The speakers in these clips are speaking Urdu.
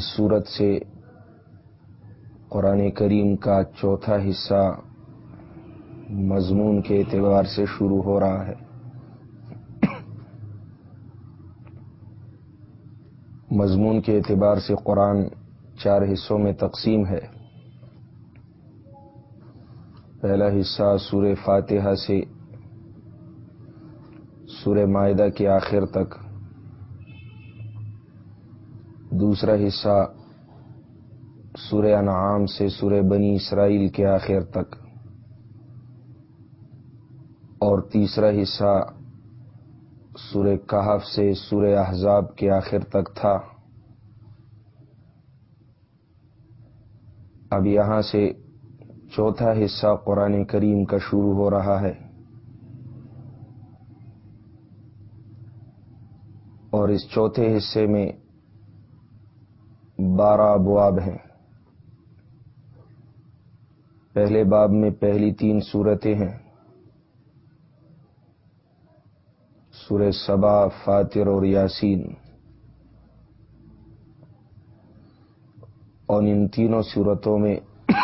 اس صورت سے قرآن کریم کا چوتھا حصہ مضمون کے اعتبار سے شروع ہو رہا ہے۔ مضمون کے اعتبار سے قرآن چار حصوں میں تقسیم ہے۔ پہلا حصہ سور فاتحہ سے سور معدہ کے آخر تک۔ دوسرا حصہ سورہ انعام سے سورہ بنی اسرائیل کے آخر تک۔ اور تیسرا حصہ سورہ کہف سے سورہ احزاب کے آخر تک تھا۔ اب یہاں سے چوتھا حصہ قرآن کریم کا شروع ہو رہا ہے۔ اور اس چوتھے حصے میں بارہ ابواب ہیں۔ پہلے باب میں پہلی تین صورتیں ہیں۔ سورہ سبا، فاتر اور یاسین۔ اور ان تینوں صورتوں میں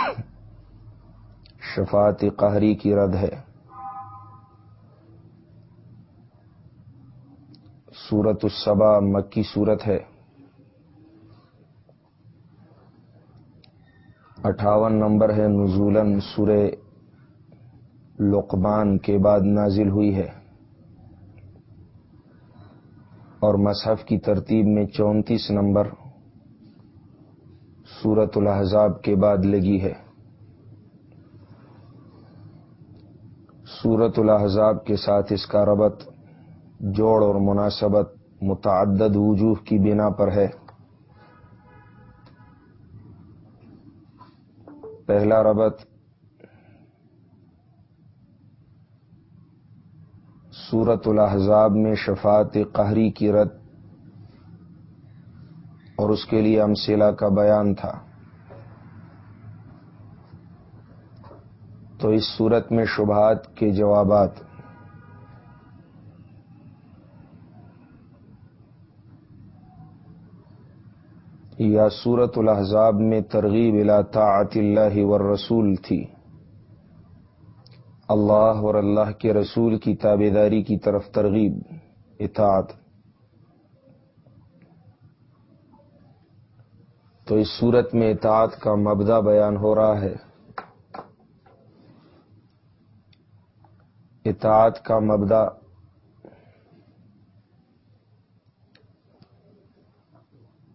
شفاعت قہری کی رد ہے۔ سورت الصبا مکی صورت ہے۔ اٹھاون نمبر ہے نزولن سورہ لقمان کے بعد نازل ہوئی ہے۔ اور مصحف کی ترتیب میں چونتیس نمبر سورت الحضاب کے بعد لگی ہے۔ سورت الحضاب کے ساتھ اس کا ربط، جوڑ اور مناسبت متعدد وجوہ کی بنا پر ہے۔ پہلا ربط سورت الاحزاب میں شفاعت قہری کی رد اور اس کے لیے امسیلا کا بیان تھا۔ تو اس صورت میں شبہات کے جوابات۔ یا سورت الحضاب میں ترغیب طاعت اللہ ور رسول تھی۔ اللہ اور اللہ کے رسول کی تابے داری کی طرف ترغیب، اطاعت۔ تو اس صورت میں اطاعت کا مبدا بیان ہو رہا ہے۔ اطاعت کا مبدا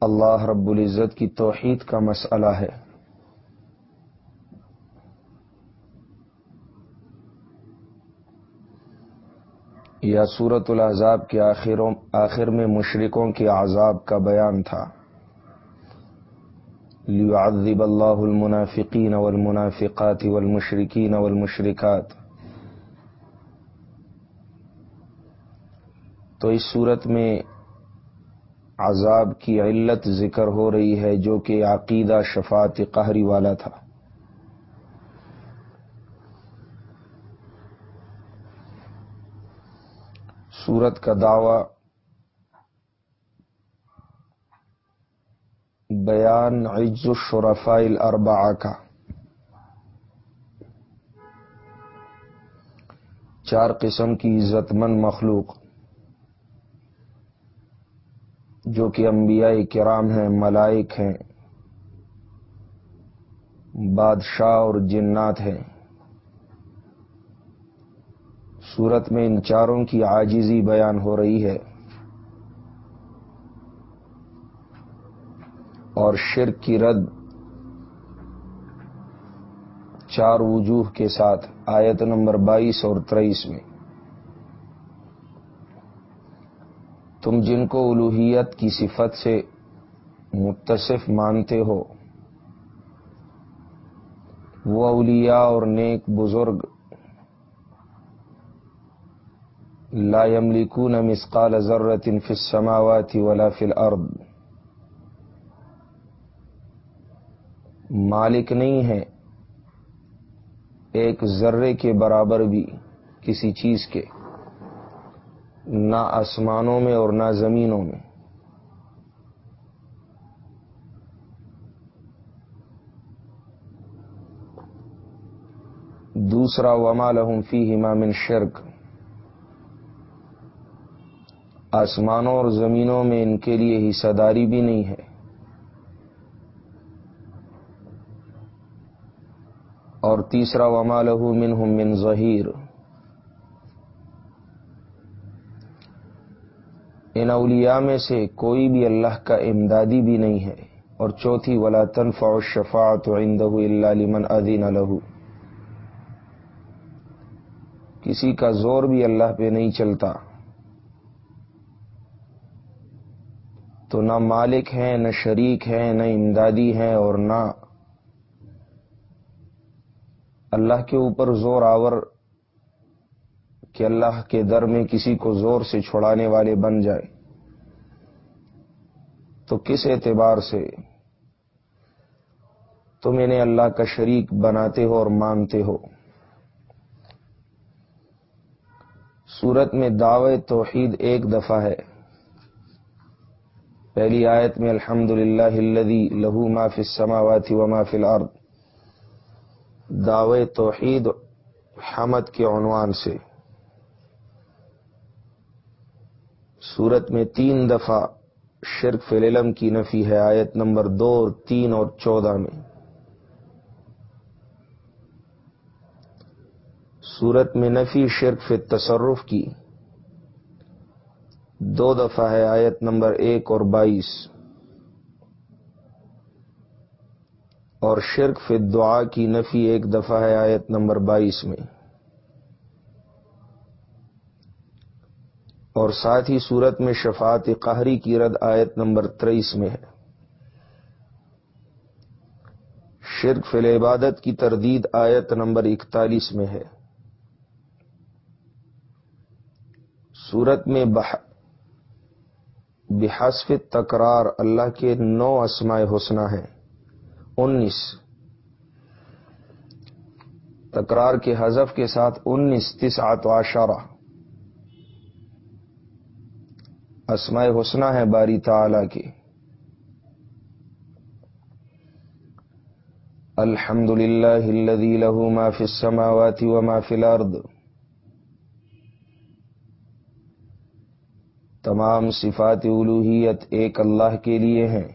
اللہ رب العزت کی توحید کا مسئلہ ہے۔ یا سورت العذاب کے آخر میں مشرقوں کے عذاب کا بیان تھا۔ لیعذب اللہ المنافقین والمنافقات والمشرقین والمشرکات تو اس صورت میں عذاب کی علت ذکر ہو رہی ہے جو کہ عقیدہ شفاعت قہری والا تھا۔ سورت کا دعوی بیان عز الشرفاء الاربعہ کا۔ چار قسم کی عزت مند مخلوق۔ جو کہ انبیاء کرام ہیں، ملائک ہیں، بادشاہ اور جنات ہیں۔ صورت میں ان چاروں کی آجیزی بیان ہو رہی ہے۔ اور شرک کی رد چار وجوہ کے ساتھ، آیت نمبر بائیس اور تریس میں۔ تم جن کو الوحیت کی صفت سے متصف مانتے ہو، وہ اولیاء اور نیک بزرگ، لا يملكون مثقال ذرة في السماوات ولا في الارض۔ مالک نہیں ہے ایک ذرے کے برابر بھی کسی چیز کے۔ نہ آسمانوں میں اور نہ زمینوں میں۔ دوسرا، وما لہم فی من شرک آسمانوں اور زمینوں میں ان کے لیے حصہ داری بھی نہیں ہے۔ اور تیسرا، وما لہو من من ظہیر ان اولیاء میں سے کوئی بھی اللہ کا امدادی بھی نہیں ہے۔ اور چوتھی، ولا تنفع الشفاعت عنده الا لمن اذن له۔ کسی کا زور بھی اللہ پہ نہیں چلتا۔ تو نہ مالک ہیں نہ شریک ہیں نہ امدادی ہیں اور نہ اللہ کے اوپر زور آور کہ اللہ کے در میں کسی کو زور سے چھوڑانے والے بن جائے تو کس اعتبار سے؟ تم انہیں اللہ کا شریک بناتے ہو اور مانتے ہو۔ سورت میں دعوے توحید ایک دفعہ ہے۔ پہلی آیت میں الحمد للہ ہلدی لہو ما فی السماوات و ما فی الارض۔ دعوے توحید حمد کے عنوان سے۔ سورت میں تین دفعہ شرک فی العلم کی نفی ہے، آیت نمبر دو اور تین اور چودہ میں۔ سورت میں نفی شرک فی تصرف کی۔ دو دفعہ ہے، آیت نمبر ایک اور بائیس۔ اور شرک فی دعا کی نفی ایک دفعہ ہے، آیت نمبر بائیس میں۔ اور ساتھ ہی صورت میں شفاعت قہری کی رد آیت نمبر تریس میں ہے۔ شرک فل عبادت کی تردید آیت نمبر اکتالیس میں ہے۔ سورت میں بحسف تکرار اللہ کے نو اسمائے حسنہ ہیں۔ انیس۔ تکرار کے حذف کے ساتھ انیس تیس آتواشارہ اسماء حسنہ ہے باری تعالی کی۔ الحمد للہ له ما فی السماوات وما فی الارض۔ تمام صفات الوحیت ایک اللہ کے لیے ہیں۔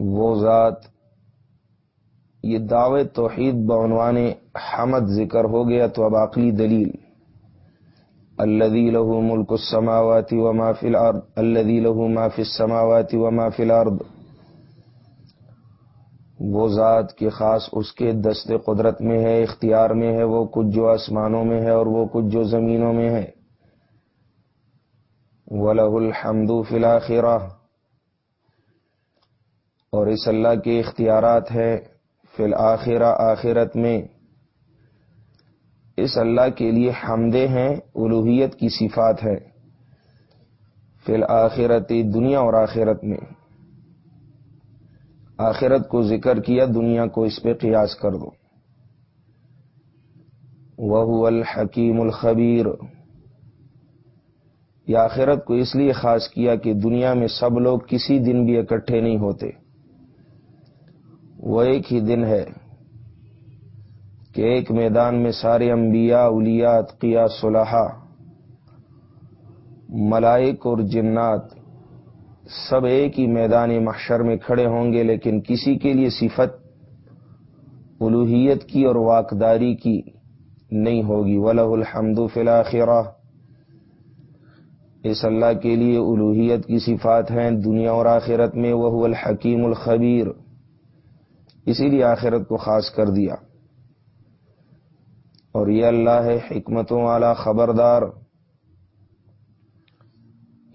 وہ ذات، یہ دعوے توحید بعنوان حمد ذکر ہو گیا تو اب عقلی دلیل۔ الذي له ملك السماوات وما في الارض الذي له ما في السماوات وما في الارض وہ ذات کے خاص اس کے دست قدرت میں ہے، اختیار میں ہے، وہ کچھ جو آسمانوں میں ہے اور وہ کچھ جو زمینوں میں ہے. وَلَهُ الْحَمْدُ فِي الْآخِرَةِ. اور اس اللہ کے اختیارات ہے فی الآخرہ، آخرت میں. اس اللہ کے لیے حمدے ہیں الوحیت کی صفات ہے فی الآخرت دنیا اور آخرت میں۔ آخرت کو ذکر کیا، دنیا کو اس پہ قیاس کر دو۔ وہ الحکیم الخبیر۔ یا آخرت کو اس لیے خاص کیا کہ دنیا میں سب لوگ کسی دن بھی اکٹھے نہیں ہوتے۔ وہ ایک ہی دن ہے۔ کہ ایک میدان میں سارے انبیاء، اولیاء، اتقیاء صلحہ ملائک اور جنات سب ایک ہی میدان محشر میں کھڑے ہوں گے، لیکن کسی کے لیے صفت الوحیت کی اور واقداری کی نہیں ہوگی۔ ولہ الحمد فلاخرہ اس اللہ کے لیے الوحیت کی صفات ہیں دنیا اور آخرت میں۔ وہ الحکیم الخبیر۔ اسی لیے آخرت کو خاص کر دیا۔ اور یہ اللہ ہے حکمتوں والا خبردار۔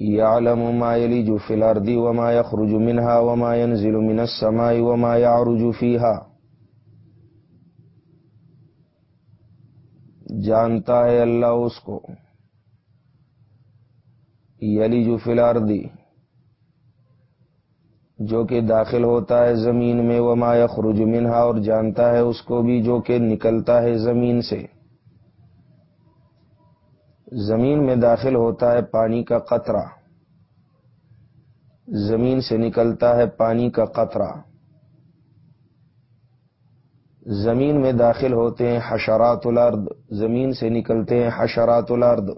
يعلم ما يلج في الأرض وما يخرج منها وما ينزل من السماء وما يعرج فيها جانتا ہے اللہ اس کو۔ یلی جو فلاردی جو کہ داخل ہوتا ہے زمین میں وہ ما یخرج منہا اور جانتا ہے اس کو بھی جو کہ نکلتا ہے زمین سے۔ زمین میں داخل ہوتا ہے پانی کا قطرہ۔ زمین سے نکلتا ہے پانی کا قطرہ۔ زمین میں داخل ہوتے ہیں حشرات الارض۔ زمین سے نکلتے ہیں حشرات الارض۔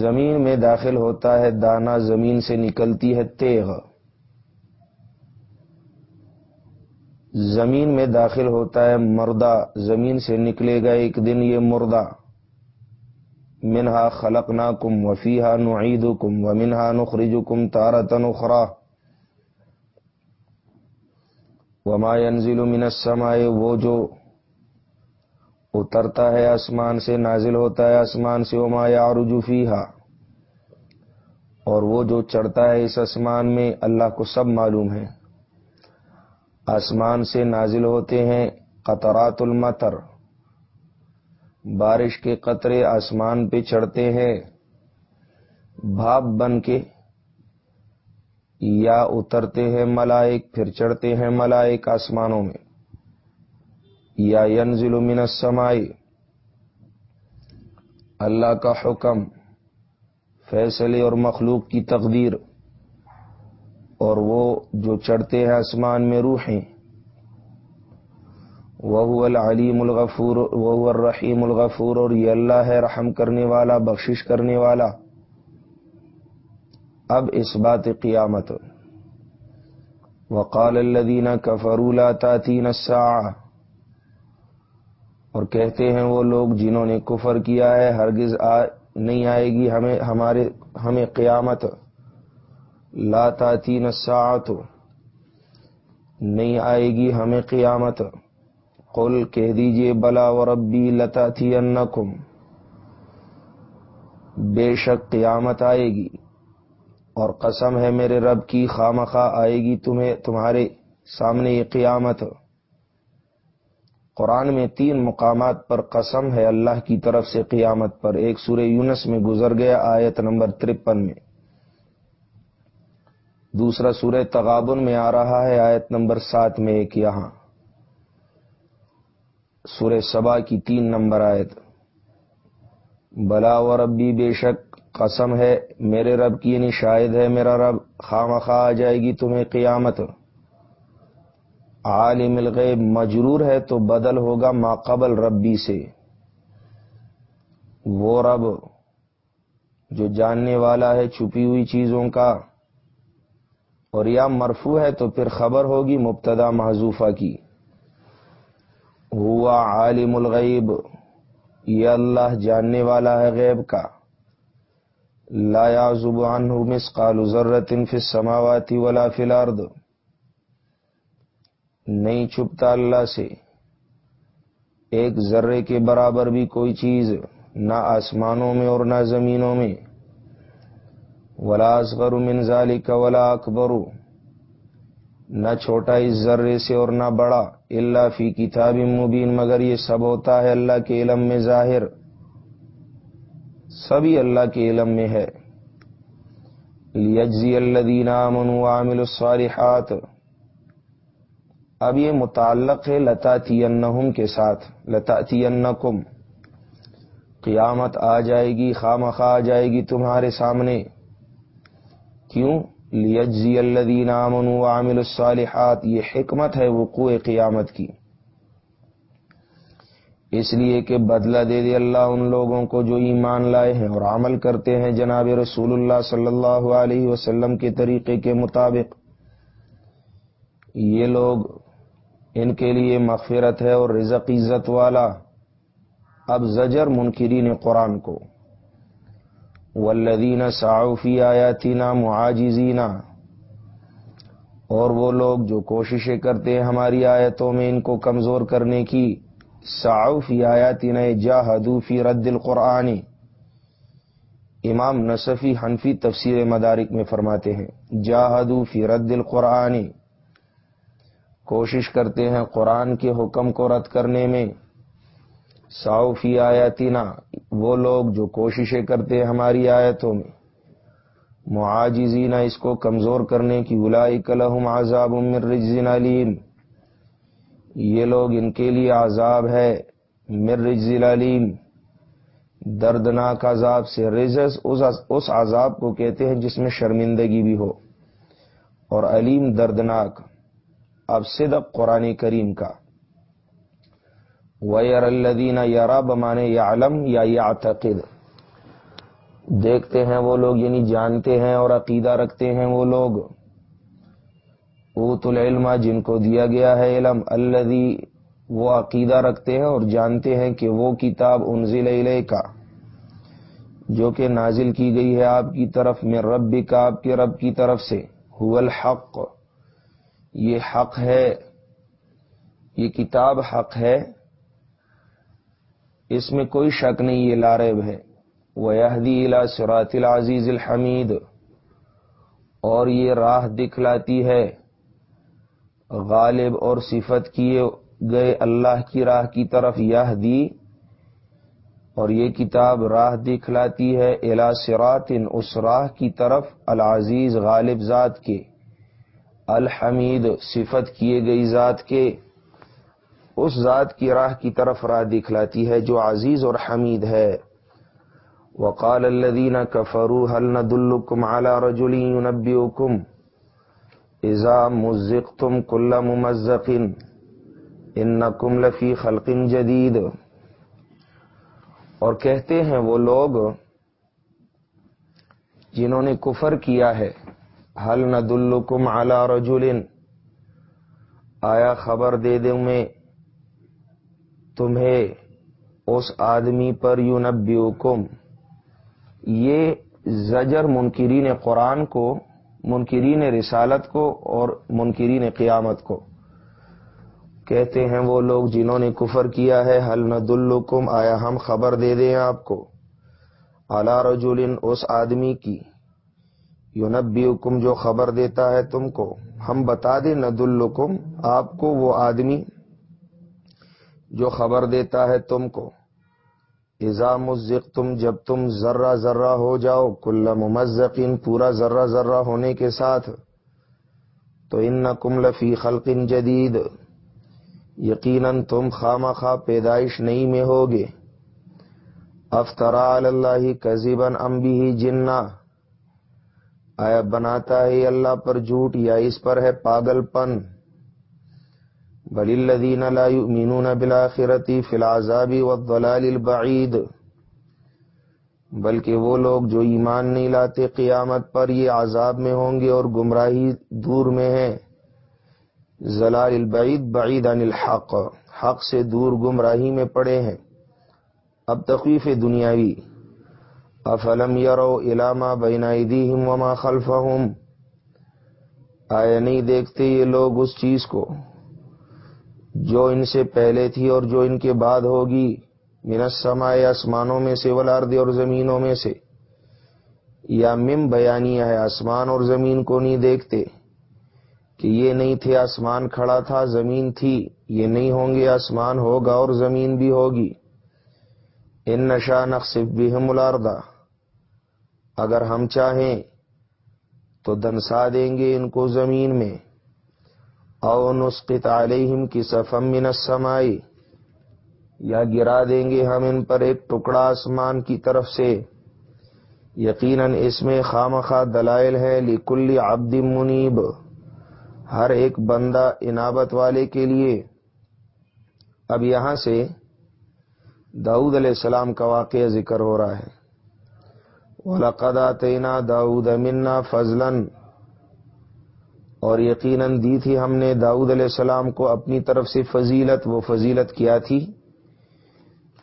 زمین میں داخل ہوتا ہے دانا زمین سے نکلتی ہے تیغ۔ زمین میں داخل ہوتا ہے مردہ، زمین سے نکلے گا ایک دن یہ مردہ۔ منہا خلق کم وفیحا نعید کم و منہا نخرج کم تارت نخرا وما ينزل من السماء، وہ جو اترتا ہے آسمان سے، نازل ہوتا ہے آسمان سے، وما يعرج فيها اور وہ جو چڑھتا ہے اس آسمان میں، اللہ کو سب معلوم ہے۔ آسمان سے نازل ہوتے ہیں قطرات المطر۔ بارش کے قطرے آسمان پہ چڑھتے ہیں۔ بھاپ بن کے یا اترتے ہیں ملائک، پھر چڑھتے ہیں ملائک آسمانوں میں۔ یا ینزل من السمائی اللہ کا حکم، فیصلے اور مخلوق کی تقدیر۔ اور وہ جو چڑھتے ہیں آسمان میں روحیں۔ وہ العلیم الغفور وہ الرحیم الغفور، اور یہ اللہ ہے رحم کرنے والا، بخشش کرنے والا۔ اب اس بات قیامت۔ وقال الذین کفروا لا تاتین اور کہتے ہیں وہ لوگ جنہوں نے کفر کیا ہے، ہرگز آ نہیں آئے گی ہمیں ہمارے ہمیں قیامت۔ لا تاتین الساعه نہیں آئے گی ہمیں قیامت. قل کہہ دیجیے، بلا و ربی لتا تھی بے شک قیامت آئے گی. اور قسم ہے میرے رب کی خواہ آئے گی تمہیں، تمہارے سامنے یہ قیامت. قرآن میں تین مقامات پر قسم ہے اللہ کی طرف سے قیامت پر. ایک سورہ یونس میں گزر گیا آیت نمبر ترپن میں. دوسرا سورہ تغابن میں آ رہا ہے، آیت نمبر سات میں ایک یہاں۔ سورہ سبا کی تین نمبر آیت۔ بلا و ربی بے شک قسم ہے، میرے رب کی یعنی شاید ہے میرا رب خام خواہ آ جائے گی تمہیں قیامت۔ عالم الغیب مجرور ہے تو بدل ہوگا ما قبل ربی سے۔ وہ رب جو جاننے والا ہے چھپی ہوئی چیزوں کا اور یا مرفو ہے تو پھر خبر ہوگی مبتدا محضوفہ کی۔ ہوا عالم الغیب، یہ اللہ جاننے والا ہے غیب کا۔ لا يعزب عنه مسقال ذرة في السماوات ولا في الارض۔ نہیں چھپتا اللہ سے۔ ایک ذرے کے برابر بھی کوئی چیز، نہ آسمانوں میں اور نہ زمینوں میں۔ ولا اصغر من ذلك ولا اکبر۔ نہ چھوٹا اس ذرے سے اور نہ بڑا۔ اللہ فی کتاب مبین، مگر یہ سب ہوتا ہے اللہ کے علم میں ظاہر۔ سبھی اللہ کے علم میں ہے۔ لیجزی الذین آمنوا وعملوا الصالحات۔ اب یہ متعلق ہے لتاتی کے ساتھ۔ لتاتی قیامت آ جائے گی خام خواہ آ جائے گی تمہارے سامنے۔ کیوں؟ لیجزی الذین آمنوا وعملوا الصالحات، یہ حکمت ہے وقوع قیامت کی۔ اس لیے کہ بدلہ دے دے اللہ ان لوگوں کو جو ایمان لائے ہیں اور عمل کرتے ہیں جناب رسول اللہ صلی اللہ علیہ وسلم کے طریقے کے مطابق۔ یہ لوگ ان کے لیے مغفرت ہے اور رزق عزت والا۔ اب زجر منکرین قرآن کو۔ ولدین صعفی آیاتینا معاجزینا اور وہ لوگ جو کوششیں کرتے ہیں ہماری آیتوں میں ان کو کمزور کرنے کی فی آیاتنا جاہدو فی رد القرآن۔ امام نصفی حنفی تفسیر مدارک میں فرماتے ہیں جاہدو فی رد القرآن۔ کوشش کرتے ہیں قرآن کے حکم کو رد کرنے میں۔ فی آیاتنا۔ وہ لوگ جو کوششیں کرتے ہیں ہماری آیتوں میں۔ معاجزینہ اس کو کمزور کرنے کی الائی کلحم عذاب من رجزن علیم۔ یہ لوگ ان کے لیے عذاب ہے مر رجز علیم۔ دردناک عذاب سے رزز اس عذاب کو کہتے ہیں جس میں شرمندگی بھی ہو۔ اور علیم دردناک۔ اب صدق قرآن کریم کا۔ ویر الدین یارا بمانے یا علم یا یعتقد دیکھتے ہیں وہ لوگ یعنی جانتے ہیں اور عقیدہ رکھتے ہیں وہ لوگ۔ اوت العلم جن کو دیا گیا ہے علم الدی وہ عقیدہ رکھتے ہیں اور جانتے ہیں کہ وہ کتاب انزل علیہ کا جو کہ نازل کی گئی ہے آپ کی طرف میں رب کا آپ کے رب کی طرف سے۔ الحق۔ یہ حق ہے، یہ کتاب حق ہے۔ اس میں کوئی شک نہیں یہ لارب ہے وہدی الا سرات العزیز الحمید اور یہ راہ دکھلاتی ہے۔ غالب اور صفت کیے گئے اللہ کی راہ کی طرف یہ دی اور یہ کتاب راہ دکھلاتی ہے الا سرات اس راہ کی طرف العزیز غالب ذات کے۔ الحمید صفت کیے گئی ذات کے۔ اس ذات کی راہ کی طرف راہ دکھلاتی ہے جو عزیز اور حمید ہے۔ وقال الذين كفروا هل ندلكم على رجل ينبئكم اذا مزقتم كل ممزق انكم لفي خلق جديد۔ اور کہتے ہیں وہ لوگ جنہوں نے کفر کیا ہے۔ حل ندلکم على رجل؟ آیا خبر دے دوں میں تمہیں اس آدمی پر یونبیوکم یہ زجر منکرین قرآن کو، منکرین رسالت کو اور منکرین قیامت کو۔ کہتے ہیں وہ لوگ جنہوں نے کفر کیا ہے حل ندلکم، آیا ہم خبر دے دیں آپ کو؟ اعلی رجول اس آدمی کی۔ یونبیوکم جو خبر دیتا ہے تم کو۔ ہم بتا دیں، ندلکم، آپ کو وہ آدمی جو خبر دیتا ہے تم کو۔ ایزا مزق تم جب تم ذرہ ذرہ ہو جاؤ، کل ممزقین پورا ذرہ ذرہ ہونے کے ساتھ، تو ان کم لفی خلقن جدید۔ یقیناً تم خام خواہ پیدائش نہیں میں ہوگے۔ افطرا اللہ کزیبن امبی ہی جنا آیا بناتا ہے اللہ پر جھوٹ یا اس پر ہے پاگل پن بل الذین لا یؤمنون بالآخرة فی العذاب والضلال البعید، بلکہ وہ لوگ جو ایمان نہیں لاتے قیامت پر یہ عذاب میں ہوں گے اور گمراہی دور میں ہیں۔ زلال البعید، بعید عن الحق، حق سے دور گمراہی میں پڑے ہیں۔ اب تخیف دنیاوی، افلم یرو علامہ بین ایدیہم وما خلفہم؟ آیا نہیں دیکھتے یہ لوگ اس چیز کو۔ جو ان سے پہلے تھی اور جو ان کے بعد ہوگی منسمائے آسمانوں میں سے ولاردی اور زمینوں میں سے۔ یا مم بیانیہ ہے، آسمان اور زمین کو نہیں دیکھتے۔ کہ یہ نہیں تھے، آسمان کھڑا تھا، زمین تھی۔ یہ نہیں ہوں گے، آسمان ہوگا اور زمین بھی ہوگی۔ ان نشا نقصف بھی ملاردا اگر ہم چاہیں تو دنسا دیں گے ان کو زمین میں۔ او نسقط علیہم کی سفم من السمائی یا گرا دیں گے ہم ان پر ایک ٹکڑا آسمان کی طرف سے۔ یقیناً اس میں خام خواہ دلائل ہے لکل عبد منیب۔ ہر ایک بندہ انابت والے کے لیے۔ اب یہاں سے داؤد علیہ السلام کا واقعہ ذکر ہو رہا ہے۔ وَلَقَدْ آتَيْنَا دَاوُدَ مِنَّا فَضْلًا۔ اور یقیناً دی تھی ہم نے داؤد علیہ السلام کو اپنی طرف سے فضیلت، وہ فضیلت کیا تھی؟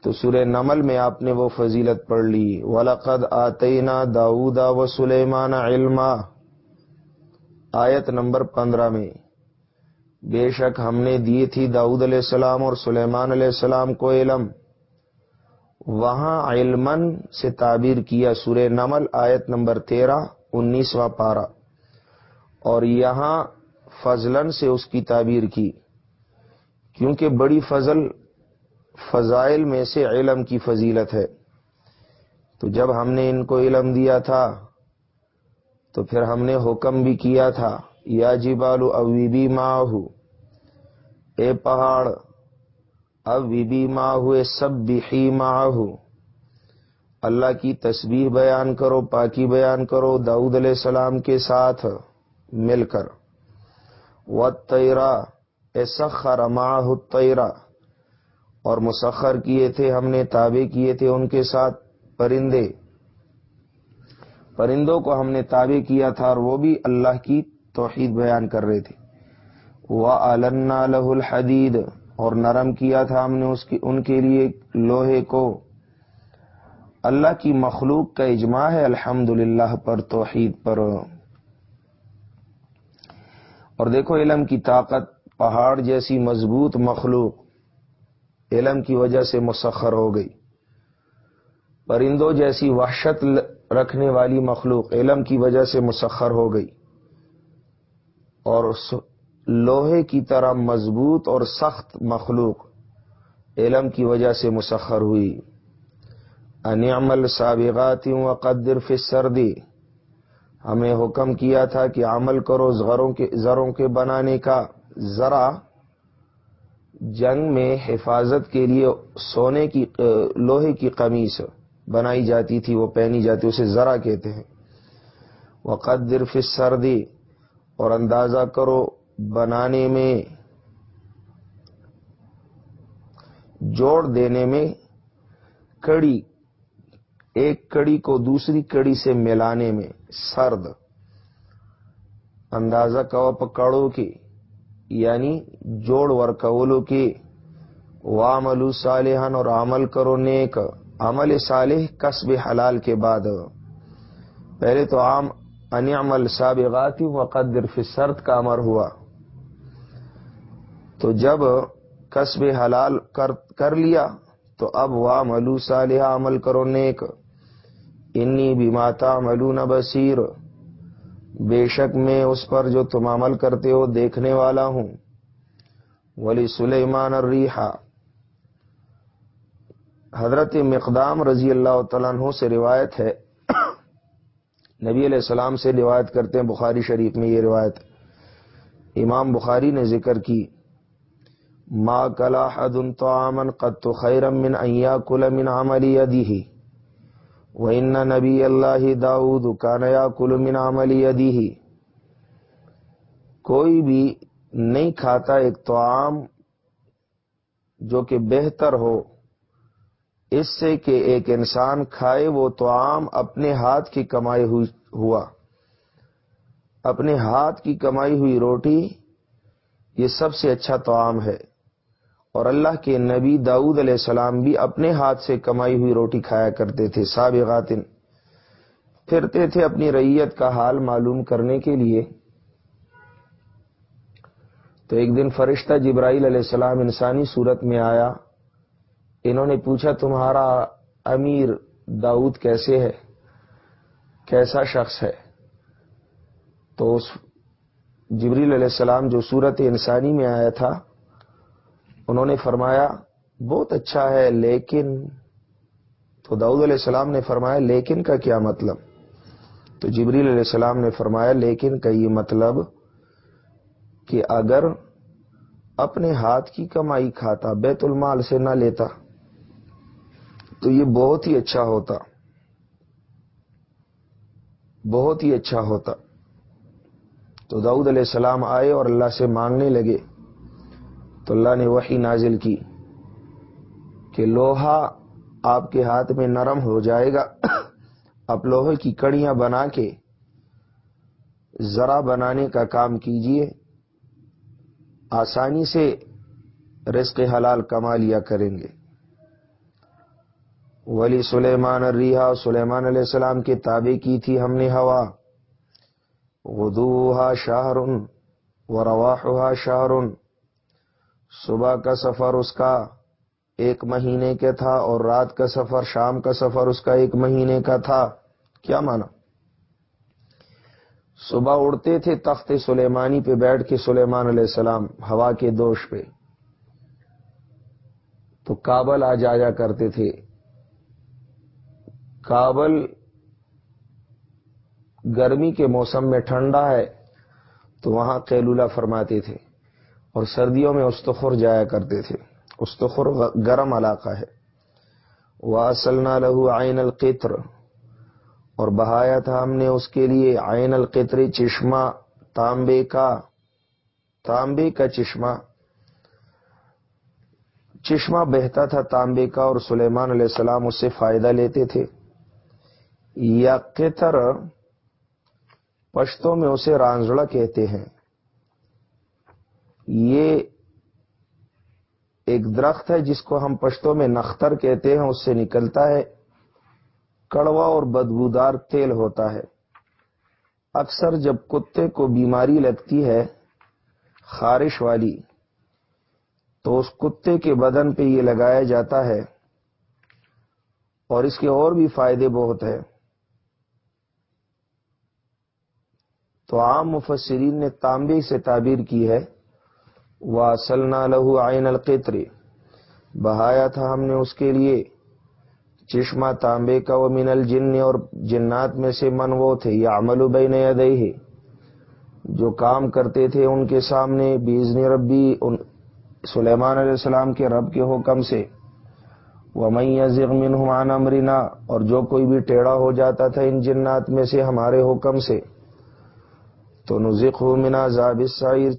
تو سورہ نمل میں آپ نے وہ فضیلت پڑھ لی، ولقد آتینا داؤدا و سلیمان علما۔ آیت نمبر پندرہ میں، بے شک ہم نے دی تھی داؤد علیہ السلام اور سلیمان علیہ السلام کو علم۔ وہاں علمن سے تعبیر کیا سورہ نمل، آیت نمبر تیرہ، انیسواں پارہ۔ اور یہاں فضلن سے اس کی تعبیر کی، کیونکہ بڑی فضل فضائل میں سے علم کی فضیلت ہے۔ تو جب ہم نے ان کو علم دیا تھا، تو پھر ہم نے حکم بھی کیا تھا، یا جی بالو ابھی بھی ماہ اے پہاڑ اب بھی ماں ہوئے سب بھی ماہ اللہ کی تسبیح بیان کرو، پاکی بیان کرو، داؤد علیہ السلام کے ساتھ۔ مل کر۔ و تیرا اے سخر ماہ تیرا اور مسخر کیے تھے، ہم نے تابع کیے تھے ان کے ساتھ پرندے۔ پرندوں کو ہم نے تابع کیا تھا اور وہ بھی اللہ کی توحید بیان کر رہے تھے۔ وہ علنا لہ الحدید اور نرم کیا تھا ہم نے اس کی، ان کے لیے لوہے کو۔ اللہ کی مخلوق کا اجماع ہے الحمد پر توحید پر۔ اور دیکھو علم کی طاقت پہاڑ جیسی مضبوط مخلوق علم کی وجہ سے مسخر ہو گئی۔ پرندوں جیسی وحشت رکھنے والی مخلوق علم کی وجہ سے مسخر ہو گئی۔ اور لوہے کی طرح مضبوط اور سخت مخلوق علم کی وجہ سے مسخر ہوئی۔ انعمل سابقات و قدر فی سردی ہمیں حکم کیا تھا کہ عمل کرو زروں کے زروں کے بنانے کا۔ ذرا جنگ میں حفاظت کے لیے سونے کی لوہے کی قمیص بنائی جاتی تھی، وہ پہنی جاتی، اسے ذرا کہتے ہیں۔ وہ قدر فی سردی اور اندازہ کرو بنانے میں، جوڑ دینے میں کڑی ایک کڑی کو دوسری کڑی سے ملانے میں سرد۔ اندازہ کو پکڑو کی یعنی جوڑ ور کی۔ واملو صالحن اور عمل کرو نیک۔ عمل صالح قصب حلال کے بعد۔ پہلے تو عام انعمل سابغاتی وقدر فی سرد کا امر ہوا۔ تو جب قصب حلال کر کر لیا، تو اب وا ملو صالح عمل کرو نیک۔ انی بھی ماتا ملو نہ بصیر۔ بے شک میں اس پر جو تم عمل کرتے ہو دیکھنے والا ہوں۔ ولی سلیمان الریحا حضرت مقدام رضی اللہ تعالیٰ عنہ سے روایت ہے۔ نبی علیہ السلام سے روایت کرتے ہیں، بخاری شریف میں یہ روایت۔ امام بخاری نے ذکر کی، ما کلا حد طعاما قد خیرا من ایا کل من عمل یدیہ۔ و نبی اللہ داؤد کان یاکل من عمل یدیہ کوئی بھی نہیں کھاتا ایک طعام جو کہ بہتر ہو، اس سے کہ ایک انسان کھائے، وہ طعام اپنے ہاتھ کی کمائی ہوا۔ اپنے ہاتھ کی کمائی ہوئی روٹی، یہ سب سے اچھا طعام ہے۔ اور اللہ کے نبی داؤد علیہ السلام بھی اپنے ہاتھ سے کمائی ہوئی روٹی کھایا کرتے تھے سابقاتن پھرتے تھے اپنی ریت کا حال معلوم کرنے کے لیے۔ تو ایک دن فرشتہ جبرائیل علیہ السلام انسانی صورت میں آیا۔ انہوں نے پوچھا، تمہارا امیر داؤد کیسے ہے؟ کیسا شخص ہے؟ تو اس جبریل علیہ السلام جو صورت انسانی میں آیا تھا انہوں نے فرمایا، بہت اچھا ہے، لیکن، تو داؤد علیہ السلام نے فرمایا، لیکن کا کیا مطلب؟ تو جبریل علیہ السلام نے فرمایا، لیکن کا یہ مطلب کہ اگر اپنے ہاتھ کی کمائی کھاتا، بیت المال سے نہ لیتا، تو یہ بہت ہی اچھا ہوتا۔ بہت ہی اچھا ہوتا۔ تو داؤد علیہ السلام آئے اور اللہ سے مانگنے لگے۔ تو اللہ نے وہی نازل کی کہ لوہا آپ کے ہاتھ میں نرم ہو جائے گا۔ اب لوہے کی کڑیاں بنا کے ذرا بنانے کا کام کیجیے۔ آسانی سے رزق حلال کما لیا کریں گے۔ ولی سلیمان الریحا سلیمان علیہ السلام کے تابع کی تھی ہم نے ہوا۔ غدوہا شہرن و رواحا شہرن صبح کا سفر اس کا ایک مہینے کے تھا اور رات کا سفر، شام کا سفر اس کا ایک مہینے کا تھا۔ کیا مانا؟ صبح اڑتے تھے تخت سلیمانی پہ بیٹھ کے سلیمان علیہ السلام ہوا کے دوش پہ۔ تو کابل آ جایا کرتے تھے۔ کابل گرمی کے موسم میں ٹھنڈا ہے تو وہاں قیلولہ فرماتے تھے۔ اور سردیوں میں استخر جایا کرتے تھے۔ استخر گرم علاقہ ہے۔ وہ لہو آئین القطر۔ اور بہایا تھا ہم نے اس کے لیے آئین القطر چشمہ تانبے کا تانبے کا چشمہ۔ چشمہ بہتا تھا تانبے کا اور سلیمان علیہ السلام اس سے فائدہ لیتے تھے۔ یا قطر پشتوں میں اسے رانزڑا کہتے ہیں۔ یہ ایک درخت ہے جس کو ہم پشتوں میں نختر کہتے ہیں، اس سے نکلتا ہے۔ کڑوا اور بدبودار تیل ہوتا ہے۔ اکثر جب کتے کو بیماری لگتی ہے، خارش والی، تو اس کتے کے بدن پہ یہ لگایا جاتا ہے۔ اور اس کے اور بھی فائدے بہت ہیں۔ تو عام مفسرین نے تانبے سے تعبیر کی ہے۔ وہ سلنا لہو آئین القطری بہایا تھا ہم نے اس کے لیے۔ چشمہ تانبے کا وہ من الجن اور جنات میں سے من وہ تھے۔ یا عمل بین ادئی جو کام کرتے تھے ان کے سامنے بیزنی ربی، ان سلیمان علیہ السلام کے رب کے حکم سے۔ وہ میں ضمن اور جو کوئی بھی ٹیڑھا ہو جاتا تھا ان جنات میں سے ہمارے حکم سے۔ تو نزق ہو منا عذاب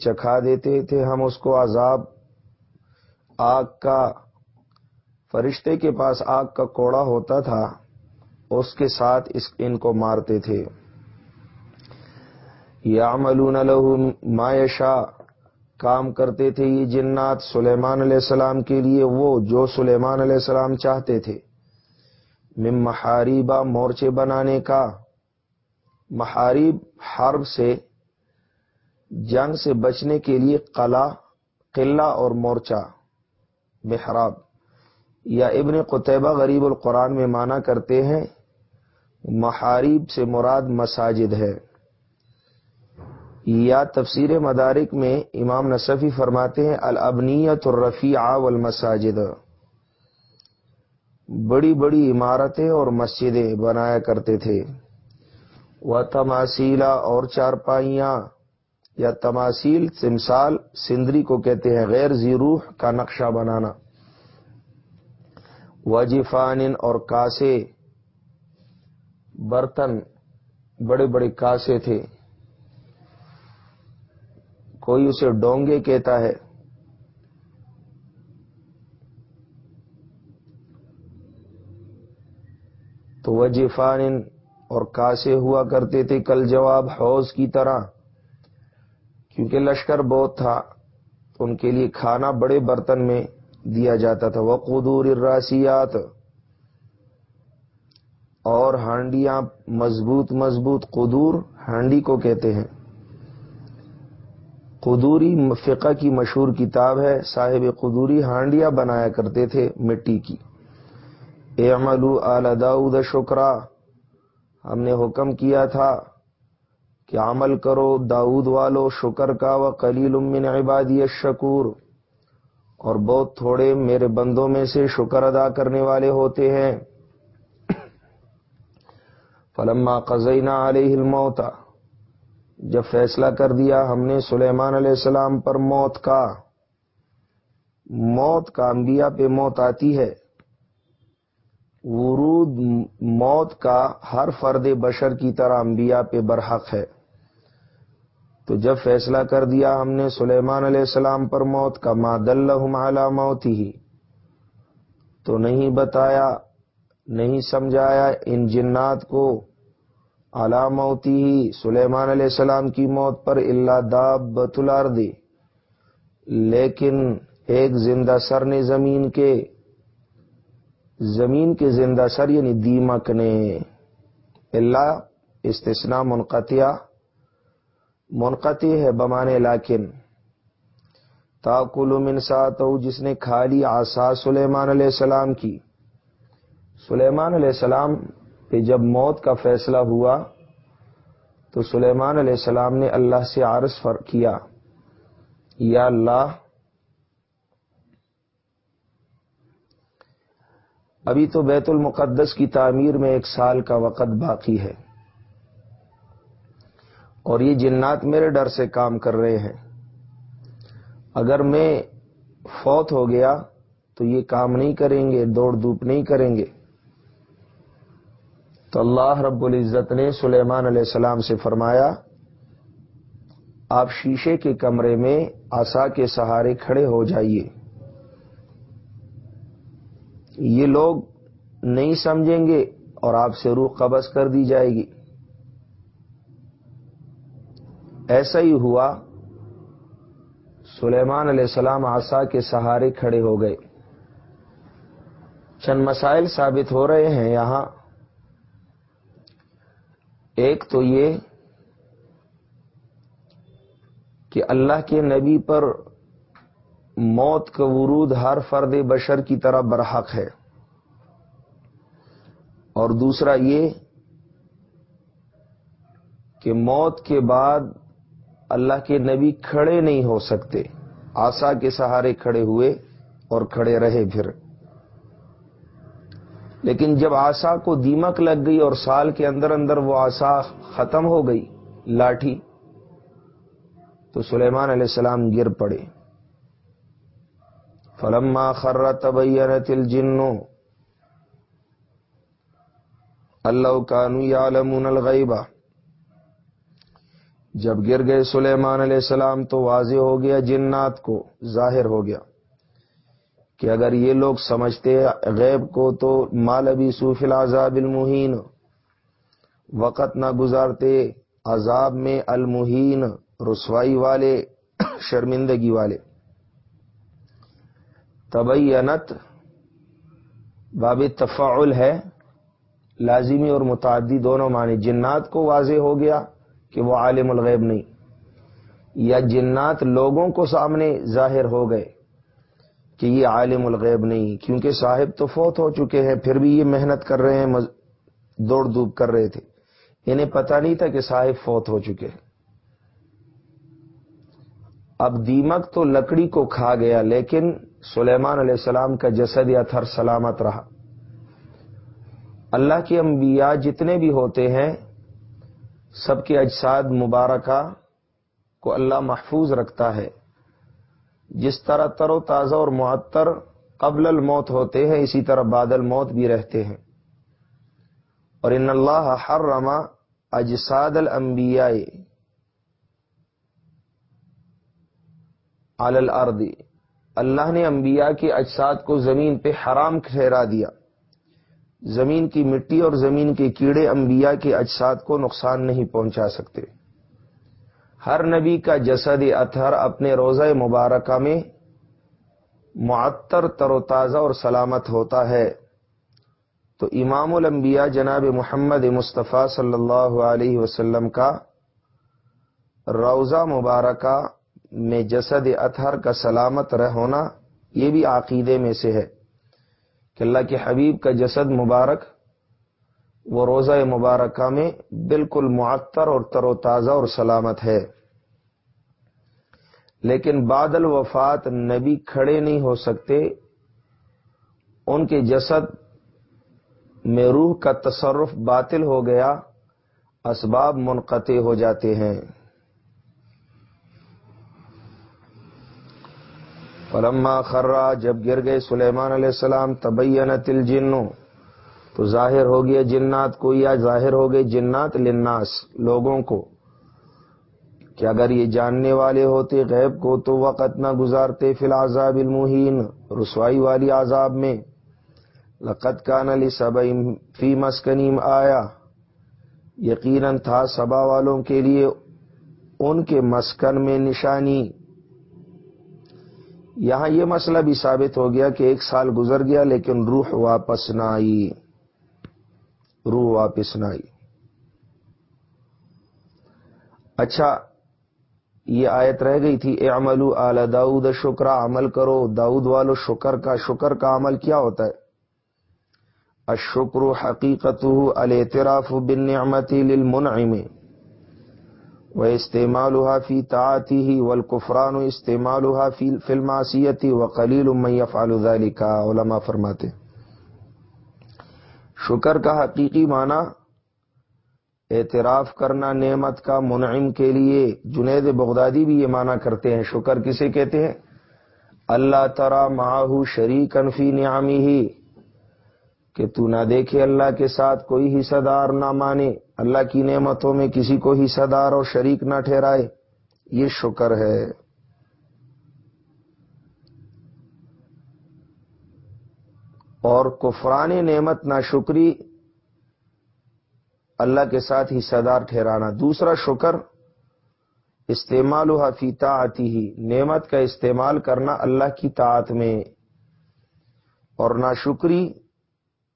چکھا دیتے تھے ہم اس کو عذاب آگ کا۔ فرشتے کے پاس آگ کا کوڑا ہوتا تھا، اس کے ساتھ اس ان کو مارتے تھے۔ یا ملون مایشا کام کرتے تھے یہ جنات سلیمان علیہ السلام کے لیے وہ جو سلیمان علیہ السلام چاہتے تھے۔ مم محاریبہ مورچے بنانے کا۔ محاریب حرب سے جنگ سے بچنے کے لیے قلعہ قلعہ اور مورچہ، محراب۔ یا ابن قطبہ غریب القرآن میں مانا کرتے ہیں محاریب سے مراد مساجد ہے۔ یا تفسیر مدارک میں امام نصفی فرماتے ہیں البنیت الرفیع والمساجد۔ بڑی بڑی عمارتیں اور مسجدیں بنایا کرتے تھے۔ وہ تماسیلا اور چارپائیاں۔ یا تماثیل سمسال سندری کو کہتے ہیں، غیر زیروح کا نقشہ بنانا۔ وجیفان اور کاسے، برتن، بڑے بڑے کاسے تھے۔ کوئی اسے ڈونگے کہتا ہے۔ تو وجیفان اور کاسے ہوا کرتے تھے کل جواب حوض کی طرح۔ کیونکہ لشکر بہت تھا ان کے لیے کھانا بڑے برتن میں دیا جاتا تھا۔ وہ قدور الراسیات اور ہانڈیاں مضبوط مضبوط قدور ہانڈی کو کہتے ہیں۔ قدوری فقہ کی مشہور کتاب ہے، صاحب قدوری ہانڈیاں بنایا کرتے تھے مٹی کی۔ اے عملو آل داؤد شکرا۔ ہم نے حکم کیا تھا کہ عمل کرو داود والو، شکر کا و کلیل من عبادی شکور اور بہت تھوڑے میرے بندوں میں سے شکر ادا کرنے والے ہوتے ہیں۔ فلما قزینہ علیہ الموتا جب فیصلہ کر دیا ہم نے سلیمان علیہ السلام پر موت کا۔ موت کا انبیاء پہ موت آتی ہے۔ ورود موت کا ہر فرد بشر کی طرح انبیاء پہ برحق ہے۔ تو جب فیصلہ کر دیا ہم نے سلیمان علیہ السلام پر موت کا ماد اللہ موت ہی تو نہیں بتایا، نہیں سمجھایا ان جنات کو علاموتی ہی سلیمان علیہ السلام کی موت پر اللہ داب بتلار دی لیکن ایک زندہ سر نے زمین کے زمین کے زندہ سر یعنی دیمک نے اللہ استثنا منقطع منقطع ہے بمانے، لیکن تاکل من سات جس نے کھا لی آسا سلیمان علیہ السلام کی۔ سلیمان علیہ السلام پہ جب موت کا فیصلہ ہوا، تو سلیمان علیہ السلام نے اللہ سے عرض فر، کیا، یا اللہ، ابھی تو بیت المقدس کی تعمیر میں ایک سال کا وقت باقی ہے۔ اور یہ جنات میرے ڈر سے کام کر رہے ہیں۔ اگر میں فوت ہو گیا تو یہ کام نہیں کریں گے، دوڑ دھوپ نہیں کریں گے۔ تو اللہ رب العزت نے سلیمان علیہ السلام سے فرمایا، آپ شیشے کے کمرے میں آسا کے سہارے کھڑے ہو جائیے۔ یہ لوگ نہیں سمجھیں گے اور آپ سے روح قبض کر دی جائے گی۔ ایسا ہی ہوا، سلیمان علیہ السلام آسا کے سہارے کھڑے ہو گئے۔ چند مسائل ثابت ہو رہے ہیں یہاں۔ ایک تو یہ کہ اللہ کے نبی پر موت کا ورود ہر فرد بشر کی طرح برحق ہے۔ اور دوسرا یہ کہ موت کے بعد اللہ کے نبی کھڑے نہیں ہو سکتے۔ آسا کے سہارے کھڑے ہوئے اور کھڑے رہے پھر۔ لیکن جب آسا کو دیمک لگ گئی اور سال کے اندر اندر وہ آسا ختم ہو گئی، لاٹھی، تو سلیمان علیہ السلام گر پڑے۔ فلما خر تبینت الجنو اللہ کانو یعلمون الغیبہ جب گر گئے سلیمان علیہ السلام تو واضح ہو گیا جنات کو، ظاہر ہو گیا کہ اگر یہ لوگ سمجھتے غیب کو تو مال ابھی سوف العذاب المحین، وقت نہ گزارتے عذاب میں المحین رسوائی والے، شرمندگی والے۔ تبینت باب تفاعل ہے، لازمی اور متعدی دونوں معنی، جنات کو واضح ہو گیا کہ وہ عالم الغیب نہیں، یا جنات لوگوں کو سامنے ظاہر ہو گئے کہ یہ عالم الغیب نہیں، کیونکہ صاحب تو فوت ہو چکے ہیں، پھر بھی یہ محنت کر رہے ہیں دوڑ دھوپ کر رہے تھے۔ انہیں پتہ نہیں تھا کہ صاحب فوت ہو چکے ہیں۔ اب دیمک تو لکڑی کو کھا گیا، لیکن سلیمان علیہ السلام کا جسد یا تھر سلامت رہا۔ اللہ کے انبیاء جتنے بھی ہوتے ہیں سب کے اجساد مبارکہ کو اللہ محفوظ رکھتا ہے۔ جس طرح تر و تازہ اور معطر قبل الموت ہوتے ہیں، اسی طرح بادل موت بھی رہتے ہیں۔ اور ان اللہ ہر رما اجساد الانبیاء الارض۔ اللہ نے انبیاء کے اجساد کو زمین پہ حرام ٹھہرا دیا۔ زمین کی مٹی اور زمین کے کیڑے انبیاء کے اجساد کو نقصان نہیں پہنچا سکتے۔ ہر نبی کا جسد اطہر اپنے روزہ مبارکہ میں معطر تر و تازہ اور سلامت ہوتا ہے۔ تو امام الانبیاء جناب محمد مصطفیٰ صلی اللہ علیہ وسلم کا روزہ مبارکہ میں جسد اطہر کا سلامت رہ ہونا یہ بھی عقیدے میں سے ہے۔ کہ اللہ کے حبیب کا جسد مبارک، وہ روزہ مبارکہ میں بالکل معطر اور تر و تازہ اور سلامت ہے۔ لیکن بادل وفات نبی کھڑے نہیں ہو سکتے۔ ان کے جسد میں روح کا تصرف باطل ہو گیا، اسباب منقطع ہو جاتے ہیں۔ فلما خرا، جب گر گئے سلیمان علیہ السلام، تبینت الجنو تو ظاہر ہو گیا جنات کو، یا ظاہر ہو گئے جنات لناس لوگوں کو۔ کہ اگر یہ جاننے والے ہوتے غیب کو، تو وقت نہ گزارتے فی العذاب المحین، رسوائی والی عذاب میں۔ لقت کان علی سب فی مسکنیم آیا۔ یقیناً تھا سبا والوں کے لیے ان کے مسکن میں نشانی۔ یہاں یہ مسئلہ بھی ثابت ہو گیا کہ ایک سال گزر گیا لیکن روح واپس نہ آئی۔ روح واپس نہ آئی۔ اچھا یہ آیت رہ گئی تھی، اعملو آل داود شکرا، عمل کرو۔ داود والو، شکر کا شکر کا عمل کیا ہوتا ہے؟ اشکر حقیقت الاعتراف بالنعمت للمنعم۔ و استعمال فی تعاتی ہی والکفران استعمال فی المعصیتی و قلیل من يفعل ذلك. علماء فرماتے شکر کا حقیقی معنی اعتراف کرنا نعمت کا منعم کے لیے، جنید بغدادی بھی یہ مانا کرتے ہیں۔ شکر کسے کہتے ہیں؟ اللہ ترا ماہو شریک انفی نعمی ہی کہ تو نہ دیکھے اللہ کے ساتھ کوئی حصہ دار نہ مانے۔ اللہ کی نعمتوں میں کسی کو حصہ دار اور شریک نہ ٹھہرائے، یہ شکر ہے۔ اور کفران نعمت نہ شکری اللہ کے ساتھ حصہ دار ٹھہرانا۔ دوسرا شکر استعمال و حفیتا آتی ہی نعمت کا استعمال کرنا اللہ کی طاعت میں۔ اور ناشکری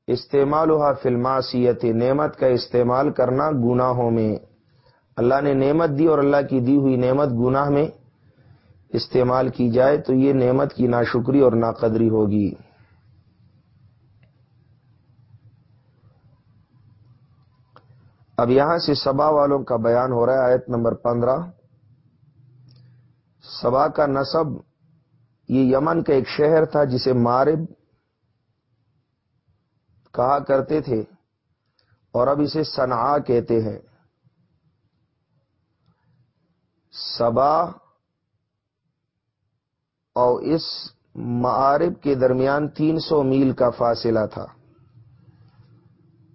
استعمال و فلماسیت نعمت کا استعمال کرنا گناہوں میں۔ اللہ نے نعمت دی اور اللہ کی دی ہوئی نعمت گناہ میں استعمال کی جائے تو یہ نعمت کی ناشکری اور ناقدری ہوگی۔ اب یہاں سے سبا والوں کا بیان ہو رہا ہے، آیت نمبر پندرہ۔ سبا کا نصب، یہ یمن کا ایک شہر تھا جسے مارب کہا کرتے تھے اور اب اسے سنعا کہتے ہیں۔ سبا اور اس معارب کے درمیان تین سو میل کا فاصلہ تھا۔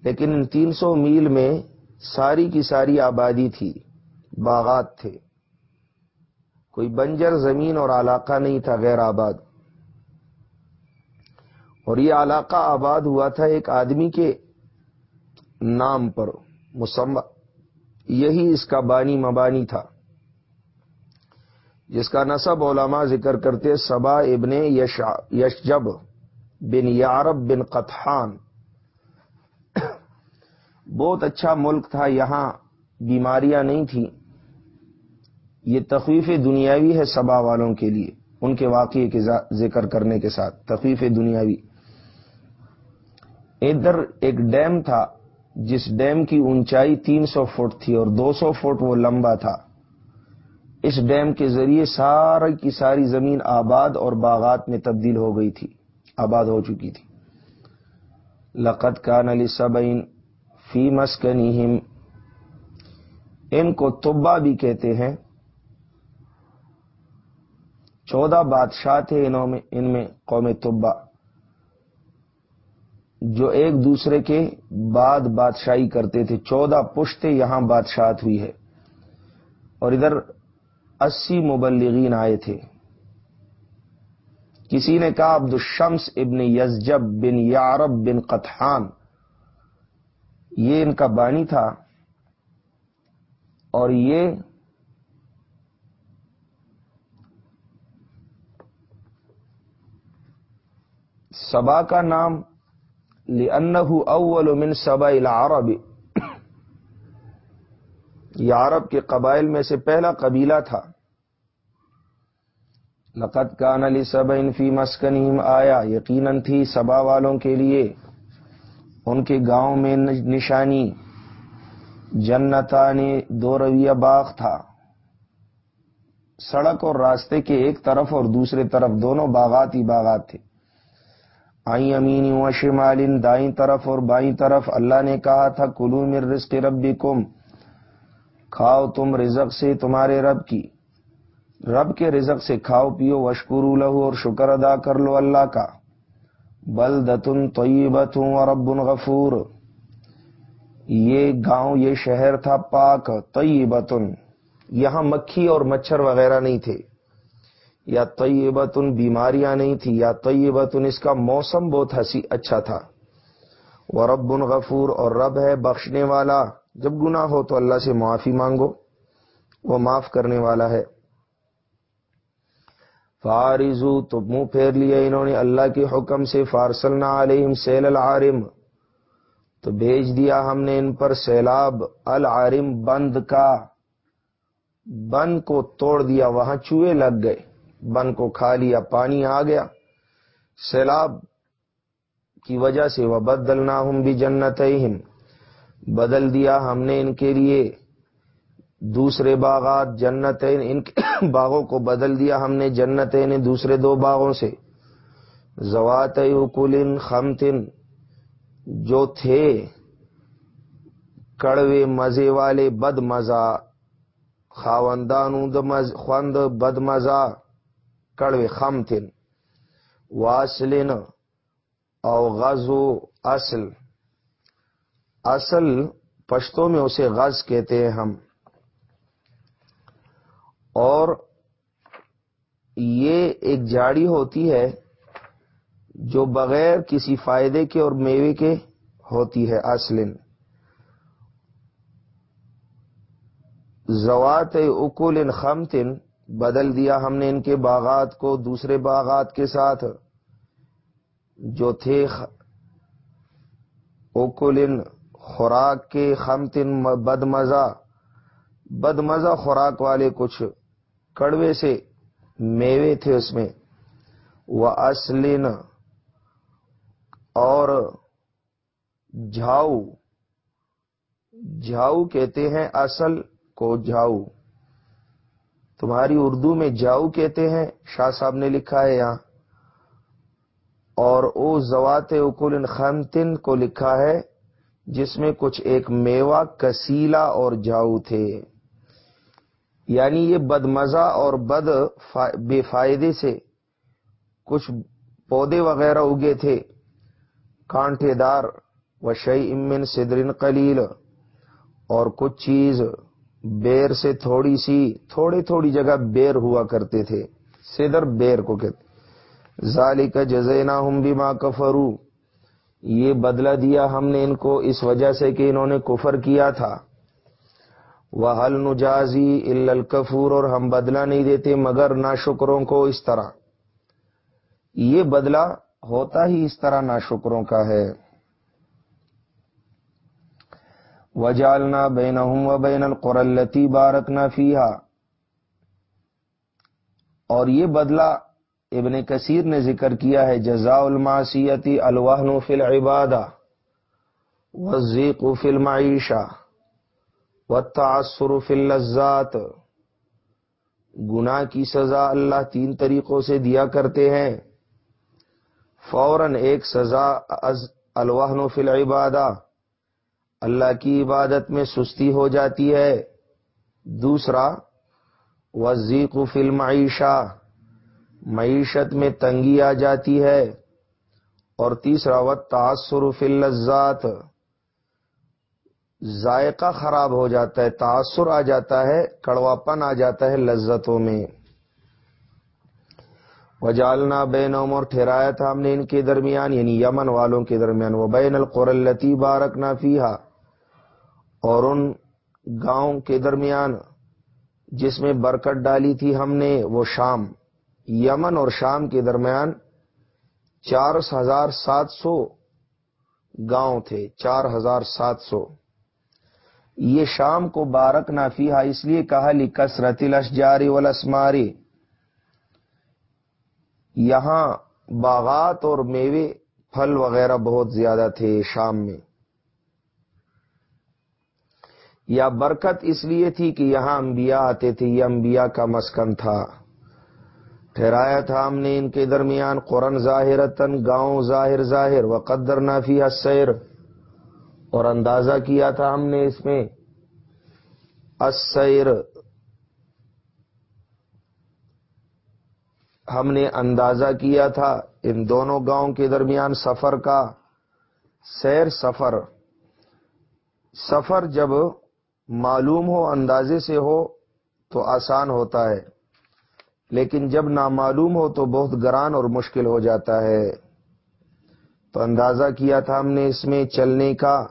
لیکن ان تین سو میل میں ساری کی ساری آبادی تھی، باغات تھے۔ کوئی بنجر زمین اور علاقہ نہیں تھا، غیر آباد۔ اور یہ علاقہ آباد ہوا تھا ایک آدمی کے نام پر مسمہ یہی اس کا بانی مبانی تھا، جس کا نصب علماء ذکر کرتے سبا ابن یشجب بن یارب بن قطحان۔ بہت اچھا ملک تھا، یہاں بیماریاں نہیں تھیں۔ یہ تخویف دنیاوی ہے سبا والوں کے لیے، ان کے واقعے کے ذکر کرنے کے ساتھ تخویف دنیاوی۔ ادھر ایک ڈیم تھا، جس ڈیم کی اونچائی تین سو فٹ تھی اور دو سو فٹ وہ لمبا تھا۔ اس ڈیم کے ذریعے ساری کی ساری زمین آباد اور باغات میں تبدیل ہو گئی تھی، آباد ہو چکی تھی۔ لقت کان علی سبئین فی مسکنہم۔ ان کو تبا بھی کہتے ہیں۔ چودہ بادشاہ تھے انہوں میں، ان میں قوم تبا جو ایک دوسرے کے بعد بادشاہی کرتے تھے، چودہ پشتے یہاں بادشاہت ہوئی ہے۔ اور ادھر اسی مبلغین آئے تھے۔ کسی نے کہا، عبد الشمس ابن یزجب بن یارب بن قطحان، یہ ان کا بانی تھا۔ اور یہ سبا کا نام اول من سبا العرب یہ عرب کے قبائل میں سے پہلا قبیلہ تھا۔ لقت کان علی سب انفی مسکنیم آیا یقیناً تھی سبا والوں کے لیے۔ ان کے گاؤں میں نشانی جنتا نے دو رویہ باغ تھا۔ سڑک اور راستے کے ایک طرف اور دوسرے طرف دونوں باغات ہی باغات تھے۔ آئی امینی و شمالین دائیں طرف اور بائیں طرف۔ اللہ نے کہا تھا، کلو مر رزق ربی کم کھاؤ تم رزق سے تمہارے رب کی۔ رب کے رزق سے کھاؤ، پیو وشکرو لہو اور شکر ادا کر لو اللہ کا۔ بلدتن طیبتن و رب غفور۔ یہ گاؤں، یہ شہر تھا پاک، طیبتن۔ یہاں مکھی اور مچھر وغیرہ نہیں تھے۔ یا طیبتن بیماریاں نہیں تھی، یا طیبتن، اس کا موسم بہت ہنسی اچھا تھا۔ وہ رب غفور اور رب ہے بخشنے والا۔ جب گناہ ہو تو اللہ سے معافی مانگو، وہ معاف کرنے والا ہے۔ فارزو، تو منہ پھیر لیا انہوں نے۔ اللہ کے حکم سے فارسلنا علیہم سیل العارم۔ تو بھیج دیا ہم نے ان پر سیلاب العارم بند کا۔ بن کو توڑ دیا، وہاں چوہے لگ گئے۔ بن کو کھا لیا، پانی آ گیا۔ سیلاب کی وجہ سے وہ بدلنا ہوں بھی جنت بدل دیا ہم نے ان کے لیے۔ دوسرے باغات جنت ان باغوں کو بدل دیا ہم نے جنت دوسرے دو باغوں سے۔ زوات کلن خمتن جو تھے کڑوے مزے والے بد مزہ خاوندان خوند بد مزہ کڑوے خمتن واسلن او غزو اصل۔ اصل پشتوں میں اسے غز کہتے ہیں ہم۔ اور یہ ایک جاڑی ہوتی ہے جو بغیر کسی فائدے کے اور میوے کے ہوتی ہے، اصلن۔ زوات اکول خمتن بدل دیا ہم نے ان کے باغات کو دوسرے باغات کے ساتھ، جو تھے اوکولن خوراک کے خمتن بد مزہ بد مزہ خوراک والے کچھ کڑوے سے میوے تھے اس میں۔ وہ اصلن اور جھاؤ۔ جھاؤ کہتے ہیں اصل کو جھاؤ۔ تمہاری اردو میں جاؤ کہتے ہیں، شاہ صاحب نے لکھا ہے یہاں۔ اور او زوات اکول خنتن کو لکھا ہے، جس میں کچھ ایک میوہ کسیلا اور جاؤ تھے۔ یعنی یہ بد مزہ اور بد بے فائدے سے کچھ پودے وغیرہ اگے تھے۔ کانٹے دار و شعی امن صدرن قلیل۔ اور کچھ چیز بیر سے تھوڑی سی، تھوڑی تھوڑی جگہ بیر ہوا کرتے تھے۔ سدر بیر کو کہتے ظالی کا جزینا ہم بھی ماں کفرو۔ یہ بدلہ دیا ہم نے ان کو اس وجہ سے کہ انہوں نے کفر کیا تھا۔ وہ حل نجازی الکفور اور ہم بدلہ نہیں دیتے مگر نا شکروں کو اس طرح۔ یہ بدلہ ہوتا ہی اس طرح نا شکروں کا ہے۔ وجالنا بین و بین القرلتی بارکنا فیحا اور یہ بدلہ ابن کثیر نے ذکر کیا ہے جزا الماسیتی الوہن فی العبادہ وزیق فی المعیشہ و تاثر فی اللذات۔ گناہ کی سزا اللہ تین طریقوں سے دیا کرتے ہیں۔ فوراً ایک سزا الوہن فی العبادہ۔ اللہ کی عبادت میں سستی ہو جاتی ہے۔ دوسرا وزیق فل معیشہ معیشت میں تنگی آ جاتی ہے۔ اور تیسرا و تاثر فل لذات ذائقہ خراب ہو جاتا ہے تاثر آ جاتا ہے، کڑواپن آ جاتا ہے لذتوں میں۔ وجالنا بین اور ٹھہرایا تھا ہم نے ان کے درمیان یعنی یمن والوں کے درمیان وہ بین القرلتی بارک نہ فیحا اور ان گاؤں کے درمیان جس میں برکت ڈالی تھی ہم نے، وہ شام، یمن اور شام کے درمیان چار ہزار سات سو گاؤں تھے، چار ہزار سات سو۔ یہ شام کو بارک نافیہ اس لیے کہا لی کسرت الشجاری ولسماری یہاں باغات اور میوے، پھل وغیرہ بہت زیادہ تھے شام میں۔ یا برکت اس لیے تھی کہ یہاں انبیاء آتے تھے، یہ انبیاء کا مسکن تھا۔ ٹھہرایا تھا ہم نے ان کے درمیان قرن ظاہر تن گاؤں ظاہر ظاہر و قدر نافی سیر اور اندازہ کیا تھا ہم نے اس میں۔ اسیر ہم نے اندازہ کیا تھا ان دونوں گاؤں کے درمیان سفر کا۔ سیر سفر۔ سفر جب معلوم ہو، اندازے سے ہو تو آسان ہوتا ہے۔ لیکن جب نامعلوم ہو تو بہت گران اور مشکل ہو جاتا ہے۔ تو اندازہ کیا تھا ہم نے اس میں چلنے کا؟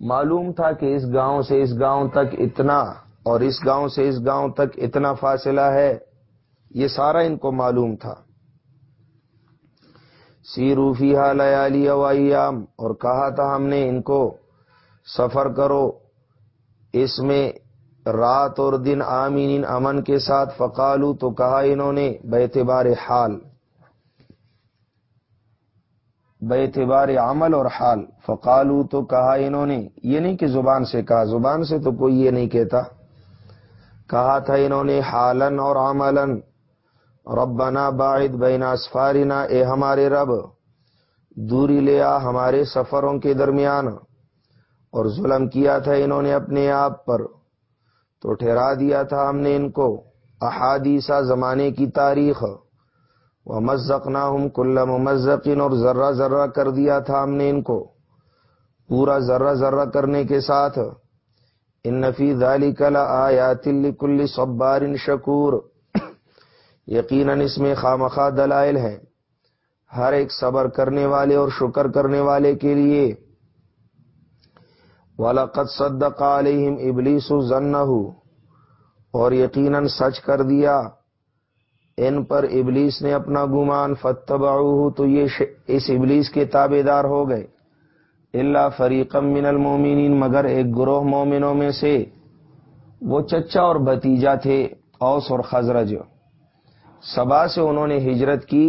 معلوم تھا کہ اس گاؤں سے اس گاؤں تک اتنا اور اس گاؤں سے اس گاؤں تک اتنا فاصلہ ہے۔ یہ سارا ان کو معلوم تھا۔ سی روفی لیالی اویام اور کہا تھا ہم نے ان کو، سفر کرو۔ اس میں رات اور دن آمین امن کے ساتھ فقالو تو کہا انہوں نے، بے اعتبار حال۔ بے اعتبار عمل اور حال۔ فقالو تو کہا انہوں نے، یہ نہیں کہ زبان سے کہا، زبان سے تو کوئی یہ نہیں کہتا۔ کہا تھا انہوں نے حالن اور عملن ربنا باعد بین اسفارنا، اے ہمارے رب، دوری لیا ہمارے سفروں کے درمیان۔ اور ظلم کیا تھا انہوں نے اپنے آپ پر۔ تو ٹھہرا دیا تھا ہم نے ان کو۔ احادیثہ زمانے کی تاریخ۔ وہ مزق نہ ہم کل ممزقین اور ذرہ ذرہ کر دیا تھا ہم نے ان کو۔ پورا ذرہ ذرہ کرنے کے ساتھ۔ ان نفی دالی کلا آیا تل کل صبار شکور۔ یقیناً اس میں خامخواہ دلائل ہے ہر ایک صبر کرنے والے اور شکر کرنے والے کے لیے۔ ولاقت صدق علیہم ابلیس ضن اور یقیناً سچ کر دیا، ان پر ابلیس نے اپنا گمان فتب تو یہ اس ابلیس کے تابے دار ہو گئے۔ اللہ فریقم من المومنین مگر ایک گروہ مومنوں میں سے وہ چچا اور بتیجا تھے، اوس اور خزرج۔ سبا سے انہوں نے ہجرت کی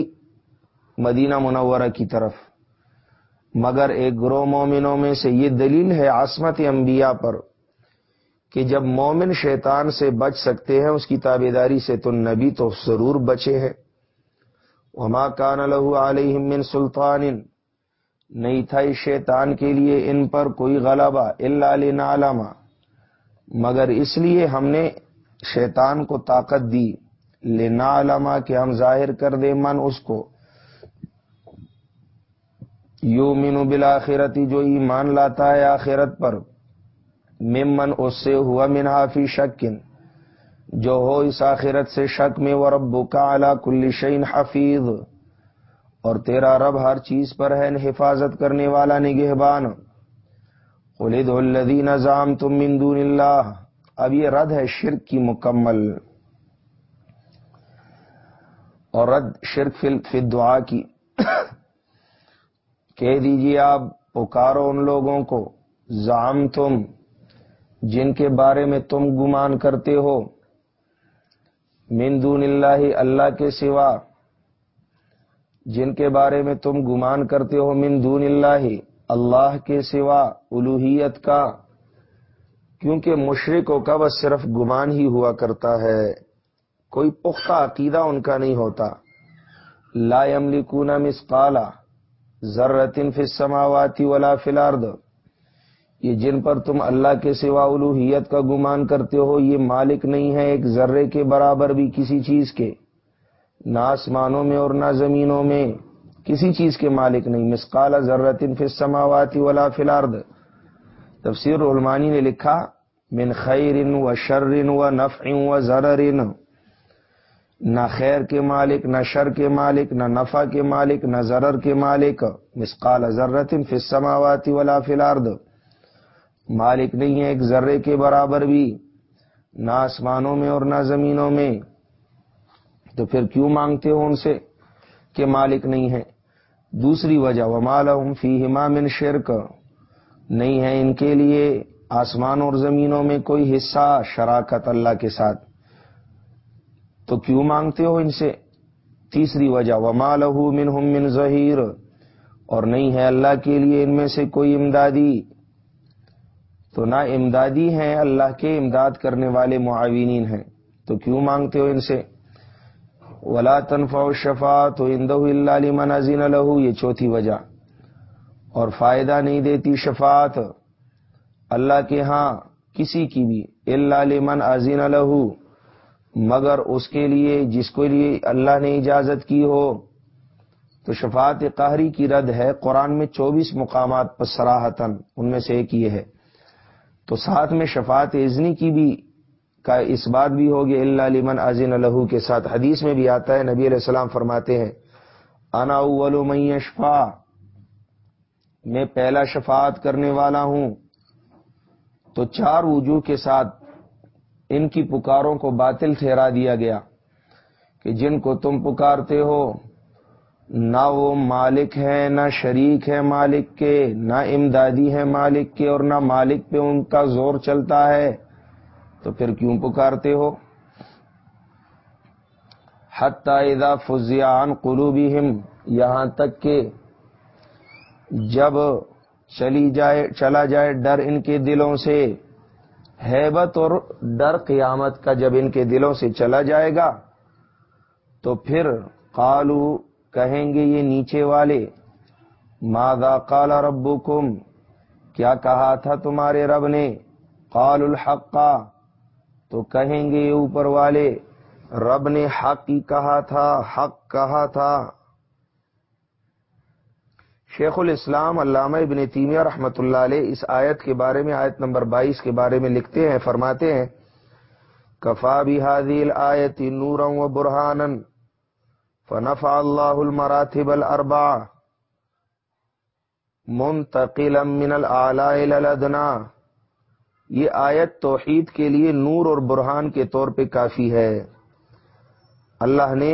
مدینہ منورہ کی طرف۔ مگر ایک گروہ مومنوں میں سے یہ دلیل ہے عصمت انبیاء پر کہ جب مومن شیطان سے بچ سکتے ہیں، اس کی تابے داری سے تو نبی تو ضرور بچے ہیں۔ وما کان لہو علیہ من سلطان۔ نہیں تھا اس شیطان کے لیے ان پر کوئی غلبہ اللہ علیہ مگر اس لیے ہم نے شیطان کو طاقت دی۔ لینا علما کہ ہم ظاہر کر دیں من اس کو۔ یو مینو بلاخرتی جو ایمان لاتا ہے آخرت پر، ممن اس سے ہوا منحافی شکن، جو ہو اس آخرت سے شک میں وہ رب کا کل شعین حفیظ۔ اور تیرا رب ہر چیز پر ہے، حفاظت کرنے والا نگہبان۔ خلد الدین نظام تم مندون اللہ اب یہ رد ہے شرک کی مکمل۔ اور رد شرک فی دعا کی۔ کہہ دیجیے آپ پکارو ان لوگوں کو زام تم، جن کے بارے میں تم گمان کرتے ہو۔ من دون اللہ اللہ کے سوا۔ جن کے بارے میں تم گمان کرتے ہو، من دون اللہ اللہ کے سوا، الوحیت کا۔ کیونکہ مشرقوں کا بس صرف گمان ہی ہوا کرتا ہے۔ کوئی پختہ عقیدہ ان کا نہیں ہوتا۔ لا یملکون مسقالا ذرتن فی السماوات ولا فی الارض۔ یہ جن پر تم اللہ کے سوا الوحیت کا گمان کرتے ہو، یہ مالک نہیں ہے ایک ذرے کے برابر بھی کسی چیز کے۔ نہ آسمانوں میں اور نہ زمینوں میں کسی چیز کے مالک نہیں۔ مسقال ذرتن فی السماوات ولا فی الارض۔ تفسیر علمانی نے لکھا، من خیر و شر و نفع و ضرر نہ خیر کے مالک، نہ شر کے مالک، نہ نفع کے مالک، نہ ضرر کے مالک. مسقال ضرت فی السماوات ولا فی الارض. مالک نہیں ہے ایک ذرے کے برابر بھی، نہ آسمانوں میں اور نہ زمینوں میں. تو پھر کیوں مانگتے ہو ان سے کہ مالک نہیں ہے؟ دوسری وجہ و مال فی من شرک. نہیں ہے ان کے لیے آسمان اور زمینوں میں کوئی حصہ، شراکت اللہ کے ساتھ. تو کیوں مانگتے ہو ان سے؟ تیسری وجہ، وما لہو من ہم من ظہیر اور نہیں ہے اللہ کے لیے ان میں سے کوئی امدادی۔ تو نہ امدادی ہیں اللہ کے، امداد کرنے والے معاونین ہیں۔ تو کیوں مانگتے ہو ان سے؟ ولا تنفع شفا تو اندہ اللہ علی منازین لہو یہ چوتھی وجہ۔ اور فائدہ نہیں دیتی شفاعت۔ اللہ کے ہاں کسی کی بھی۔ اللہ علی من ازین لہو مگر اس کے لیے جس کو لیے اللہ نے اجازت کی ہو۔ تو شفاعت قہری کی رد ہے۔ قرآن میں چوبیس مقامات پر سراہتن ان میں سے ایک یہ ہے۔ تو ساتھ میں شفاعت ازنی کی بھی کا اس بات بھی ہوگی اللہ علیمن عظین الہو کے ساتھ۔ حدیث میں بھی آتا ہے، نبی علیہ السلام فرماتے ہیں، انا اول من شفا میں پہلا شفاعت کرنے والا ہوں۔ تو چار وجوہ کے ساتھ ان کی پکاروں کو باطل ٹھہرا دیا گیا کہ جن کو تم پکارتے ہو، نہ وہ مالک ہیں، نہ شریک ہے مالک کے، نہ امدادی ہے مالک کے اور نہ مالک پہ ان کا زور چلتا ہے، تو پھر کیوں پکارتے ہو؟ اذا فزیان قلوبہم، یہاں تک کہ جب چلی جائے، چلا جائے ڈر ان کے دلوں سے ہیبت اور ڈر قیامت کا جب ان کے دلوں سے چلا جائے گا، تو پھر قالو کہیں گے یہ نیچے والے مادا کالا ربو کیا کہا تھا تمہارے رب نے؟ قال الحق۔ تو کہیں گے اوپر والے، رب نے حق ہی کہا تھا، حق کہا تھا۔ شیخ الاسلام علامہ ابن تیمیہ رحمۃ اللہ علیہ اس آیت کے بارے میں، آیت نمبر بائیس کے بارے میں لکھتے ہیں، فرماتے ہیں، کفا بھی آیت نورم و برہان فنفا اللہ المراتب الاربع منتقلا من الاعلی الادنا یہ آیت توحید کے لیے نور اور برہان کے طور پہ کافی ہے۔ اللہ نے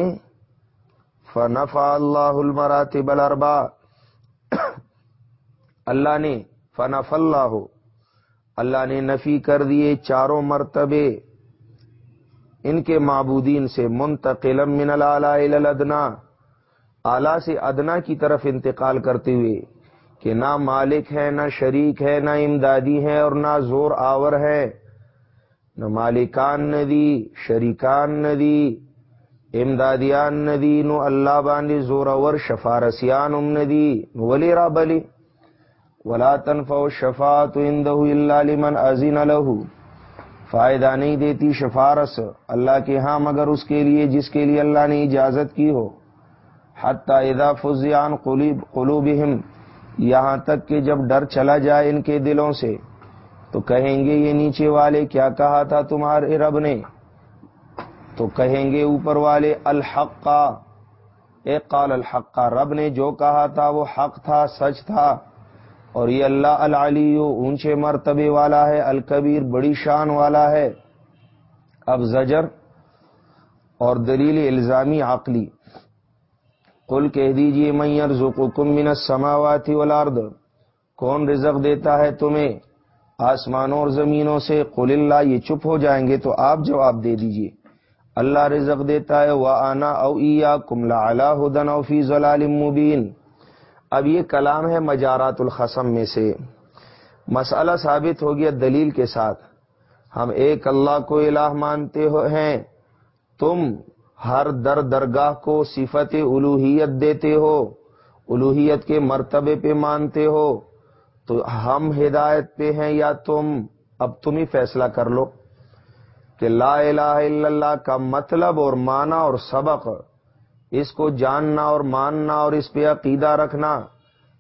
فنفا اللہ المراتب الاربع اللہ نے فنف اللہ اللہ نے نفی کر دیے چاروں مرتبے ان کے معبودین سے منتقل من الادنا اعلی سے ادنا کی طرف انتقال کرتے ہوئے کہ نہ مالک ہے، نہ شریک ہے، نہ امدادی ہے اور نہ زور آور ہے، نہ مالکان ندی شریکان ندی امدادیان ندی نو اللہ باندی زور اور شفارسیان ام ندی ولی را بلی ولا تنفع شفاعت عنده الا لمن اذن له. فائدہ نہیں دیتی شفارس اللہ کے ہاں مگر اس کے لیے جس کے لیے اللہ نے اجازت کی ہو. حتی اذا فزیان قلوبہم، یہاں تک کہ جب ڈر چلا جائے ان کے دلوں سے، تو کہیں گے یہ نیچے والے کیا کہا تھا تمہارے رب نے؟ تو کہیں گے اوپر والے الحق۔ اے قال الحق، رب نے جو کہا تھا وہ حق تھا، سچ تھا۔ اور یہ اللہ العلی اونچے مرتبے والا ہے، الکبیر بڑی شان والا ہے۔ اب زجر اور دلیل الزامی عقلی۔ قل کہہ دیجیے میئر ذکم من السماوات والارض کون رزق دیتا ہے تمہیں؟ آسمانوں اور زمینوں سے۔ قل اللہ، یہ چپ ہو جائیں گے تو آپ جواب دے دیجیے اللہ رزق دیتا ہے وہ آنا او ایا کملا اللہ ہدن اوفی ضلال مبین اب یہ کلام ہے مجارات الخصم میں سے۔ مسئلہ ثابت ہو گیا دلیل کے ساتھ۔ ہم ایک اللہ کو الہ مانتے ہیں۔ تم ہر در درگاہ کو صفت الوحیت دیتے ہو۔ الوحیت کے مرتبے پہ مانتے ہو۔ تو ہم ہدایت پہ ہیں یا تم؟ اب تم ہی فیصلہ کر لو کہ لا الہ الا اللہ کا مطلب اور معنی اور سبق اس کو جاننا اور ماننا اور اس پہ عقیدہ رکھنا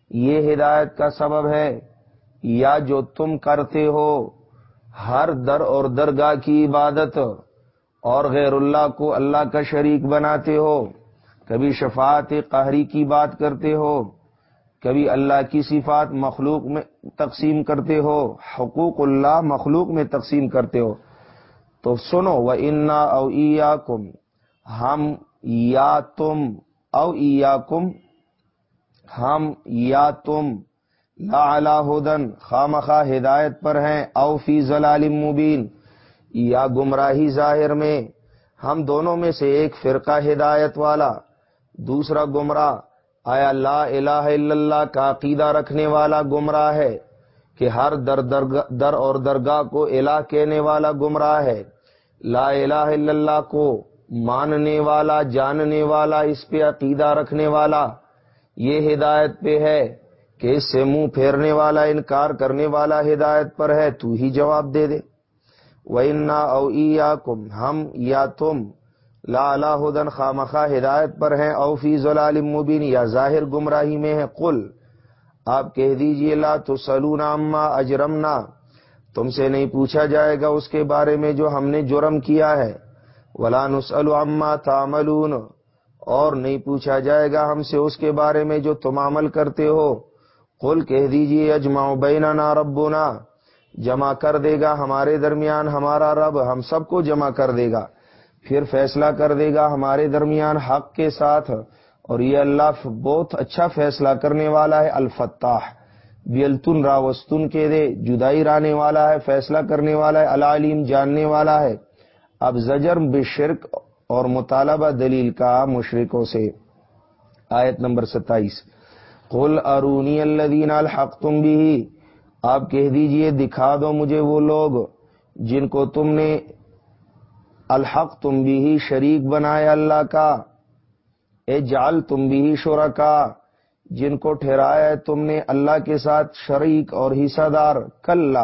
یہ ہدایت کا سبب ہے۔ یا جو تم کرتے ہو ہر در اور درگاہ کی عبادت اور غیر اللہ کو اللہ کا شریک بناتے ہو، کبھی شفاعت قہری کی بات کرتے ہو، کبھی اللہ کی صفات مخلوق میں تقسیم کرتے ہو، حقوق اللہ مخلوق میں تقسیم کرتے ہو۔ تو سنو وہ انا او ہم یا تم او یا ہم یا تم لا ہدن خام خواہ ہدایت پر ہیں، او فی ضلال مبین، یا گمراہی ظاہر میں، ہم دونوں میں سے ایک فرقہ ہدایت والا، دوسرا گمراہ، آیا لا الہ الا اللہ کا عقیدہ رکھنے والا گمراہ ہے، کہ ہر در در اور درگاہ کو الہ کہنے والا گمراہ ہے، لا الہ الا اللہ کو ماننے والا، جاننے والا، اس پہ عقیدہ رکھنے والا، یہ ہدایت پہ ہے کہ اس سے منہ پھیرنے والا، انکار کرنے والا ہدایت پر ہے، تو ہی جواب دے دے۔ وَإِنَّا او کم ہم یا تم، لا لا ہدن خامخواہ ہدایت پر ہیں او فی ضلال مبین یا ظاہر گمراہی میں ہے قل، آپ کہہ دیجیے، لا تو سلونا اما اجرمنا تم سے نہیں پوچھا جائے گا اس کے بارے میں جو ہم نے جرم کیا ہے۔ ولا نسل عما تعملون۔ اور نہیں پوچھا جائے گا ہم سے اس کے بارے میں جو تم عمل کرتے ہو۔ قل کہہ دیجیے اجماؤ بیننا ربنا۔ جمع کر دے گا ہمارے درمیان ہمارا رب، ہم سب کو جمع کر دے گا۔ پھر فیصلہ کر دے گا ہمارے درمیان حق کے ساتھ۔ اور یہ اللہ بہت اچھا فیصلہ کرنے والا ہے، الفتاح۔ بیلتن راوستن کے دے، جدائی رانے والا ہے، فیصلہ کرنے والا ہے، العلیم جاننے والا ہے۔ اب زجر بشرک اور مطالبہ دلیل کا مشرکوں سے۔ آیت نمبر ستائیس۔ قل ارونی الدین الحق تم بھی آپ کہہ دیجیے، دکھا دو مجھے وہ لوگ جن کو تم نے الحق تم بھی شریک بنایا اللہ کا۔ اے جال تم بھی شرکا، جن کو ٹھہرایا تم نے اللہ کے ساتھ شریک اور حصہ دار کل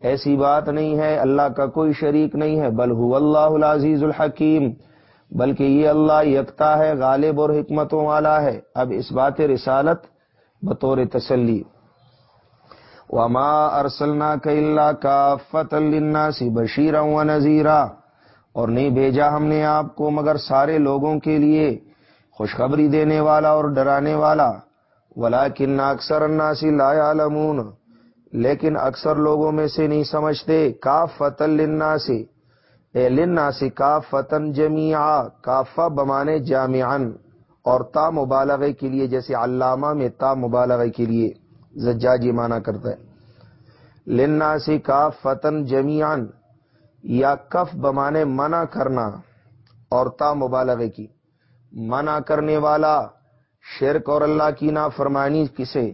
ایسی بات نہیں ہے، اللہ کا کوئی شریک نہیں ہے، بل ہو اللہ العزیز الحکیم، بلکہ یہ اللہ یکتا ہے، غالب اور حکمتوں والا ہے۔ اب اس بات رسالت بطور تسلی۔ وما ارسلنا اللہ کا فت سی بشیرا و نذیرہ اور نہیں بھیجا ہم نے آپ کو، مگر سارے لوگوں کے لیے خوشخبری دینے والا اور ڈرانے والا۔ ولا کن اکثر اناسی لا عالمون لیکن اکثر لوگوں میں سے نہیں سمجھتے کا فتن لنا سے اے لنا سے کا فتن جمیا کافا بمانے جامعن اور تا مبالغے کے لیے، جیسے علامہ میں تا مبالغے کے لیے زجاجی مانا کرتا ہے۔ لنا سے کا فتن جمیان یا کف بمانے منع کرنا اور تا مبالغے کی۔ منع کرنے والا شرک اور اللہ کی نافرمانی کسے؟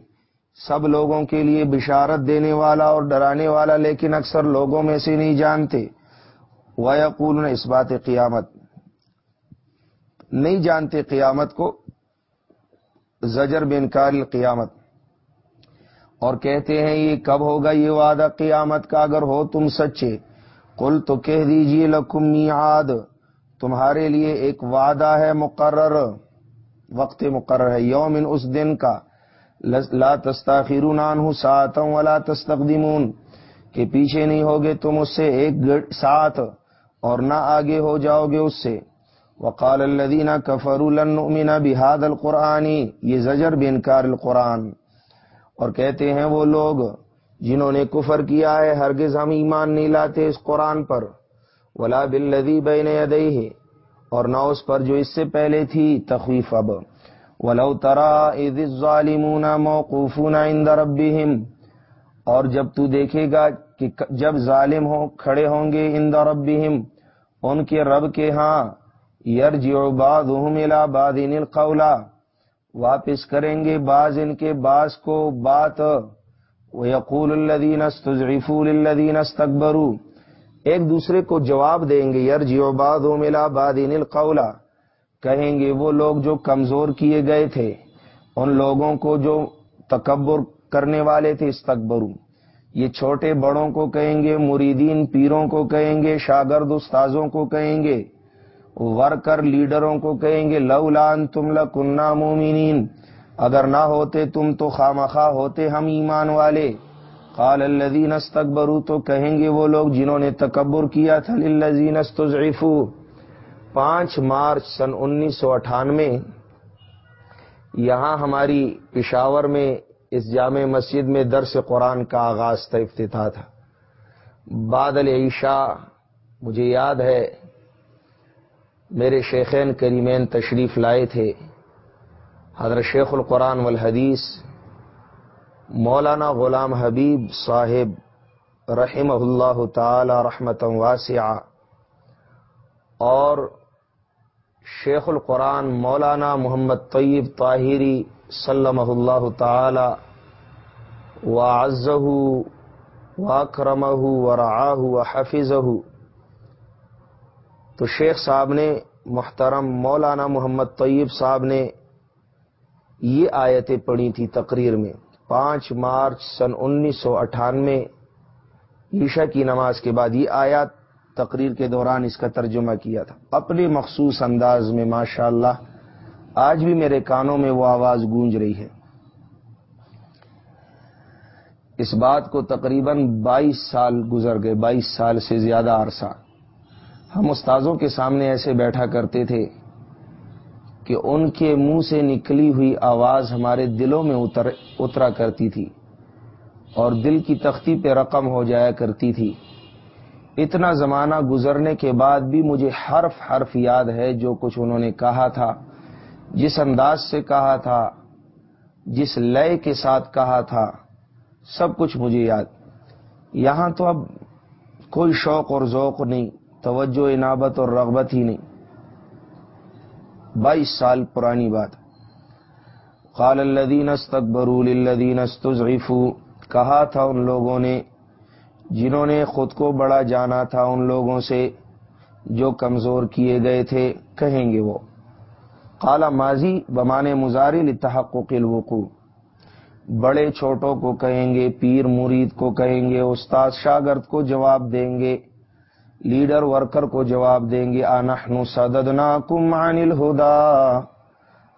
سب لوگوں کے لیے بشارت دینے والا اور ڈرانے والا، لیکن اکثر لوگوں میں سے نہیں جانتے۔ وہ اس بات قیامت۔ نہیں جانتے قیامت کو۔ زجر بن کال قیامت۔ اور کہتے ہیں، یہ کب ہوگا یہ وعدہ قیامت کا؟ اگر ہو تم سچے کل تو کہہ دیجیے لکم میعاد۔ تمہارے لیے ایک وعدہ ہے مقرر۔ وقت مقرر ہے، یوم اس دن کا۔ لا تستاخرون عنہ ساتوں ولا تستقدمون، کہ پیچھے نہیں ہوگے تم اس سے ایک ساتھ اور نہ آگے ہو جاؤ گے اس سے۔ وقال الذين كفروا لن نؤمن بهذا القران یہ زجر بینکار القرآن۔ اور کہتے ہیں وہ لوگ جنہوں نے کفر کیا ہے، ہرگز ہم ایمان نہیں لاتے اس قرآن پر۔ ولا بالذی بین یدیہ، اور نہ اس پر جو اس سے پہلے تھی، تخویف اب۔ ولو ترا اذ الظالمون موقوفون عند ربهم اور جب تو دیکھے گا کہ جب ظالم ہو کھڑے ہوں گے عند ربهم، ان کے رب کے ہاں یرجع بعضهم الى بعض القول، واپس کریں گے بعض ان کے بعض کو بات، ويقول الذين استضعفوا للذين استكبروا۔ ایک دوسرے کو جواب دیں گے یرجع بعضهم الى بعض القول۔ کہیں گے وہ لوگ جو کمزور کیے گئے تھے، ان لوگوں کو جو تکبر کرنے والے تھے، استکبرو۔ یہ چھوٹے بڑوں کو کہیں گے، مریدین پیروں کو کہیں گے، شاگرد استاذوں کو کہیں گے، ورکر لیڈروں کو کہیں گے لولان تم لکنہ مومنین۔ اگر نہ ہوتے تم تو خامخواہ ہوتے ہم ایمان والے۔ قال الذین استکبرو تو کہیں گے وہ لوگ جنہوں نے تکبر کیا تھا، للذین استضعفوا پانچ مارچ سن انیس سو اٹھانوے، یہاں ہماری پشاور میں اس جامع مسجد میں درس قرآن کا آغاز تھا، افتتاح تھا۔ بادل عشاء مجھے یاد ہے، میرے شیخین کریمین تشریف لائے تھے، حضرت شیخ القرآن والحدیث، مولانا غلام حبیب صاحب رحمہ اللہ تعالی رحمت واسعہ، اور شیخ القرآن مولانا محمد طیب طاہری صلی اللہ تعالی و عزہ و و رعاہ تو شیخ صاحب نے، محترم مولانا محمد طیب صاحب نے یہ آیتیں پڑھی تھی تقریر میں۔ پانچ مارچ سن انیس سو اٹھانوے عیشا کی نماز کے بعد یہ آیات تقریر کے دوران اس کا ترجمہ کیا تھا۔ اپنے مخصوص انداز میں ماشاء اللہ آج بھی میرے کانوں میں وہ آواز گونج رہی ہے۔ اس بات کو تقریباً بائیس سال گزر گئے، بائیس سال سے زیادہ عرصہ۔ ہم استاذوں کے سامنے ایسے بیٹھا کرتے تھے کہ ان کے منہ سے نکلی ہوئی آواز ہمارے دلوں میں اتر، اترا کرتی تھی اور دل کی تختی پہ رقم ہو جایا کرتی تھی۔ اتنا زمانہ گزرنے کے بعد بھی مجھے حرف حرف یاد ہے جو کچھ انہوں نے کہا تھا، جس انداز سے کہا تھا، جس لیے کے ساتھ کہا تھا، سب کچھ مجھے یاد۔ یہاں تو اب کوئی شوق اور ذوق نہیں، توجہ انابت اور رغبت ہی نہیں۔ بائیس سال پرانی بات۔ قال الذين استكبروا للذين استضعفوا، کہا تھا ان لوگوں نے جنہوں نے خود کو بڑا جانا تھا ان لوگوں سے جو کمزور کیے گئے تھے، کہیں گے وہ۔ کالا ماضی، بمانے مزار لتحقق الوقوع۔ بڑے چھوٹوں کو کہیں گے، پیر مرید کو کہیں گے، استاد شاگرد کو جواب دیں گے، لیڈر ورکر کو جواب دیں گے آنحن صددنا کم عن الہدا۔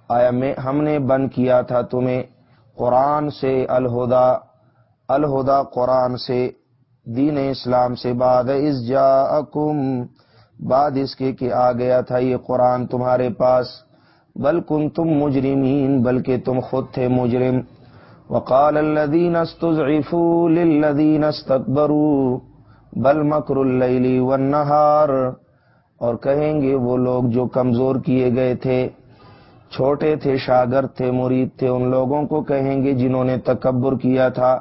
آیا میں، ہم نے بند کیا تھا تمہیں قرآن سے الہدا الہدا قرآن سے۔ دین اسلام سے بعد اس جا بعد اس کے کہ آ گیا تھا یہ قرآن تمہارے پاس، بل کن تم مجرمین، بلکہ تم خود تھے مجرم۔ وقال الذين استضعفوا للذين استكبروا بل مکر اللیلی والنہار۔ اور کہیں گے وہ لوگ جو کمزور کیے گئے تھے، چھوٹے تھے، شاگرد تھے، مرید تھے، ان لوگوں کو کہیں گے جنہوں نے تکبر کیا تھا۔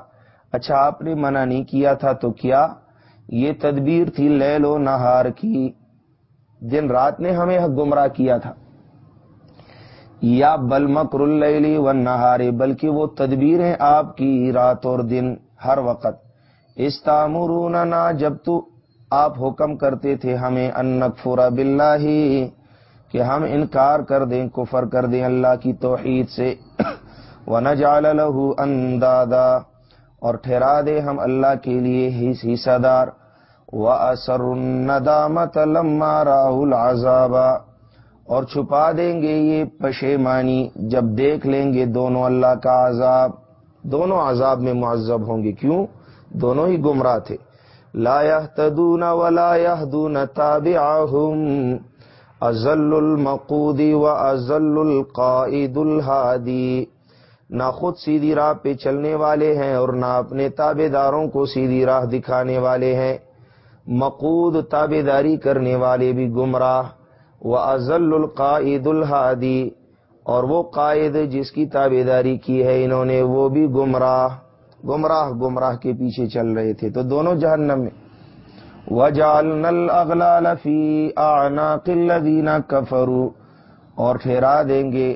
اچھا آپ نے منع نہیں کیا تھا تو کیا؟ یہ تدبیر تھی لے لو نہار کی۔ دن رات نے ہمیں گمراہ کیا تھا۔ یا بل مکر اللیلی و نہارے بلکہ وہ تدبیریں آپ کی رات اور دن ہر وقت۔ استامروننا جب تو آپ حکم کرتے تھے ہمیں انکفر باللہ، کہ ہم انکار کر دیں، کفر کر دیں اللہ کی توحید سے۔ ونجعل له اندادا۔ اور ٹھہرا دے ہم اللہ کے لیے حصہ دار وَأَسَرُ النَّدَامَةَ لَمَّا رَأَهُ الْعَذَابَ. اور چھپا دیں گے یہ پشیمانی جب دیکھ لیں گے دونوں اللہ کا عذاب. دونوں عذاب میں معذب ہوں گے، کیوں؟ دونوں ہی گمراہ تھے. لا يهتدون ولا يهدون تابعهم ازل المقود و ازل القائد الحادی. نہ خود سیدھی راہ پہ چلنے والے ہیں اور نہ اپنے تابے داروں کو سیدھی راہ دکھانے والے ہیں۔ مقود تابے داری کرنے والے بھی گمراہ۔ و ازل القائد الحادی اور وہ قائد جس کی تابے داری کی ہے انہوں نے، وہ بھی گمراہ۔ گمراہ گمراہ کے پیچھے چل رہے تھے۔ تو دونوں جہنم میں۔ وجعلنا الاغلال فی اعناق الذین کفروا اور ٹھہرا دیں گے۔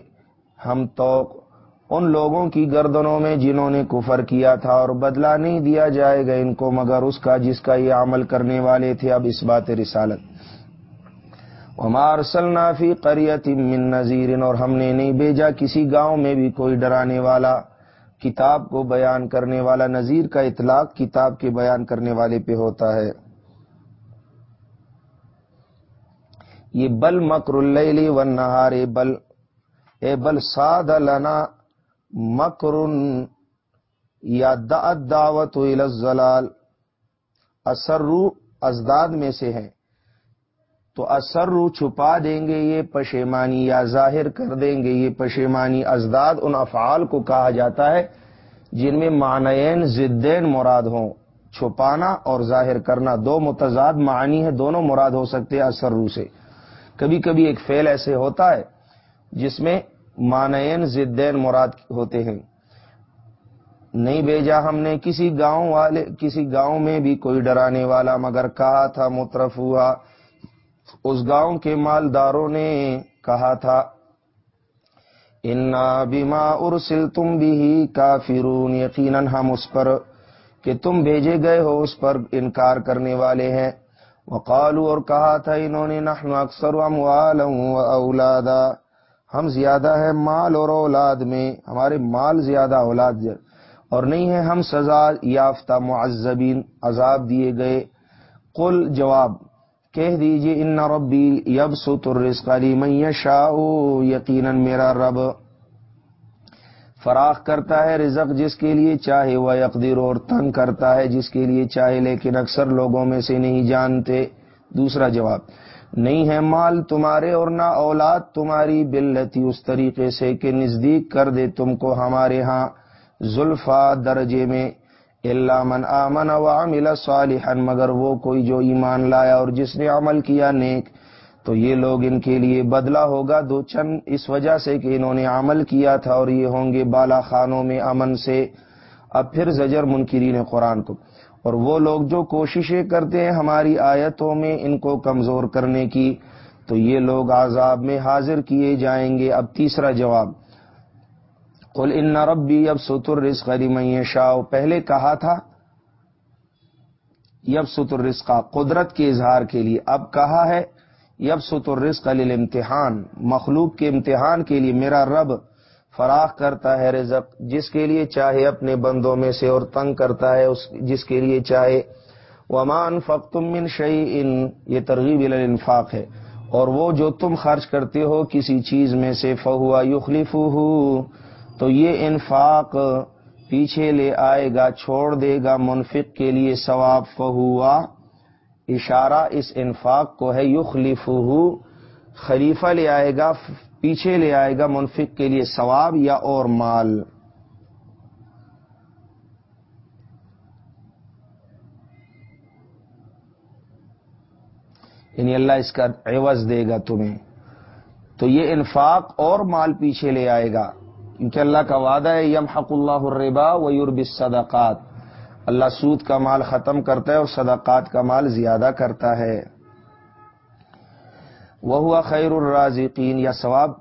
ہم تو ان لوگوں کی گردنوں میں جنہوں نے کفر کیا تھا اور بدلہ نہیں دیا جائے گا ان کو، مگر اس کا جس کا یہ عمل کرنے والے تھے، اب اس بات رسالت۔ ہمار سلنافی قریت من نذیر اور ہم نے نہیں بھیجا کسی گاؤں میں بھی کوئی ڈرانے والا کتاب کو بیان کرنے والا۔ نذیر کا اطلاق کتاب کے بیان کرنے والے پہ ہوتا ہے۔ یہ بل مکر اللیلی و بل، اے بل ساد لنا مکر یا دعوت الزلال اسرو ازداد میں سے ہے۔ تو اسرو چھپا دیں گے، یہ پشیمانی یا ظاہر کر دیں گے، یہ پشیمانی ازداد ان افعال کو کہا جاتا ہے، جن میں معنین زدین مراد ہوں۔ چھپانا اور ظاہر کرنا دو متضاد معنی ہے دونوں مراد ہو سکتے ہیں اسرو سے۔ کبھی کبھی ایک فیل ایسے ہوتا ہے، جس میں مانین زدین مراد ہوتے ہیں۔ نہیں بھیجا ہم نے کسی گاؤں والے، کسی گاؤں میں بھی کوئی ڈرانے والا، مگر کہا تھا مترف ہوا۔ اس گاؤں کے مالداروں نے کہا تھا، انا بیما ارسل تم بھی کافرون یقیناً ہم اس پر، کہ تم بھیجے گئے ہو، اس پر انکار کرنے والے ہیں۔ وقالو اور کہا تھا انہوں نے، نحن اکثر اموالا و اولادا ہم زیادہ ہے مال اور اولاد میں، ہمارے مال زیادہ اولاد اور نہیں ہے ہم سزا یافتہ معذبین، عذاب دیے گئے۔ قل جواب، کہہ دیجیے، ان ربی یبسط الرزق لمن یشاء، یقینا میرا رب فراخ کرتا ہے رزق جس کے لیے چاہے وہ یقدر اور تنگ کرتا ہے جس کے لیے چاہے، لیکن اکثر لوگوں میں سے نہیں جانتے۔ دوسرا جواب نہیں ہے مال تمہارے اور نہ اولاد تمہاری بلتی اس طریقے سے کہ نزدیک کر دے تم کو ہمارے ہاں زلفا درجے میں اللہ من آمن و عمل صالحا، مگر وہ کوئی جو ایمان لایا اور جس نے عمل کیا نیک، تو یہ لوگ ان کے لیے بدلہ ہوگا۔ دو چند اس وجہ سے کہ انہوں نے عمل کیا تھا اور یہ ہوں گے بالا خانوں میں امن سے۔ اب پھر زجر منکرین قرآن کو۔ اور وہ لوگ جو کوششیں کرتے ہیں ہماری آیتوں میں ان کو کمزور کرنے کی، تو یہ لوگ عذاب میں حاضر کیے جائیں گے۔ اب تیسرا جواب۔ قل ان ربی اب ستر رزق میں شاہ پہلے کہا تھا یب ستر رزق قدرت کے اظہار کے لیے۔ اب کہا ہے یب ستر رزق امتحان مخلوق کے امتحان کے لیے۔ میرا رب فراخ کرتا ہے رزق، جس کے لیے چاہے اپنے بندوں میں سے، اور تنگ کرتا ہے اس، جس کے لیے چاہے۔ ومان فختم من شعی ان یہ ترغیب الانفاق ہے۔ اور وہ جو تم خرچ کرتے ہو کسی چیز میں سے فہوا یخلف تو یہ انفاق پیچھے لے آئے گا، چھوڑ دے گا منفق کے لیے ثواب۔ فہوا اشارہ اس انفاق کو ہے یخلف خلیفہ لے آئے گا پیچھے لے آئے گا منفق کے لیے ثواب یا اور مال؟ یعنی اللہ اس کا عوض دے گا تمہیں۔ تو یہ انفاق اور مال پیچھے لے آئے گا۔ کیونکہ اللہ کا وعدہ ہے یم حق اللہ الربا و یورب صدقات اللہ سود کا مال ختم کرتا ہے اور صدقات کا مال زیادہ کرتا ہے۔ وہ ہوا خیر الرازقین، یا ثواب۔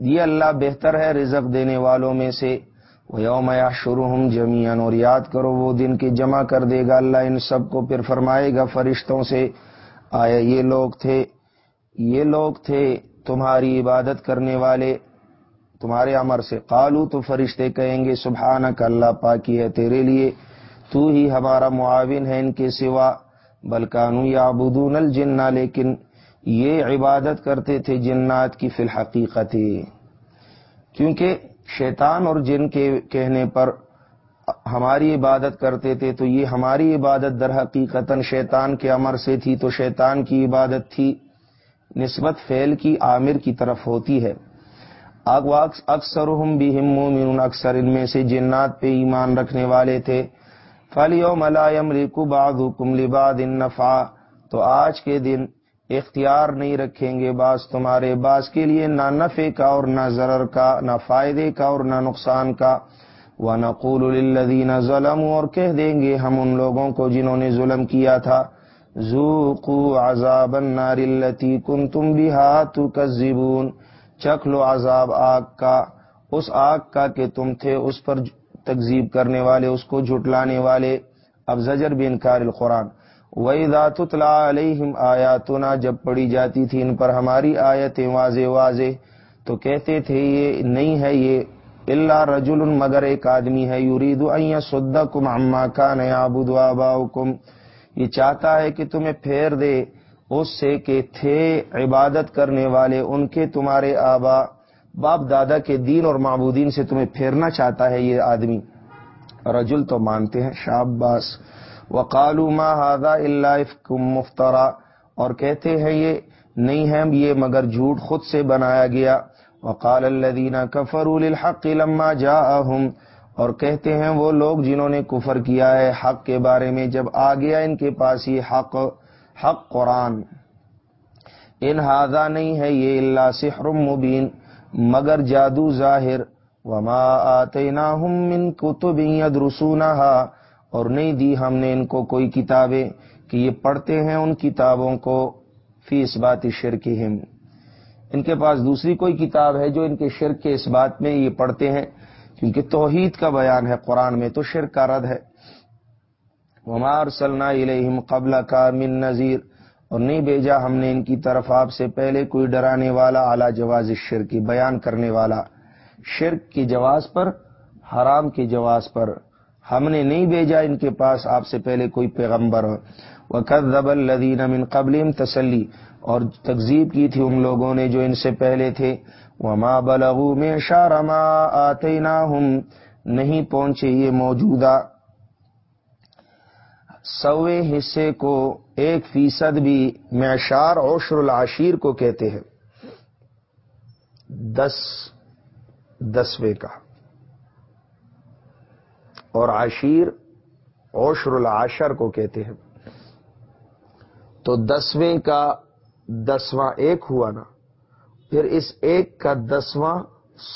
یہ اللہ بہتر ہے رزق دینے والوں میں سے۔ وہ یوم یا شروع ہم اور یاد کرو وہ دن کے جمع کر دے گا اللہ ان سب کو، پھر فرمائے گا فرشتوں سے، آیا یہ لوگ تھے، یہ لوگ تھے تمہاری عبادت کرنے والے۔ تمہارے امر سے قالو، تو فرشتے کہیں گے، سبحانک اللہ پاکی ہے تیرے لیے، تو ہی ہمارا معاون ہے ان کے سوا۔ بلکانو یا بدون الجنہ، لیکن یہ عبادت کرتے تھے جنات کی فی الحقیقت کیونکہ شیطان اور جن کے کہنے پر ہماری عبادت کرتے تھے تو یہ ہماری عبادت در حقیقت شیطان کے امر سے تھی تو شیطان کی عبادت تھی۔ نسبت فعل کی عامر کی طرف ہوتی ہے۔ اکثر ہم بھی ہم اکثر ان میں سے جنات پہ ایمان رکھنے والے تھے۔ فلیو ملائم ریکو باد حکم لباد ان نفا تو آج کے دن اختیار نہیں رکھیں گے بعض تمہارے بعض کے لیے نہ نفے کا اور نہ ضرر کا، نہ فائدے کا اور نہ نقصان کا۔ وہ نقول الدین ظلم اور کہہ دیں گے ہم ان لوگوں کو جنہوں نے ظلم کیا تھا۔ ذوقو عذاب النار التي كنتم بها تكذبون۔ چکھ لو عذاب آگ کا، اس آگ کا کہ تم تھے اس پر تکذیب کرنے والے، اس کو جھٹلانے والے۔ اب زجر بھی انکار القرآن۔ وہی دات علیہم آیاتنا جب پڑی جاتی تھی ان پر ہماری آیتیں واضح واضح، تو کہتے تھے، یہ نہیں ہے، یہ اللہ رجل، مگر ایک آدمی ہے یورید سدا کم اما کا نیا بدوا یہ چاہتا ہے کہ تمہیں پھیر دے، اس سے کہ تھے عبادت کرنے والے ان کے تمہارے آبا۔ باپ دادا کے دین اور معبودین سے تمہیں پھیرنا چاہتا ہے یہ آدمی۔ رجل تو مانتے ہیں شاباس۔ وقالو ما ہادا اللہ کم مفترا اور کہتے ہیں یہ نہیں ہے، یہ مگر جھوٹ خود سے بنایا گیا۔ وقال الذين كفروا للحق لما جاءهم، اور کہتے ہیں وہ لوگ جنہوں نے کفر کیا ہے حق کے بارے میں، جب آ گیا ان کے پاس یہ حق حق قرآن۔ ان ہاضا نہیں ہے، یہ اللہ سحر مبین، مگر جادو ظاہر۔ وما آتیناہم من کتب یدرسونہا اور نہیں دی ہم نے ان کو کوئی کتابیں کہ یہ پڑھتے ہیں ان کتابوں کو فی اس بات شرک ان کے پاس دوسری کوئی کتاب ہے جو ان کے شرک کے اس بات میں یہ پڑھتے ہیں، کیونکہ توحید کا بیان ہے قرآن میں تو شرک کا رد ہے۔ ومار سلنا الیہم قبل کا من نذیر اور نہیں بھیجا ہم نے ان کی طرف آپ سے پہلے کوئی ڈرانے والا، اعلی جواز شرک بیان کرنے والا۔ شرک کی جواز پر، حرام کی جواز پر۔ ہم نے نہیں بھیجا ان کے پاس آپ سے پہلے کوئی پیغمبر۔ وقت الدین امن قبل تسلی اور تقزیب کی تھی ان لوگوں نے جو ان سے پہلے تھے۔ وہ ماں بلغو میں شارما آتے نہیں پہنچے یہ موجودہ۔ سوے حصے کو ایک فیصد بھی معشار عشر العشیر کو کہتے ہیں۔ دس، دسویں کا۔ اور عشیر عشر العشر کو کہتے ہیں۔ تو دسویں کا دسواں ایک ہوا نا، پھر اس ایک کا دسواں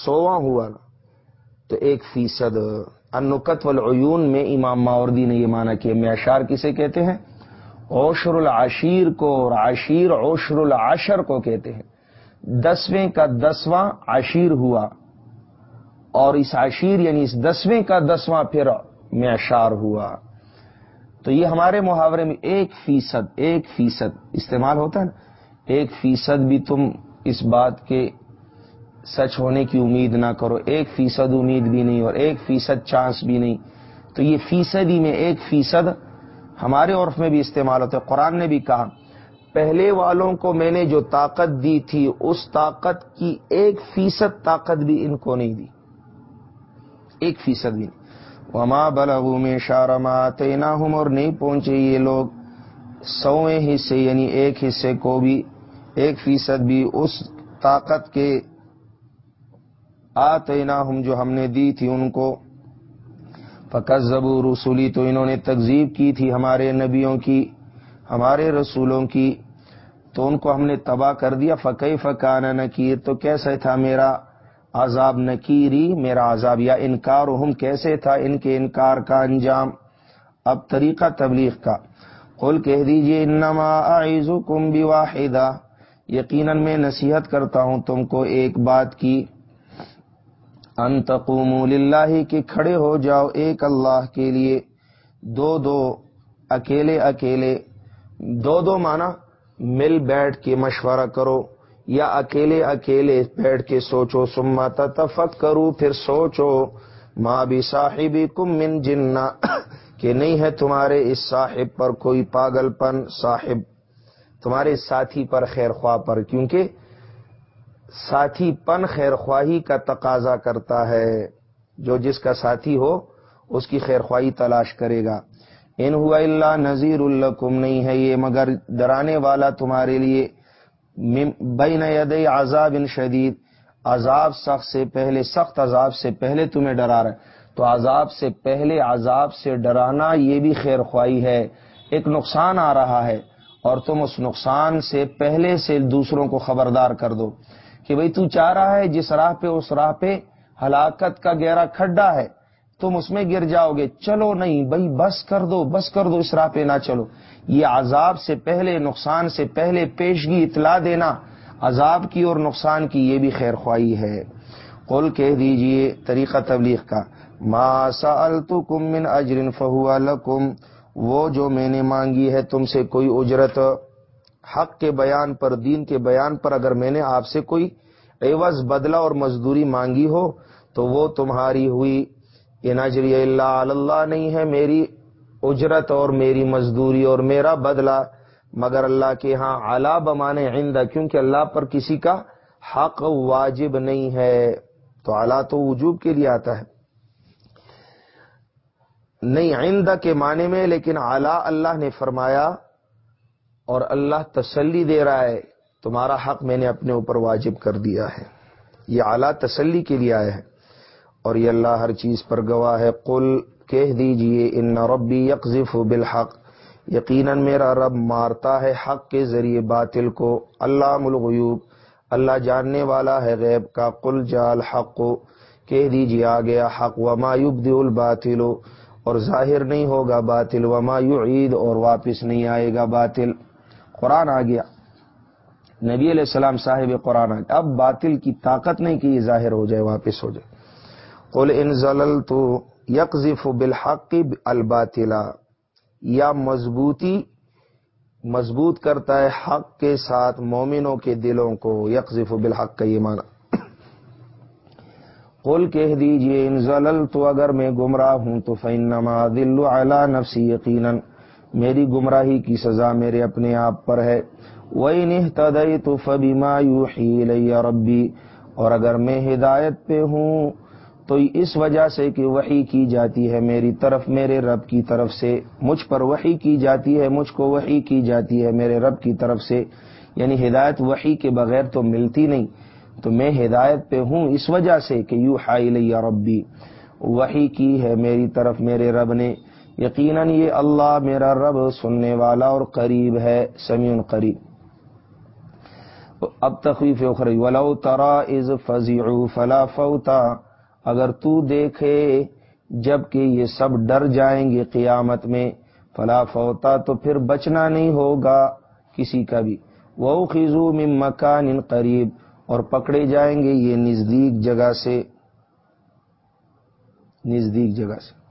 سواں ہوا نا، تو ایک فیصد۔ انکت والعیون میں امام ماوردی نے یہ مانا کہ معشار کسے کہتے ہیں؟ اوشر العشیر کو اور عشیر اوشر العشر کو کہتے ہیں۔ دسویں کا دسواں عشیر ہوا۔ اور اس عشیر یعنی اس دسویں کا دسواں پھر معشار ہوا۔ تو یہ ہمارے محاورے میں ایک فیصد ایک فیصد استعمال ہوتا ہے نا۔ ایک فیصد بھی تم اس بات کے سچ ہونے کی امید نہ کرو۔ ایک فیصد امید بھی نہیں اور ایک فیصد چانس بھی نہیں۔ تو یہ فیصدی میں ایک فیصد ہمارے عرف میں بھی استعمال ہوتا ہے۔ قرآن نے بھی کہا، پہلے والوں کو میں نے جو طاقت دی تھی، اس طاقت کی ایک فیصد طاقت بھی ان کو نہیں دی۔ ایک فیصد بھی۔ وما بلغو میں شارما تینا اور نہیں پہنچے یہ لوگ سویں حصے یعنی ایک حصے کو بھی، ایک فیصد بھی اس طاقت کے آتینا ہم جو ہم نے دی تھی ان کو۔ فقط زبو رسولی تو انہوں نے تکزیب کی تھی ہمارے نبیوں کی، ہمارے رسولوں کی۔ تو ان کو ہم نے تباہ کر دیا۔ فقی فقان نکیر تو کیسے تھا میرا؟ عذاب نکیری، میرا عذاب یا انکار ہم کیسے تھا؟ ان کے انکار کا انجام۔ اب طریقہ تبلیغ کا۔ قل کہہ دیجیے، انما اعیزکم بواحدہ۔ یقیناً میں نصیحت کرتا ہوں تم کو ایک بات کی۔ ان تقوموا للہ، کہ کھڑے ہو جاؤ ایک اللہ کے لیے۔ دو دو، اکیلے اکیلے۔ دو دو مانا مل بیٹھ کے مشورہ کرو۔ یا اکیلے اکیلے بیٹھ کے سوچو سما تفق کرو پھر سوچو ماں بھی صاحب کم من جنا کہ نہیں ہے تمہارے اس صاحب پر کوئی پاگل پن صاحب، تمہارے ساتھی پر خیر خواہ پر، کیونکہ ساتھی پن خیر خواہی کا تقاضا کرتا ہے۔ جو جس کا ساتھی ہو، اس کی خیر خواہی تلاش کرے گا۔ ان ہوا اللہ نذیر الکم نہیں ہے یہ، مگر ڈرانے والا تمہارے لیے بین ید عذاب ان شدید۔ عذاب سخت سے پہلے، سخت عذاب سے پہلے تمہیں ڈرا رہا ہے۔ تو عذاب سے پہلے، عذاب سے ڈرانا یہ بھی خیر خواہی ہے۔ ایک نقصان آ رہا ہے۔ اور تم اس نقصان سے پہلے سے دوسروں کو خبردار کر دو کہ بھئی تو چاہ رہا ہے جس راہ پہ، اس راہ پہ ہلاکت کا گہرا کھڈا ہے۔ تم اس میں گر جاؤ گے۔ چلو نہیں بھائی، بس کر دو، بس کر دو، اس راہ پہ نہ چلو۔ یہ عذاب سے پہلے، نقصان سے پہلے پیشگی اطلاع دینا عذاب کی اور نقصان کی یہ بھی خیر خواہی ہے۔ قل کہہ دیجیے طریقہ تبلیغ کا۔ ما سألتکم من اجر فہو لکم وہ جو میں نے مانگی ہے تم سے کوئی اجرت، حق کے بیان پر، دین کے بیان پر اگر میں نے آپ سے کوئی عوض، بدلہ اور مزدوری مانگی ہو، تو وہ تمہاری ہوئی۔ یہ نجری اللہ اللہ نہیں ہے، میری اجرت اور میری مزدوری اور میرا بدلہ۔ مگر اللہ کے ہاں اعلی بمانے آئندہ کیونکہ اللہ پر کسی کا حق واجب نہیں ہے۔ تو اعلیٰ تو وجوب کے لیے آتا ہے۔ نہیں آئندہ کے معنی میں، لیکن اعلی اللہ نے فرمایا اور اللہ تسلی دے رہا ہے۔ تمہارا حق میں نے اپنے اوپر واجب کر دیا ہے۔ یہ اعلیٰ تسلی کے لیے آیا ہے۔ اور یہ اللہ ہر چیز پر گواہ ہے۔ قل، کہہ دیجیے، ان ربی یقذف بالحق۔ یقیناً میرا رب مارتا ہے حق کے ذریعے باطل کو۔ اللہ ملغیوب اللہ جاننے والا ہے غیب کا۔ قل، جال، حق۔ کو کہہ دیجیے آ گیا حق۔ وما یبدی الباطل۔ اور ظاہر نہیں ہوگا باطل۔ وما یعید۔ اور واپس نہیں آئے گا باطل۔ قرآن آ گیا۔ نبی علیہ السلام صاحب قرآن آ گیا۔ اب باطل کی طاقت نہیں کہ یہ ظاہر ہو جائے، واپس ہو جائے۔ قل ان زلل تو یکزف بالحق الباطلا یا مضبوطی، مضبوط کرتا ہے حق کے ساتھ مومنوں کے دلوں کو یکزف بالحق کا یہ مانا قل کہہ دیجیے ان زلل تو اگر میں گمراہ ہوں تو فینما دل اعلی نفسی یقیناً، میری گمراہی کی سزا میرے اپنے آپ پر ہے۔ وہی نہیں تو فبی مایو ربی اور اگر میں ہدایت پہ ہوں تو اس وجہ سے کہ وہی کی جاتی ہے میری طرف، میرے رب کی طرف سے، مجھ پر وہی کی جاتی ہے، مجھ کو وہی کی جاتی ہے میرے رب کی طرف سے۔ یعنی ہدایت وہی کے بغیر تو ملتی نہیں۔ تو میں ہدایت پہ ہوں اس وجہ سے کہ یو ہائی ربی وہی کی ہے میری طرف، میرے رب نے۔ یقیناً یہ اللہ میرا رب سننے والا اور قریب ہے، سمیع قریب۔ اب تخویف اخری، ولو ترا از فضی فلا فوتا اگر تو دیکھے جبکہ یہ سب ڈر جائیں گے قیامت میں، فلا فوتا تو پھر بچنا نہیں ہوگا کسی کا بھی۔ وہ خزو میں مکان قریب اور پکڑے جائیں گے یہ نزدیک جگہ سے۔ نزدیک جگہ سے۔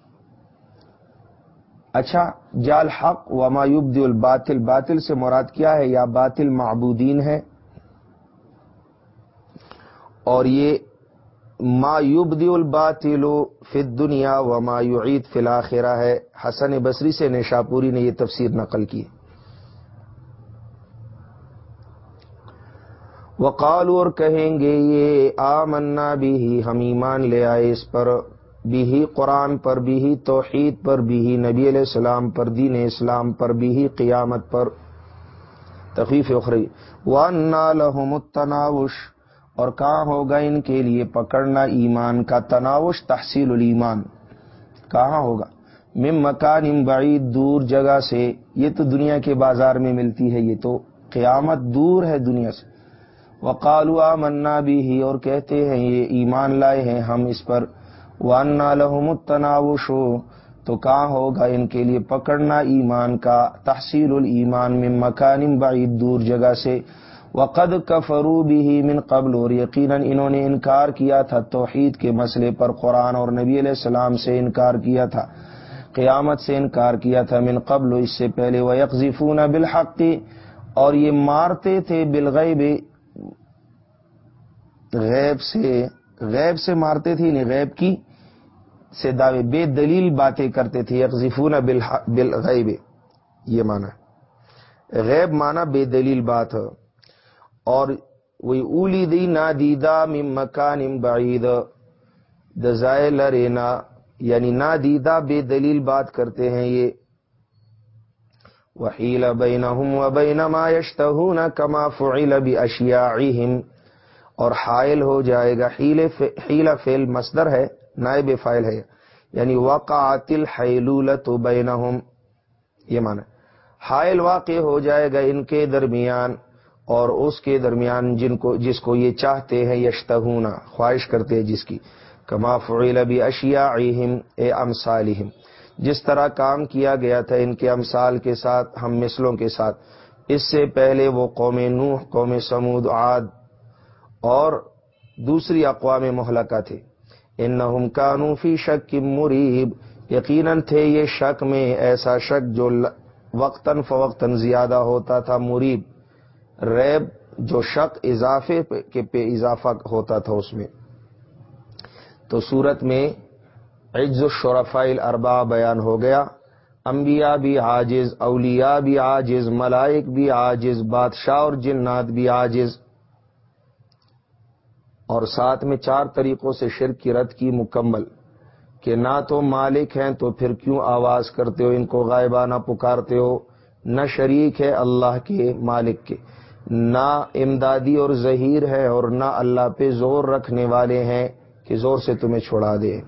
اچھا جال حق و مایوب الباطل، باطل سے مراد کیا ہے؟ یا باطل معبودین ہے اور یہ ما یبدی الباطل فی الدنیا و ما یعید فی الاخرہ ہے۔ حسن بصری سے نشاپوری نے یہ تفسیر نقل کی۔ وقال اور کہیں گے یہ آمنا بھی ہم ایمان لے آئے اس پر۔ بھی قرآن پر بھی ہی توحید پر بھی ہی نبی علیہ السلام پر، دین اسلام پر بھی ہی قیامت پر۔ تخیف اخری۔ وانا لہم التناوش۔ اور کہاں ہوگا ان کے لیے پکڑنا ایمان کا تناوش تحصیل الایمان؟ کہاں ہوگا؟ مم مکان ام بعید، دور جگہ سے۔ یہ تو دنیا کے بازار میں ملتی ہے یہ تو۔ قیامت دور ہے دنیا سے۔ وقالوا منا بھی اور کہتے ہیں یہ ایمان لائے ہیں ہم اس پر۔ وانا لہم التناوش۔ تو کہاں ہوگا ان کے لیے پکڑنا ایمان کا؟ تحصیل الایمان من مکان بعید، دور جگہ سے۔ وقد کفرو بھی من قبل اور یقیناً انہوں نے انکار کیا تھا توحید کے مسئلے پر قرآن اور نبی علیہ السلام سے انکار کیا تھا، قیامت سے انکار کیا تھا من قبل اس سے پہلے وہ یکفون بالحق اور یہ مارتے تھے بالغیب، غیب سے غیب سے مارتے تھے یعنی غیب کی سے دعوے، بے دلیل باتیں کرتے تھے یکفون بالغیب، یہ مانا غیب مانا بے دلیل بات اور وہی اولی دی نا دیدہ مم مکان بعید دزائے لرینا یعنی نا دیدہ بے دلیل بات کرتے ہیں یہ۔ وحیل بینہم و بین ما یشتہون کما فعل باشیاعہم۔ اور حائل ہو جائے گا، حیل فعل مصدر ہے، نائب فائل ہے۔ یعنی وقعت الحیلولت بینہم، یہ معنی۔ حائل واقع ہو جائے گا ان کے درمیان۔ اور اس کے درمیان جن کو جس کو یہ چاہتے ہیں، یشتہونا، خواہش کرتے ہیں جس کی۔ کما فعیل ابی اشیا اے امسالہم جس طرح کام کیا گیا تھا ان کے امثال کے ساتھ، ہم مثلوں کے ساتھ۔ اس سے پہلے وہ قوم نوح، قوم سمود عاد اور دوسری اقوام محلقہ تھے۔ ان کانو فی شک مریب۔ یقیناً تھے یہ شک میں ایسا شک جو وقتاً فوقتاً زیادہ ہوتا تھا، مریب۔ ریب جو شک اضافے کے پہ اضافہ ہوتا تھا اس میں۔ تو صورت میں عجز الشرفائل اربا بیان ہو گیا۔ انبیاء بھی عاجز، اولیاء بھی عاجز، ملائک بھی عاجز، بادشاہ اور جنات بھی عاجز۔ اور ساتھ میں چار طریقوں سے شرک کی رد کی مکمل۔ کہ نہ تو مالک ہیں تو پھر کیوں آواز کرتے ہو؟ ان کو غائبانہ پکارتے ہو؟ نہ شریک ہے اللہ کے مالک کے۔ نہ امدادی اور ظہیر ہے اور نہ اللہ پہ زور رکھنے والے ہیں کہ زور سے تمہیں چھوڑا دے۔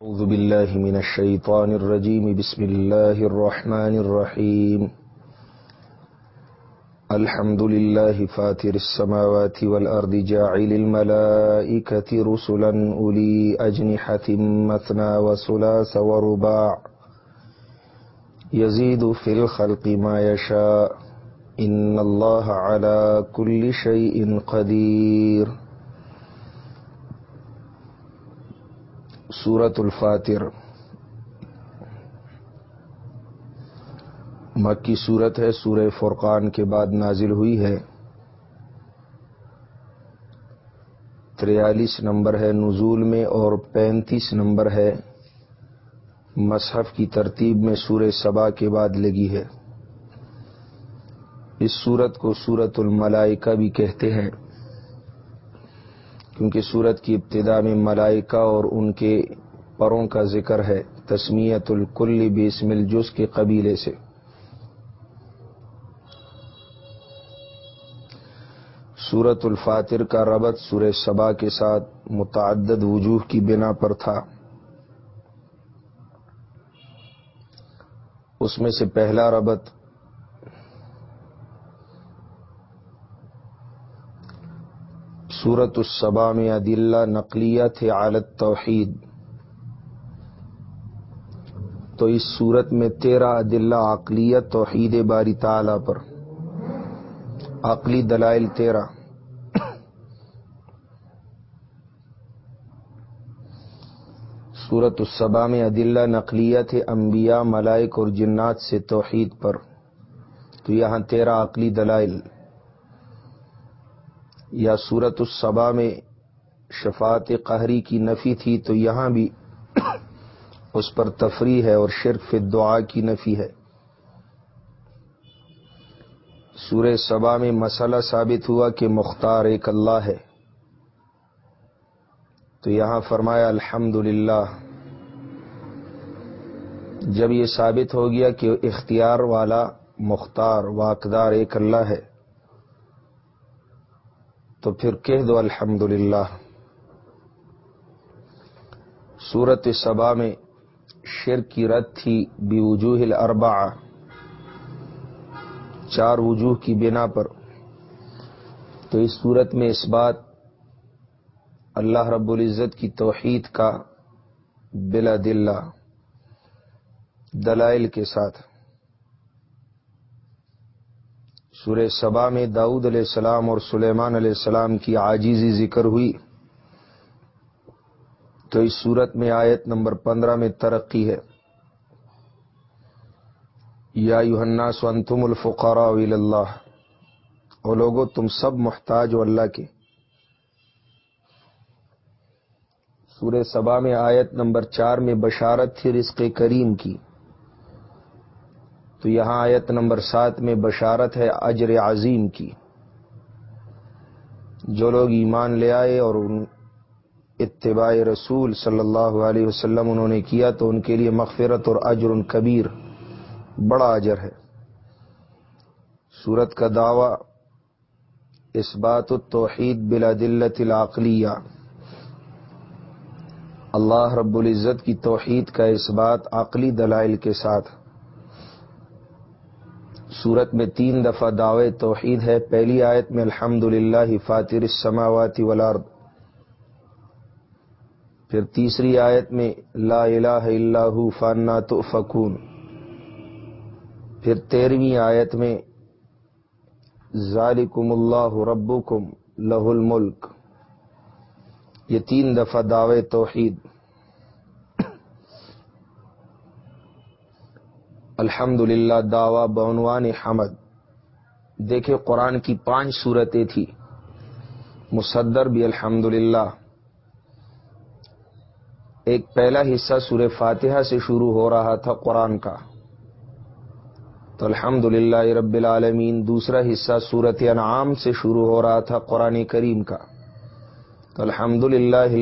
اعوذ باللہ من الشیطان الرجیم، بسم اللہ الرحمن الرحیم۔ الحمد للہ فاتر السماوات والارض جاعل الملائکة رسلا، اولی اجنحة مثنا وسلاس ورباع۔ یزید فی الخلق ما یشاء. ان اللہ على كل شيء قدیر. سورت الفاتر. مکی صورت ہے، سورہ فرقان کے بعد نازل ہوئی ہے۔ تریالیس نمبر ہے نزول میں اور پینتیس نمبر ہے۔ مصحف کی ترتیب میں سورہ سبا کے بعد لگی ہے۔ اس سورت کو سورت الملائکہ بھی کہتے ہیں، کیونکہ سورت کی ابتدا میں ملائکہ اور ان کے پروں کا ذکر ہے تسمیت الکل بیسم الجس کے قبیلے سے۔ سورت الفاتر کا ربط سورہ سبا کے ساتھ متعدد وجوہ کی بنا پر تھا۔ اس میں سے پہلا ربط صورت الصبا میں عدلہ نقلیہ تھے عالت توحید تو اس صورت میں تیرہ عدلہ عقلیہ توحید باری تعالی پر۔ عقلی دلائل تیرہ۔ صورت الصبا میں عدلہ نقلیہ تھے انبیاء، ملائک اور جنات سے توحید پر۔ تو یہاں تیرہ عقلی دلائل۔ یا صورت الصبا میں شفاعت قہری کی نفی تھی، تو یہاں بھی اس پر تفریح ہے اور شرف دعا کی نفی ہے۔ سورہ سبا میں مسئلہ ثابت ہوا کہ مختار ایک اللہ ہے۔ تو یہاں فرمایا الحمد جب یہ ثابت ہو گیا کہ اختیار والا مختار واقدار ایک اللہ ہے، تو پھر کہہ دو الحمد للہ سورت سبا میں شر کی رد تھی بی وجوہ الاربع چار وجوہ کی بنا پر۔ تو اس صورت میں اس بات اللہ رب العزت کی توحید کا بلا دلہ دلائل کے ساتھ۔ سورہ سبا میں داؤد علیہ السلام اور سلیمان علیہ السلام کی عاجزی ذکر ہوئی۔ تو اس صورت میں آیت نمبر پندرہ میں ترقی ہے۔ یا یوحنا سنتم الفقارا اللہ۔ اور لوگوں تم سب محتاج ہو اللہ کے۔ سورہ سبا میں آیت نمبر چار میں بشارت تھی رزق کریم کی۔ تو یہاں آیت نمبر سات میں بشارت ہے اجر عظیم کی۔ جو لوگ ایمان لے آئے اور ان اتباع رسول صلی اللہ علیہ وسلم انہوں نے کیا تو ان کے لیے مغفرت اور اجر کبیر بڑا اجر ہے۔ سورت کا دعوی اس بات التوحید بلا دلت العقلیہ۔ اللہ رب العزت کی توحید کا اس بات عقلی دلائل کے ساتھ۔ سورت میں تین دفعہ دعوے توحید ہے۔ پہلی آیت میں الحمد للہ فاتر السماواتی والارض۔ پھر تیسری آیت میں لا الہ الا ہو فانا تو فکون پھر تیرہویں آیت میں ذالکم اللہ ربکم لہ الملک۔ یہ تین دفعہ دعوے توحید۔ الحمد للہ دعوی بعنوان حمد۔ دیکھے قرآن کی پانچ صورتیں تھی مصدر بھی الحمد ایک پہلا حصہ سور فاتحہ سے شروع ہو رہا تھا قرآن کا۔ تو الحمد للہ رب العالمین، دوسرا حصہ سورت انعام سے شروع ہو رہا تھا قرآن کریم کا۔ تو الحمد للہ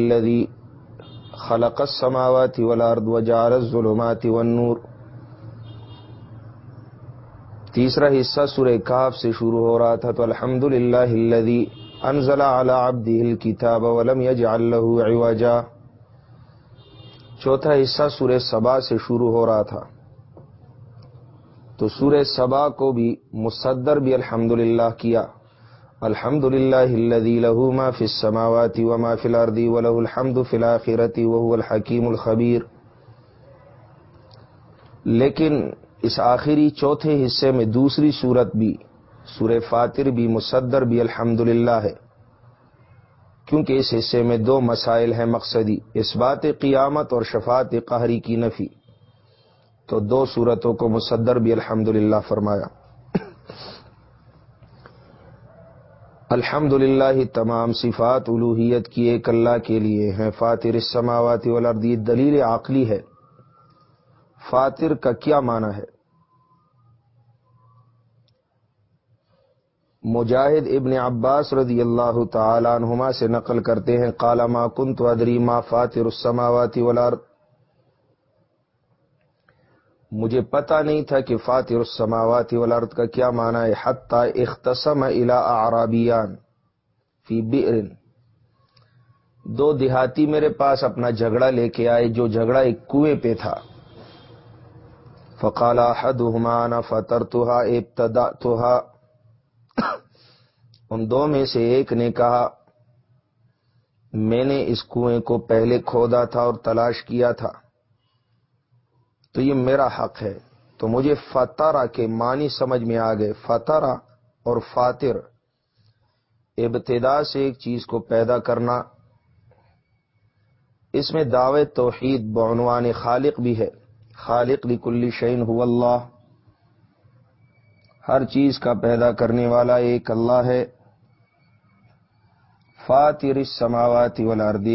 خلق السماوات والارض وجعل الظلمات والنور. تیسرا حصہ سورہ کاف سے شروع ہو رہا تھا تو الحمد للہ انزل على عبده الكتاب ولم يجعل له عوجا. چوتھا حصہ سورہ سبا سے شروع ہو رہا تھا. تو سورہ سبا کو بھی مصدر بھی الحمد کیا. الحمد للہ له ما في السماوات وما في الارض وله الحمد في الاخره وهو الحكيم الخبير. لیکن اس آخری چوتھے حصے میں دوسری صورت بھی، سورہ فاتر بھی مصدر بھی الحمد ہے۔ کیونکہ اس حصے میں دو مسائل ہیں مقصدی، اس بات قیامت اور شفاعت قہری کی نفی۔ تو دو صورتوں کو مصدر بھی الحمد فرمایا۔ الحمد للہ تمام صفات الوحیت کی ایک اللہ کے لیے ہیں۔ فاتر السماوات والارض دلیل عقلی ہے۔ فاتر کا کیا معنی ہے؟ مجاہد ابن عباس رضی اللہ تعالیٰ عنہما سے نقل کرتے ہیں کالا ما کن تو ادری ما فاتر السماواتی ولار مجھے پتا نہیں تھا کہ فاتر السماواتی والارض کا کیا معنی ہے، حتی اختصم الى اعرابیان فی بئر دو دیہاتی میرے پاس اپنا جھگڑا لے کے آئے، جو جھگڑا ایک کنویں پہ تھا۔ فقال احدهما، انا فطرتها ابتداتها ان دو میں سے ایک نے کہا، میں نے اس کنویں کو پہلے کھودا تھا اور تلاش کیا تھا۔ تو یہ میرا حق ہے۔ تو مجھے فتارا کے معنی سمجھ میں آ گئے۔ فتارا اور فاتر۔ ابتدا سے ایک چیز کو پیدا کرنا۔ اس میں دعوے توحید بعنوان خالق بھی ہے۔ خالق لکلی شعین ہو اللہ۔ ہر چیز کا پیدا کرنے والا ایک اللہ ہے۔ فاتر السماوات والارض۔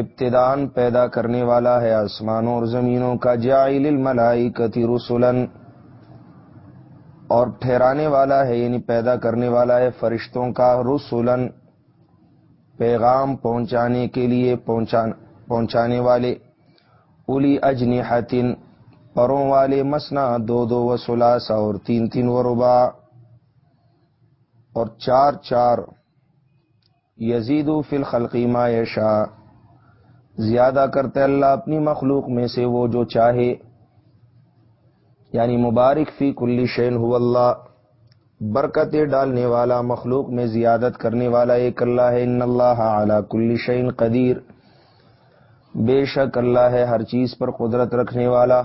ابتدان پیدا کرنے والا ہے آسمانوں اور زمینوں کا جائل الملائکتی رسولن اور ٹھہرانے والا ہے یعنی پیدا کرنے والا ہے فرشتوں کا رسولن پیغام پہنچانے کے لیے پہنچانے والے الی اجنحتن، پروں والے مسنا دو دو و سلاسا اور تین تین و ربا اور چار چار یزید فی الخلقی ما یشا زیادہ کرتے اللہ اپنی مخلوق میں سے وہ جو چاہے۔ یعنی مبارک فی کلی شین ہو اللہ۔ برکتیں ڈالنے والا، مخلوق میں زیادت کرنے والا ایک اللہ ہے۔ ان اللہ اعلی کل شعین قدیر۔ بے شک اللہ ہے ہر چیز پر قدرت رکھنے والا۔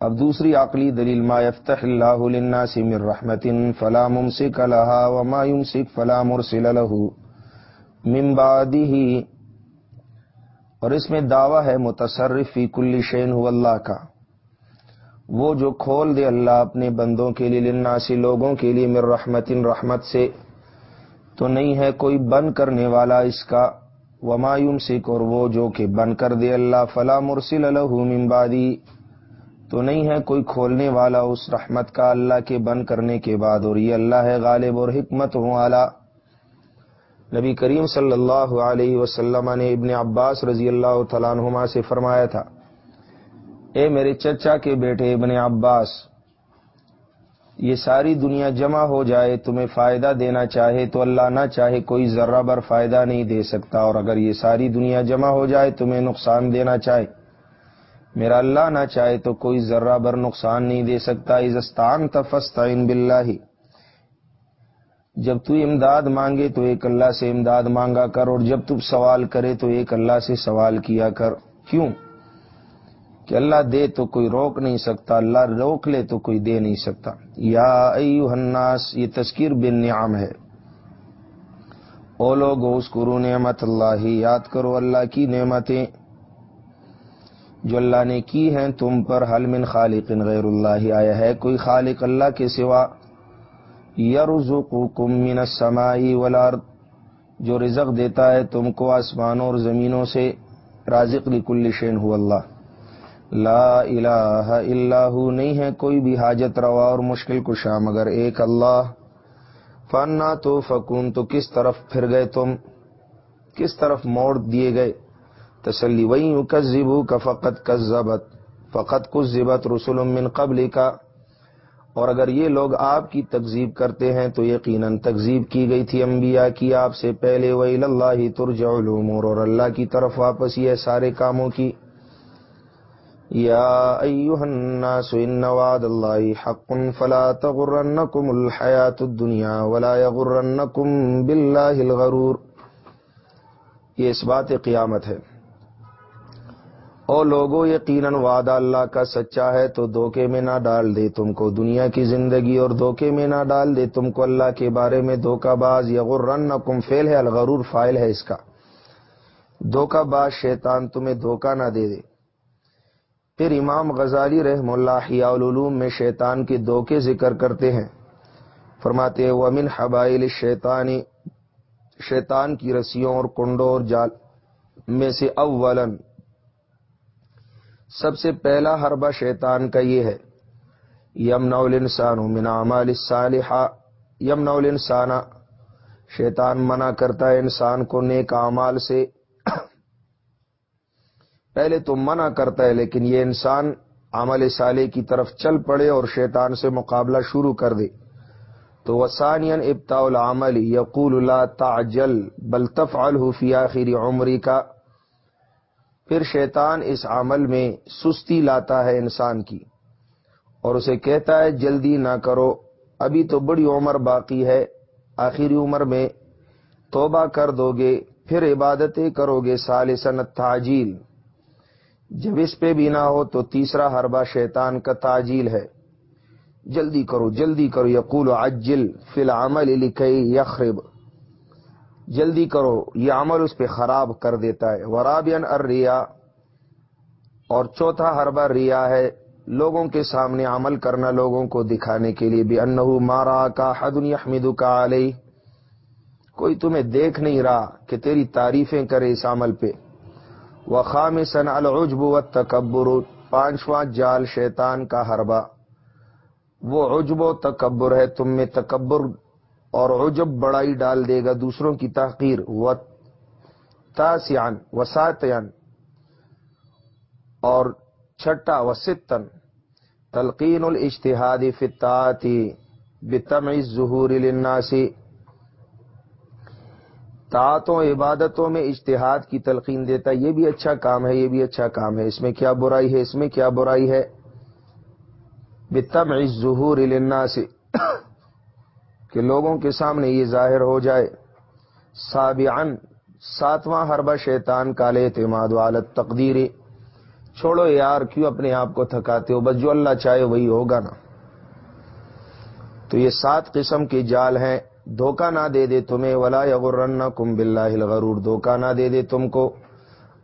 اب دوسری عقلی دلیل، ما یفتح اللہ للناس من رحمت فلا ممسک لها وما يمسک فلا مرسل له من بعده اور اس میں دعویٰ ہے متصرف فی کل شین ہو اللہ کا۔ وہ جو کھول دے اللہ اپنے بندوں کے لیے لناسی لوگوں کے لیے مر رحمت رحمت سے، تو نہیں ہے کوئی بند کرنے والا اس کا۔ ومایوم سکھ اور وہ جو کہ بند کر دے اللہ، فلا مرسل من بعدی تو نہیں ہے کوئی کھولنے والا اس رحمت کا اللہ کے بند کرنے کے بعد، اور یہ اللہ ہے غالب اور حکمت ہوں اعلیٰ۔ نبی کریم صلی اللہ علیہ وسلم نے ابن عباس رضی اللہ تعالیٰ عنہما سے فرمایا تھا، اے میرے چچا کے بیٹے ابن عباس، یہ ساری دنیا جمع ہو جائے، تمہیں فائدہ دینا چاہے تو اللہ نہ چاہے کوئی ذرہ بر فائدہ نہیں دے سکتا، اور اگر یہ ساری دنیا جمع ہو جائے تمہیں نقصان دینا چاہے۔ میرا اللہ نہ چاہے تو کوئی ذرہ بر نقصان نہیں دے سکتا۔ عزستان تفستعین باللہ۔ ہی جب تو امداد مانگے تو ایک اللہ سے امداد مانگا کر، اور جب تم سوال کرے تو ایک اللہ سے سوال کیا کر۔ کیوں؟ کہ اللہ دے تو کوئی روک نہیں سکتا، اللہ روک لے تو کوئی دے نہیں سکتا۔ یا ایو الناس، یہ تذکیر بن نعم ہے۔ او لوگ اس کرو نعمت اللہ۔ یاد کرو اللہ کی نعمتیں۔ جو اللہ نے کی ہیں، تم پر، حل من خالق غیر اللہ۔ آیا ہے کوئی خالق اللہ کے سوا؟ یرزقکم من السماء والارض، جو رزق دیتا ہے تم کو آسمانوں اور زمینوں سے، رازق لکل شین ہو اللہ۔ لا الہ الا ہو، نہیں ہے کوئی بھی حاجت روا اور مشکل کشا، مگر ایک اللہ۔ فنا تو فکون، تو کس طرف پھر گئے تم؟ کس طرف موڑ دیے گئے؟ تسلی وہی کزبو کا فقط کزبت فقط کچھ ضبط رسول من قبل کا اور اگر یہ لوگ آپ کی تکزیب کرتے ہیں تو یقیناً تکزیب کی گئی تھی انبیاء کی آپ سے پہلے وہی اللہ ترجع العمور اور اللہ کی طرف واپس یہ سارے کاموں کی۔ یا ایوہ الناس ان وعد اللہ حق، فلا تغرنکم الحیات الدنیا ولا یغرنکم باللہ الغرور۔ یہ اس بات قیامت ہے۔ او لوگو، یقیناً وعدہ اللہ کا سچا ہے، تو دھوکے میں نہ ڈال دے تم کو دنیا کی زندگی، اور دھوکے میں نہ ڈال دے تم کو اللہ کے بارے میں دھوکہ باز، یغرنکم فیل ہے، الغرور فائل ہے اس کا۔ دھوکہ باز شیطان تمہیں دھوکہ نہ دے دے۔ پھر امام غزالی رحم اللہ العلوم میں شیطان کے دو کے ذکر کرتے ہیں۔ فرماتے ومن حبائل شیطانی شیطان کی رسیوں اور کنڈوں اور جال میں سے اولن سب سے پہلا حربہ شیطان کا یہ ہے۔ یمن الانسان من اعمال الصالحہ۔ یمن الانسان شیطان منع کرتا ہے انسان کو نیک اعمال سے۔ پہلے تو منع کرتا ہے، لیکن یہ انسان عمل صالح کی طرف چل پڑے اور شیطان سے مقابلہ شروع کر دے۔ تو وسانین ابتا العمل یقول اللہ تعجل بل تفعله فی آخری عمری کا۔ پھر شیطان اس عمل میں سستی لاتا ہے انسان کی۔ اور اسے کہتا ہے، جلدی نہ کرو، ابھی تو بڑی عمر باقی ہے، آخری عمر میں توبہ کر دو گے پھر عبادتیں کرو گے سالسن تاجیل جب اس پہ بھی نہ ہو تو تیسرا حربہ شیطان کا تاجیل ہے۔ جلدی کرو جلدی کرو، یقول عجل فی العمل لکئی یخرب۔ جلدی کرو، یہ عمل اس پہ خراب کر دیتا ہے۔ ورابین ار اور چوتھا حربہ ریا ہے، لوگوں کے سامنے عمل کرنا، لوگوں کو دکھانے کے لیے۔ بھی انہو مارا کا حد یحمد کا علیہ کوئی تمہیں دیکھ نہیں رہا کہ تیری تعریفیں کرے اس عمل پہ۔ وہ خام سن العجب و تکبر پانچواں جال شیطان کا حربہ۔ وہ عجب و تکبر ہے، تم میں تکبر اور عجب بڑائی ڈال دے گا دوسروں کی تحقیر و تاسیان وساتین اور چھٹا و ستن تلقین الاشتہادی فتاتی بتم ظہور للناسی طاعتوں، عبادتوں میں اشتہاد کی تلقین دیتا، یہ بھی اچھا کام ہے، یہ بھی اچھا کام ہے، اس میں کیا برائی ہے، اس میں کیا برائی ہے؟ بتم ظہور للناسی کہ لوگوں کے سامنے یہ ظاہر ہو جائے۔ سابعن ساتواں حربہ شیطان کالے اعتماد والت تقدیری چھوڑو یار، کیوں اپنے آپ کو تھکاتے ہو؟ بس جو اللہ چاہے وہی ہوگا نا۔ تو یہ سات قسم کے جال ہیں۔ دھوکہ نہ دے دے تمہیں، ولا یغرن کم بلّہ الغرور۔ دھوکہ نہ دے دے تم کو۔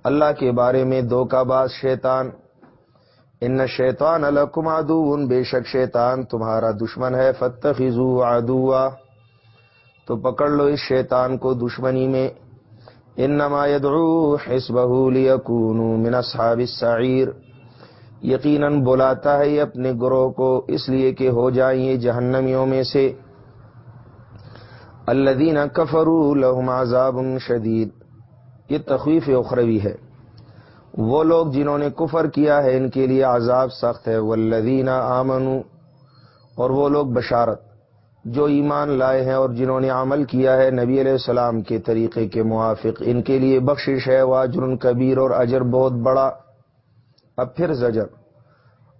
اللہ کے بارے میں دھوکہ باز شیطان۔ ان شیطان الکم ادو ان بے شک شیطان تمہارا دشمن ہے فتح خزو تو پکڑ لو اس شیطان کو دشمنی میں۔ ان يدعو حزبه ليكونوا من اصحاب السعير یقیناً بلاتا ہے یہ اپنے گروہ کو، اس لیے کہ ہو جائیں یہ جہنمیوں میں سے۔ الذين كفروا لهم عذاب شدید۔ یہ تخویف اخروی ہے۔ وہ لوگ جنہوں نے کفر کیا ہے، ان کے لیے عذاب سخت ہے۔ والذین آمنوا، اور وہ لوگ بشارت، جو ایمان لائے ہیں اور جنہوں نے عمل کیا ہے نبی علیہ السلام کے طریقے کے موافق، ان کے لیے بخشش ہے۔ واجر کبیر، اور اجر بہت بڑا۔ اب پھر زجر۔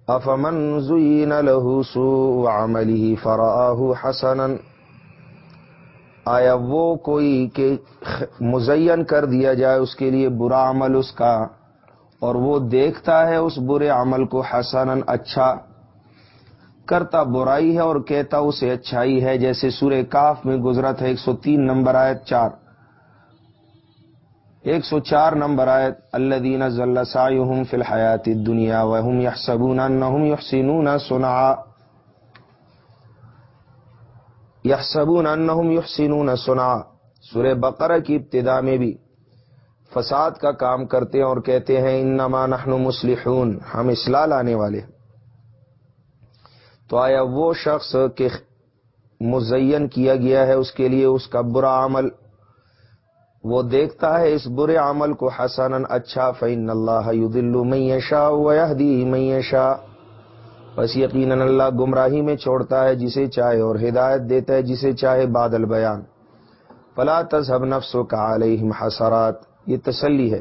افمن زین له سوء عمله فرآه حسنا۔ آیا وہ کوئی کہ مزین کر دیا جائے، اس کے لیے برا عمل اس کا۔ اور وہ دیکھتا ہے اس برے عمل کو حسن اچھا کرتا برائی ہے اور کہتا اسے اچھائی ہے، جیسے سورہ کاف میں گزرت ہے ایک سو تین نمبر آیت چار۔ ایک سو چار نمبر آیت اللہ دین ضلع فی الحیات دنیا وحم یا سبون یحسنون سنا یا سبون یحسنون سنا سورہ بقرہ کی ابتدا میں بھی فساد کا کام کرتے ہیں اور کہتے ہیں، انما نحن مسلحون ہم اصلاح لانے والے تو آیا وہ شخص کے مزین کیا گیا ہے، اس کے لیے اس کا برا عمل۔ وہ دیکھتا ہے اس برے عمل کو حسن اچھا فعن اللہ میشا ویہدی میشا بس یقیناً اللہ گمراہی میں چھوڑتا ہے، جسے چاہے اور ہدایت دیتا ہے، جسے چاہے بادل بیان۔ فلا تذهب نفسوں کا علیہم حسرات۔ یہ تسلی ہے۔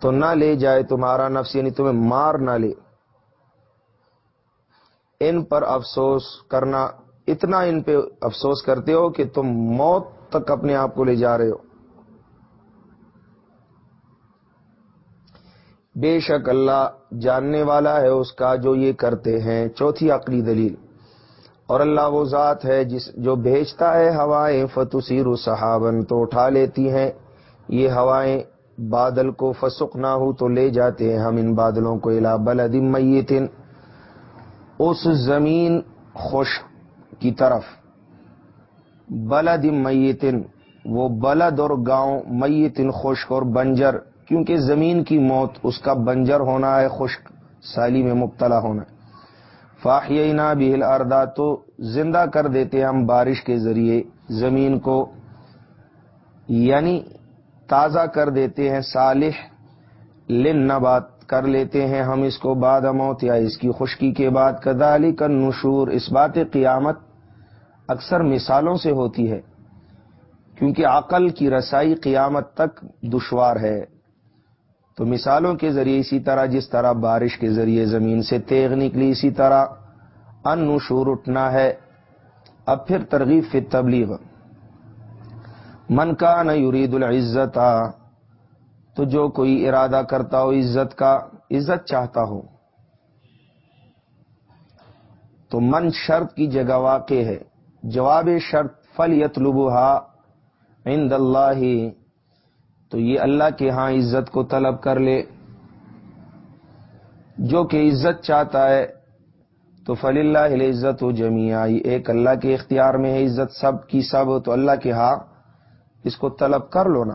تو نہ لے جائے تمہارا نفس یعنی تمہیں مار نہ لے۔ ان پر افسوس کرنا، اتنا ان پہ افسوس کرتے ہو کہ تم موت تک اپنے آپ کو لے جا رہے ہو۔ بے شک اللہ جاننے والا ہے اس کا جو یہ کرتے ہیں۔ چوتھی عقلی دلیل۔ اور اللہ وہ ذات ہے جس جو بھیجتا ہے ہوائیں فتسیر صحابن تو اٹھا لیتی ہیں۔ یہ ہوائیں بادل کو فسق نہ ہو تو لے جاتے ہیں ہم ان بادلوں کو الا بلد میتن۔ اس زمین خوش کی طرف۔ بلد میتن، وہ بلد اور گاؤں میتن خشک اور بنجر، کیونکہ زمین کی موت اس کا بنجر ہونا ہے، خشک سالی میں مبتلا ہونا ہے۔ فاحینا بہل اردا تو زندہ کر دیتے ہم بارش کے ذریعے۔ زمین کو یعنی تازہ کر دیتے ہیں، صالح لن نبات کر لیتے ہیں ہم اس کو بعد موت یا اس کی خشکی کے بعد۔ کدالی کا نشور اس بات قیامت اکثر مثالوں سے ہوتی ہے، کیونکہ عقل کی رسائی قیامت تک دشوار ہے۔ تو مثالوں کے ذریعے اسی طرح، جس طرح بارش کے ذریعے زمین سے تیغ نکلی، اسی طرح ان نشور اٹھنا ہے۔ اب پھر ترغیب فی تبلیغ من کا نہ یرید العزت، تو جو کوئی ارادہ کرتا ہو عزت کا، عزت چاہتا ہو۔ تو من شرط کی جگہ واقع ہے۔ جواب شرط فل یتلبہ عند اللہ، تو یہ اللہ کے ہاں عزت کو طلب کر لے۔ جو کہ عزت چاہتا ہے، تو فل اللہ عزت و جمیا ایک اللہ کے اختیار میں ہے عزت، سب کی سب، تو اللہ کے ہاں اس کو طلب کر لو نا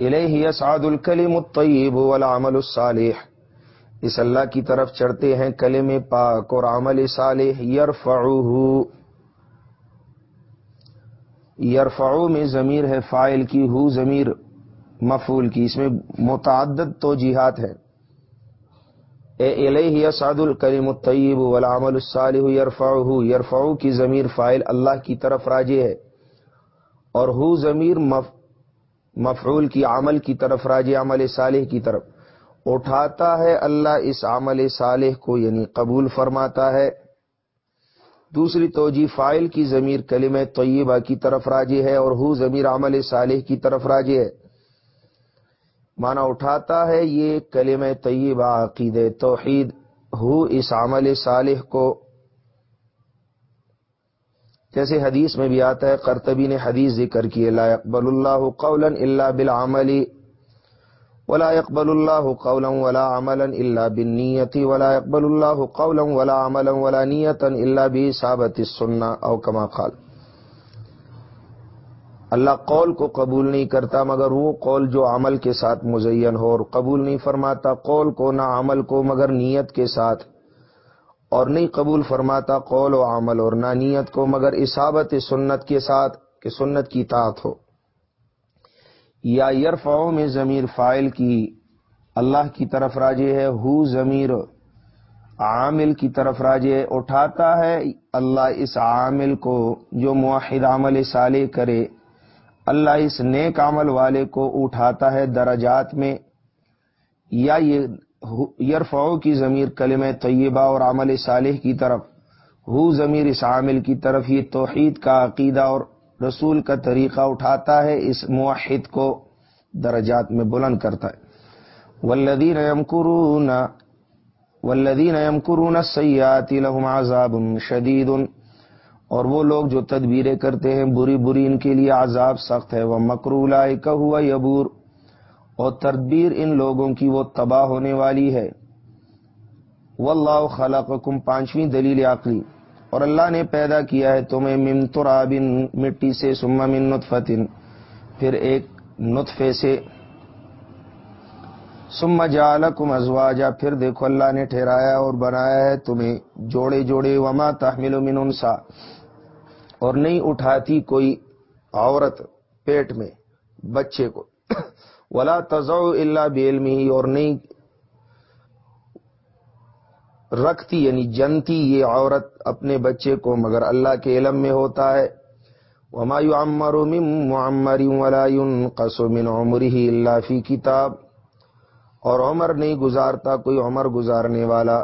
الیہ سعد الکلیم الطیب والعمل الصالح۔ اس اللہ کی طرف چڑھتے ہیں کلم پاک اور عمل صالح۔ یرفعوہ۔ یرفعو میں ضمیر ہے فائل کی ہو، ضمیر مفول کی۔ اس میں متعدد تو جہاد ہے اے الیہ سعد الکریم الطیب والعمل الصالح، یرفعوہ۔ یرفعو کی ضمیر فائل اللہ کی طرف راجے ہے۔ اور ہو ضمیر مفعول کی عمل کی طرف، راج عمل صالح کی طرف۔ اٹھاتا ہے اللہ اس عمل صالح کو یعنی قبول فرماتا ہے۔ دوسری توجہ فائل کی ضمیر کلم طیبہ کی طرف راجی ہے اور ہو ضمیر عمل صالح کی طرف راجی ہے۔ مانا اٹھاتا ہے یہ کلم طیبہ عقید توحید، ہو اس عمل صالح کو۔ جیسے حدیث میں بھی آتا ہے کرتبی نے حدیث ذکر کی لا اقبال اللہ قولا الا بالعمل، ولا اقبال اللہ قولا ولا عملا الا بالنیت، ولا اقبال اللہ قولا ولا عملا ولا نیتا الا بصابت السنہ او کما قال۔ اللہ قول کو قبول نہیں کرتا، مگر وہ قول جو عمل کے ساتھ مزین ہو اور قبول نہیں فرماتا، قول کو نہ عمل کو، مگر نیت کے ساتھ۔ اور نہیں قبول فرماتا قول و عمل اور نانیت کو، مگر اصابت سنت کے ساتھ کہ سنت کی طاعت ہو۔ یا یرفعو میں ضمیر فائل کی اللہ کی طرف راجے ہے۔ ہو ضمیر، عامل کی طرف راجے۔ اٹھاتا ہے اللہ اس عامل کو جو معاہد عمل صالح کرے۔ اللہ اس نیک عمل والے کو اٹھاتا ہے درجات میں۔ یا یہ یرفعو کی ضمیر کلم طیبہ اور عمل صالح کی طرف۔ ہو ضمیر اس عامل کی طرف یہ توحید کا عقیدہ اور رسول کا طریقہ اٹھاتا ہے، اس موحد کو درجات میں بلند کرتا ہے۔ ولدین یمکرون ولدین یمکرون سیاتی لہم عذاب شدید اور وہ لوگ جو تدبیریں کرتے ہیں، بری بری ان کے لیے عذاب سخت ہے۔ وہ مکرولا کہ ہوا یبور اور تدبیر ان لوگوں کی وہ تباہ ہونے والی ہے۔ واللہ خلقکم پانچویں دلیل عقلی۔ اور اللہ نے پیدا کیا ہے تمہیں من تراب مٹی سے، ثم من نطفتن پھر ایک نطفے سے۔ ثم جعلکم ازواجا۔ پھر دیکھو اللہ نے ٹھہرایا اور بنایا ہے تمہیں جوڑے جوڑے۔ وما تحمل من انسا۔ اور نہیں اٹھاتی کوئی عورت پیٹ میں، بچے کو۔ ولا تزو اللہ بیلمی اور نہیں رکھتی یعنی جنتی یہ عورت اپنے بچے کو، مگر اللہ کے علم میں ہوتا ہے۔ عمر معمر ولا ينقص من عمره الا فی کتاب اور عمر نہیں گزارتا، کوئی عمر گزارنے والا۔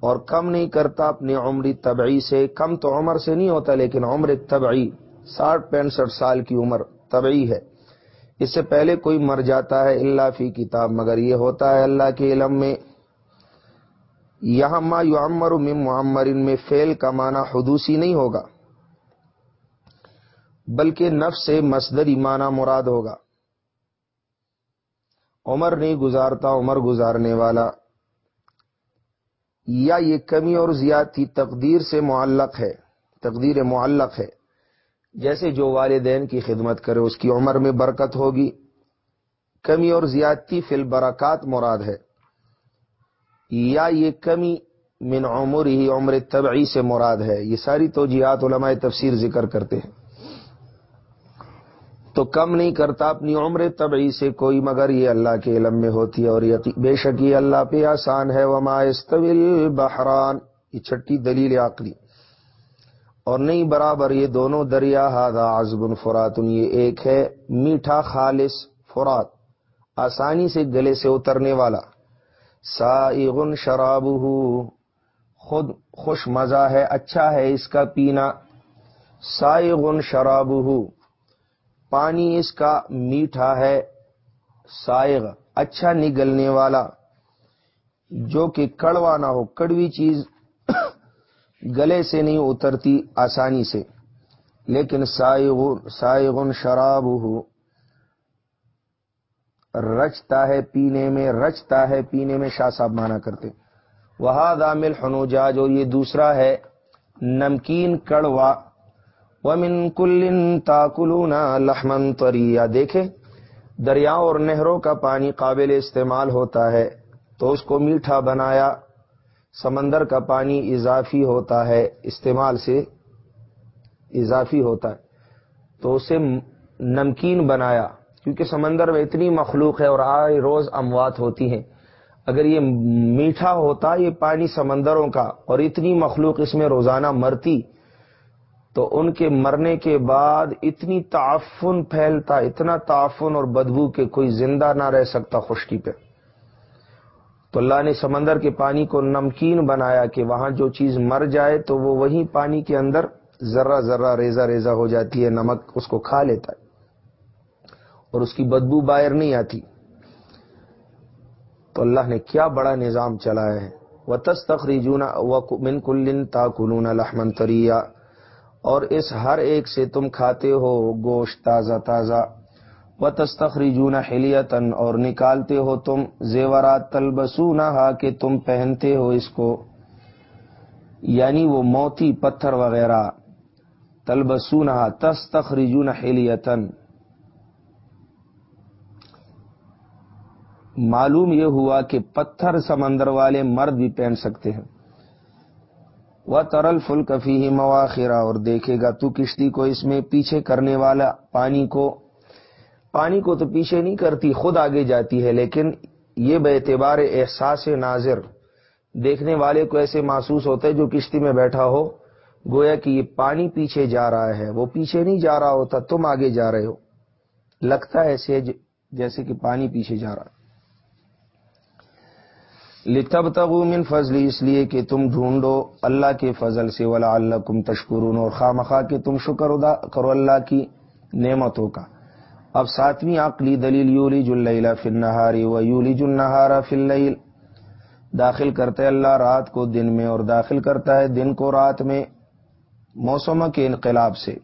اور کم نہیں کرتا اپنی عمری طبعی سے، کم تو عمر سے نہیں ہوتا، لیکن عمر طبعی، ساٹھ پینسٹھ سال کی عمر طبعی ہے۔ اس سے پہلے کوئی مر جاتا ہے اللہ فی کتاب، مگر یہ ہوتا ہے اللہ کے علم میں۔ یہاں ما یعمر من معمر میں فیل کا معنی حدوثی نہیں ہوگا، بلکہ نفس سے مصدری معنی مراد ہوگا۔ عمر نہیں گزارتا، عمر گزارنے والا۔ یا یہ کمی اور زیادتی تقدیر سے معلق ہے، تقدیر معلق ہے۔ جیسے جو والدین کی خدمت کرے، اس کی عمر میں برکت ہوگی۔ کمی اور زیادتی فی البرکات مراد ہے۔ یا یہ کمی من عمر ہی عمر طبعی سے مراد ہے۔ یہ ساری توجیحات علماء تفسیر ذکر کرتے ہیں۔ تو کم نہیں کرتا اپنی عمر طبعی سے کوئی، مگر یہ اللہ کے علم میں ہوتی ہے اور بے شک یہ اللہ پہ آسان ہے۔ وما استویل بحران یہ چھٹی دلیل عقلی۔ اور نہیں برابر، یہ دونوں دریا ہادا آزبن فرات، یہ ایک ہے میٹھا خالص فرات، آسانی سے گلے سے اترنے والا۔ سائغن شراب خود خوش مزہ ہے اچھا ہے اس کا پینا۔ سائغن شراب پانی اس کا میٹھا ہے، سائغ اچھا نگلنے والا۔ جو کہ کڑوا نہ ہو، کڑوی چیز گلے سے نہیں اترتی آسانی سے، لیکن سائغن شراب ہو رچتا ہے پینے میں، رچتا ہے پینے میں، شاہ صاحب مانا کرتے۔ وہ دامل حنوجا جو یہ دوسرا ہے نمکین کڑوا۔ ومن کل تاکلون لحمن تریا دیکھے دریاؤں اور نہروں کا پانی قابل استعمال ہوتا ہے، تو اس کو میٹھا بنایا سمندر کا پانی اضافی ہوتا ہے، استعمال سے اضافی ہوتا ہے۔ تو اسے نمکین بنایا، کیونکہ سمندر میں اتنی مخلوق ہے اور آئے روز اموات ہوتی ہیں۔ اگر یہ میٹھا ہوتا، یہ پانی سمندروں کا، اور اتنی مخلوق اس میں روزانہ مرتی، تو ان کے مرنے کے بعد اتنی تعفن پھیلتا، اتنا تعفن اور بدبو کہ کوئی زندہ نہ رہ سکتا خشکی پہ۔ تو اللہ نے سمندر کے پانی کو نمکین بنایا کہ وہاں جو چیز مر جائے تو وہ وہی پانی کے اندر ذرہ ذرہ ریزا ریزا ہو جاتی ہے، نمک اس کو کھا لیتا ہے۔ اور اس کی بدبو باہر نہیں آتی۔ تو اللہ نے کیا بڑا نظام چلایا ہے۔ وہ تس تخریجون من کلن تاکلون لحمن تریا اور اس ہر ایک سے تم کھاتے ہو گوشت تازہ تازہ۔ و تستخریجون حلیتن اور نکالتے ہو تم زیورات تلبسون کہ تم پہنتے ہو اس کو یعنی وہ موتی، پتھر وغیرہ۔ تلبسون تستخریجون حلیتن معلوم یہ ہوا کہ پتھر سمندر والے مرد بھی پہن سکتے ہیں۔ وہ ترل فل کفی ہی مواخرہ اور دیکھے گا تو کشتی کو اس میں پیچھے کرنے والا پانی کو پانی کو تو پیچھے نہیں کرتی، خود آگے جاتی ہے، لیکن یہ بے اعتبار احساس ناظر دیکھنے والے کو ایسے محسوس ہوتا ہے جو کشتی میں بیٹھا ہو، گویا کہ یہ پانی پیچھے جا رہا ہے، وہ پیچھے نہیں جا رہا ہوتا، تم آگے جا رہے ہو۔ لگتا ہے ایسے جیسے کہ پانی پیچھے جا رہا لتب تغو من فضل، اس لیے کہ تم ڈھونڈو اللہ کے فضل سے ولا اللہ کم تشکرون، اور خواہ مخواہ کہ تم شکر ادا کرو اللہ کی نعمتوں کا۔ اب ساتویں عقلی دلیل یولی جل فنہاری و یولی جنہارا فل داخل کرتے اللہ رات کو دن میں اور داخل کرتا ہے دن کو رات میں موسم کے انقلاب سے۔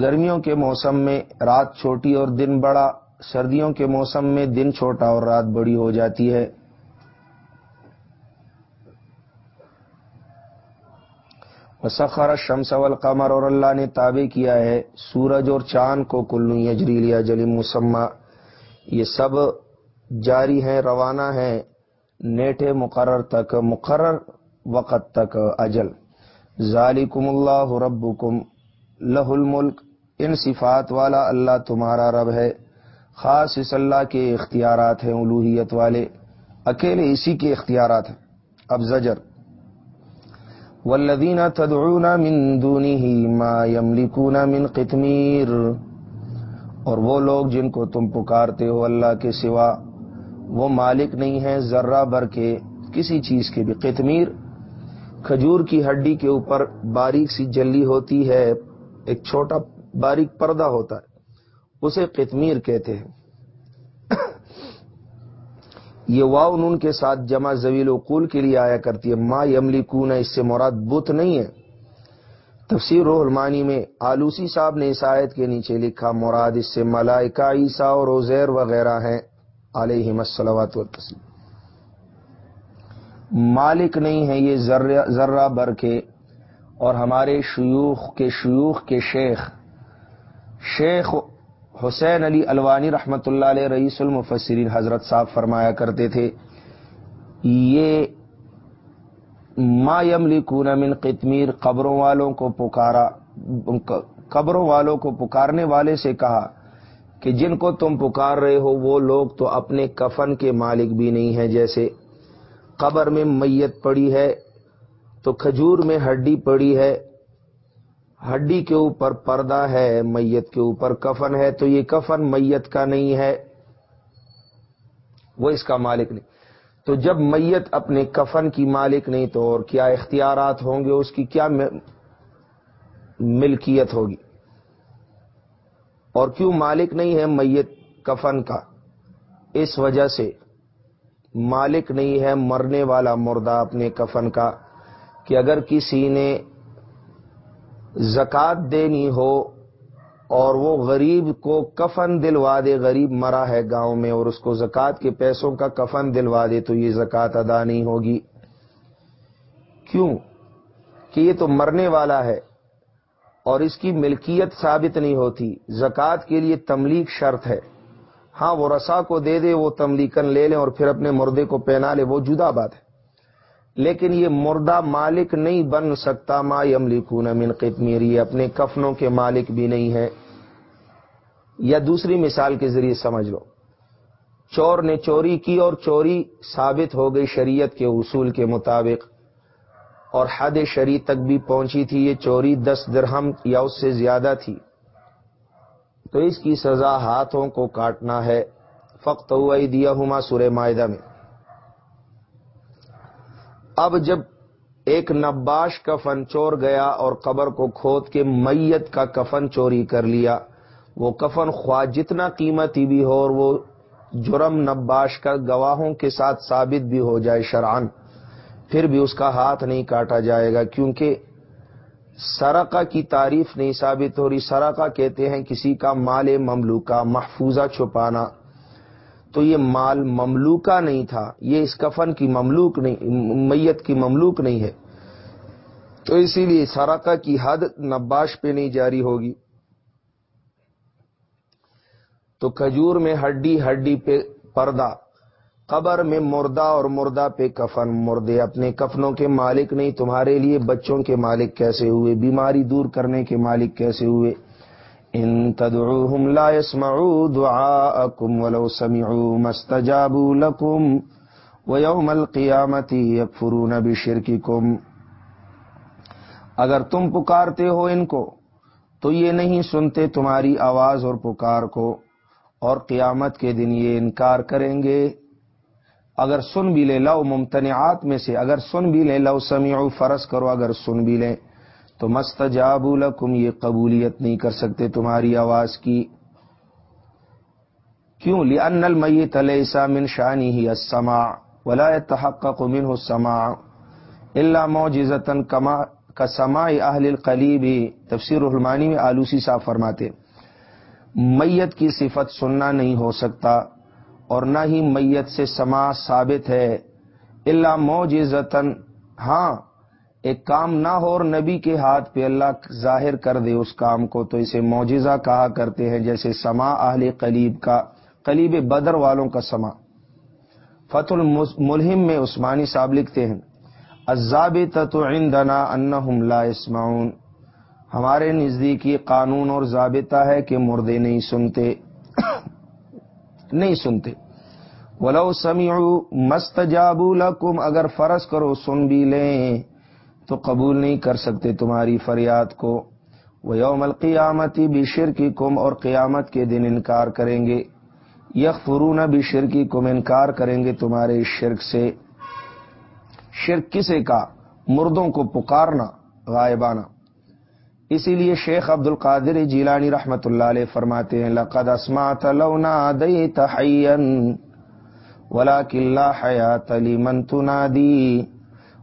گرمیوں کے موسم میں رات چھوٹی اور دن بڑا، سردیوں کے موسم میں دن چھوٹا اور رات بڑی ہو جاتی ہے۔ وسخر شمس والقمر اور اللہ نے تابع کیا ہے، سورج اور چاند کو کلو یجریلیا جلی مسمہ۔ یہ سب جاری ہیں، روانہ ہیں نیٹے مقرر تک، مقرر وقت تک اجل۔ ذالکم اللہ ربکم لہ الملک۔ ان صفات والا اللہ تمہارا رب ہے۔ خاص اس اللہ کے اختیارات ہیں الوحیت والے۔ اکیلے اسی کے اختیارات ہیں۔ اب زجر۔ والذین تدعون من دونه ما يملكون من قتمیر اور وہ لوگ جن کو تم پکارتے ہو اللہ کے سوا، وہ مالک نہیں ہیں، ذرہ بر کے کسی چیز کے بھی۔ قتمیر کھجور کی ہڈی کے اوپر باریک سی جلی ہوتی ہے، ایک چھوٹا باریک پردہ ہوتا ہے، اسے قتمیر کہتے ہیں۔ یہ واؤ نون کے ساتھ جمع زویل وقول کے لیے آیا کرتی ہے۔ ما یملی کون اس سے مراد بت نہیں ہے۔ تفسیر روح المانی میں آلوسی صاحب نے اس آیت کے نیچے لکھا، مراد اس سے ملائکہ عیسیٰ اور روزیر وغیرہ ہیں۔ علیہ مسلوات و تسلیم مالک نہیں ہے یہ ذرہ بر کے اور ہمارے شیوخ کے شیوخ کے شیخ۔ شیخ حسین علی الوانی رحمت اللہ علیہ رئیس المفسرین حضرت صاحب فرمایا کرتے تھے، یہ ما یملی من قتمیر قبروں والوں کو پکارا، قبروں والوں کو پکارنے والے سے کہا کہ جن کو تم پکار رہے ہو، وہ لوگ تو اپنے کفن کے مالک بھی نہیں ہیں۔ جیسے قبر میں میت پڑی ہے تو کھجور میں ہڈی پڑی ہے ہڈی کے اوپر پردہ ہے، میت کے اوپر کفن ہے، تو یہ کفن میت کا نہیں ہے۔ وہ اس کا مالک نہیں۔ تو جب میت اپنے کفن کی مالک نہیں تو اور کیا اختیارات ہوں گے؟ اس کی کیا ملکیت ہوگی؟ اور کیوں مالک نہیں ہے میت کفن کا؟ اس وجہ سے مالک نہیں ہے مرنے والا مردہ اپنے کفن کا، کہ اگر کسی نے زکات دینی ہو اور وہ غریب کو کفن دلوا دے، غریب مرا ہے گاؤں میں اور اس کو زکات کے پیسوں کا کفن دلوا دے تو یہ زکات ادا نہیں ہوگی۔ کیوں؟ کہ یہ تو مرنے والا ہے اور اس کی ملکیت ثابت نہیں ہوتی۔ زکات کے لیے تملیغ شرط ہے۔ ہاں وہ رسا کو دے دے، وہ تملیکن لے لیں اور پھر اپنے مردے کو پہنا لے، وہ جدا بات ہے۔ لیکن یہ مردہ مالک نہیں بن سکتا، ما یملکون من قطمیر، یہ اپنے کفنوں کے مالک بھی نہیں ہے یا دوسری مثال کے ذریعے سمجھ لو۔ چور نے چوری کی اور چوری ثابت ہو گئی شریعت کے اصول کے مطابق۔ اور حد شری تک بھی پہنچی تھی، یہ چوری دس درہم یا اس سے زیادہ تھی۔ تو اس کی سزا ہاتھوں کو کاٹنا ہے۔ فخت ہوا دیا ہما سورہ معاہدہ میں۔ اب جب ایک نباش کفن چور گیا اور قبر کو کھود کے میت کا کفن چوری کر لیا، وہ کفن خواہ جتنا قیمتی بھی ہو اور وہ جرم نباش کا گواہوں کے ساتھ ثابت بھی ہو جائے شرعن پھر بھی اس کا ہاتھ نہیں کاٹا جائے گا، کیونکہ سرقہ کی تعریف نہیں ثابت ہو رہی۔ سرقہ کہتے ہیں کسی کا مال مملوکہ، محفوظہ چھپانا۔ تو یہ مال مملوکہ نہیں تھا، یہ اس کفن کی مملوک نہیں، میت کی مملوک نہیں ہے۔ تو اسی لیے سرقہ کی حد نباش پہ نہیں جاری ہوگی۔ تو کھجور میں ہڈی ہڈی پہ پردہ۔ قبر میں مردہ اور مردہ پہ کفن۔ مردے اپنے کفنوں کے مالک نہیں، تمہارے لیے بچوں کے مالک کیسے ہوئے؟ بیماری دور کرنے کے مالک کیسے ہوئے؟ ان تدعوهم لا يسمعوا دعاءكم ولو سمعوا ما استجابوا لكم ويوم القيامه يكفرون بشرككم اگر تم پکارتے ہو ان کو، تو یہ نہیں سنتے تمہاری آواز اور پکار کو، اور قیامت کے دن یہ انکار کریں گے۔ اگر سن بھی لے، لو ممتنعات میں سے اگر سن بھی لے، لو سمیعو فرض کرو اگر سن بھی لیں تو مست لکم، یہ قبولیت نہیں کر سکتے تمہاری آواز کی۔ کیوں؟ لی ان المیت علیہ من شانی ہی السماع ولا يتحقق منه السماع الا معجزتا کما کا سماع اہل القلیب تفسیر الرحمانی میں آلوسی صاحب فرماتے میت کی صفت سننا نہیں ہو سکتا اور نہ ہی میت سے سما ثابت ہے۔ اللہ موجزتن ہاں ایک کام نہ ہو اور نبی کے ہاتھ پہ اللہ ظاہر کر دے اس کام کو، تو اسے معجزہ کہا کرتے ہیں جیسے سما اہل قلیب کا، قلیب بدر والوں کا سما۔ فت الملہم میں عثمانی صاحب لکھتے ہیں عندنا انہم لا اسمعون ہمارے نزدیکی قانون اور ضابطہ ہے کہ مردے نہیں سنتے نہیں سنتے۔ ولو سمیعو مستجابو لکم، اگر فرض کرو سن بھی لیں۔ تو قبول نہیں کر سکتے تمہاری فریاد کو۔ وہ یوم القیامتی بھی شرکی کم اور قیامت کے دن انکار کریں گے۔ یک فرون بھی شرکی کم انکار کریں گے تمہارے شرک سے۔ شرک کسے کا؟ مردوں کو پکارنا، غائبانہ۔ اسی لیے شیخ عبد القادر جیلانی رحمت اللہ علیہ فرماتے ہیں، لقد اسمات لونا دئی تحین ولا کلّا حیات علی منتنا دی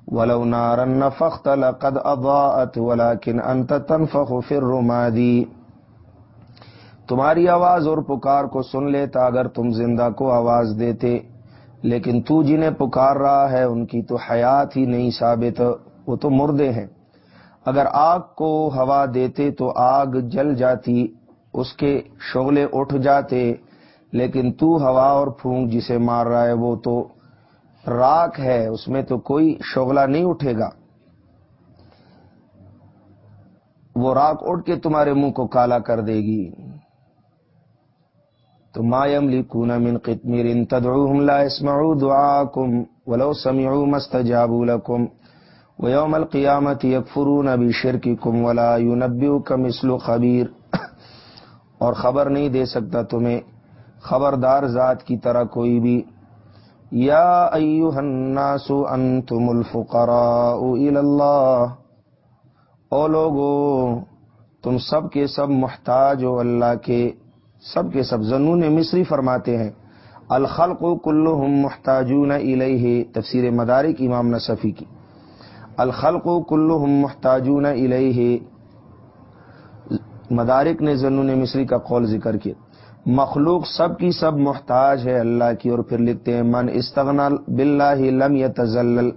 ولو نارا نفخت لقد اضاءت ولكن انت تنفخ في الرمادي. تمہاری آواز اور پکار کو سن لیتا اگر تم زندہ کو آواز دیتے، لیکن تو جنہیں پکار رہا ہے ان کی تو حیات ہی نہیں ثابت، وہ تو مردے ہیں۔ اگر آگ کو ہوا دیتے تو آگ جل جاتی، اس کے شغلے اٹھ جاتے، لیکن تو ہوا اور پھونک جسے مار رہا ہے وہ تو راک ہے، اس میں تو کوئی شغلہ نہیں اٹھے گا۔ وہ راک اٹھ کے تمہارے منہ کو کالا کر دے گی۔ تو مایم لی کونا من قطمیر ان تدعوهم لا اسمعوا دعاکم ولو سمعوا مستجابوا لکم ویوم القیامت یکفرون بشرککم ولا ينبئك مثل خبیر۔ اور خبر نہیں دے سکتا تمہیں، خبردار ذات کی طرح کوئی بھی۔ یا ایوہ الناس انتم الفقراء الى اللہ او لوگو، تم سب کے سب محتاج ہو اللہ کے سب کے سب زنون مصری فرماتے ہیں. الخلق کلہم محتاجون الیہ تفسیر مدارک امام نصفی کی. الخلق کلہم محتاجون الیہ مدارک نے زنون مصری کا قول ذکر کیا۔ مخلوق سب کی سب محتاج ہے اللہ کی، اور پھر لکھتے ہیں، من استغنا باللہ لم یتزلل،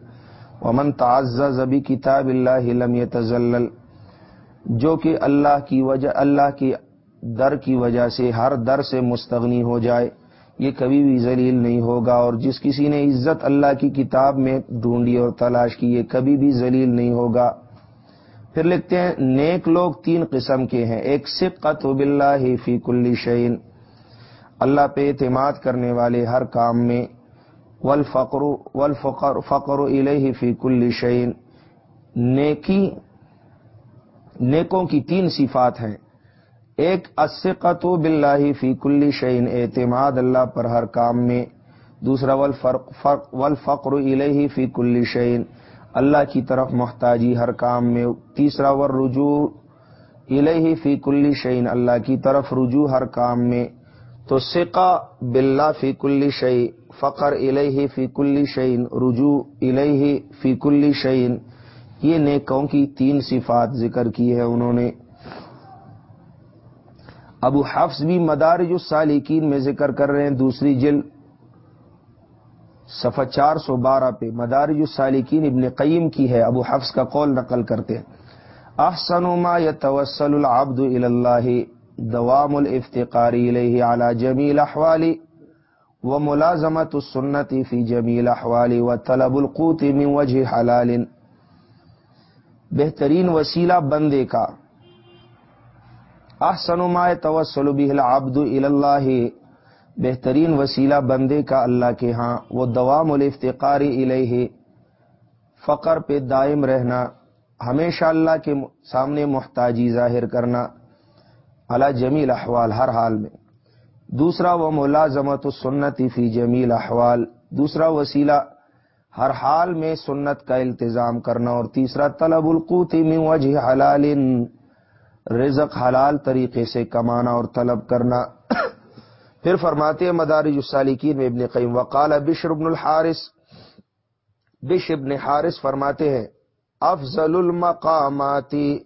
ومن تعزز بی کتاب اللہ لم یتزلل، جو کہ اللہ کی وجہ، اللہ کی در کی وجہ سے، ہر در سے مستغنی ہو جائے، یہ کبھی بھی ذلیل نہیں ہوگا، اور جس کسی نے عزت اللہ کی کتاب میں ڈھونڈی اور تلاش کی، یہ کبھی بھی ذلیل نہیں ہوگا۔ پھر لکھتے ہیں، نیک لوگ تین قسم کے ہیں، ایک سقت باللہ فی کل شعین اللہ پہ اعتماد کرنے والے ہر کام میں، والفقر والفقر، فقر الیہ فی کل شعین نیکی، نیکوں کی تین صفات ہیں۔ ایک اسقت باللہ فی کل شعین اعتماد اللہ پر ہر کام میں۔ دوسرا والفقر الیہ فی کل شعین اللہ کی طرف محتاجی ہر کام میں۔ تیسرا ور رجوع الہ فی کل شعین اللہ کی طرف رجوع ہر کام میں۔ تو سقا بلّہ فی کل شعی فقر الہ فی کل شعین رجوع الہ فی کل شعین یہ نیکوں کی تین صفات ذکر کی ہے انہوں نے۔ ابو حفظ بھی مدارج السالکین میں ذکر کر رہے ہیں، دوسری جل صفحہ چار سو بارہ پہ۔ مدارج السالکین ابن قیم کی ہے، ابو حفظ کا قول نقل کرتے ہیں۔ احسن ما یتوسل العبد اللہ۔ دوام الافتقاری الیہ علی جمیل احوالی و ملازمت السنتی فی جمیل احوالی و طلب القوت من وجہ حلال. بہترین وسیلہ بندے کا. احسن ما توسل به العبد اللہ بہترین وسیلہ بندے کا اللہ کے ہاں. وہ دوام الافتقاری الیہ. فقر پہ دائم رہنا. ہمیشہ اللہ کے سامنے محتاجی ظاہر کرنا. اللہ جمیل احوال ہر حال میں۔ دوسرا وہ ملازمت سنتی فی جمیل احوال دوسرا وسیلہ، ہر حال میں سنت کا التظام کرنا۔ اور تیسرا، طلب القوتی من وجہ حلال، رزق حلال طریقے سے کمانا اور طلب کرنا۔ پھر فرماتے ہیں مدارج السالکین میں ابن قیم، وقال بشر ابن الحارث۔ بش ابن حارث فرماتے ہیں، افضل المقاماتی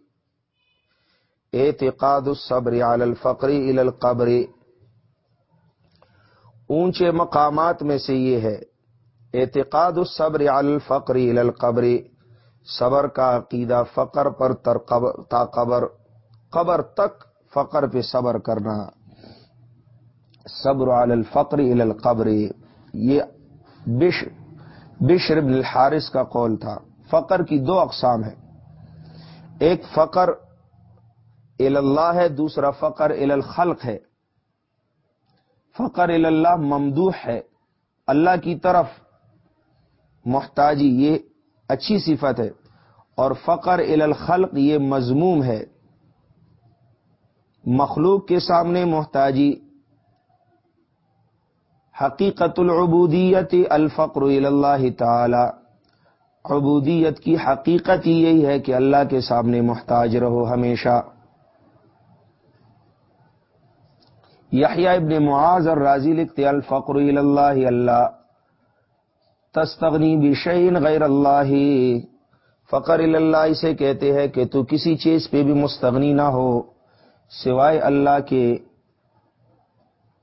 اعتقاد الصبر علی الفقر الى القبر۔ اونچے مقامات میں سے یہ ہے، اعتقاد الصبر علی الفقر الى القبر۔ صبر کا عقیدہ فقر پر تر قبر تا قبر قبر تک فقر پہ صبر کرنا۔ صبر علی الفقر الى القبر، یہ بش، بشر بن الحارث کا قول تھا۔ فقر کی دو اقسام ہیں۔ ایک فقر اللہ ہے، دوسرا فقر الخلق ہے۔ فقر اللہ ممدوح ہے۔ اللہ کی طرف محتاجی، یہ اچھی صفت ہے۔ اور فقر الخلق یہ مضموم ہے۔ مخلوق کے سامنے محتاجی۔ حقیقت العبودیت، الفقر اللہ تعالی۔ عبودیت کی حقیقت یہی ہے کہ اللہ کے سامنے محتاج رہو ہمیشہ۔ یحییٰ ابن معاذ اور راضی لکھتے الفقر اللہ اللہ، تستغنی بشین غیر اللہ، فقر اللہ اسے کہتے ہیں کہ تو کسی چیز پہ بھی مستغنی نہ ہو، سوائے اللہ کے۔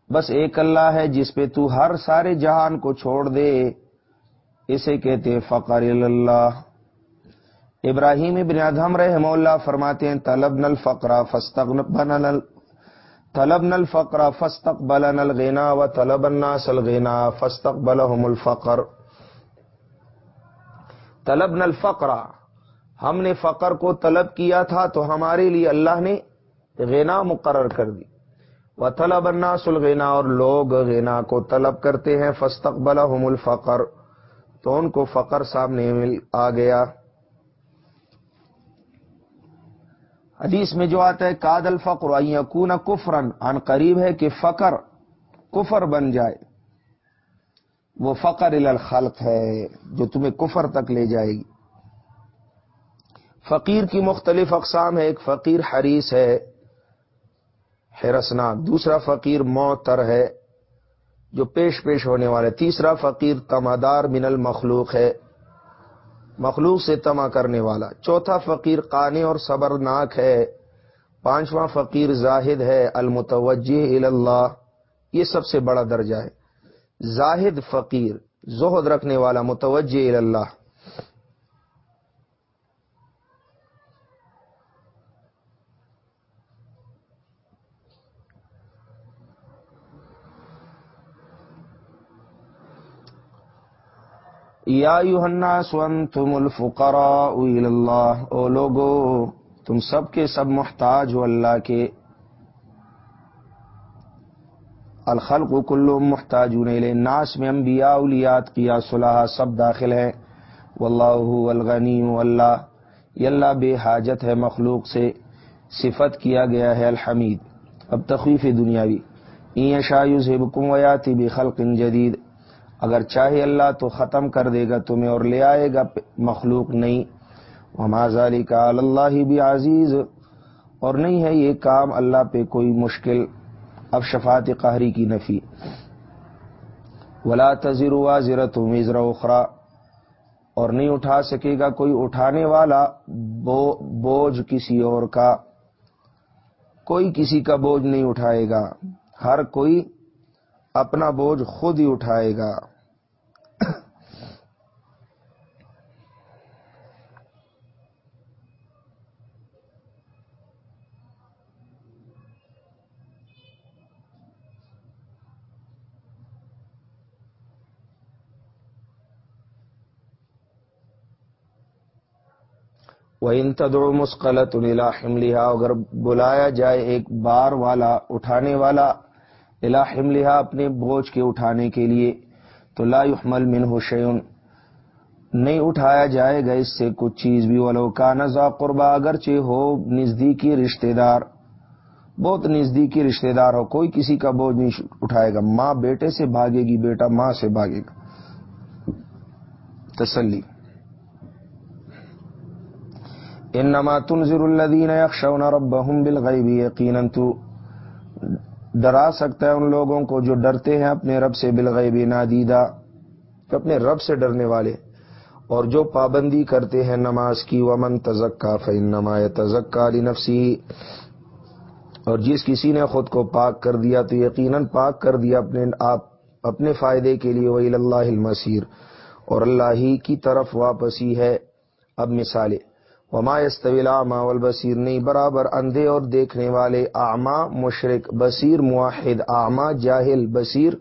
بس ایک اللہ ہے جس پہ تو ہر سارے جہان کو چھوڑ دے، اسے کہتے فقر اللہ ابراہیم ابن ادھم رحم اللہ فرماتے ہیں طلب نل فقرا فستغن طلب نل فقرا فستق بل نل غینا و طلب الناس الغینا فستق بلحم الفقر. طلب نل فقرا ہم نے فقر کو طلب کیا تھا تو ہمارے لیے اللہ نے غینا مقرر کر دی. و طلب الناس الغینا اور لوگ غینا کو طلب کرتے ہیں فستقبل الفقر. تو ان کو فقر سامنے مل آ گیا. حدیث میں جو آتا ہے، کاد الفقر کون کفرن ان قریب ہے کہ فقر، کفر بن جائے۔ وہ فقر الخلق ہے، جو تمہیں کفر تک لے جائے گی۔ فقیر کی مختلف اقسام ہے ایک فقیر حریث ہے، حرسنا۔ دوسرا فقیر معتر ہے، جو پیش پیش ہونے والے۔ تیسرا فقیر تمادار من المخلوق ہے۔ مخلوق سے تما کرنے والا۔ چوتھا فقیر قانی اور صبرناک ہے۔ پانچواں فقیر زاہد ہے۔ المتوجہ اللہ یہ سب سے بڑا درجہ ہے۔ زاہد فقیر، زہد رکھنے والا متوجہ اللہ یا سون تم الفقراء الى اللہ او لوگو، تم سب کے سب محتاج ہو اللہ کے۔ الخلق کلو محتاج لے ناس میں انبیاء اولیات کیا صلاح سب داخل ہیں۔ واللہ الغنی اللہ یہ اللہ بے حاجت ہے مخلوق سے۔ صفت کیا گیا ہے الحمید۔ اب تخویف دنیاوی۔ این شایو سے بکم ویاتی بھی خلق جدید۔ اگر چاہے اللہ تو ختم کر دے گا تمہیں اور لے آئے گا مخلوق نہیں۔ علی کا اللہ بھی عزیز اور نہیں ہے یہ کام اللہ پہ کوئی مشکل۔ اب شفات قہری کی نفی۔ ولا تذر واضرت وزر اخرا اور نہیں اٹھا سکے گا کوئی اٹھانے والا بوجھ کسی اور کا۔ کوئی کسی کا بوجھ نہیں اٹھائے گا۔ ہر کوئی اپنا بوجھ خود ہی اٹھائے گا۔ وہ ان تدڑ مسقلت الحم اگر بلایا جائے ایک بار والا، اٹھانے والا الحم لہا اپنے بوجھ کے اٹھانے کے لیے، تو لا يحمل من حشیون نہیں اٹھایا جائے گا، اس سے کچھ چیز بھی، ولو کا نزا قربا اگرچہ ہو نزدیکی رشتہ دار۔ بہت نزدیکی رشتہ دار ہو، کوئی کسی کا بوجھ نہیں اٹھائے گا۔ ماں بیٹے سے بھاگے گی، بیٹا ماں سے بھاگے گا۔ تسلی۔ انما تنذر الذين يخشون ربهم بالغيب یقینا تو ڈرا سکتا ہے ان لوگوں کو جو ڈرتے ہیں اپنے رب سے بالغیب، نادیدہ اپنے رب سے ڈرنے والے۔ اور جو پابندی کرتے ہیں نماز کی، ومن تزکا فنما تزکا علی نفسی اور جس کسی نے خود کو پاک کر دیا تو یقیناً پاک کر دیا اپنے آپ، اپنے فائدے کے لیے۔ وہی اللہ المسیر اور اللہ ہی کی طرف واپسی ہے۔ اب مثالیں۔ وما استویل آما والبصیر نہیں برابر اندھے اور دیکھنے والے آما مشرق بصیر معاہد آما جاہل، بصیر،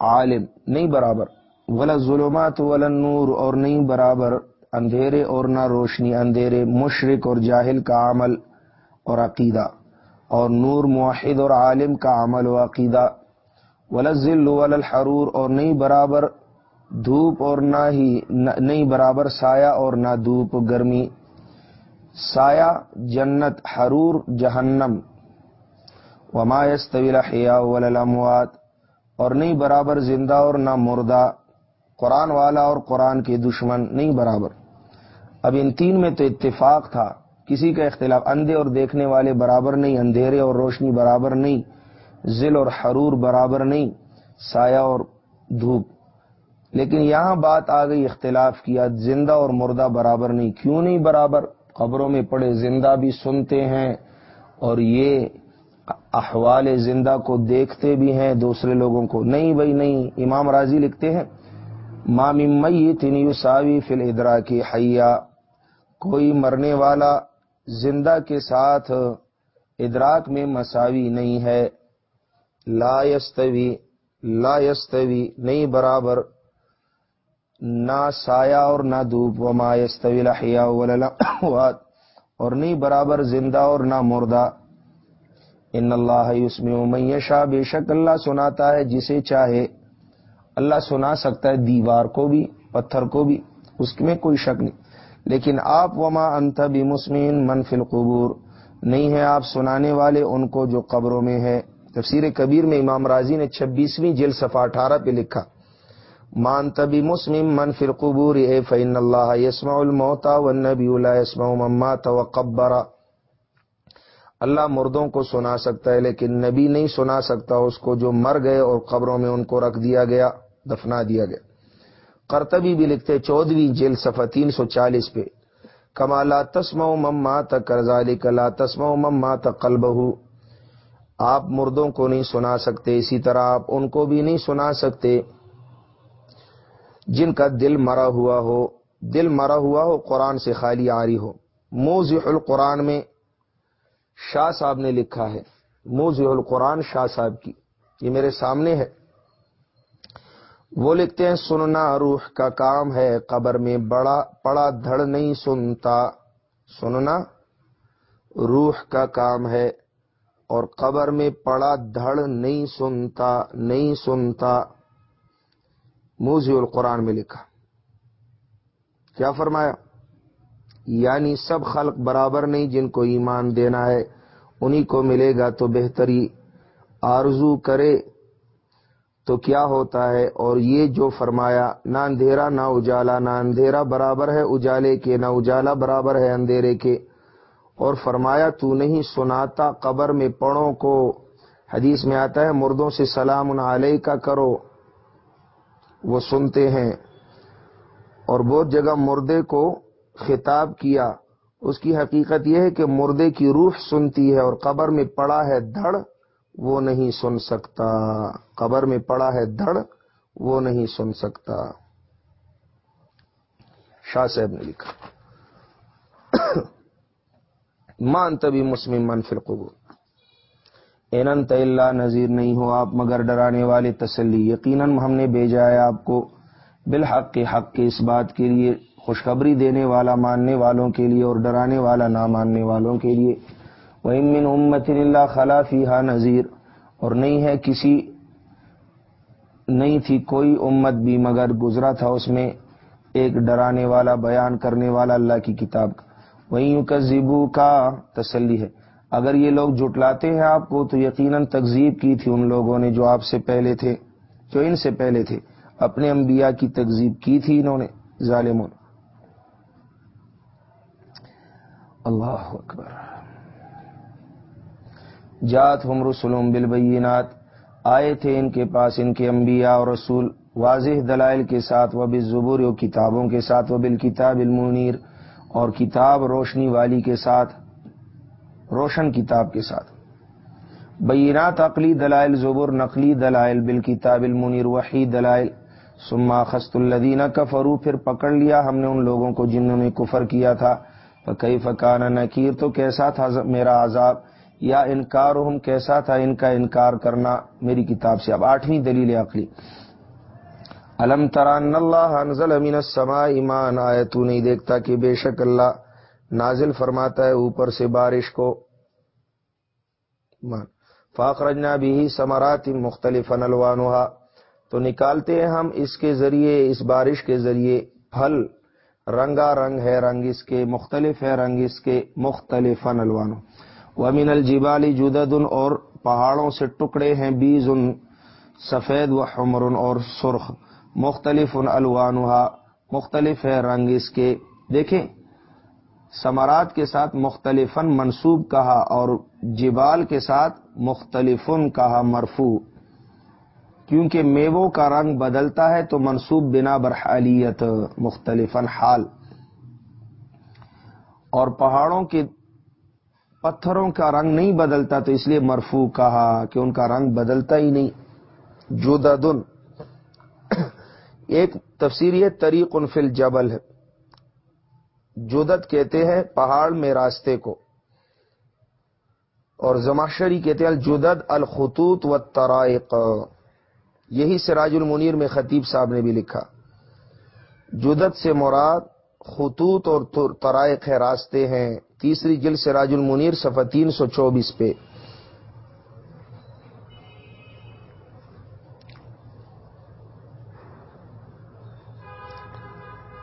عالم نہیں برابر. ولا ظلمات ولا نور اور نہیں برابر اندھیرے اور نہ روشنی، اندھیرے مشرق اور جاہل کا عمل اور عقیدہ، اور نور معاہد اور عالم کا عمل و عقیدہ. ولزل الحرور، اور نہیں برابر دھوپ اور نہ ہی نہیں برابر سایہ اور نہ دھوپ، گرمی۔ سایہ، جنت، حرور، جہنم۔ ومایس طویل حیا ولاموات اور نہیں برابر زندہ اور نہ مردہ۔ قرآن والا اور قرآن کے دشمن نہیں برابر۔ اب ان تین میں تو اتفاق تھا۔ کسی کا اختلاف اندھے اور دیکھنے والے برابر نہیں، اندھیرے اور روشنی برابر نہیں۔ ذل اور حرور برابر نہیں۔ سایہ اور دھوپ۔ لیکن یہاں بات آ گئی اختلاف کیا زندہ اور مردہ برابر نہیں۔ کیوں نہیں برابر؟ قبروں میں پڑے زندہ بھی سنتے ہیں اور یہ احوال زندہ کو دیکھتے بھی ہیں دوسرے لوگوں کو۔ نہیں بھائی، نہیں۔ امام راضی لکھتے ہیں مام مئی تین ساوی فل ادرا کی حیا کوئی مرنے والا زندہ کے ساتھ ادراک میں مساوی نہیں ہے۔ لا یستوی لا یستوی، نہیں برابر۔ نہ سایہ اور نہ دھوپ و مایستویل حیا اور نہیں برابر زندہ اور نہ مردہ۔ ان اللہ اس میں شاہ بے شک اللہ سناتا ہے جسے چاہے۔ اللہ سنا سکتا ہے دیوار کو بھی، پتھر کو بھی، اس میں کوئی شک نہیں۔ لیکن آپ، وما انت بھی مسمین منفل قبور نہیں ہے آپ سنانے والے ان کو جو قبروں میں ہے۔ تفسیر کبیر میں امام راضی نے چھبیسویں جیل صفا اٹھارہ پہ لکھا۔ مان تبی مسلم من فر قبور اے فین اللہ یسما الموتا و نبی اللہ یسما مما تو قبرا اللہ مردوں کو سنا سکتا ہے، لیکن نبی نہیں سنا سکتا اس کو جو مر گئے اور قبروں میں ان کو رکھ دیا گیا، دفنا دیا گیا۔ کرتبی بھی لکھتے، چودویں جیل صفحہ تین سو چالیس پہ۔ کما لا تسم مما ترزالی کلا تسم مما تلب آپ مردوں کو نہیں سنا سکتے، اسی طرح آپ ان کو بھی نہیں سنا سکتے۔ جن کا دل مرا ہوا ہو، دل مرا ہوا ہو، قرآن سے خالی آری ہو۔ موز القرآن میں شاہ صاحب نے لکھا ہے۔ موز القرآن شاہ صاحب کی۔ یہ میرے سامنے ہے۔ وہ لکھتے ہیں، سننا روح کا کام ہے، قبر میں بڑا، پڑا دھڑ نہیں سنتا۔ سننا روح کا کام ہے اور قبر میں پڑا دھڑ نہیں سنتا نہیں سنتا۔ موزی القرآن میں لکھا۔ کیا فرمایا؟ یعنی سب خلق برابر نہیں جن کو ایمان دینا ہے، انہی کو ملے گا تو بہتری۔ آرزو کرے تو کیا ہوتا ہے؟ اور یہ جو فرمایا، نہ اندھیرا نہ اجالا، نہ اندھیرا برابر ہے اجالے کے، نہ اجالا برابر ہے اندھیرے کے۔ اور فرمایا، تو نہیں سناتا قبر میں پڑوں کو۔ حدیث میں آتا ہے، مردوں سے سلام علیہ کا کرو۔ وہ سنتے ہیں۔ اور بہت جگہ مردے کو خطاب کیا۔ اس کی حقیقت یہ ہے کہ مردے کی روح سنتی ہے اور قبر میں پڑا ہے دھڑ، وہ نہیں سن سکتا۔ قبر میں پڑا ہے دھڑ، وہ نہیں سن سکتا۔ شاہ صاحب نے لکھا۔ مان تبھی مسلم من فرقبو اینت اللہ نذیر نہیں ہو آپ، مگر ڈرانے والے تسلی، یقیناً ہم نے بھیجا ہے آپ کو بالحق کے حق کے اس بات کے لیے، خوشخبری دینے والا، ماننے والوں کے لیے اور ڈرانے والا، نہ ماننے والوں کے لیے۔ وہ امن امت اللہ خلافی ہا نذیر اور نہیں ہے کسی، نہیں تھی کوئی امت بھی، مگر گزرا تھا اس میں ایک ڈرانے والا، بیان کرنے والا اللہ کی کتاب۔ کا وہیں کا کا تسلی ہے۔ اگر یہ لوگ جٹلاتے ہیں آپ کو تو یقیناً تکزیب کی تھی ان لوگوں نے جو آپ سے پہلے تھے، جو ان سے پہلے تھے۔ اپنے انبیاء کی تکزیب کی تھی انہوں نے ظالمون اللہ اکبر۔ جات ہم رسولوں بالبینات۔ آئے تھے ان کے پاس ان کے انبیاء اور رسول۔ واضح دلائل کے ساتھ، وہ بالزبور و کتابوں کے ساتھ، وہ بالکتاب المنیر اور کتاب روشنی والی کے ساتھ۔ روشن کتاب کے ساتھ۔ بینات عقلی دلائل زبر نقلی دلائل بالکتاب المنیر وحی دلائل سما خست الدینہ کفرو پھر پکڑ لیا ہم نے ان لوگوں کو جنہوں نے کفر کیا تھا۔ کئی فکانہ نکیر تو کیسا تھا میرا عذاب؟ یا انکار ہم کیسا تھا ان کا انکار کرنا؟ میری کتاب سے۔ اب آٹھویں دلیل عقلی۔ علم تران اللہ انزل امین السماء ایمان آئے تو نہیں دیکھتا کہ بے شک اللہ نازل فرماتا ہے اوپر سے بارش کو۔ فاخرجنا بھی سمرات مختلف الوانها۔ تو نکالتے ہیں ہم اس کے ذریعے، اس بارش کے ذریعے۔ پھل، رنگا رنگ ہے رنگ اس کے، مختلف ہے رنگ اس کے مختلف الوانو ومن الجبالی جددن اور پہاڑوں سے ٹکڑے ہیں بیز ان سفید و حمر اور سرخ۔ مختلف ان مختلف ہے رنگ اس کے۔ دیکھیں سمرات کے ساتھ مختلف منصوب کہا اور جبال کے ساتھ مختلف کہا مرفو کیونکہ میووں کا رنگ بدلتا ہے تو منصوب بنا برحالیت مختلف حال۔ اور پہاڑوں کے پتھروں کا رنگ نہیں بدلتا تو اس لیے مرفو کہا کہ ان کا رنگ بدلتا ہی نہیں۔ جودن ایک تفسیر یہ طریق فل جبل ہے۔ جودت کہتے ہیں پہاڑ میں راستے کو۔ اور زماشری کہتے ہیں الجدد الخطوط و ترائق یہی سراج المنیر میں خطیب صاحب نے بھی لکھا۔ جدت سے مراد خطوط اور ترائق ہے، راستے ہیں۔ تیسری جل سراج المنیر صفحہ تین سو چوبیس پہ۔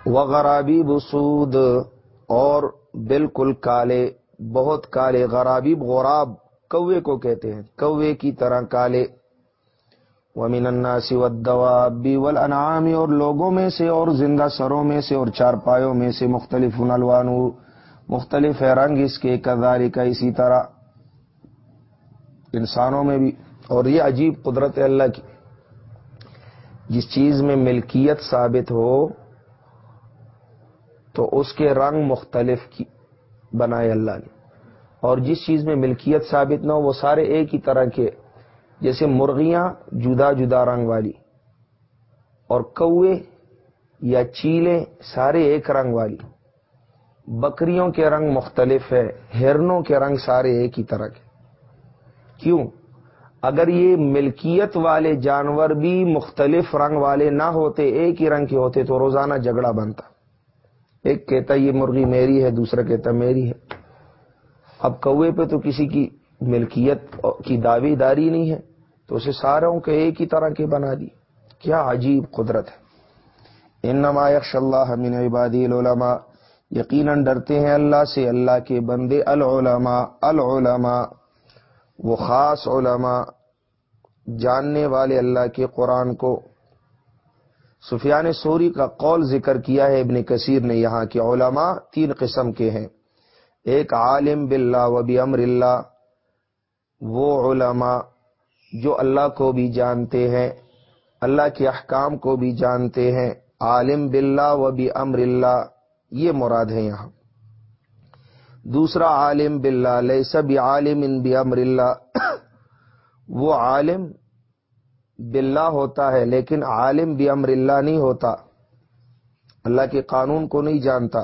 وغرابی بسود اور بالکل کالے، بہت کالے، غرابی، غراب، کوے کو کہتے ہیں، کوے کی طرح کالے۔ ومن الناس والدواب والانعام، اور لوگوں میں سے، اور زندہ سروں میں سے، اور چارپایوں میں سے، مختلف الوان مختلف ہے رنگ اس کے کرداری کا اسی طرح۔ انسانوں میں بھی، اور یہ عجیب قدرت اللہ کی۔ جس چیز میں ملکیت ثابت ہو تو اس کے رنگ مختلف کی بنائے اللہ نے۔ اور جس چیز میں ملکیت ثابت نہ ہو، وہ سارے ایک ہی طرح کے، جیسے مرغیاں جدا جدا رنگ والی اور کوے یا چیلیں سارے ایک رنگ والی۔ بکریوں کے رنگ مختلف ہے ہرنوں کے رنگ سارے ایک ہی طرح کے۔ کیوں؟ اگر یہ ملکیت والے جانور بھی مختلف رنگ والے نہ ہوتے، ایک ہی رنگ کے ہوتے، تو روزانہ جھگڑا بنتا۔ ایک کہتا یہ مرغی میری ہے، دوسرا کہتا میری ہے۔ اب کوے پہ تو کسی کی ملکیت کی دعوی داری نہیں ہے، تو اسے ساروں کے ایک ہی طرح کے بنا دی کیا عجیب قدرت ہے۔ ان یکش اللہ من عبادی العلماء۔ یقیناً ڈرتے ہیں اللہ سے، اللہ کے بندے العلماء العلماء۔ وہ خاص علماء، جاننے والے اللہ کے قرآن کو سفیان سوری کا قول ذکر کیا ہے ابن کثیر نے یہاں کے علماء تین قسم کے ہیں۔ ایک عالم باللہ و بھی امر اللہ، وہ علماء جو اللہ کو بھی جانتے ہیں، اللہ کے احکام کو بھی جانتے ہیں۔ عالم باللہ و بھی امر اللہ، یہ مراد ہے یہاں۔ دوسرا عالم باللہ لئی سب عالم ان بھی امر اللہ۔ وہ عالم باللہ ہوتا ہے، لیکن عالم بھی امر اللہ نہیں ہوتا۔ اللہ کے قانون کو نہیں جانتا۔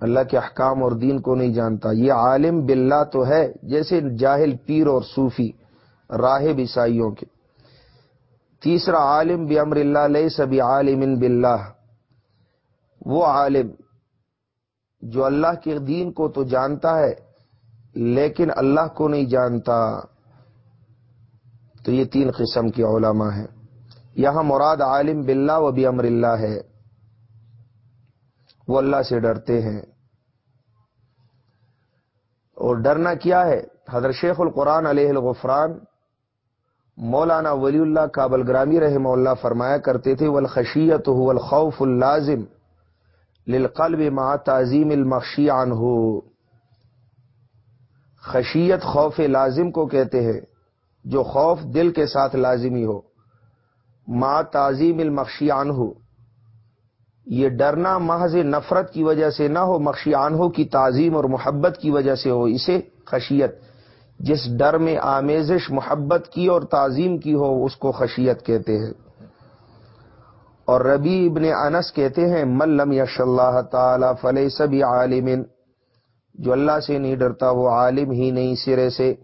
اللہ کے احکام اور دین کو نہیں جانتا۔ یہ عالم باللہ تو ہے، جیسے جاہل پیر اور صوفی، راہب عیسائیوں کے۔ تیسرا، عالم بھی امر اللہ لئی سبھی عالم ان باللہ۔ وہ عالم جو اللہ کے دین کو تو جانتا ہے، لیکن اللہ کو نہیں جانتا۔ تو یہ تین قسم کی علماء ہیں۔ یہاں مراد عالم باللہ و بھی امر اللہ ہے۔ وہ اللہ سے ڈرتے ہیں۔ اور ڈرنا کیا ہے؟ حضرت شیخ القرآن علیہ الغفران مولانا ولی اللہ کابل گرامی رحمہ اللہ فرمایا کرتے تھے والخشیت هو الخوف اللازم للقلب مع تعظیم المخشی عنہ۔ خشیت خوف لازم کو کہتے ہیں۔ جو خوف دل کے ساتھ لازمی ہو۔ ما تعظیم المخشی عنہ یہ ڈرنا محض نفرت کی وجہ سے نہ ہو، مخشی عنہ کی تعظیم اور محبت کی وجہ سے ہو، اسے خشیت۔ جس ڈر میں آمیزش محبت کی اور تعظیم کی ہو، اس کو خشیت کہتے ہیں۔ اور ربی ابن انس کہتے ہیں ملم یش اللہ تعالی فلح سبھی عالم جو اللہ سے نہیں ڈرتا، وہ عالم ہی نہیں سرے سے۔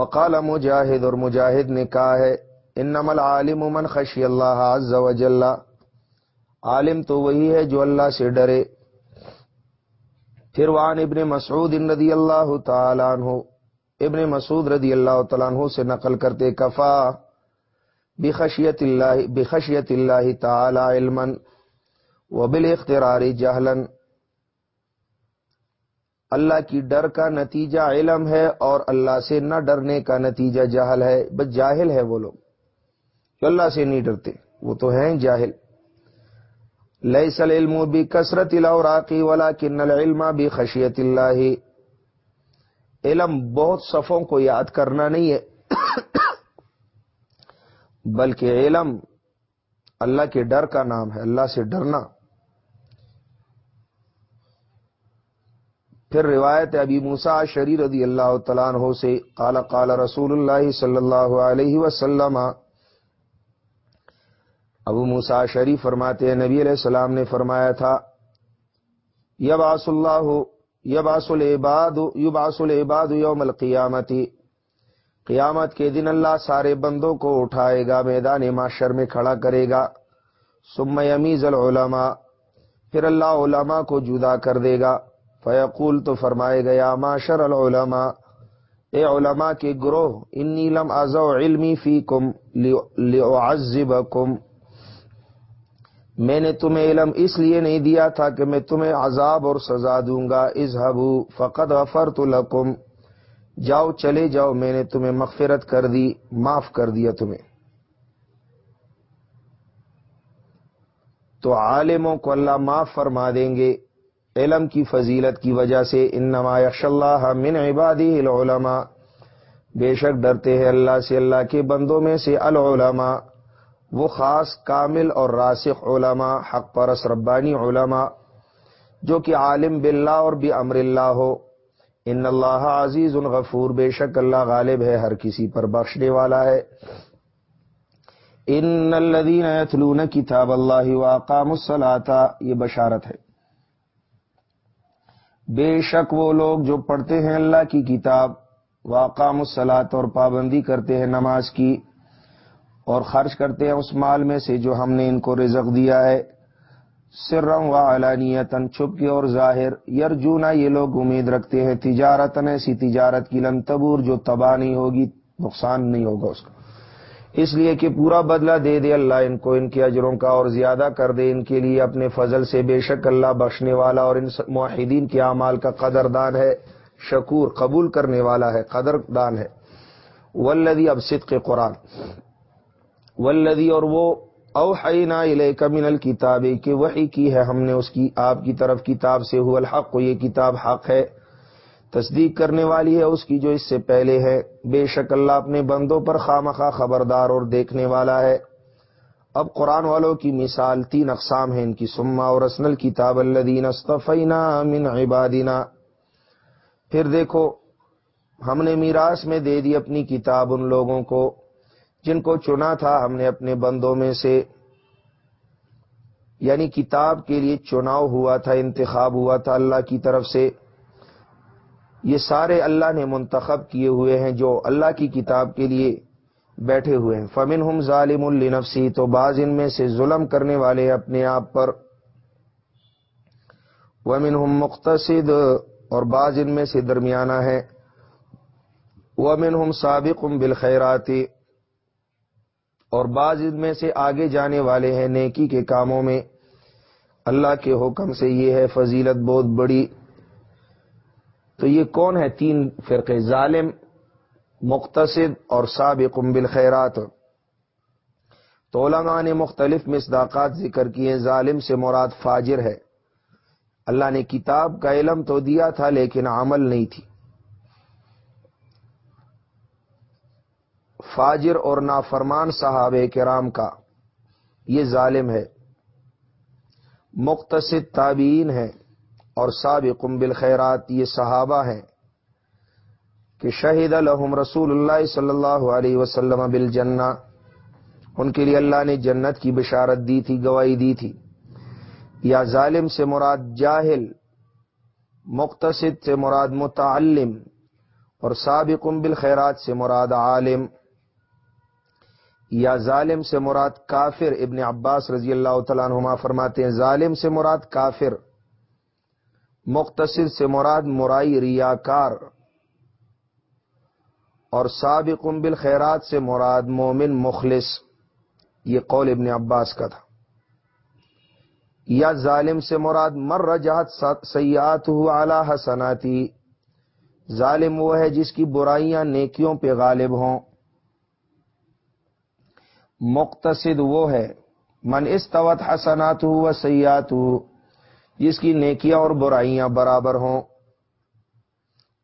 وقال مجاہد اور مجاہد نے کہا ہے، انما العالم من خشی اللہ عز و جل عالم تو وہی ہے جو اللہ سے ڈرے۔ پھر وان ابن مسعود رضی اللہ تعالیٰ عنہ۔ ابن مسعود رضی اللہ تعالیٰ عنہ سے نقل کرتے کفا۔ بخشیت اللہ بخشیت اللہ تعالی علما وبالاخترار جہلا۔ اللہ کی ڈر کا نتیجہ علم ہے اور اللہ سے نہ ڈرنے کا نتیجہ جہل ہے، بس جاہل ہے وہ لوگ۔ جو اللہ سے نہیں ڈرتے، وہ تو ہیں جاہل۔ ليس العلم بكثرت الاوراق ولكن العلم بخشیت اللہ۔ علم بہت صفوں کو یاد کرنا نہیں ہے، بلکہ علم اللہ کے ڈر کا نام ہے، اللہ سے ڈرنا۔ پھر روایت ابی موسا شری رضی اللہ تعالیٰ عنہ سے قال قال رسول اللہ صلی اللہ علیہ وسلم، ابو موسا شریف فرماتے ہیں، نبی علیہ السلام نے فرمایا تھا یباس اللہ یباس العباد یباس العباد یوم القیامتی قیامت کے دن اللہ سارے بندوں کو اٹھائے گا، میدان معاشر میں کھڑا کرے گا سم یمیز العلماء، پھر اللہ علماء کو جدا کر دے گا۔ فیقول تو فرمائے گیا معاشر العلماء، اے علماء کے گروہ، انی لم ازو علمی فی کم میں نے تمہیں علم اس لیے نہیں دیا تھا کہ میں تمہیں عذاب اور سزا دوں گا۔ اظہبو فقد غفرت لکم۔ جاؤ چلے جاؤ، میں نے تمہیں مغفرت کر دی، معاف کر دیا تمہیں۔ تو عالموں کو اللہ معاف فرما دیں گے۔ علم کی فضیلت کی وجہ سے ان یخش اللہ من عبادی العلماء۔ بے شک ڈرتے ہیں اللہ سے، اللہ کے بندوں میں سے العلماء۔ وہ خاص، کامل اور راسخ علماء، حق پرس ربانی علماء۔ جو کہ عالم باللہ اور بھی امر اللہ ہو۔ ان اللہ عزیز الغفور بے شک اللہ غالب ہے، ہر کسی پر بخشنے والا ہے۔ ان الذين يتلون کتاب اللہ واقام الصلاة، یہ بشارت ہے۔ بے شک وہ لوگ جو پڑھتے ہیں اللہ کی کتاب واقام الصلاط اور پابندی کرتے ہیں نماز کی اور خرچ کرتے ہیں اس مال میں سے جو ہم نے ان کو رزق دیا ہے سرم و علانیتن چھپ کے اور ظاہر، یرجونا یہ لوگ امید رکھتے ہیں تجارتن ایسی تجارت کی لن تبور جو تباہ نہیں ہوگی، نقصان نہیں ہوگا اس کا۔ اس لیے کہ پورا بدلہ دے دے اللہ ان کو، ان کے اجروں کا، اور زیادہ کر دے ان کے لیے اپنے فضل سے۔ بے شک اللہ بخشنے والا اور ان معاہدین کے اعمال کا قدر دان ہے، شکور قبول کرنے والا ہے قدر دان ہے۔ ولدی اب صدق قرآن۔ ولدی اور وہ اوحینا الیک من الکتاب، کہ وحی کی ہے ہم نے اس کی، آپ کی طرف کتاب سے۔ هو الحق، یہ کتاب حق ہے۔ تصدیق کرنے والی ہے، اس کی جو اس سے پہلے ہے۔ بے شک اللہ اپنے بندوں پر خامخواہ خبردار اور دیکھنے والا ہے۔ اب قرآن والوں کی مثال تین اقسام ہیں۔ ان کی سما اور اسنل کتاب الدین استفینا من عبادنا۔ پھر دیکھو، ہم نے میراث میں دے دی اپنی کتاب ان لوگوں کو، جن کو چنا تھا ہم نے اپنے بندوں میں سے۔ یعنی کتاب کے لیے چناؤ ہوا تھا، انتخاب ہوا تھا اللہ کی طرف سے۔ یہ سارے اللہ نے منتخب کیے ہوئے ہیں جو اللہ کی کتاب کے لیے بیٹھے ہوئے ہیں۔ فمن ہم ظالم النفسی تو بعض ان میں سے ظلم کرنے والے اپنے آپ پر۔ ومن ہم مختصد اور بعض ان میں سے درمیانہ ہے ومن ہم سابق بالخیراتی اور بعض ان میں سے آگے جانے والے ہیں نیکی کے کاموں میں۔ اللہ کے حکم سے یہ ہے، فضیلت بہت بڑی۔ تو یہ کون ہے تین فرقے؟ ظالم مختصد اور سابق بالخیرات. تو علماء نے مختلف مصداقات ذکر کیے، ظالم سے مراد فاجر ہے۔ اللہ نے کتاب کا علم تو دیا تھا لیکن عمل نہیں تھی۔ فاجر اور نافرمان صاحب کرام کا یہ ظالم ہے۔ مختصد تابعین ہے۔ اور سابق بالخیرات، یہ صحابہ ہیں کہ شہید الحم رسول اللہ صلی اللہ علیہ وسلم بل ان کے لیے اللہ نے جنت کی بشارت دی تھی، گواہی دی تھی۔ یا ظالم سے مراد جاہل مختصد سے مراد متعلم، اور سابق بالخیرات سے مراد عالم۔ یا ظالم سے مراد کافر، ابن عباس رضی اللہ تعالیٰ عنہما فرماتے ہیں، ظالم سے مراد کافر۔ مختصر سے مراد مرائی ریاکار اور سابق بالخیرات سے مراد مومن مخلص، یہ قول ابن عباس کا تھا۔ یا ظالم سے مراد مر رجحت سیات اعلی حسناتی، ظالم وہ ہے جس کی برائیاں نیکیوں پہ غالب ہوں۔ مقتصد وہ ہے، من استوت حسنات و سیات جس کی نیکیاں اور برائیاں برابر ہوں۔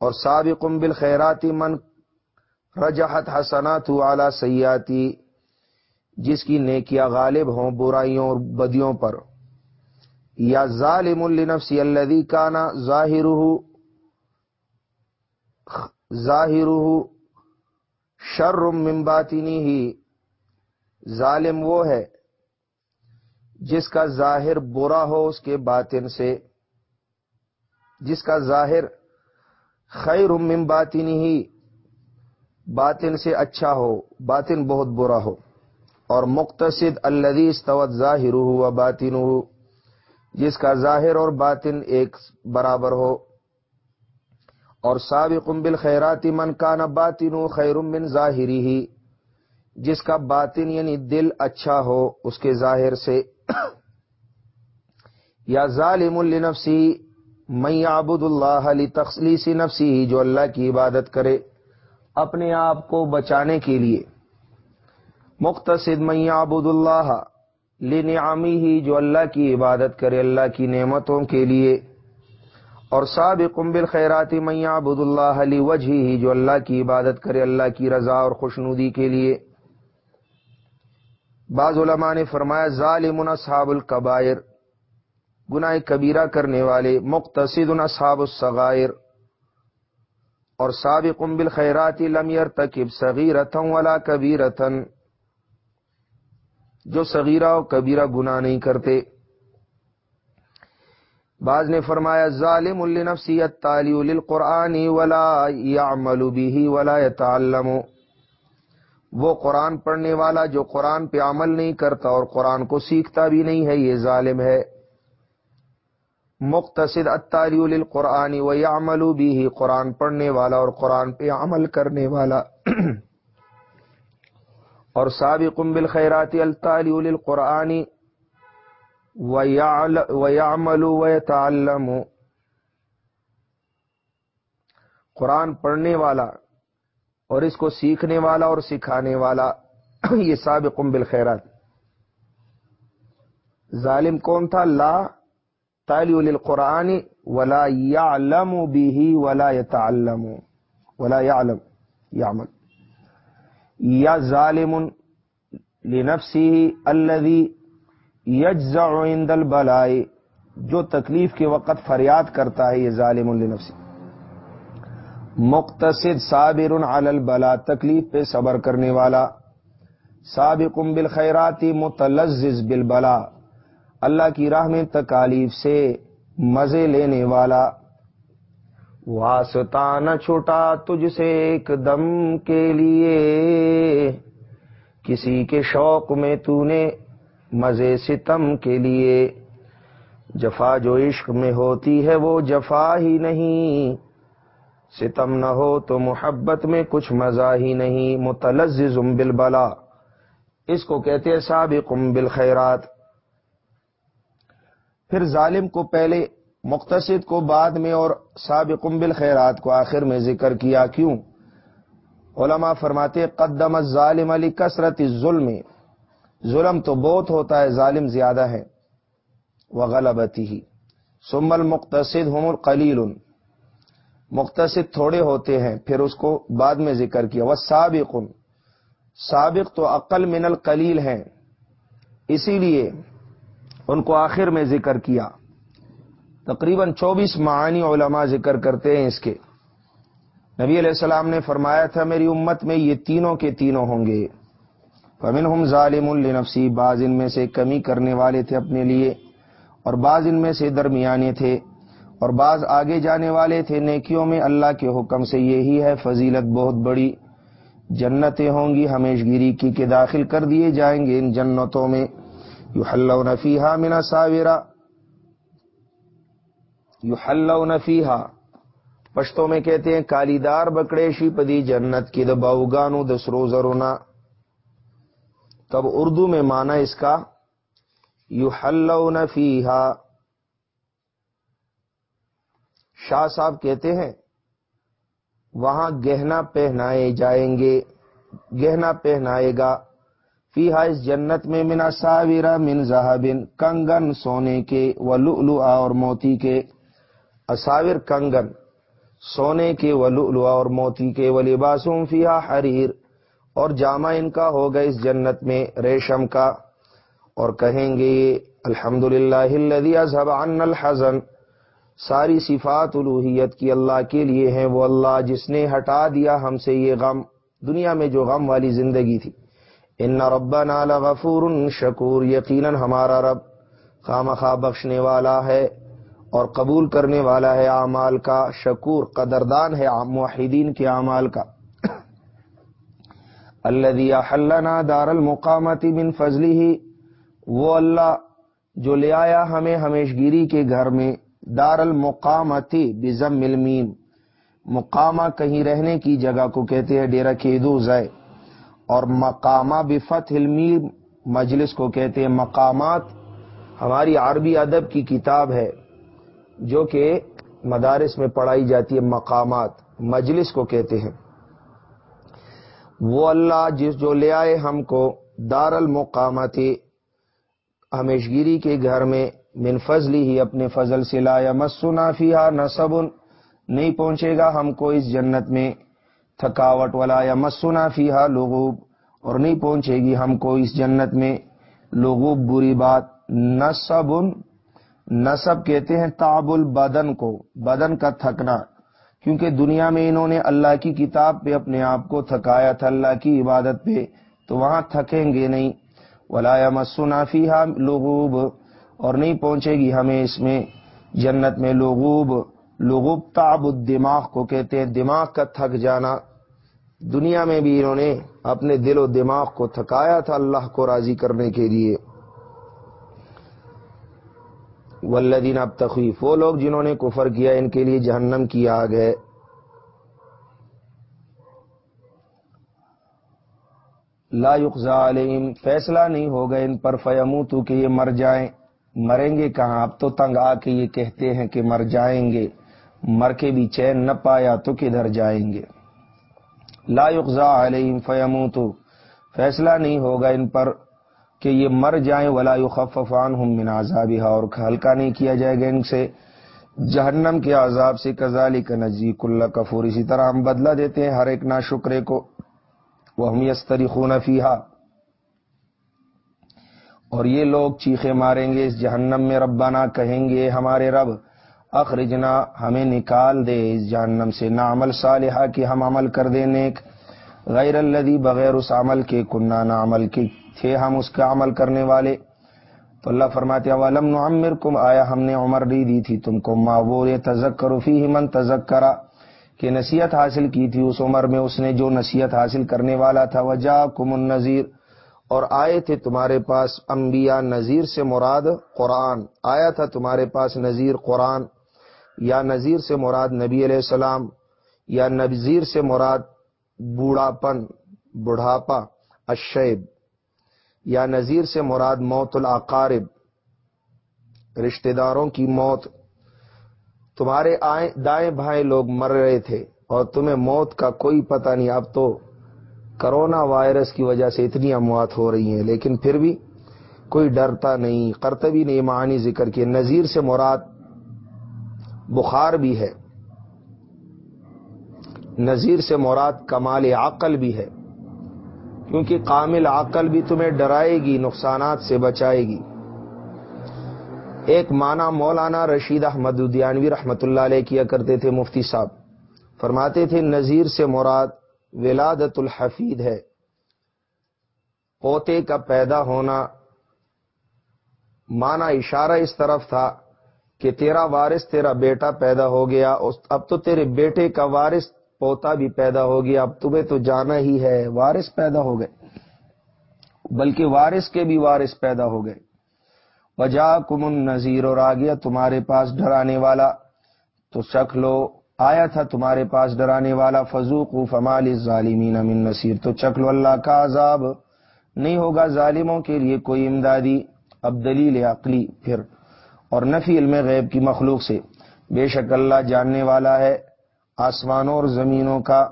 اور سابق بالخیراتی من رجحت حسنات اعلی سیاتی جس کی نیکیاں غالب ہوں برائیوں اور بدیوں پر۔ یا ظالم النفسی الذي كان ظاهره ظاهره شر من باطنه ظالم وہ ہے جس کا ظاہر برا ہو اس کے باطن سے۔ جس کا ظاہر خیر من باطن ہی باطن سے اچھا ہو، باطن بہت برا ہو۔ اور مختصد الدی استوت ظاہر ہو باطن ہو جس کا ظاہر اور باطن ایک برابر ہو۔ اور سابق بالخیرات من کا نہ باطن خیر من ظاہری ہی جس کا باطن یعنی دل اچھا ہو اس کے ظاہر سے۔ یا ظالم النفسی میں آبد اللہ علی تخلیصی نفسی ہی جو اللہ کی عبادت کرے اپنے آپ کو بچانے کے لیے۔ مختصد میں آبد اللہ لنعمی ہی جو اللہ کی عبادت کرے اللہ کی نعمتوں کے لیے۔ اور سابق بالخیراتی میں عبد اللہ علی وجہ ہی جو اللہ کی عبادت کرے اللہ کی رضا اور خوشنودی کے لیے۔ بعض علماء نے فرمایا ظالم اصحاب القبائر، گناہ کبیرہ کرنے والے مختصد اصحاب الصغائر، اور سابق بالخیراتی لم يرتکب صغیرتن ولا کبیرتن جو صغیرہ و کبیرہ گناہ نہیں کرتے۔ بعض نے فرمایا، ظالم النفسی التالی للقرآن ولا يعمل به ولا يتعلم وہ قرآن پڑھنے والا جو قرآن پہ عمل نہیں کرتا اور قرآن کو سیکھتا بھی نہیں ہے، یہ ظالم ہے۔ مختصد التالی للقرآن ويعمل به قرآن پڑھنے والا اور قرآن پہ عمل کرنے والا۔ اور سابق بالخیرات التالی للقرآن ویعمل ویتعلم قرآن پڑھنے والا اور اس کو سیکھنے والا اور سکھانے والا یہ سابق بالخیرات۔ ظالم کون تھا؟ لا تالی للقرآن ولا يعلم به ولا يتعلم ولا يعلم يعمل یا ظالم لنفسی الذي یجزع عند البلاء، جو تکلیف کے وقت فریاد کرتا ہے، یہ ظالم لنفسی مقتصد صابر علی البلا تکلیف پہ صبر کرنے والا۔ سابق بالخیراتی متلزز بالبلا اللہ کی راہ میں تکالیف سے مزے لینے والا۔ واسطہ نہ چھوٹا تجھ سے ایک دم کے لیے۔ کسی کے شوق میں تو نے مزے ستم کے لیے۔ جفا جو عشق میں ہوتی ہے وہ جفا ہی نہیں۔ ستم نہ ہو تو محبت میں کچھ مزہ ہی نہیں متلزز بالبلا۔ اس کو کہتے ہیں سابق بالخیرات۔ پھر ظالم کو پہلے مختصد کو بعد میں اور سابق بالخیرات کو آخر میں ذکر کیا، کیوں؟ علماء فرماتے قدم الظالم علی کثرت ظلم ظلم تو بہت ہوتا ہے، ظالم زیادہ ہے۔ وہ ہی سمل مختصد ہم القلیل۔ مختصد تھوڑے ہوتے ہیں، پھر اس کو بعد میں ذکر کیا۔ وہ سابق سابق تو عقل من القلیل ہیں۔ اسی لیے ان کو آخر میں ذکر کیا۔ تقریباً چوبیس معانی علماء ذکر کرتے ہیں اس کے۔ نبی علیہ السلام نے فرمایا تھا، میری امت میں یہ تینوں کے تینوں ہوں گے۔ فمن ہم ظالم النفسی بعض ان میں سے کمی کرنے والے تھے اپنے لیے، اور بعض ان میں سے درمیانے تھے۔ اور بعض آگے جانے والے تھے نیکیوں میں اللہ کے حکم سے یہی ہے، فضیلت بہت بڑی۔ جنتیں ہوں گی، ہمیش گیری کی کہ داخل کر دیے جائیں گے ان جنتوں میں۔ یو حلفیحہ منا ساویرا یو نفیحا پشتوں میں کہتے ہیں، کالیدار بکڑے شی پدی جنت کی دباؤگانو دسرو زرونا۔ تب اردو میں مانا اس کا یو نفیحا شاہ صاحب کہتے ہیں، وہاں گہنا پہنائے جائیں گے، گہنا پہنائے گا۔ فیحا اس جنت میں منا ساویرا من زہابن کنگن سونے کے و اور موتی کے۔ اساور کنگن سونے کے ولو اور موتی کے ولی باسوم فیا حریر۔ اور جامع ان کا ہوگا اس جنت میں ریشم کا۔ اور کہیں گے الحمد للہ الحزن۔ ساری صفات الوحیت کی اللہ کے لیے ہیں، وہ اللہ جس نے ہٹا دیا ہم سے یہ غم، دنیا میں جو غم والی زندگی تھی۔ ان ربا نالا غفور شکور، یقیناً ہمارا رب خام خواہ بخشنے والا ہے اور قبول کرنے والا ہے اعمال کا، شکور، قدردان ہے معاہدین کے اعمال کا۔ اللہ دار المقامتی من فضلی ہی وہ اللہ جو لے آیا ہمیں ہمیش گیری کے گھر میں دار المقامتی بزم ملمین مقامہ کہیں رہنے کی جگہ کو کہتے ہیں ڈیرا کھیدو زائے اور مقامہ بفت علمی مجلس کو کہتے ہیں مقامات۔ ہماری عربی ادب کی کتاب ہے، جو کہ مدارس میں پڑھائی جاتی ہے مقامات، مجلس کو کہتے ہیں۔ وہ اللہ جس جو لے آئے ہم کو دار المقامتی ہمیشگیری کے گھر میں من فضلی ہی اپنے فضل سے لایا مسنا فیحا نصب، نہیں پہنچے گا ہم کو اس جنت میں۔ تھکاوٹ والا یا مسنا فیحا لوگوب اور نہیں پہنچے گی ہم کو اس جنت میں۔ لوگوب بری بات، نصب نصب کہتے ہیں تاب البدن کو، بدن کا تھکنا۔ کیونکہ دنیا میں انہوں نے اللہ کی کتاب پہ اپنے آپ کو تھکایا تھا، اللہ کی عبادت پہ، تو وہاں تھکیں گے نہیں۔ ولا مسنا فیحا لغوب اور نہیں پہنچے گی۔ ہمیں اس میں جنت میں لغوب لغوب تاب الدماغ کو کہتے ہیں، دماغ کا تھک جانا۔ دنیا میں بھی انہوں نے اپنے دل و دماغ کو تھکایا تھا اللہ کو راضی کرنے کے لیے۔ ولدین اب تخویف وہ لوگ جنہوں نے کفر کیا، ان کے لیے جہنم کی آگ ہے۔ لا یقزا علیہم، فیصلہ نہیں ہوگا ان پر فیمو تو کہ یہ مر جائیں۔ مریں گے کہاں؟ اب تو تنگ آ کے یہ کہتے ہیں کہ مر جائیں گے۔ مر کے بھی چین نہ پایا تو کدھر جائیں گے؟ لا یقزا علیہم فیمو فیصلہ نہیں ہوگا ان پر کہ یہ مر جائیں، ولا خفان ہوں من عذابہ اور ہلکا نہیں کیا جائے گا ان سے۔ جہنم کے عذاب سے کزالی کا نزیک اللہ کفور۔ اسی طرح ہم بدلہ دیتے ہیں ہر ایک نا شکرے کو۔ وہ ہم یستری اور یہ لوگ چیخے ماریں گے، اس جہنم میں ربنا کہیں گے ہمارے رب، اخرجنا، ہمیں نکال دے اس جہنم سے۔ نہ عمل صالحہ کہ ہم عمل کر دیں نیک۔ غیر الدی بغیر اس عمل کے کنہ نہ عمل کے تھے ہم، اس کا عمل کرنے والے۔ تو اللہ فرماتے والم نعمر کم آیا ہم نے عمر دی دی تھی تم کو۔ ماں وہ تزک فی من تزک کرا کہ نصیحت حاصل کی تھی اس عمر میں، اس نے جو نصیحت حاصل کرنے والا تھا۔ وجا کم النظیر اور آئے تھے تمہارے پاس انبیاء نذیر سے مراد قرآن۔ آیا تھا تمہارے پاس نذیر قرآن یا نذیر سے مراد نبی علیہ السلام یا نذیر سے مراد بوڑھا پن بڑھاپا اشیب یا نذیر سے مراد موت العقارب، رشتہ داروں کی موت۔ تمہارے دائیں بھائیں لوگ مر رہے تھے اور تمہیں موت کا کوئی پتہ نہیں۔ اب تو کرونا وائرس کی وجہ سے اتنی اموات ہو رہی ہیں، لیکن پھر بھی کوئی ڈرتا نہیں۔ کرتبی نہیں معنی ذکر کی، نذیر سے مراد بخار بھی ہے۔ نذیر سے مراد کمال عقل بھی ہے، کیونکہ کامل عقل بھی تمہیں ڈرائے گی، نقصانات سے بچائے گی۔ ایک مانا مولانا رشید احمد الدیانوی رحمت اللہ علیہ کیا کرتے تھے مفتی صاحب، فرماتے تھے نذیر سے مراد ولادت الحفید ہے۔ پوتے کا پیدا ہونا مانا اشارہ اس طرف تھا کہ تیرا وارث تیرا بیٹا پیدا ہو گیا اب تو تیرے بیٹے کا وارث پوتا بھی پیدا ہو گیا، اب تمہیں تو جانا ہی ہے، وارث پیدا ہو گئے۔ بلکہ وارث کے بھی وارث پیدا ہو گئے۔ وجا کمن نذیر اور آ گیا تمہارے پاس ڈرانے والا، تو چکھ لو آیا تھا تمہارے پاس ڈرانے والا فضوق فمال ظالمین امن نصیر؟ تو چکھ لو اللہ کا عذاب۔ نہیں ہوگا ظالموں کے لیے کوئی امدادی۔ اب دلیل عقلی پھر۔ اور نفی علم غیب کی مخلوق سے۔ بے شک اللہ جاننے والا ہے آسمانوں اور زمینوں کا۔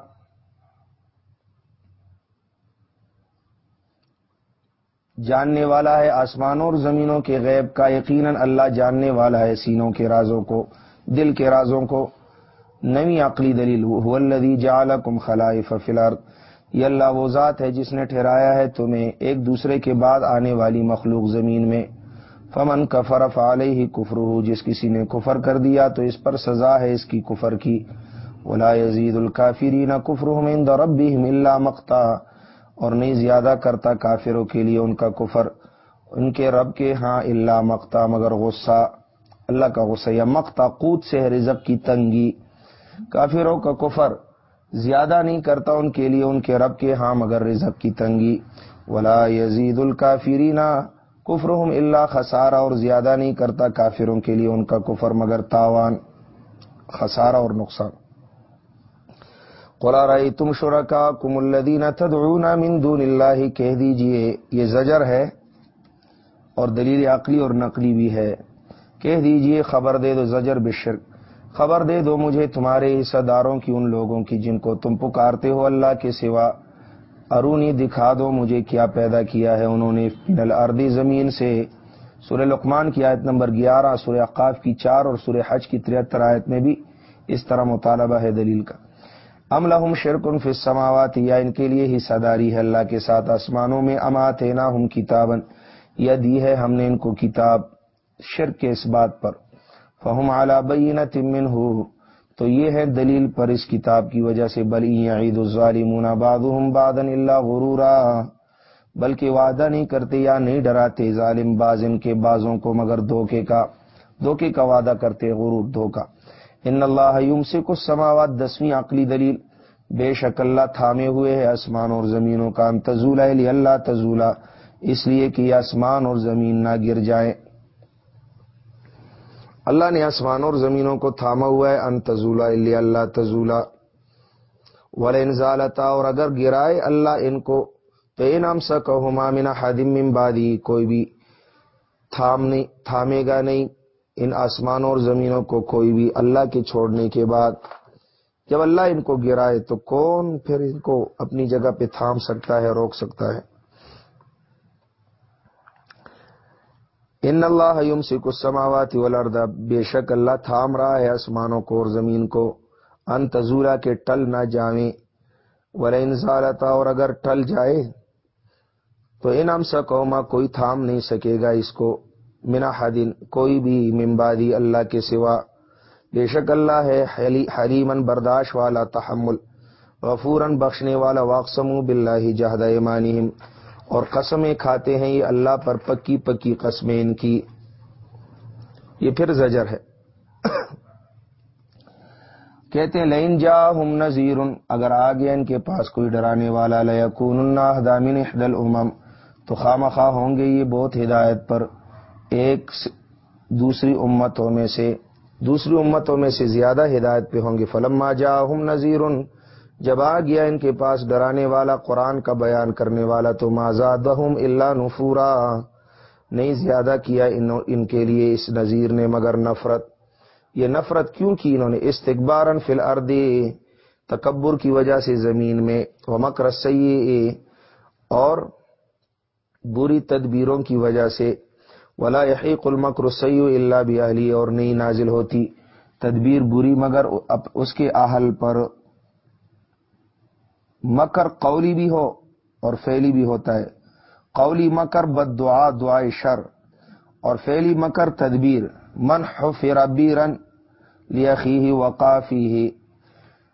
جاننے والا ہے آسمانوں اور زمینوں کے غیب کا۔ یقیناً اللہ جاننے والا ہے سینوں کے رازوں کو، دل کے رازوں کو۔ نئی عقلی دلیل. الدی جعلکم خلائف فی الارض. یہ اللہ وہ ذات ہے جس نے ٹھہرایا ہے تمہیں ایک دوسرے کے بعد آنے والی مخلوق زمین میں. فمن کفر فعلیہ ہی کفر جس کسی نے کفر کر دیا تو اس پر سزا ہے اس کی کفر کی. ولا یزید الکافرین کفرهم عند ربهم الا مقتا، اور نہیں زیادہ کرتا کافروں کے لیے ان کا کفر. ان کے رب کے ہاں اللہ مقتا، مگر غصہ. اللہ کا غصہ یا مقتا، قوت سے رزق کی تنگی. کافروں کا کفر زیادہ نہیں کرتا ان کے لیے، ان کے رب کے ہاں مگر رزق کی تنگی۔ ولا یزید الکافرین کفرهم اللہ خسارہ اور زیادہ نہیں کرتا کافروں کے لیے ان کا کفر، مگر تاوان، خسارہ اور نقصان۔ قرآ رائی تم شرکا کم الدین من دون اللہ کہہ دیجیے، یہ زجر ہے اور دلیل عقلی اور نقلی بھی ہے۔ کہہ دیجیے، خبر دے دو، زجر بشرک خبر دے دو مجھے تمہارے حصہ داروں کی ان لوگوں کی جن کو تم پکارتے ہو اللہ کے سوا۔ ارونی دکھا دو مجھے کیا پیدا کیا ہے۔ انہوں نے اردی زمین سے سورہ لقمان کی آیت نمبر گیارہ، سورہ اقاف کی چار اور سورہ حج کی تریہتر آیت میں بھی اس طرح مطالبہ ہے دلیل کا۔ ام لہم شرکن فی السماوات، یا ان کے لیے حصہ داری ہے اللہ کے ساتھ آسمانوں میں۔ اما تینا ہم کتابن یا دی ہے ہم نے ان کو کتاب شرک کے اس بات پر۔ فہم اعلی بین تمن ہو تو یہ ہے دلیل پر اس کتاب کی وجہ سے بلی عید الظالمون بعضهم بعضا الا غرورا۔ بلکہ وعدہ نہیں کرتے یا نہیں ڈراتے ظالم باز ان کے بازوں کو، مگر دھوکے کا دھوکے کا وعدہ کرتے غرور دھوکا ان اللہ یوم سے کچھ سماوات دسویں عقلی دلیل۔ بے شک اللہ تھامے ہوئے ہے آسمان اور زمینوں کا۔ تزولا اللہ تزولا۔ اس لیے کہ آسمان اور زمین نہ گر جائیں۔ اللہ نے آسمان اور زمینوں کو تھاما ہوا ہے، ان تزولا اللہ تزولا. ول انزالتا اور اگر گرائے اللہ ان کو، تو اے نام سا کہ مامنا حدم بادی کوئی بھی تھام نہیں، تھامے گا نہیں ان آسمانوں اور زمینوں کو، کوئی بھی اللہ کے چھوڑنے کے بعد. جب اللہ ان کو گرائے، تو کون پھر ان کو اپنی جگہ پہ تھام سکتا ہے، روک سکتا ہے؟ ان اللہ یم سے کچھ سماوات ولردا بے شک اللہ تھام رہا ہے آسمانوں کو اور زمین کو۔ ان تزورا کے ٹل نہ جائیں ور انسالتا اور اگر ٹل جائے، تو ان ہم سا قوما کوئی تھام نہیں سکے گا اس کو۔ منا حدین کوئی بھی ممبادی اللہ کے سوا۔ بے شک اللہ ہے حریمن برداشت والا، تحمل غفورن بخشنے والا واقسم بلّہ جہد ایمانہم۔ اور قسمیں کھاتے ہیں، یہ اللہ پر پکی پکی قسمیں ان کی۔ یہ پھر زجر ہے۔ کہتے ہیں لین جا ہم نذیر اگر آ گیا ان کے پاس کوئی ڈرانے والا لکون دامن حدل امم تو خواہ ہوں گے یہ بہت ہدایت پر۔ ایک دوسری امتوں میں سے، دوسری امتوں میں سے زیادہ ہدایت پہ ہوں گے۔ فلم جا ہم نذیر جب آ گیا ان کے پاس ڈرانے والا قرآن کا بیان کرنے والا تو ماضاد اللہ نفورا، نہیں زیادہ کیا ان کے لیے اس نذیر نے، مگر نفرت۔ یہ نفرت کیوں کی انہوں نے؟ استقبار فی الردی تکبر کی وجہ سے زمین میں۔ وہ مکر اور بری تدبیروں کی وجہ سے۔ ولا یحیق المکر سیو اللہ بھی اور نئی نازل ہوتی تدبیر بری، مگر اس کے اہل پر۔ مکر قولی بھی ہو اور فیلی بھی ہوتا ہے۔ قولی مکر بد دعا دعائے شر، اور فیلی مکر تدبیر۔ من حفر بیرن لیخی ہی وقافی ہی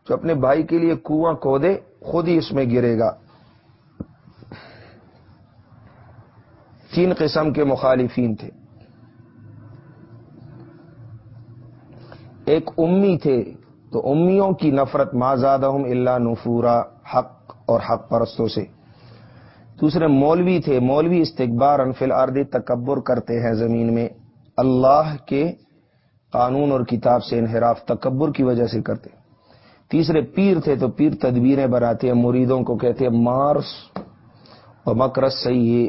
جو اپنے بھائی کے لیے کنواں کھو دے، خود ہی اس میں گرے گا۔ تین قسم کے مخالفین تھے۔ ایک امی تھے، تو امیوں کی نفرت ما زیادہ اللہ نفورا۔ حق اور حق پرستوں سے۔ دوسرے، مولوی تھے، مولوی استقبار انفل اردی تکبر کرتے ہیں زمین میں۔ اللہ کے قانون اور کتاب سے انحراف تکبر کی وجہ سے کرتے۔ تیسرے، پیر تھے تو پیر تدبیریں بناتے ہیں، مریدوں کو کہتے ہیں، مارس اور مکرس صحیح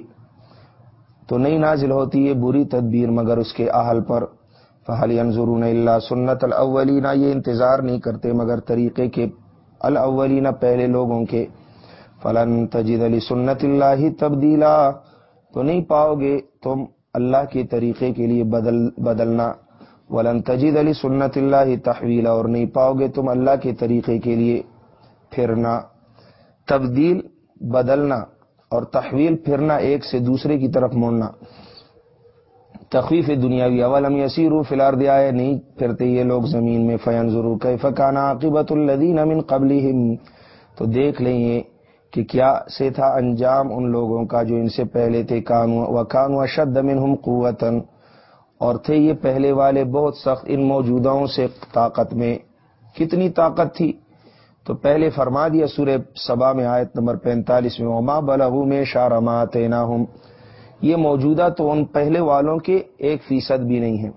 تو نہیں نازل ہوتی ہے بری تدبیر، مگر اس کے اہل پر۔ فہل انضرون اللہ سنت الاولین یہ انتظار نہیں کرتے مگر طریقے کے الاولین پہلے لوگوں کے۔ فلن تجد علی سنت اللہ تبدیلا تو نہیں پاؤ گے تم اللہ کے طریقے کے لیے بدل، بدلنا۔ ولن تجد علی سنت اللہ تحویلا اور نہیں پاؤ گے تم اللہ کے طریقے کے لیے پھرنا۔ تبدیل، بدلنا اور تحویل پھرنا ایک سے دوسرے کی طرف موڑنا۔ تخویف دنیاوی اول ہم یسیرو فلار دیا ہے نہیں پھرتے یہ لوگ زمین میں فین ضرور کہ فکانا عاقبت الدین امن قبل تو دیکھ لیں یہ کہ کیا سے تھا انجام ان لوگوں کا جو ان سے پہلے تھے، کانو و کانو منہم قوتن اور تھے یہ پہلے والے بہت سخت ان موجودوں سے طاقت میں۔ کتنی طاقت تھی؟ تو پہلے فرما دیا سورہ سبا میں آیت نمبر پینتالیس میں، وما بلغو میں شارما تینا یہ موجودہ تو ان پہلے والوں کے ایک فیصد بھی نہیں ہے۔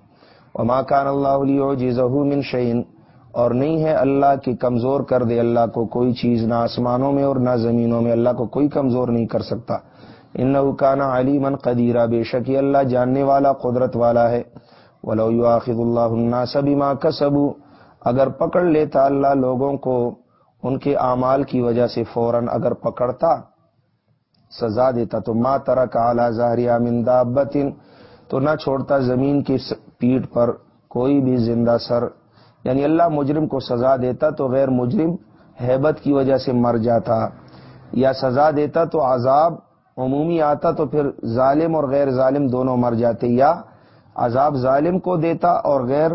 وما کان اللہ علیہ من شعین اور نہیں ہے اللہ کی کمزور کر دے اللہ کو کوئی چیز نہ آسمانوں میں اور نہ زمینوں میں، اللہ کو کوئی کمزور نہیں کر سکتا۔ ان کانا علی من قدیرہ بے شک اللہ جاننے والا، قدرت والا ہے۔ ولو اللہ الناس بما کسبوا اگر پکڑ لیتا اللہ لوگوں کو ان کے اعمال کی وجہ سے فوراً اگر پکڑتا سزا دیتا تو ماں ترا کا اعلی ظاہری آمندہ تو نہ چھوڑتا زمین کی پیٹ پر کوئی بھی زندہ سر۔ یعنی اللہ مجرم کو سزا دیتا تو غیر مجرم ہیبت کی وجہ سے مر جاتا۔ یا سزا دیتا تو عذاب عمومی آتا تو پھر ظالم اور غیر ظالم دونوں مر جاتے۔ یا عذاب ظالم کو دیتا اور غیر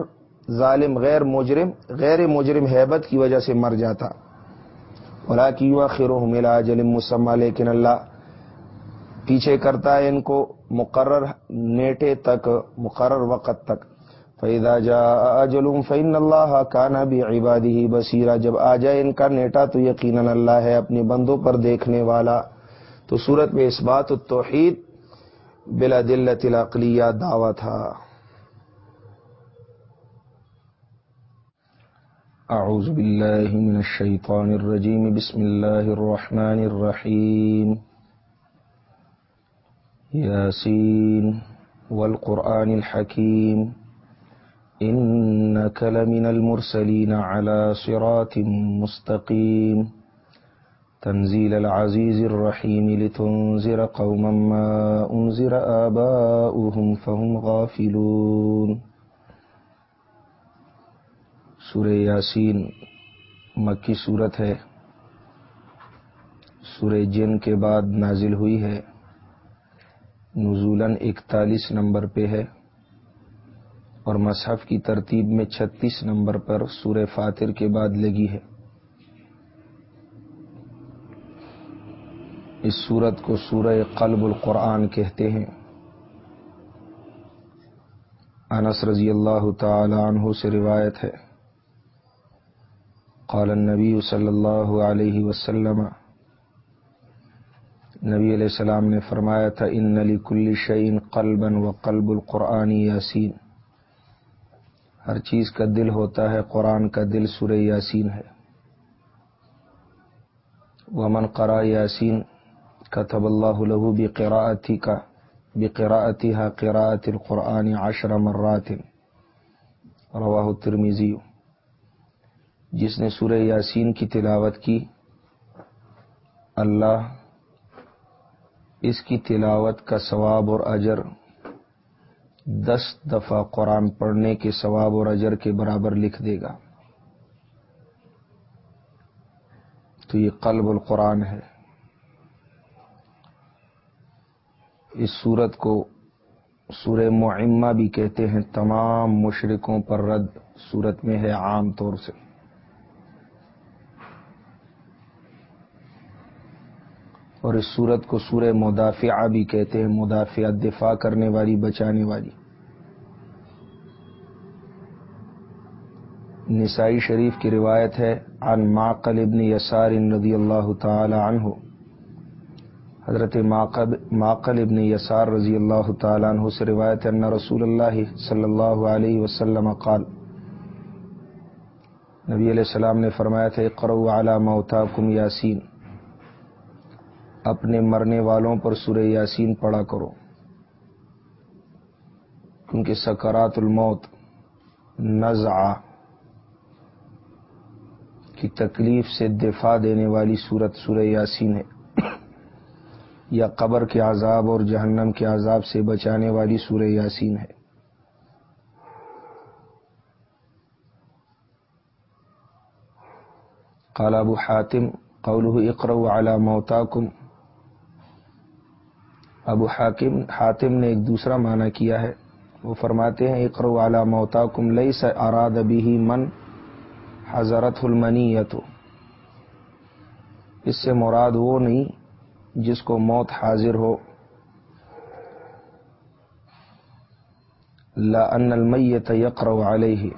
ظالم، غیر مجرم غیر مجرم ہیبت کی وجہ سے مر جاتا۔ بلا کی ہوا خیر ملا جلم مسمہ لیکن اللہ پیچھے کرتا ہے ان کو مقرر نیٹے تک، مقرر وقت تک۔ فیدا جا جلوم فین اللہ کانا بھی عبادی ہی بصیرہ جب آ جائے ان کا نیٹا تو یقیناً اللہ ہے اپنے بندوں پر دیکھنے والا۔ تو صورت میں اس بات توحید بلا دل تلاقلیہ دعویٰ تھا۔ اعوذ باللہ من الشیطان الرجیم۔ بسم اللہ الرحمن الرحیم۔ ياسين والقرآن الحكيم إنك لمن المرسلين على صراط مستقيم تنزيل العزيز الرحيم لتنزر قوما ما أنزر آباؤهم فهم غافلون سورہ یاسین مکی صورت ہے سورہ جن کے بعد نازل ہوئی ہے نزولاً اکتالیس نمبر پہ ہے اور مصحف کی ترتیب میں چھتیس نمبر پر سورہ فاتر کے بعد لگی ہے۔ اس سورت کو سورہ قلب القرآن کہتے ہیں۔ انس رضی اللہ تعالی عنہ سے روایت ہے۔ قال النبی صلی اللہ علیہ وسلم نبی علیہ السلام نے فرمایا تھا، ان نلی کل شعین قلبن و قلب القرآن یاسین. ہر چیز کا دل ہوتا ہے، قرآن کا دل سورہ یاسین ہے۔ ومن قرا یاسین، کتب اللہ لہو بقراءتی کا بقراءتی ہا قراءت القرآن عشر مرات۔ رواہ ترمیزی جس نے سورہ یاسین کی تلاوت کی، اللہ اس کی تلاوت کا ثواب اور اجر، دس دفعہ قرآن پڑھنے کے ثواب اور اجر کے برابر لکھ دے گا۔ تو یہ قلب القرآن ہے۔ اس صورت کو سورہ معمہ بھی کہتے ہیں، تمام مشرقوں پر رد صورت میں ہے عام طور سے۔ اور اس صورت کو سورہ مدافعہ بھی کہتے ہیں مدافع دفاع کرنے والی، بچانے والی۔ نسائی شریف کی روایت ہے، عن معقل ابن یسار رضی اللہ تعالی عنہ، حضرت معقل ابن یسار رضی اللہ تعالی عنہ سے روایت ان رسول اللہ صلی اللہ علیہ وسلم قال، نبی علیہ السلام نے فرمایا تھا اقرؤ علی موتاکم یاسین۔ اپنے مرنے والوں پر سورہ یاسین پڑا کرو۔ کیونکہ سکرات الموت نزع کی تکلیف سے دفاع دینے والی صورت سورہ یاسین ہے۔ یا قبر کے عذاب اور جہنم کے عذاب سے بچانے والی سورہ یاسین ہے۔ قال ابو حاتم قوله اقروا على موتاكم ابو حاکم، حاتم نے ایک دوسرا معنی کیا ہے۔ وہ فرماتے ہیں اقرو والا موتا کم لئی سے اراد ابھی من حضرت المنی اس سے مراد وہ نہیں جس کو موت حاضر ہو۔ لا ان المیت یقرو علیہ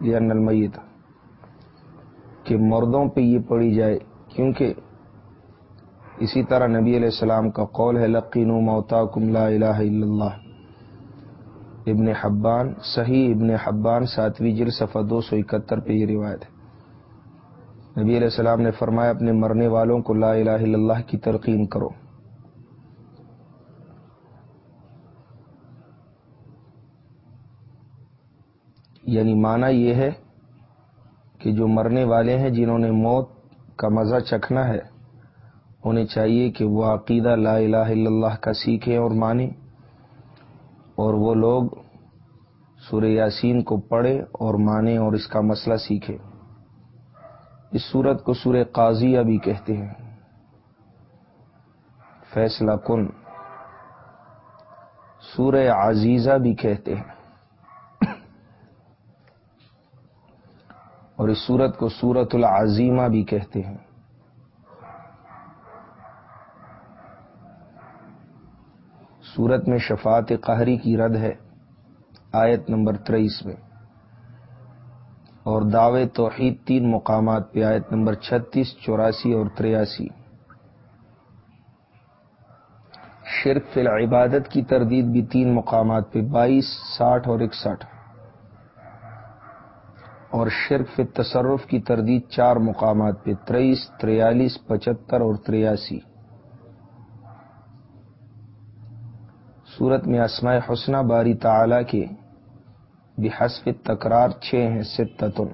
لأن المیت، کہ مردوں پہ یہ پڑی جائے، کیونکہ اسی طرح نبی علیہ السلام کا قول ہے لقین موتا کم لا الہ الا اللہ۔ ابن حبان، صحیح ابن حبان، ساتویں جل صفحہ دو سو اکہتر پہ یہ روایت ہے۔ نبی علیہ السلام نے فرمایا، اپنے مرنے والوں کو لا الہ الا اللہ کی تلقین کرو۔ یعنی معنی یہ ہے کہ جو مرنے والے ہیں، جنہوں نے موت کا مزہ چکھنا ہے انہیں چاہیے کہ وہ عقیدہ لا الہ الا اللہ کا سیکھیں اور مانیں اور وہ لوگ سورہ یاسین کو پڑھے اور مانیں اور اس کا مسئلہ سیکھیں۔ اس صورت کو سورہ قاضیہ بھی کہتے ہیں۔ فیصلہ کن۔ سورہ عزیزہ بھی کہتے ہیں۔ اور اس صورت کو سورت العظیمہ بھی کہتے ہیں۔ سورت میں شفاعت قہری کی رد ہے، آیت نمبر تریس میں۔ اور دعوے توحید تین مقامات پہ، آیت نمبر چھتیس، چوراسی اور تریاسی۔ شرک فی العبادت کی تردید بھی تین مقامات پہ، بائیس، ساٹھ اور اکسٹھ۔ اور شرک فی تصرف کی تردید چار مقامات پہ، تریس، تریالیس، پچہتر اور تریاسی۔ صورت میں اسماء حسنہ باری تعالی کے بحسب تکرار چھ ہیں، ستتن۔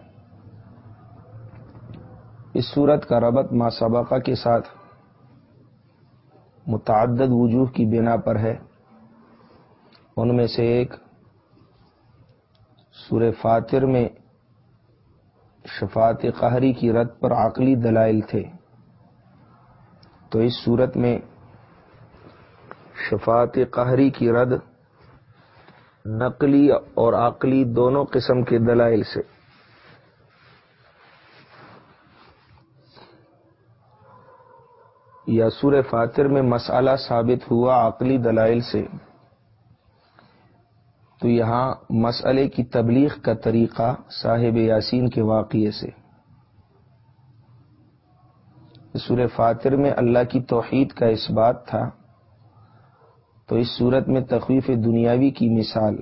اس صورت کا ربط ما سبقہ کے ساتھ متعدد وجوہ کی بنا پر ہے۔ ان میں سے ایک سور فاتر میں شفاعت قہری کی رد پر عقلی دلائل تھے۔ تو اس صورت میں شفاعت قہری کی رد، نقلی اور عقلی دونوں قسم کے دلائل سے۔ یا سور فاتر میں مسئلہ ثابت ہوا عقلی دلائل سے، تو یہاں مسئلے کی تبلیغ کا طریقہ صاحب یاسین کے واقعے سے۔ سور فاتر میں اللہ کی توحید کا اس بات تھا تو اس صورت میں تخویف دنیاوی کی مثال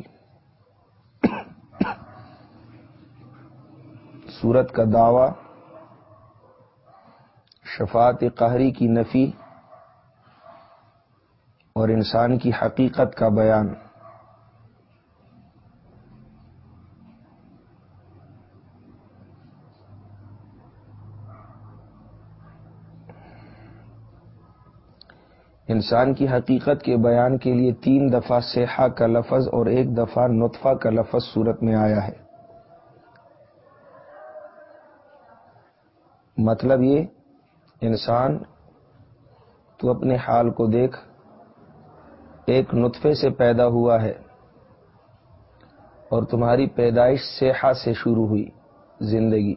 صورت کا دعوی، شفاعت قہری کی نفی اور انسان کی حقیقت کا بیان۔ انسان کی حقیقت کے بیان کے لیے تین دفعہ سیاح کا لفظ اور ایک دفعہ نطفہ کا لفظ صورت میں آیا ہے۔ مطلب یہ، انسان، تو اپنے حال کو دیکھ، ایک نطفے سے پیدا ہوا ہے اور تمہاری پیدائش سیاح سے شروع ہوئی، زندگی۔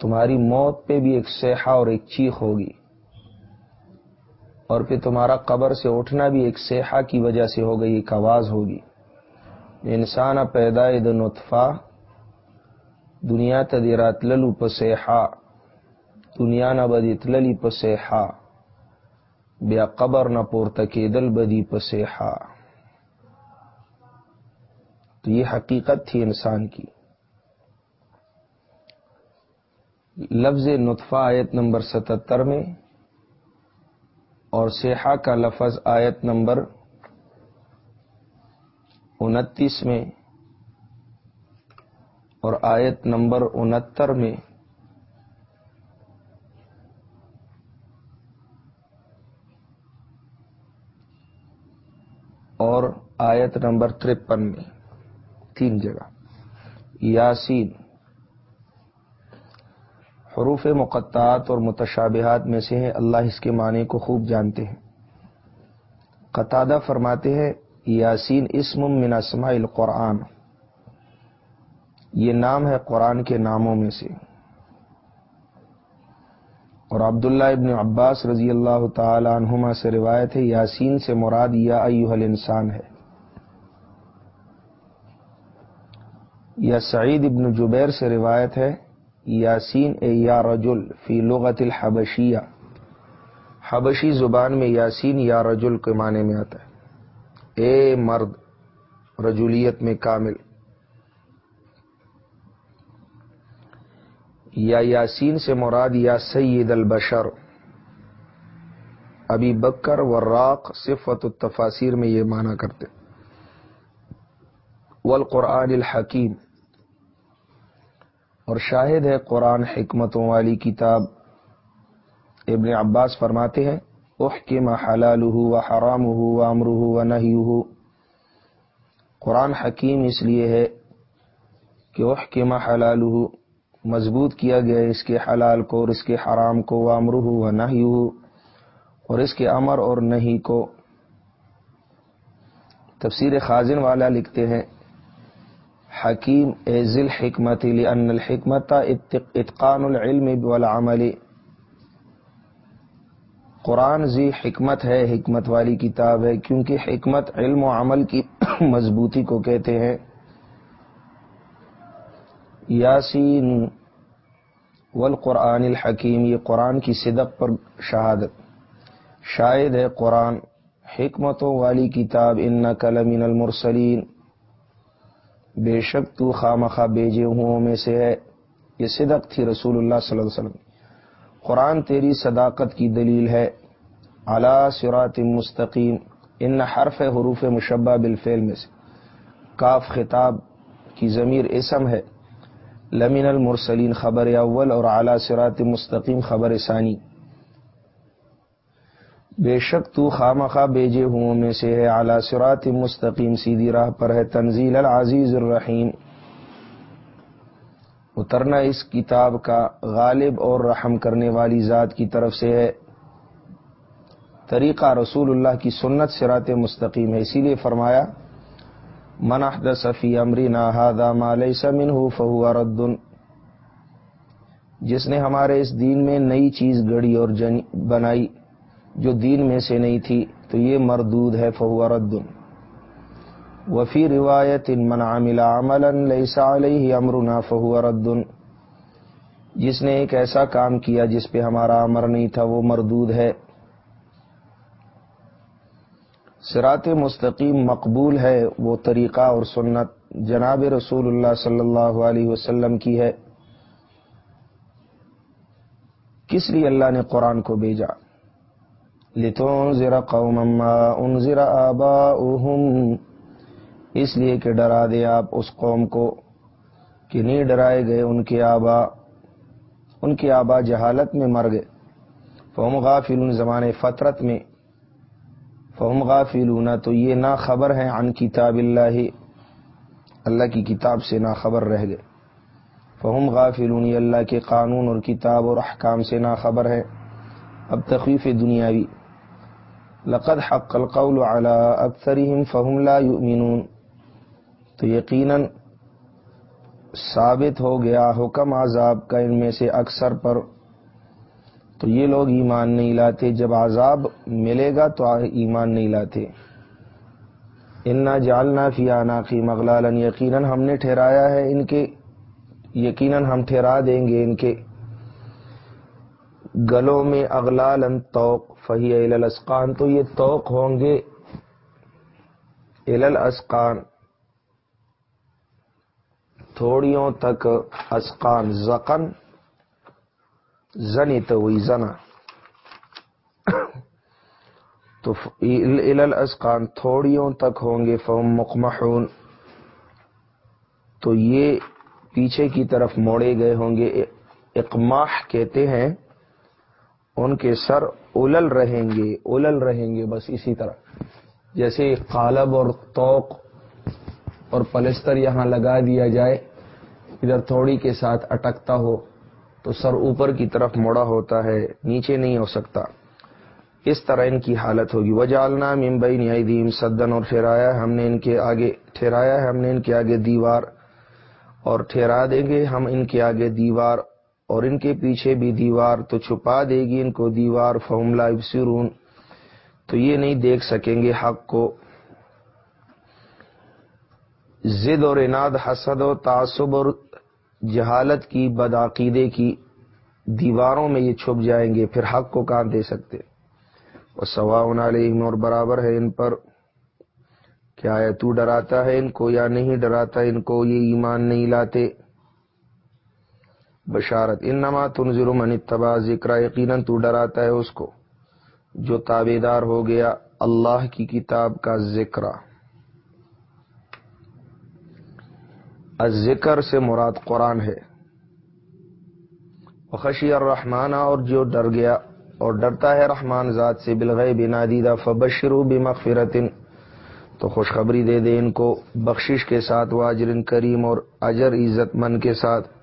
تمہاری موت پہ بھی ایک سیاح اور ایک چیخ ہوگی۔ اور پھر تمہارا قبر سے اٹھنا بھی ایک سیاح کی وجہ سے ہوگا ایک آواز ہوگی۔ انسان پیدا نطفہ، دنیا تدیرات للو پسیحا دنیا نہ بدی تللی پسیحا بیا قبر نہ پورتکی دل بدی پسیحا تو یہ حقیقت تھی انسان کی۔ لفظ نطفہ آیت نمبر ستتر میں اور سیحا کا لفظ آیت نمبر انتیس میں اور آیت نمبر انہتر میں اور آیت نمبر ترپن میں تین جگہ یاسین حروف مقطعات اور متشابہات میں سے ہیں اللہ اس کے معنی کو خوب جانتے ہیں۔ قطادہ فرماتے ہیں، یاسین اسم من اسماء القرآن۔ یہ نام ہے قرآن کے ناموں میں سے۔ اور عبداللہ ابن عباس رضی اللہ تعالی عنہما سے روایت ہے، یاسین سے مراد یا ایوہ الانسان ہے۔ یا سعید ابن جبیر سے روایت ہے یاسین اے یا رجل فی لغت الحبشیہ۔ حبشی زبان میں یاسین یا رجل کے معنی میں آتا ہے۔ اے مرد، رجولیت میں کامل۔ یا یاسین سے مراد یا سید البشر۔ ابھی بکر وراق صفت التفاصیر میں یہ معنی کرتے۔ والقرآن الحکیم۔ اور شاہد ہے قرآن حکمتوں والی کتاب۔ ابن عباس فرماتے ہیں، احکم حلالہ و حرام ہو و امر ہو و نہیں ہو قرآن حکیم اس لیے ہے کہ احکم حلالہ، مضبوط کیا گیا اس کے حلال کو اور اس کے حرام کو، و امر ہو و ہو اور اس کے امر اور نہیں کو۔ تفسیر خازن والا لکھتے ہیں حکیم ایزل حکمت ان الحکمت اتقان العلم والعمل. قرآن زی حکمت ہے، حکمت والی کتاب ہے، کیونکہ حکمت علم و عمل کی مضبوطی کو کہتے ہیں۔ یاسین والقرآن الحکیم، یہ قرآن کی صدق پر شہادت۔ شاید ہے قرآن، حکمتوں والی کتاب ان کلمین المرسلین۔ بے شک تو خواہ بیجے ہوں میں سے ہے۔ یہ صدق تھی رسول اللہ صلی اللہ علیہ وسلم قرآن تیری صداقت کی دلیل ہے۔ اعلی سرات مستقیم۔ ان حرف حروف مشبہ بالفعل میں سے۔ کاف خطاب کی ضمیر اسم ہے۔ لمن المرسلین خبر اول اور اعلی سرات مستقیم خبر ثانی۔ بے شک تو خام خواہ بیجے ہوں میں سے ہے اعلی سرات مستقیم، سیدھی راہ پر ہے، تنزیل العزیز الرحیم۔ اترنا اس کتاب کا غالب اور رحم کرنے والی ذات کی طرف سے ہے۔ طریقہ رسول اللہ کی سنت سرات مستقیم ہے، اسی لیے فرمایا منحد صفی امری نہ مال سمن ہو فہو رد۔ جس نے ہمارے اس دین میں نئی چیز گڑی اور بنائی جو دین میں سے نہیں تھی، تو یہ مردود ہے، فہو رد. وفی روایت ان من عامل عملا لیسا علیہ امرنا فہو رد. جس نے ایک ایسا کام کیا جس پہ ہمارا امر نہیں تھا، وہ مردود ہے. سرات مستقیم مقبول ہے، وہ طریقہ اور سنت جناب رسول اللہ صلی اللہ علیہ وسلم کی ہے. کس لیے اللہ نے قرآن کو بھیجا؟ لتون ذرا قوم ان ذرا آبا اس لیے کہ ڈرا دے آپ اس قوم کو کہ نہیں ڈرائے گئے ان کے آبا، ان کے آبا جہالت میں مر گئے۔ فوم غافل ان زمانے فطرت میں۔ فہم غافلون، تو یہ نا خبر ہے عن کتاب اللہ اللہ کی کتاب سے نا خبر رہ گئے۔ فہم غافلون، یہ اللہ کے قانون اور کتاب اور احکام سے نا خبر ہے اب تخفیف دنیاوی۔ لقد حق القول على اکثرهم فهم لا يؤمنون۔ تو یقیناً ثابت ہو گیا حکم عذاب کا ان میں سے اکثر پر۔ تو یہ لوگ ایمان نہیں لاتے، جب عذاب ملے گا تو ایمان نہیں لاتے۔ انا جالنا فی آناقی مغلالن یقیناً ہم نے ٹھہرایا ہے ان کے، یقیناً ہم ٹھہرا دیں گے ان کے۔ گلوں میں اغلالن توق فہی الاسقان، تو یہ توق ہوں گے الاسقان۔ تھوڑیوں تک اسقان، زقن، زنی تو وہی زنا۔ تو الاسقان تھوڑیوں تک ہوں گے، فہم مقمحون۔ تو یہ پیچھے کی طرف موڑے گئے ہوں گے، اقماح کہتے ہیں۔ ان کے سر اولل رہیں گے، اولل رہیں گے، بس اسی طرح۔ جیسے قالب اور توق اور پلستر یہاں لگا دیا جائے، ادھر تھوڑی کے ساتھ اٹکتا ہو تو سر اوپر کی طرف موڑا ہوتا ہے، نیچے نہیں ہو سکتا۔ اس طرح ان کی حالت ہوگی۔ وجالنا ممبئی نیادیم سدن اور ٹھہرایا ہم نے ان کے آگے ٹھہرایا ہم نے ان کے آگے دیوار اور ٹھہرا دیں گے ہم ان کے آگے دیوار اور ان کے پیچھے بھی دیوار تو چھپا دے گی ان کو دیوار فوملا ابسرون تو یہ نہیں دیکھ سکیں گے حق کو۔ زد اور اناد حسد و تعصب اور جہالت کی بدعقیدے کی دیواروں میں یہ چھپ جائیں گے، پھر حق کو کہاں دے سکتے؟ اور سوا علیہم اور برابر ہے ان پر۔ کیا ہے تو ڈراتا ہے ان کو یا نہیں ڈراتا ان کو؟ یہ ایمان نہیں لاتے۔ بشارت ان نما تنظر من اتباع ذکر، یقیناً تو ڈراتا ہے اس کو، جو تابے دار ہو گیا اللہ کی کتاب کا ذکر۔ ذکر سے مراد قرآن ہے۔ خشی الرحمانہ اور جو ڈر گیا اور ڈرتا ہے رحمان ذات سے، بالغیب نادیدہ، فبشرو بمغفرتن تو خوشخبری دے دے ان کو، بخشش کے ساتھ، واجر کریم اور اجر عزت من کے ساتھ۔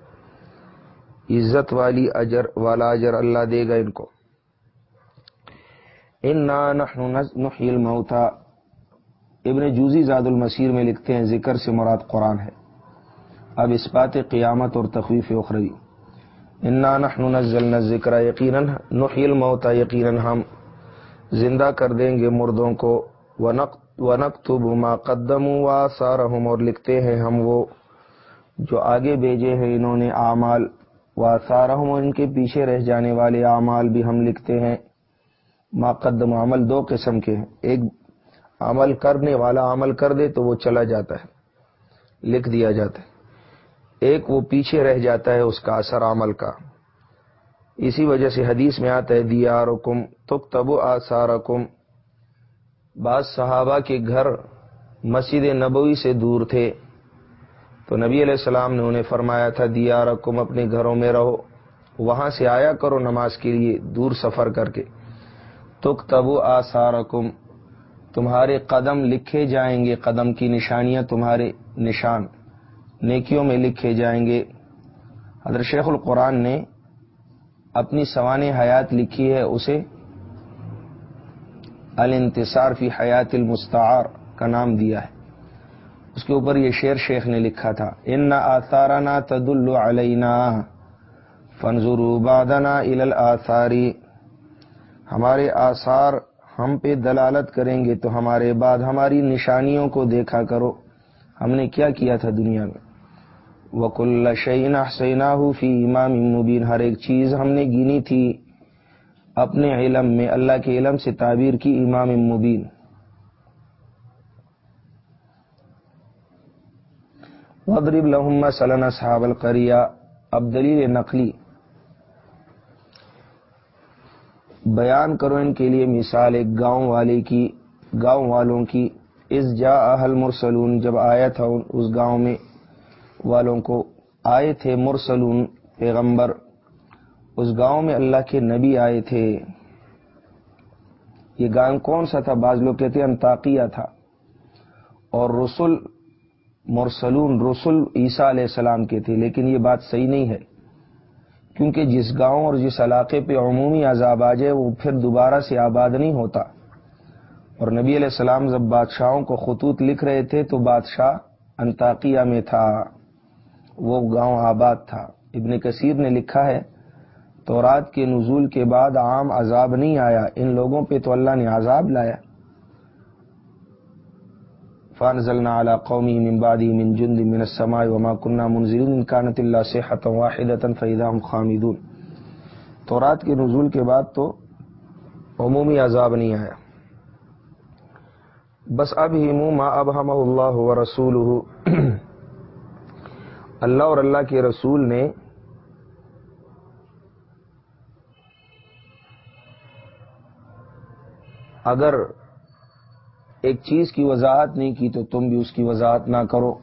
عزت والی اجر والا اجر اللہ دے گا ان کو۔ ان نحی الموتا ابن جوزی زاد المسیر میں لکھتے ہیں، ذکر سے مراد قرآن ہے۔ اب اس بات قیامت اور تخویف اخروی۔ انا نحن نزلنا ذکر یقیناً نحی الموتا یقیناً ہم زندہ کر دیں گے مردوں کو۔ ونکتب ما قدموا واثارهم اور لکھتے ہیں ہم وہ جو آگے بھیجے ہیں انہوں نے اعمال۔ واثارهم اور ان کے پیچھے رہ جانے والے اعمال بھی ہم لکھتے ہیں۔ ما قدم عمل دو قسم کے ہیں۔ ایک عمل کرنے والا عمل کر دے تو وہ چلا جاتا ہے، لکھ دیا جاتا ہے۔ ایک وہ پیچھے رہ جاتا ہے اس کا اثر عمل کا۔ اسی وجہ سے حدیث میں آتا ہے دیا رکم تک تب آسارکم بعض صحابہ کے گھر مسجد نبوی سے دور تھے۔ تو نبی علیہ السلام نے انہیں فرمایا تھا، دیا رکم اپنے گھروں میں رہو، وہاں سے آیا کرو نماز کے لیے دور سفر کر کے۔ تک تب آسارکم تمہارے قدم لکھے جائیں گے، قدم کی نشانیاں تمہارے نشان، نیکیوں میں لکھے جائیں گے۔ حضرت شیخ القرآن نے اپنی سوانح حیات لکھی ہے، اسے الانتصار فی حیات المستعار کا نام دیا ہے۔ اس کے اوپر یہ شیر شیخ نے لکھا تھا، ان آثارنا تد علینا فنظر بادنا ال آثاری ہمارے آثار ہم پہ دلالت کریں گے تو ہمارے بعد ہماری نشانیوں کو دیکھا کرو۔ ہم نے کیا کیا تھا دنیا میں؟ وکل شعین حسینہ فی امام مبین ہر ایک چیز ہم نے گنی تھی اپنے علم میں، اللہ کے علم سے تعبیر کی امام مبین۔ وضرب لہم سلن صحاب القریہ اب دلیل نقلی. بیان کرو ان کے لیے مثال ایک گاؤں والے کی، گاؤں والوں کی. اس جا اہل مرسلون جب آیا تھا اس گاؤں میں، والوں کو آئے تھے مرسلون پیغمبر. اس گاؤں میں اللہ کے نبی آئے تھے. یہ گاؤں کون سا تھا؟ بعض لوگ کہتے ہیں انتاقیہ تھا. اور رسول مرسلون رسول عیسیٰ علیہ السلام کے تھے، لیکن یہ بات صحیح نہیں ہے۔ کیونکہ جس گاؤں اور جس علاقے پہ عمومی عذاب آ جائے، وہ پھر دوبارہ سے آباد نہیں ہوتا۔ اور نبی علیہ السلام جب بادشاہوں کو خطوط لکھ رہے تھے، تو بادشاہ انتاقیہ میں تھا۔ وہ گاؤں آباد تھا۔ ابن کثیر نے لکھا ہے تو رات کے نزول کے بعد عام عذاب نہیں آیا۔ ان لوگوں پہ تو اللہ نے عذاب لایا۔ فان ضلع اعلیٰ قومی ممبادی من جند من السماء وما کنہ منظرین کانت اللہ سے حتم واحد فیدہ خامدون. تو رات کے نزول کے بعد تو عمومی عذاب نہیں آیا۔ بس اب ہی منہ ما اب ہم اللہ و رسول اللہ اور اللہ کے رسول نے اگر ایک چیز کی وضاحت نہیں کی تو تم بھی اس کی وضاحت نہ کرو۔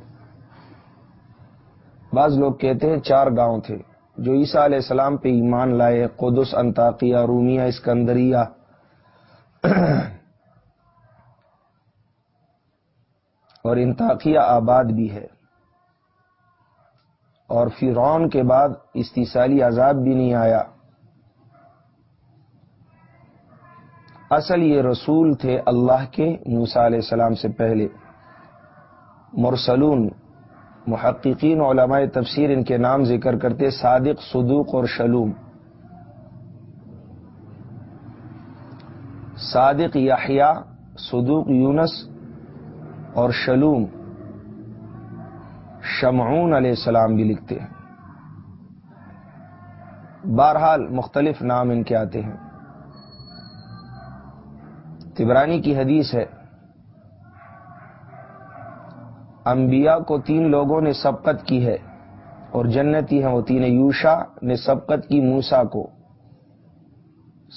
بعض لوگ کہتے ہیں چار گاؤں تھے جو عیسیٰ علیہ السلام پہ ایمان لائے، قدس، انتاقیہ، رومیہ، اسکندریہ۔ اور انتاقیہ آباد بھی ہے۔ اور فرعون کے بعد استثالی عذاب بھی نہیں آیا۔ اصل یہ رسول تھے اللہ کے موسا علیہ السلام سے پہلے۔ مرسلون، محققین، علماء تفسیر ان کے نام ذکر کرتے، صادق، صدوق اور شلوم۔ صادق یحییٰ صدوق یونس اور شلوم۔ شمعون علیہ السلام بھی لکھتے ہیں۔ بہرحال مختلف نام ان کے آتے ہیں۔ تبرانی کی حدیث ہے، انبیاء کو تین لوگوں نے سبقت کی ہے اور جنتی ہیں وہ تین، یوشا نے سبقت کی، موسا کو۔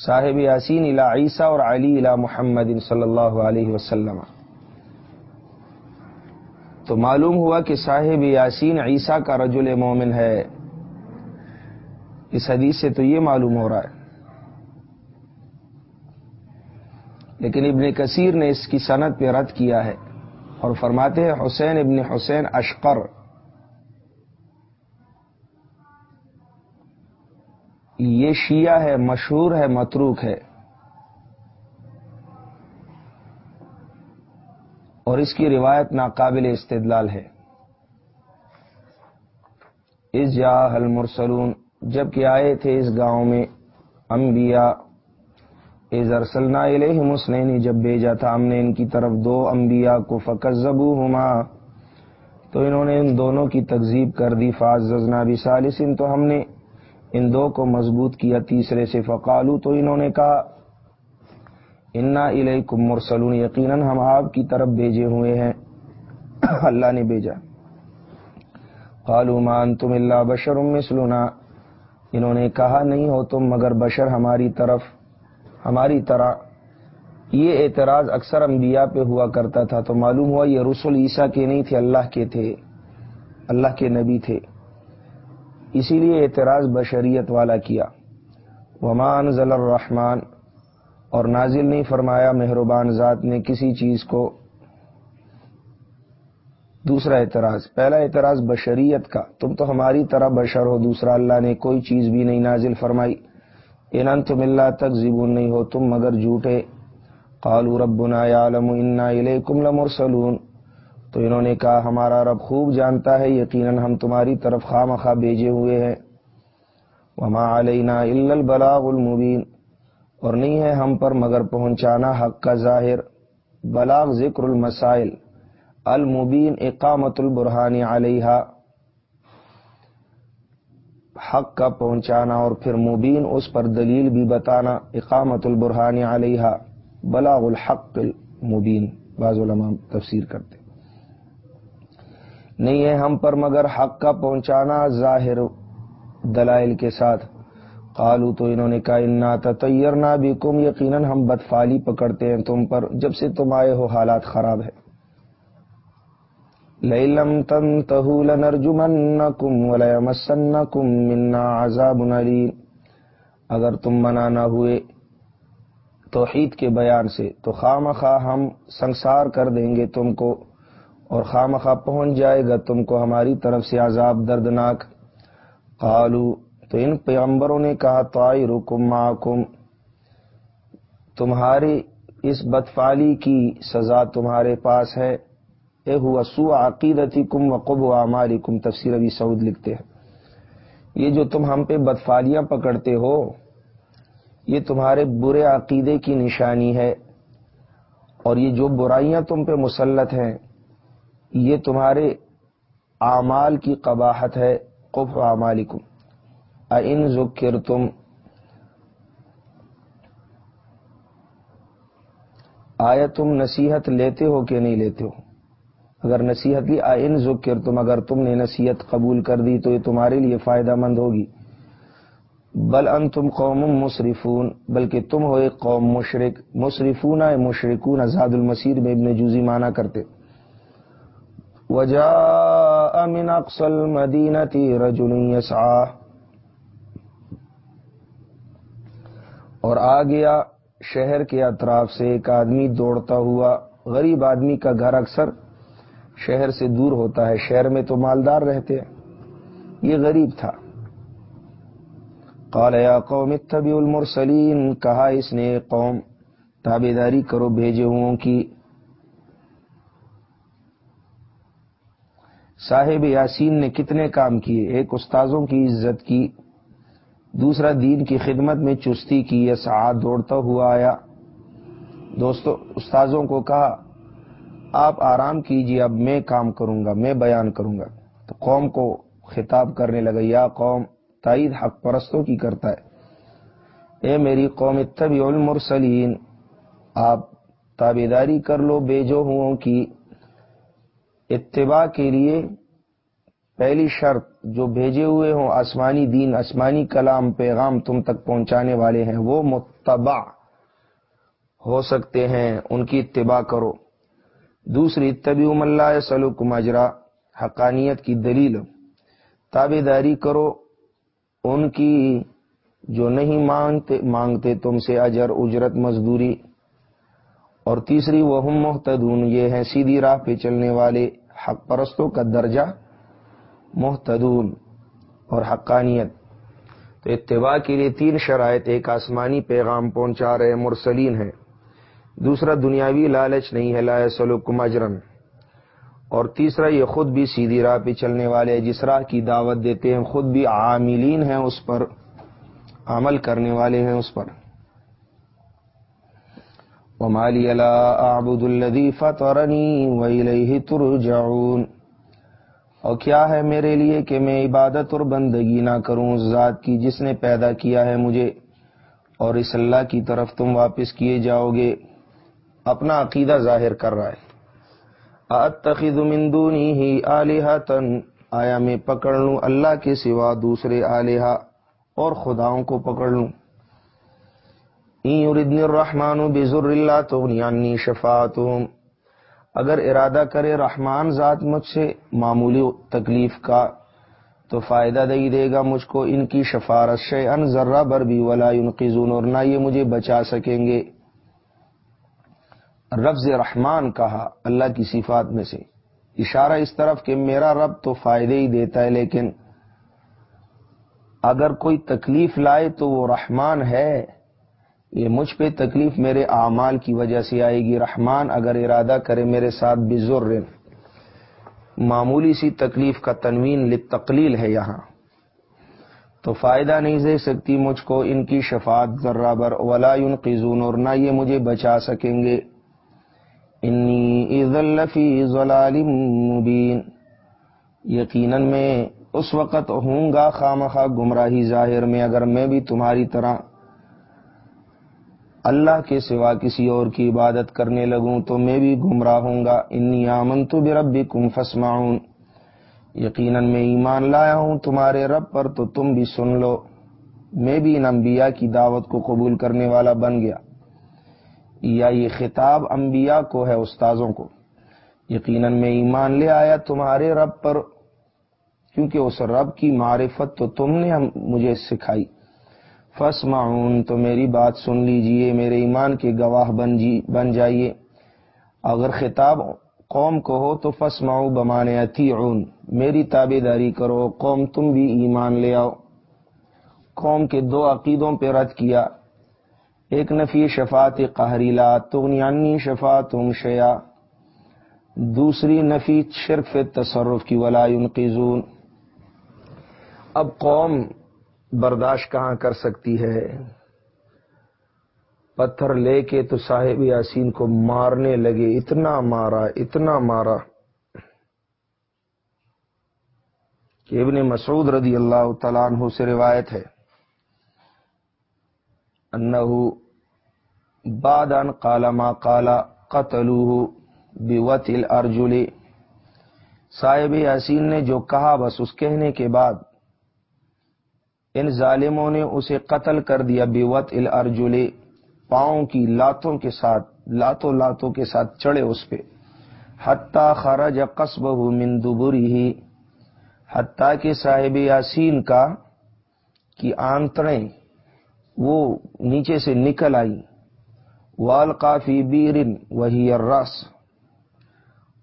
صاحب یاسین الا عیسیٰ اور علی الا محمد صلی اللہ علیہ وسلم۔ تو معلوم ہوا کہ صاحب یاسین عیسیٰ کا رجل مومن ہے۔ اس حدیث سے تو یہ معلوم ہو رہا ہے لیکن ابن کثیر نے اس کی صنعت پہ رد کیا ہے اور فرماتے ہیں حسین ابن حسین اشقر۔ یہ شیعہ ہے، مشہور ہے، متروک ہے۔ اور اس کی روایت ناقابل استدلال ہے۔ اس جا حل مرسلون جبکہ آئے تھے اس گاؤں میں انبیاء از ارسلنا علیہ مسنینی جب بھیجا تھا ہم نے ان کی طرف دو انبیاء کو فکزبو تو انہوں نے ان دونوں کی تکزیب کر دی فاض ززنا بھی تو ہم نے ان دو کو مضبوط کیا، تیسرے سے فقالو۔ تو انہوں نے کہا، انا الیکم مرسلون۔ یقیناً ہم آپ کی طرف بھیجے ہوئے ہیں۔ اللہ نے بھیجا۔ قالوا ما انتم الا بشر مثلنا۔ انہوں نے کہا، نہیں ہو تم، مگر بشر ہماری طرف ہماری طرح یہ اعتراض اکثر انبیاء پہ ہوا کرتا تھا تو معلوم ہوا یہ رسول عیسیٰ کے نہیں تھے، اللہ کے تھے، اللہ کے نبی تھے۔ اسی لیے اعتراض بشریت والا کیا۔ ومان ضل الرحمان اور نازل نہیں فرمایا مہربان ذات نے کسی چیز کو۔ دوسرا اعتراض، پہلا اعتراض بشریت کا۔ تم تو ہماری طرح بشر ہو، دوسرا اللہ نے کوئی چیز بھی نہیں نازل فرمائی۔ ان تم اللہ تک زبون نہیں ہو تم مگر جھوٹے۔ قالوا ربنا یعلم انا الیکم لمرسلون۔ تو انہوں نے کہا، ہمارا رب خوب جانتا ہے، یقیناً ہم تمہاری طرف خواہ مخواہ بھیجے ہوئے ہیں۔ وما علینا الا البلاغ المبین۔ اور نہیں ہے ہم پر مگر پہنچانا حق کا ظاہر۔ بلاغ ذکر المسائل، المبین، اقامت البرحانی علیہ حق کا پہنچانا اور پھر مبین اس پر دلیل بھی بتانا اقامت البرحانی علیہ بلاغ الحق المبین۔ بعض علماء تفسیر کرتے نہیں ہے ہم پر مگر حق کا پہنچانا ظاہر دلائل کے ساتھ۔ قالو تو انہوں نے کہا، انا تیر نہ بھی کم یقیناً ہم بدفالی پکڑتے ہیں تم پر، جب سے تم آئے ہو حالات خراب ہے لم تن تہول نرجمن کم ولیمسن کم علیم اگر تم منع نہ ہوئے توحید کے بیان سے تو خام ہم سنسار کر دیں گے تم کو اور خام پہنچ جائے گا تم کو ہماری طرف سے عذاب دردناک قالو تو ان پیغمبروں نے کہا تو رکم معکم تمہاری اس بدفالی کی سزا تمہارے پاس ہے اے ہوا سو عقیدتی کم وقب و عماری کم تفسیر ابھی سعود لکھتے ہیں۔ یہ جو تم ہم پہ بدفالیاں پکڑتے ہو، یہ تمہارے برے عقیدے کی نشانی ہے۔ اور یہ جو برائیاں تم پہ مسلط ہیں، یہ تمہارے اعمال کی قباحت ہے۔ قف عمالکم ان ذکر تم آیا تم نصیحت لیتے ہو کہ نہیں لیتے ہو؟ اگر نصیحت کی آئین ذکر، تم اگر تم نے نصیحت قبول کر دی تو یہ تمہارے لیے فائدہ مند ہوگی۔ بل ان تم قوم مصرفون بلکہ تم ہو ایک قوم مشرق مصرفون مشرقون آزاد المسیر میں ابن جوزی مانا کرتے۔ وجا امن اقسل مدینتی رجل یسعا اور آ گیا شہر کے اطراف سے ایک آدمی دوڑتا ہوا، غریب آدمی کا گھر اکثر۔ شہر سے دور ہوتا ہے، شہر میں تو مالدار رہتے ہیں۔ یہ غریب تھا۔ قال، یا قوم، اتبعوا المرسلین۔ کہا اس نے، قوم تابے داری کرو، بھیجے ہوں کی۔ صاحب یاسین نے کتنے کام کیے؟ ایک استاذوں کی عزت کی، دوسرا دین کی خدمت میں چستی کی۔ یہ ساتھ دوڑتا ہوا آیا۔ دوستو، استاذوں کو کہا آپ آرام کیجیے اب میں کام کروں گا، میں بیان کروں گا۔ تو قوم کو خطاب کرنے لگا یا قوم، تائید حق پرستوں کی کرتا ہے۔ اے میری قوم اتبع المرسلین۔ آپ تابیداری کر لو بیجو ہوں کی۔ اتباع کے لیے پہلی شرط، جو بھیجے ہوئے ہوں، آسمانی دین، آسمانی کلام، پیغام تم تک پہنچانے والے ہیں، وہ متبع ہو سکتے ہیں، ان کی اتباع کرو۔ دوسری طبی اللہ سلوک ماجرا حقانیت کی دلیل تابے داری کرو، ان کی جو نہیں مانگتے مانگتے تم سے اجر، اجرت، مزدوری۔ اور تیسری وہ محتدون یہ ہیں سیدھی راہ پہ چلنے والے، حق پرستوں کا درجہ محتدون اور حقانیت۔ تو اتباع کے لیے تین شرائط، ایک آسمانی پیغام پہنچا رہے، مرسلین ہیں۔ دوسرا دنیاوی لالچ نہیں ہے، لا سلوکم اجرن اور تیسرا، یہ خود بھی سیدھی راہ پہ چلنے والے جس راہ کی دعوت دیتے ہیں، خود بھی عاملین ہیں اس پر، عمل کرنے والے ہیں اس پر۔ ومالی اللہ آبد الدی فطورنی وہی ترجعون۔ اور کیا ہے میرے لیے کہ میں عبادت اور بندگی نہ کروں؟ اس ذات کی جس نے پیدا کیا ہے مجھے، اور اس اللہ کی طرف تم واپس کیے جاؤ گے۔ اپنا عقیدہ ظاہر کر رہا ہے۔ اتخذ من دونی ہی آلیہ تن آیا میں پکڑ لوں اللہ کے سوا دوسرے آلیہ اور خداؤں کو پکڑ لوں؟ الرحمن بزر اللہ تو شفاعتهم۔ اگر ارادہ کرے رحمان ذات مجھ سے معمولی تکلیف کا تو فائدہ دے دے گا مجھ کو ان کی شفارت شے ان ذرہ بر بھی ولا ينقذون اور نہ یہ مجھے بچا سکیں گے۔ رفظ رحمان کہا اللہ کی صفات میں سے۔ اشارہ اس طرف کہ میرا رب تو فائدے ہی دیتا ہے، لیکن اگر کوئی تکلیف لائے تو وہ رحمان ہے۔ یہ مجھ پہ تکلیف میرے اعمال کی وجہ سے آئے گی۔ رحمان اگر ارادہ کرے میرے ساتھ بزر۔ معمولی سی تکلیف کا تنوین لتقلیل ہے یہاں۔ تو فائدہ نہیں دے سکتی مجھ کو ان کی شفاعت ذرہ بر۔ ولا قزون اور نہ یہ مجھے بچا سکیں گے۔ انی ضلال مبین یقیناً میں اس وقت ہوں گا خامخواہ گمراہی ظاہر میں، اگر میں بھی تمہاری طرح اللہ کے سوا کسی اور کی عبادت کرنے لگوں تو میں بھی گمراہ ہوں گا. انی آمن تو بے ربی کم فسماؤں یقیناً میں ایمان لایا ہوں تمہارے رب پر تو تم بھی سن لو. میں بھی ان انبیاء کی دعوت کو قبول کرنے والا بن گیا۔ یا یہ خطاب انبیاء کو ہے استاذوں کو۔ یقیناً میں ایمان لے آیا تمہارے رب پر، کیونکہ اس رب کی معرفت تو تم نے مجھے سکھائی۔ فس معاون تو میری بات سن لیجیے، میرے ایمان کے گواہ بن جی بن جائیے۔ اگر خطاب قوم کو ہو تو فس معاؤ بمانے اون میری تابے داری کرو، قوم تم بھی ایمان لے آؤ۔ قوم کے دو عقیدوں پہ رد کیا۔ ایک نفی شفات قہریلا تغنیانی شفات شیا دوسری نفی شرف تصرف کی ولا ينقذون اب قوم برداشت کہاں کر سکتی ہے؟ پتھر لے کے تو صاحب یاسین کو مارنے لگے۔ اتنا مارا اتنا مارا۔ کہ ابن مسعود رضی اللہ تعالیٰ عنہ سے روایت ہے۔ انہو بعد ان قال ما قال قتلوه بوت الارجل۔ صاحب یاسین نے جو کہا، بس اس کہنے کے بعد ان ظالموں نے اسے قتل کر دیا بیوت الارجل۔ پاؤں کی لاتوں کے ساتھ، لاتوں لاتوں کے ساتھ چڑھے اس پہ۔ حتیٰ خرج قصب من دبری ہی حتیٰ کہ صاحب یاسین کا، کی آنتڑیں وہ نیچے سے نکل آئی وال کافی بیرن وہی رس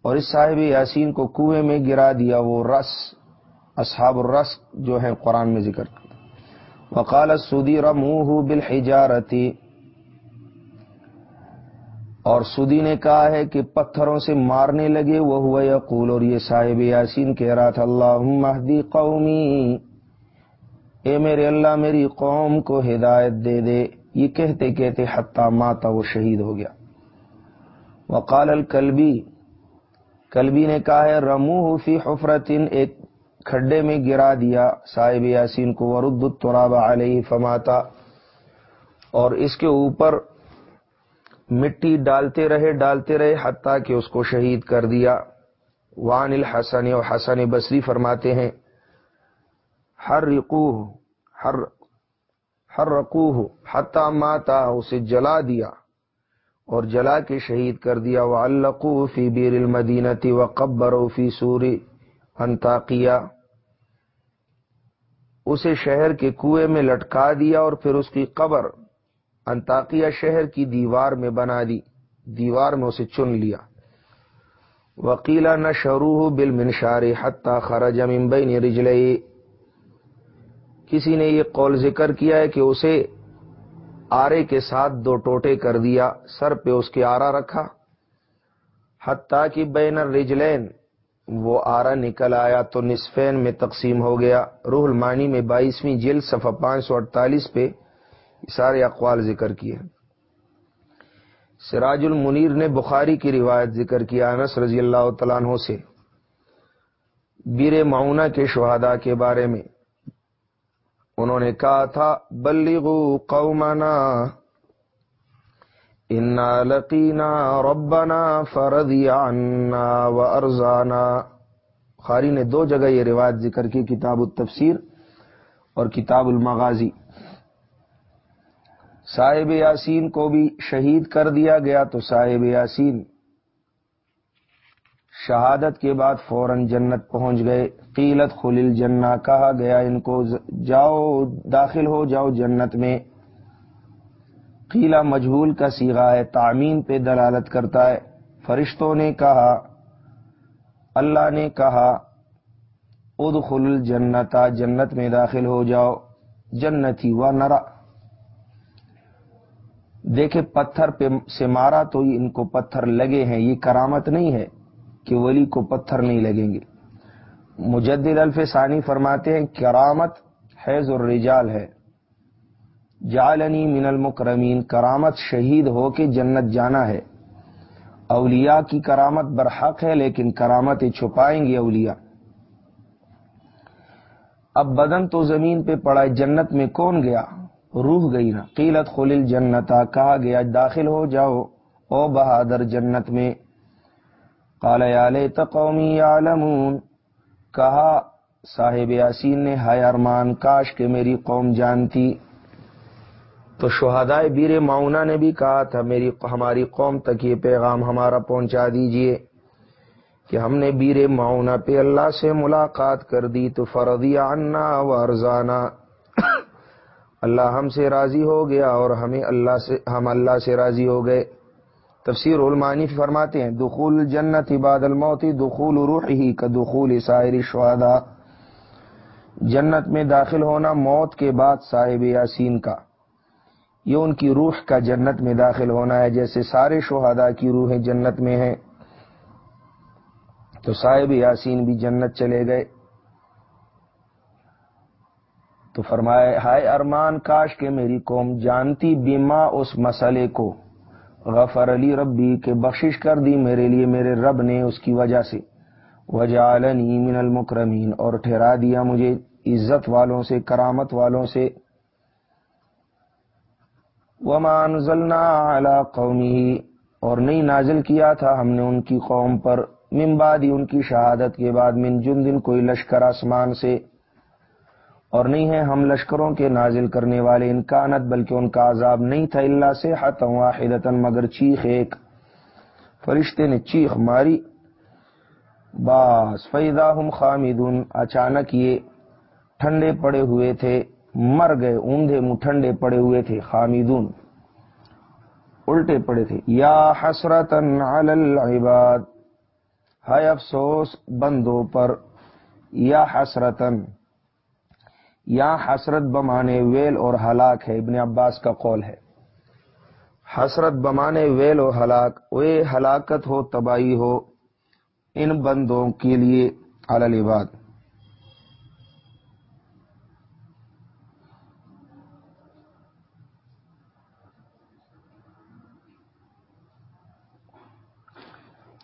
اور اس صاحب یاسین کو کنویں میں گرا دیا وہ رس، اصحاب الرس جو ہے قرآن میں ذکر وقال سودی رموہ بالحجارتی اور سودی نے کہا ہے کہ پتھروں سے مارنے لگے وہ ہوا یقول۔ اور یہ صاحب یاسین کہہ رہا تھا اللہ مہدی قومی، اے میرے اللہ، میری قوم کو ہدایت دے دے۔ یہ کہتے کہتے حتہ ماتا وہ شہید ہو گیا۔ وقال الکلبی، کلبی نے کہا ہے، رموہ فی حفرتن، ایک کھڈے میں گرا دیا صاحب یاسین کو، ورد التراب علیہ فماتا، اور اس کے اوپر مٹی ڈالتے رہے ڈالتے رہے، حتیٰ کہ اس کو شہید کر دیا۔ وان الحسن و حسن بصری فرماتے ہیں ہر رقوح ہر ہر رقوح حتیٰ ماتا، اسے جلا دیا اور جلا کے شہید کر دیا۔ وہ القو فی بیر المدینتی و قبر فی سوری انتاقیہ اسے شہر کے کنویں میں لٹکا دیا اور پھر اس کی قبر انتاقیہ شہر کی دیوار میں بنا دی، دیوار میں اسے چن لیا۔ وکیلا نہ شروع بل منشار حتہ خرج بین رجلئی کسی نے یہ قول ذکر کیا ہے کہ اسے آرے کے ساتھ دو ٹوٹے کر دیا، سر پہ اس کے آرا رکھا۔ حتیٰ کہ بین رجلین وہ آرا نکل آیا تو نصفین میں تقسیم ہو گیا۔ روح المانی میں بائیسویں جلد صفحہ پانچ سو اڑتالیس پہ سارے اقوال ذکر کیے سراج المنیر نے بخاری کی روایت ذکر کیا انس رضی اللہ تعالیٰ عنہ سے۔ بیر معونہ کے شہداء کے بارے میں۔ انہوں نے کہا تھا بلغو قومنا، انا لقینا ربنا فرضی عنا و ارزانا خاری نے دو جگہ یہ روایت ذکر کی، کتاب التفسیر اور کتاب المغازی۔ صاحب یاسین کو بھی شہید کر دیا گیا تو صاحب یاسین شہادت کے بعد فوراً جنت پہنچ گئے۔ قیلت خلیل جنا کہا گیا، ان کو جاؤ، داخل ہو جاؤ جنت میں۔ قیلا مجہول کا سیگا ہے تعمین پہ دلالت کرتا ہے۔ فرشتوں نے کہا، اللہ نے کہا، ادخل الجنتا جنت میں داخل ہو جاؤ۔ جنتی و نرا۔ دیکھے پتھر پہ سے مارا تو ان کو پتھر لگے ہیں، یہ کرامت نہیں ہے۔ کہ ولی کو پتھر نہیں لگیں گے۔ مجدد الف ثانی فرماتے ہیں، کرامت حیض الرجال ہے۔ جالنی من المکرمین، کرامت شہید ہو کے جنت جانا ہے۔ اولیاء کی کرامت برحق ہے، لیکن کرامت چھپائیں گے اولیاء۔ اب بدن تو زمین پہ پڑا جنت میں کون گیا؟ روح گئی نا۔ قیلت خلل جنتا، کہا گیا، داخل ہو جاؤ، او بہادر جنت میں۔ کال قومی عالمون کہا، صاحب یاسین نے ہائے ارمان، کاش کے میری قوم جانتی. تو شہدائے بیر معاونہ نے بھی کہا، تھا، میری، ہماری قوم تک یہ پیغام ہمارا پہنچا دیجیے کہ ہم نے بیر معاونہ پہ اللہ سے ملاقات کر دی، تو فردی عنا و ارزانہ اللہ ہم سے راضی ہو گیا اور ہمیں اللہ سے، ہم اللہ سے راضی ہو گئے۔ تفسیر علمانی فرماتے ہیں، دخول جنت عباد الموت، دخول روح ہی کا دخول سائر شہدا جنت میں داخل ہونا موت کے بعد صاحب یاسین کا۔ یہ ان کی روح کا جنت میں داخل ہونا ہے، جیسے سارے شہدا کی روحیں جنت میں ہیں۔ تو صاحب یاسین بھی جنت چلے گئے۔ تو فرمائے ہائے ارمان کاش کے میری قوم جانتی بیما اس مسئلے کو۔ غفر علی ربی کے بخشش کر دی میرے لیے، میرے رب نے اس کی وجہ سے۔ وجعلنی من المکرمین، اور ٹھہرا دیا مجھے عزت والوں سے، کرامت والوں سے۔ وما انزلنا علی قومی اور نہیں نازل کیا تھا ہم نے ان کی قوم پر، من بعد ان کی شہادت کے بعد، من جن دن کوئی لشکر آسمان سے۔ اور نہیں ہے ہم لشکروں کے نازل کرنے والے انکانت بلکہ ان کا عذاب نہیں تھا اللہ سے حت واحد مگر چیخ ایک۔ فرشتے نے چیخ ماری۔ باس فیدا ہم خامدون۔ اچانک یہ ٹھنڈے پڑے ہوئے تھے، مر گئے۔ اوندھے منہ ٹھنڈے پڑے ہوئے تھے۔ خامدون، الٹے پڑے تھے۔ یا حسرتن علی العباد، ہائے افسوس بندوں پر۔ یا حسرتن یا حسرت بمانے ویل اور ہلاک ہے، ابن عباس کا قول ہے۔ حسرت بمانے ویل اور ہلاک وہ ہلاکت ہو، تباہی ہو ان بندوں کے لیے الباد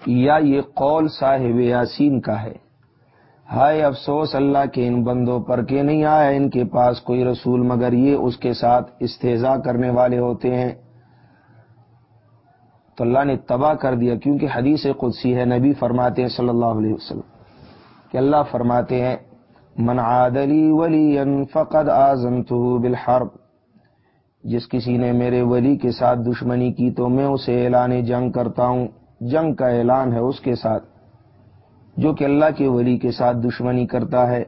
یا یہ قول صاحب یاسین کا ہے۔ ہائے افسوس اللہ کے ان بندوں پر کہ نہیں آیا ان کے پاس کوئی رسول مگر یہ اس کے ساتھ استحضا کرنے والے ہوتے ہیں۔ تو اللہ نے تباہ کر دیا کیونکہ حدیث قدسی ہے، نبی فرماتے ہیں صلی اللہ علیہ وسلم کہ اللہ فرماتے ہیں، من عادلی ولی فقد آزمته بالحرب جس کسی نے میرے ولی کے ساتھ دشمنی کی تو میں اسے اعلان جنگ کرتا ہوں۔ جنگ کا اعلان ہے اس کے ساتھ۔ جو کہ اللہ کے ولی کے ساتھ دشمنی کرتا ہے۔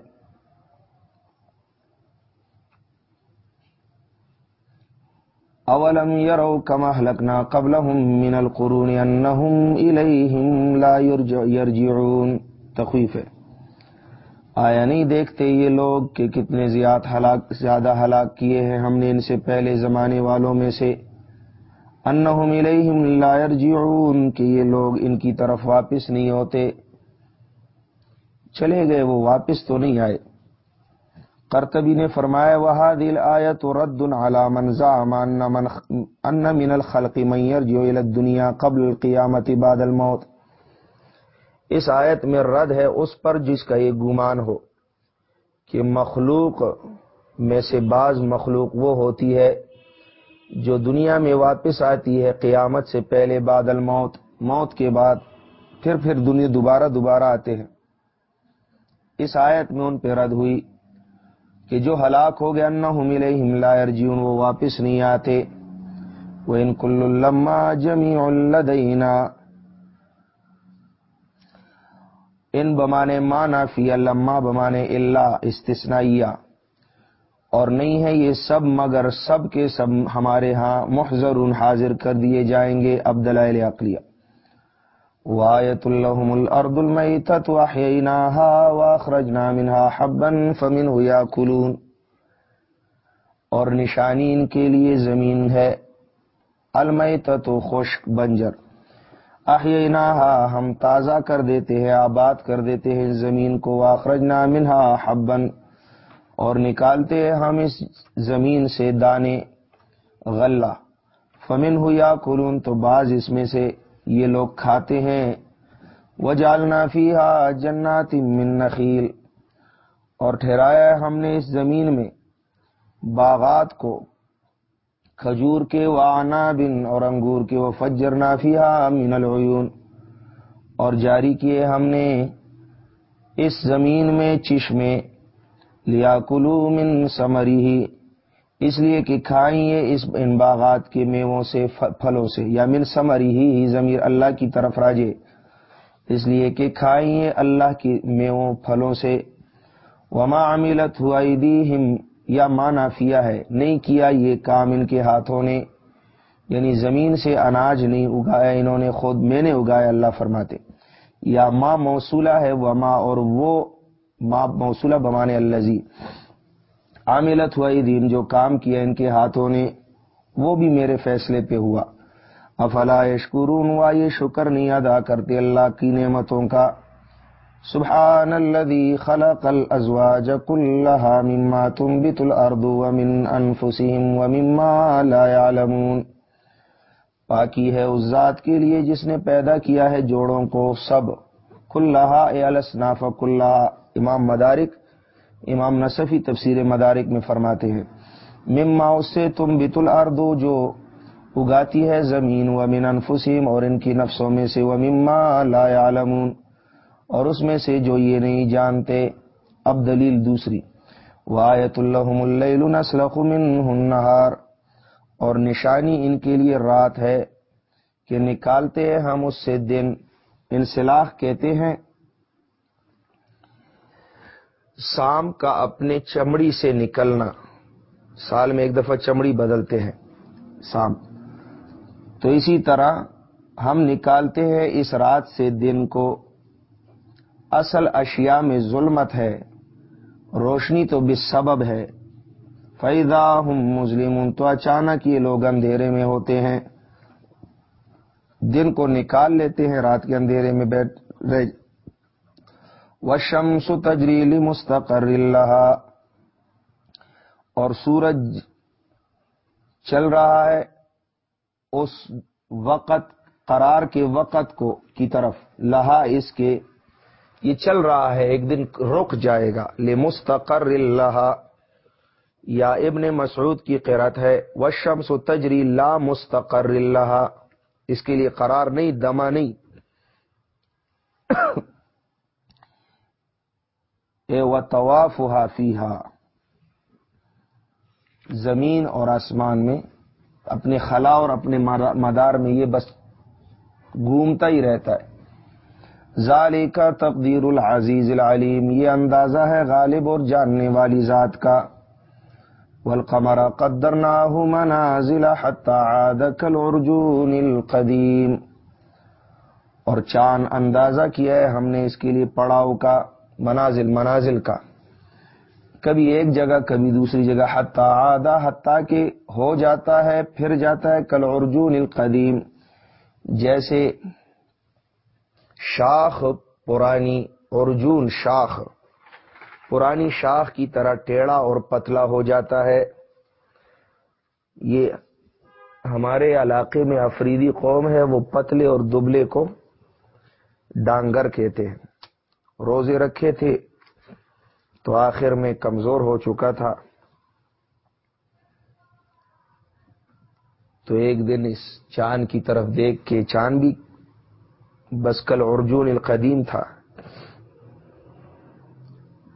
اولم یرو کم هلكنا قبل من القرون انہم الیہم لا یرجعون۔ تخویف ہے۔ آیا نہیں دیکھتے یہ لوگ کہ کتنے زیاد ہلاک، زیادہ ہلاک کیے ہیں ہم نے ان سے پہلے زمانے والوں میں سے۔ انہم الیہم لا یرجعون، کہ یہ لوگ ان کی طرف واپس نہیں ہوتے۔ چلے گئے، وہ واپس تو نہیں آئے۔ کرتبی نے فرمایا وہ دل آیت رد من ان من الخلق من يرجع الى الدنیا قبل القیامت بعد الموت۔ اس آیت میں رد ہے اس پر جس کا یہ گمان ہو کہ مخلوق میں سے بعض مخلوق وہ ہوتی ہے جو دنیا میں واپس آتی ہے قیامت سے پہلے بعد الموت، موت کے بعد پھر پھر دنیا دوبارہ دوبارہ آتے ہیں۔ اس آیت میں ان پہ رد ہوئی کہ جو ہلاک ہو گیا نہ ملے ہملا ارجیون وہ واپس نہیں آتے۔ وہ ان کل الما جمی الدینا ان بمانے مانا فی لما بمانے اللہ استثنائیہ۔ اور نہیں ہے یہ سب، مگر سب کے سب ہمارے ہاں محضر حاضر کر دیے جائیں گے عبداللہ اقلیہ۔ وآیت اللہم الارض المیتت وحییناها واخرجنا منها حبا فمنه یاکلون اور نشانی ان کے لیے زمین ہے۔ المیتت خشک بنجر۔ احییناها ہم تازہ کر دیتے ہیں، آباد کر دیتے ہیں زمین کو۔ واخرجنا منها حبا۔ اور نکالتے ہیں ہم اس زمین سے دانے۔ غلہ۔ فمن ہو یا تو بعض اس میں سے یہ لوگ کھاتے ہیں۔ وہ جالنا فیحا جنات من نخیل اور ٹھہرایا ہم نے اس زمین میں باغات کو۔ کھجور کے وانا بن اور انگور کے۔ وہ فجر نافیہ من العیون اور جاری کیے ہم نے اس زمین میں چشمے۔ لیا کلو من سمری ہی اس لیے کہ کھائیں اس ان باغات کے میووں سے پھلوں سے، یا من سمری ہی ضمیر اللہ کی طرف راجے۔ اس لیے کہ کھائیں اللہ کی میووں، پھلوں سے۔ وما عملت ہوا یا مانا فیا ہے۔ نہیں کیا یہ کام ان کے ہاتھوں نے۔ یعنی زمین سے اناج نہیں اگایا، انہوں نے خود میں نے اگایا، اللہ فرماتے۔ یا ماں موصولہ ہے، وما، اور وہ ماں موصولہ بمانے اللہ عاملت ہوا دین جو کام کیا ان کے ہاتھوں نے، وہ بھی میرے فیصلے پہ ہوا۔ افلا یشکرون ہوا یہ شکر نہیں ادا کرتے اللہ کی نعمتوں کا۔ سبحان الذي خلق الازواج كلها مما تنبت الارض ومن انفسهم ومما لا يعلمون پاکی ہے اس ذات کے لیے جس نے پیدا کیا ہے جوڑوں کو سب۔ کلہا اے الاسناف کلہا، امام مدارک امام نصفی تفسیر مدارک میں فرماتے ہیں، مما اس سے تم بت الردو جو اگاتی ہے زمین، و من انفسیم اور ان کی نفسوں میں سے وہ مما لا عالمون اور اس میں سے جو یہ نہیں جانتے، اب دلیل دوسری وایت الحم اللہ منہار اور نشانی ان کے لیے رات ہے کہ نکالتے ہیں ہم اس سے دن۔ انسلاح کہتے ہیں سام کا اپنے چمڑی سے نکلنا۔ سال میں ایک دفعہ چمڑی بدلتے ہیں سام۔ تو اسی طرح ہم نکالتے ہیں اس رات سے دن کو۔ اصل اشیاء میں ظلمت ہے، روشنی تو بھی سبب ہے۔ فیضا ہم مسلم تو اچانک یہ لوگ اندھیرے میں ہوتے ہیں۔ دن کو نکال لیتے ہیں، رات کے اندھیرے میں بیٹھ وشمس تجریل مستقر اللہ اور سورج چل رہا ہے اس وقت، قرار کے وقت کو، کی طرف، لہا اس کے، یہ چل رہا ہے، ایک دن رک جائے گا لے مستقر اللہ یا ابن مسعود کی قیرت ہے وشمس تجری لا مستقر اللہ اس کے لیے قرار نہیں، دما نہیں۔ و طواف ہا زمین اور آسمان میں اپنے خلا اور اپنے مدار میں یہ بس گھومتا ہی رہتا ہے۔ ظالی کا تقدیر العزیز العلیم، یہ اندازہ ہے غالب اور جاننے والی ذات کا۔ والقمر قدرناه منازل حتى عاد كالعرجون القديم اور چاند اندازہ کیا ہے ہم نے اس کے لیے پڑاؤ کا۔ منازل منازل کا۔ کبھی ایک جگہ، کبھی دوسری جگہ۔ حتیٰ آدھا، حتیٰ کہ ہو جاتا ہے، پھر جاتا ہے۔ کل ارجون القدیم۔ جیسے شاخ، پرانی ارجون شاخ۔ پرانی شاخ کی طرح ٹیڑھا اور پتلا ہو جاتا ہے۔ یہ ہمارے علاقے میں افریدی قوم ہے، وہ پتلے اور دبلے کو ڈانگر کہتے ہیں۔ روزے رکھے تھے تو آخر میں کمزور ہو چکا تھا۔ تو ایک دن اس چاند کی طرف دیکھ کے چاند بھی بس کل ارجون القدیم تھا۔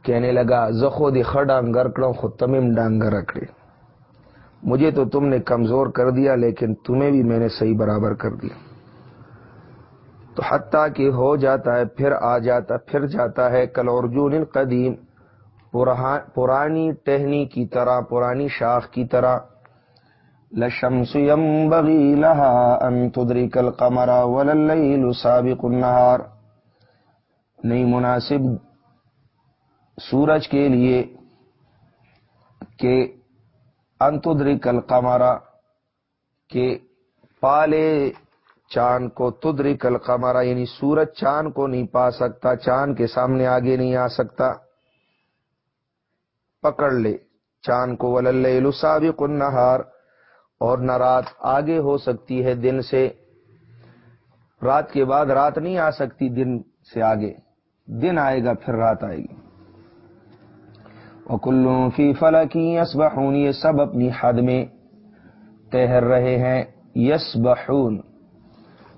کہنے لگا، زخو دی خڈانگر کرو خود تمیم ڈانگر رکھے مجھے تو تم نے کمزور کر دیا، لیکن تمہیں بھی میں نے صحیح برابر کر دیا۔ تو حتیٰ کہ ہو جاتا ہے، پھر آ جاتا، پھر جاتا ہے۔ کل ارجون القدیم پرانی ٹہنی کی طرح، پرانی شاخ کی طرح۔ لشمس ينبغي لها ان تدرك القمر ولا الليل سابق النهار نہیں مناسب سورج کے لیے کہ انتدرک القمر کے پالے چاند کو تدرک القمر یعنی سورج چاند کو نہیں پا سکتا، چاند کے سامنے آگے نہیں آ سکتا۔ پکڑ لے، چاند کو ولل سابق النہار۔ اور نہ رات آگے ہو سکتی ہے دن سے، رات کے بعد رات نہیں آ سکتی دن سے آگے۔ دن آئے گا، پھر رات آئے گی۔ وکلوں فی فلکی یس یہ سب اپنی حد میں تہر رہے ہیں یس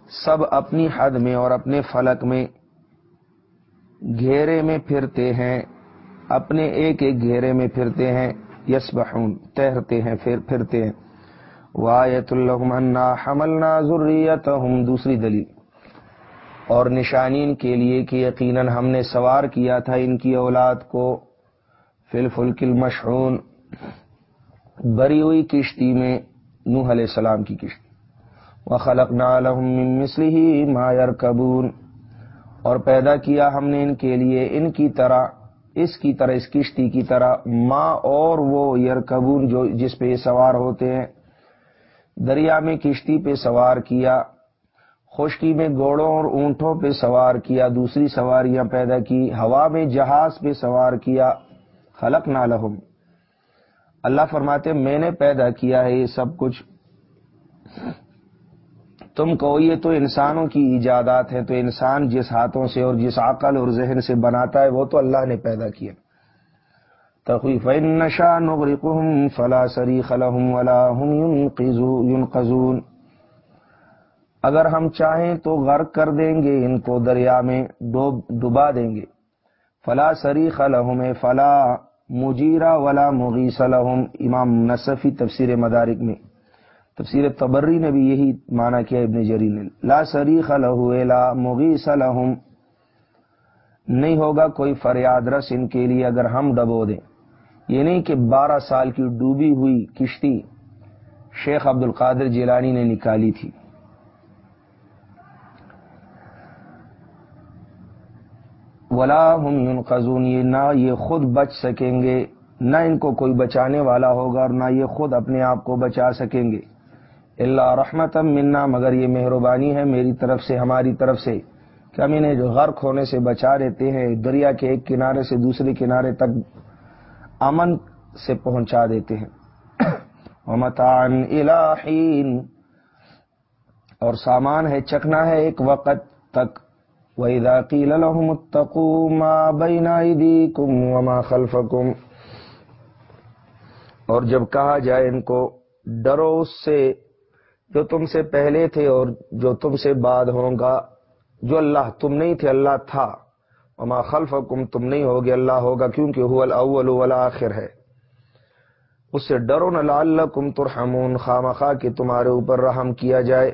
سب اپنی حد میں اور اپنے فلک میں گھیرے میں پھرتے ہیں، اپنے ایک ایک گھیرے میں پھرتے ہیں یس بہون تہرتے ہیں، پھر پھرتے ہیں۔ وایت انا حملنا ضروریتہم دوسری دلیل۔ اور نشانین کے لیے کہ یقیناً ہم نے سوار کیا تھا ان کی اولاد کو۔ فل فلکل مشہون بری ہوئی کشتی میں نوح علیہ السلام کی کشتی۔ وہ خلق مسلی مایار کبون اور پیدا کیا ہم نے ان کے لیے ان کی طرح، اس کی طرح، اس کشتی کی طرح ماں اور وہ یر جو جس پہ یہ سوار ہوتے ہیں۔ دریا میں کشتی پہ سوار کیا، خشکی میں گوڑوں اور اونٹوں پہ سوار کیا، دوسری سواریاں پیدا کی، ہوا میں جہاز پہ سوار کیا۔ خلق نہ لہم اللہ فرماتے میں نے پیدا کیا ہے یہ سب کچھ۔ تم کو یہ تو انسانوں کی ایجادات ہیں، تو انسان جس ہاتھوں سے اور جس عقل اور ذہن سے بناتا ہے، وہ تو اللہ نے پیدا کیا۔ تخویف نشا نغرقهم فلا سریخ لهم ولا هم ينقذون۔ اگر ہم چاہیں تو غرق کر دیں گے، ان کو دریا میں ڈبا دیں گے۔ فلا سریخ لهم، فلا مجیرا ولا مغیث لهم۔ امام نصفی تفسیر مدارک میں۔ تفسیر تبری نے بھی یہی مانا کیا ابن جری نے۔ لا سریخ له لا مغیث لهم نہیں ہوگا کوئی فریاد رس ان کے لیے اگر ہم ڈبو دیں۔ یہ نہیں کہ بارہ سال کی ڈوبی ہوئی کشتی شیخ عبد القادر جیلانی نے نکالی تھی۔ ولا ہم ينقذون، یہ نہ یہ خود بچ سکیں گے، نہ ان کو کوئی بچانے والا ہوگا اور نہ یہ خود اپنے آپ کو بچا سکیں گے۔ اللہ رحمت منا، مگر یہ مہربانی ہے میری طرف سے، ہماری طرف سے، کہ ہم انہیں جو غرق ہونے سے بچا دیتے ہیں، دریا کے ایک کنارے سے دوسرے کنارے تک امن سے پہنچا دیتے ہیں۔ متان الہین اور سامان ہے چکنا ہے ایک وقت تک۔ وَإِذَا قِيلَ لَهُمُ اتَّقُوا مَا بَيْنَ أَيْدِيكُمْ وَمَا خَلْفَكُمْ۔ اور جب کہا جائے ان کو، ڈرو اس سے جو تم سے پہلے تھے اور جو تم سے بعد ہوگا جو اللہ تم نہیں تھے، اللہ تھا۔ وما خلفکم، تم نہیں ہوگے، اللہ ہوگا، کیونکہ هو الاول والآخر ہے۔ اس سے ڈرو نہ لعلکم ترحمون، خامخا کہ تمہارے اوپر رحم کیا جائے۔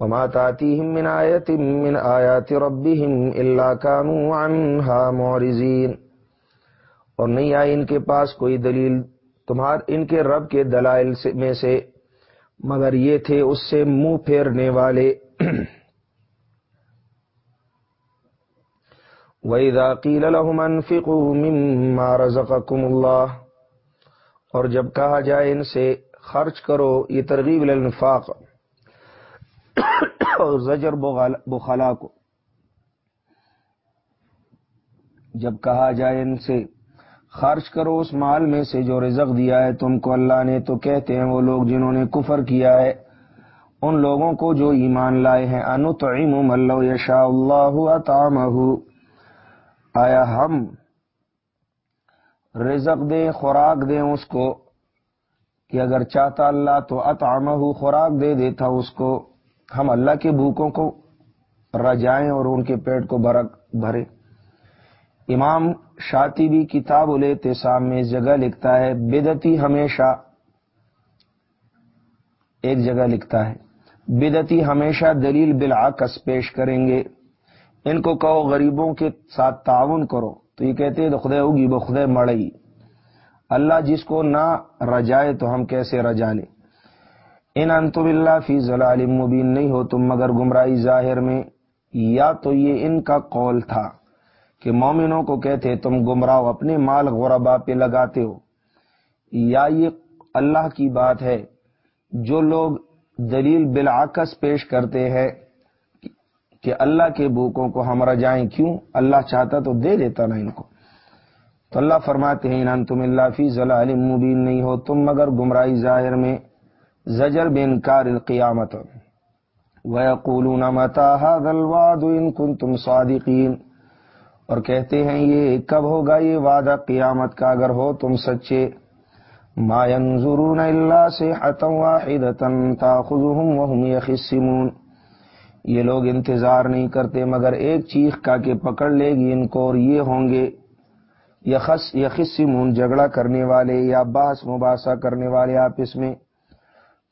وما تاتيهم من آیت من آیات ربهم الا كانوا عنها معرضین۔ اور نہیں آئی ان کے پاس کوئی دلیل، تمہار، ان کے رب کے دلائل میں سے مگر یہ تھے اس سے منہ پھیرنے والے۔ وَإِذَا قِيلَ لَهُمْ أَنفِقُوا مِمَّا رَزَقَكُمُ اللَّهُ، اور جب کہا جائے ان سے، خرچ کرو، یہ ترغیب الانفاق اور زجر بخلا کو جب کہا جائے ان سے خرچ کرو اس مال میں سے جو رزق دیا ہے تم کو اللہ نے، تو کہتے ہیں وہ لوگ جنہوں نے کفر کیا ہے۔ ان لوگوں کو جو ایمان لائے ہیں انتعیم اللہ یشاء اللہ اطعمہ آیا ہم رزق دیں، خوراک دیں اس کو؟ کہ اگر چاہتا اللہ تو اطعمہ خوراک دے دیتا اس کو۔ ہم اللہ کے بھوکوں کو رجائیں اور ان کے پیٹ کو بھرے امام شاطی بھی کتاب الاحتسام میں جگہ لکھتا ہے بدتی ہمیشہ ایک جگہ لکھتا ہے۔ بدتی ہمیشہ دلیل بالعکس پیش کریں گے۔ ان کو کہو غریبوں کے ساتھ تعاون کرو۔ تو یہ کہتے ہیں خدے ہوگی، وہ مڑئی۔ اللہ جس کو نہ رجائے تو ہم کیسے رجا لیں؟ ان انتم اللہ فی ضلال مبین۔ نہیں ہو تم مگر گمراہی ظاہر میں۔ یا تو یہ ان کا قول تھا۔ کہ مومنوں کو کہتے تم گمراہ اپنے مال غربا پہ لگاتے ہو۔ یا یہ اللہ کی بات ہے، جو لوگ دلیل بالعکس پیش کرتے ہیں کہ اللہ کے بھوکوں کو ہم رجائیں کیوں؟ اللہ چاہتا تو دے دیتا نا ان کو۔ تو اللہ فرماتے ہیں، ان تم اللہ فی ضلع مبین، نہیں ہو تم مگر گمراہی ظاہر میں زجر بن کار القیامت۔ وَيَقُولُونَ مَتَى هَذَا الْوَعْدُ إِن كُنتُمْ صَادِقِينَ۔ اور کہتے ہیں یہ کب ہوگا یہ وعدہ قیامت کا اگر ہو تم سچے ما ينظرون الا صيحه واحده تاخذهم وهم يخصمون یہ لوگ انتظار نہیں کرتے مگر ایک چیخ کا کہ پکڑ لے گی ان کو اور یہ ہوں گے۔ یخص یخصمون جھگڑا کرنے والے یا بحث مباحثہ کرنے والے آپس میں۔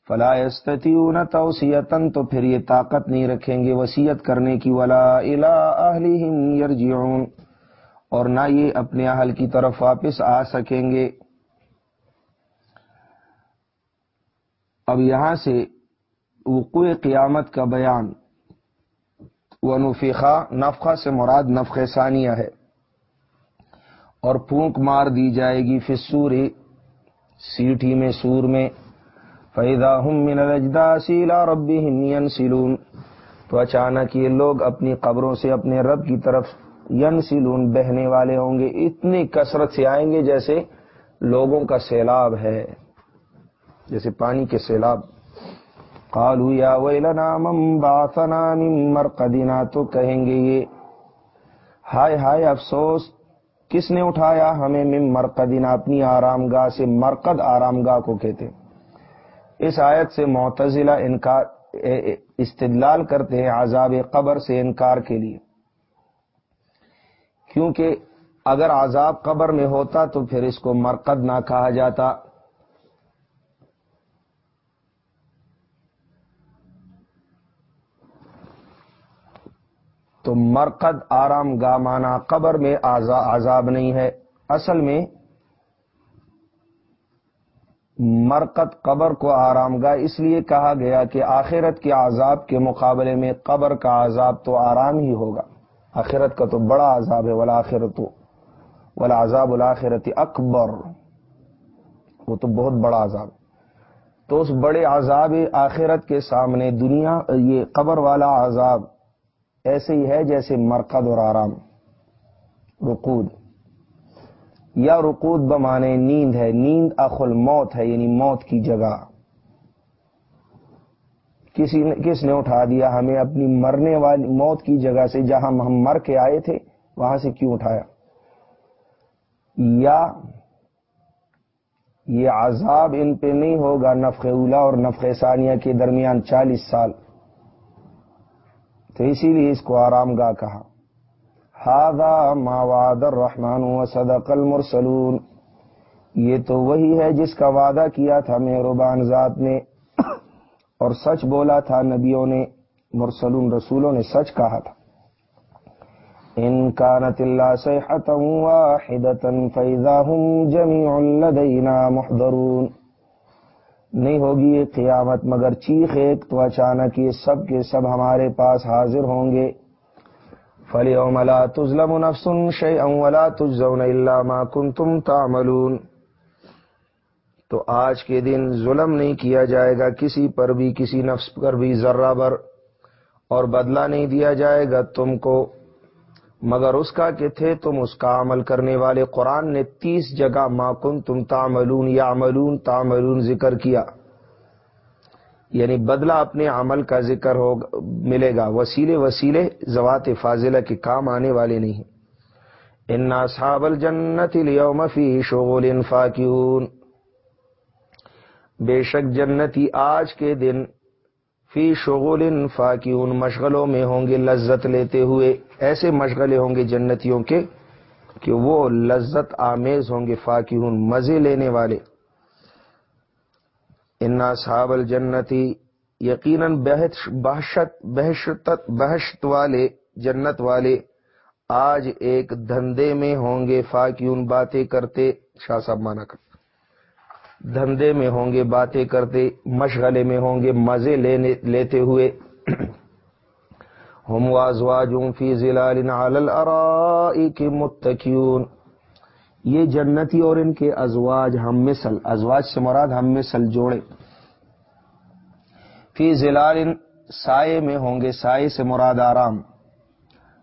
فلا استطیعون توسیتن تو پھر یہ طاقت نہیں رکھیں گے وسیعت کرنے کی، ولا الى اہلہم یرجعون۔ اور نہ یہ اپنے اہل کی طرف واپس آ سکیں گے۔ اب یہاں سے وقوع قیامت کا بیان۔ ونفخا نفخہ سے مراد نفخ ثانیہ ہے۔ اور پھونک مار دی جائے گی فسور سیٹھی میں، سور میں۔ فیدا من سیلا ربی سیلون تو اچانک یہ لوگ اپنی قبروں سے اپنے رب کی طرف ین سیلون بہنے والے ہوں گے۔ اتنی کثرت سے آئیں گے جیسے لوگوں کا سیلاب ہے۔ جیسے پانی کے سیلاب۔ قالو یا ویلنا من باثنا من مرقدنا، تو کہیں گے یہ، ہائے ہائے افسوس، کس نے اٹھایا ہمیں من مرقدنا؟ اپنی آرام گاہ سے مرقد آرام گاہ کو کہتے ہیں۔ اس آیت سے معتزلہ انکار استدلال کرتے ہیں عذاب قبر سے انکار کے لیے۔ کیونکہ اگر عذاب قبر میں ہوتا تو پھر اس کو مرکد نہ کہا جاتا۔ تو مرکد آرام گاہ مانا قبر میں عذاب نہیں ہے۔ اصل میں مرکت قبر کو آرام گاہ، اس لیے کہا گیا کہ آخرت کے عذاب کے مقابلے میں قبر کا عذاب تو آرام ہی ہوگا۔ آخرت کا تو بڑا عذاب ہے ولا آخرت ولا عذاب الآخرت اکبر۔ وہ تو بہت بڑا عذاب۔ تو اس بڑے عذاب آخرت کے سامنے دنیا، یہ قبر والا عذاب ایسے ہی ہے جیسے مرکد اور آرام۔ رقود۔ یا رقود بمانے، نیند ہے، نیند اخل موت ہے یعنی موت کی جگہ۔ کسی نے، کس نے اٹھا دیا ہمیں اپنی مرنے والی، موت کی جگہ سے، جہاں ہم مر کے آئے تھے، وہاں سے کیوں اٹھایا؟ یا یہ عذاب ان پہ نہیں ہوگا نفق اولا اور نفق ثانیہ کے درمیان چالیس سال۔ تو اسی لیے اس کو آرام گاہ کہا۔ ہاضا وعد الرحمن و صدق المرسلون۔ یہ تو وہی ہے جس کا وعدہ کیا تھا مہربان ذات نے۔ اور سچ بولا تھا نبیوں نے، مرسلون رسولوں نے سچ کہا تھا۔ ان كانت الا صيحه واحده فاذا هم جميع لدينا محضرون۔ نہیں ہوگی یہ قیامت، مگر چیخ ایک تو اچانک یہ سب کے سب ہمارے پاس حاضر ہوں گے۔ فلی لا تظلم نفس شيئا ولا تجزون الا ما كنتم تعملون۔ تو آج کے دن ظلم نہیں کیا جائے گا کسی پر بھی، کسی نفس پر بھی، ذرہ بر، اور بدلہ نہیں دیا جائے گا تم کو۔ مگر اس کا کہ تھے تم اس کا عمل کرنے والے۔ قرآن نے تیس جگہ ماکن تم تاملون یا عملون تاملون ذکر کیا۔ یعنی بدلہ اپنے عمل کا ذکر ہو ملے گا۔ وسیلے وسیلے زوات فاضلہ کے کام آنے والے نہیں ان صحاب الجنت اليوم فی شغل فاکیون بے شک جنتی آج کے دن فی شغل فاکی ان مشغلوں میں ہوں گے لذت لیتے ہوئے۔ ایسے مشغلے ہوں گے جنتیوں کے کہ وہ لذت آمیز ہوں گے فاکی ان مزے لینے والے۔ انا صحاب الجنتی یقیناً بحشت بحشت والے جنت والے آج ایک دھندے میں ہوں گے فاکیون باتیں کرتے شاہ صاحب مانا کرتے دھندے میں ہوں گے باتیں کرتے مشغلے میں ہوں گے مزے لینے لیتے ہوئے ہم وازواجوں فی ضلع کے متکیون یہ جنتی اور ان کے ازواج ہم مثل ازواج سے مراد ہم مثل جوڑے۔ فی ضلع سائے میں ہوں گے، سائے سے مراد آرام۔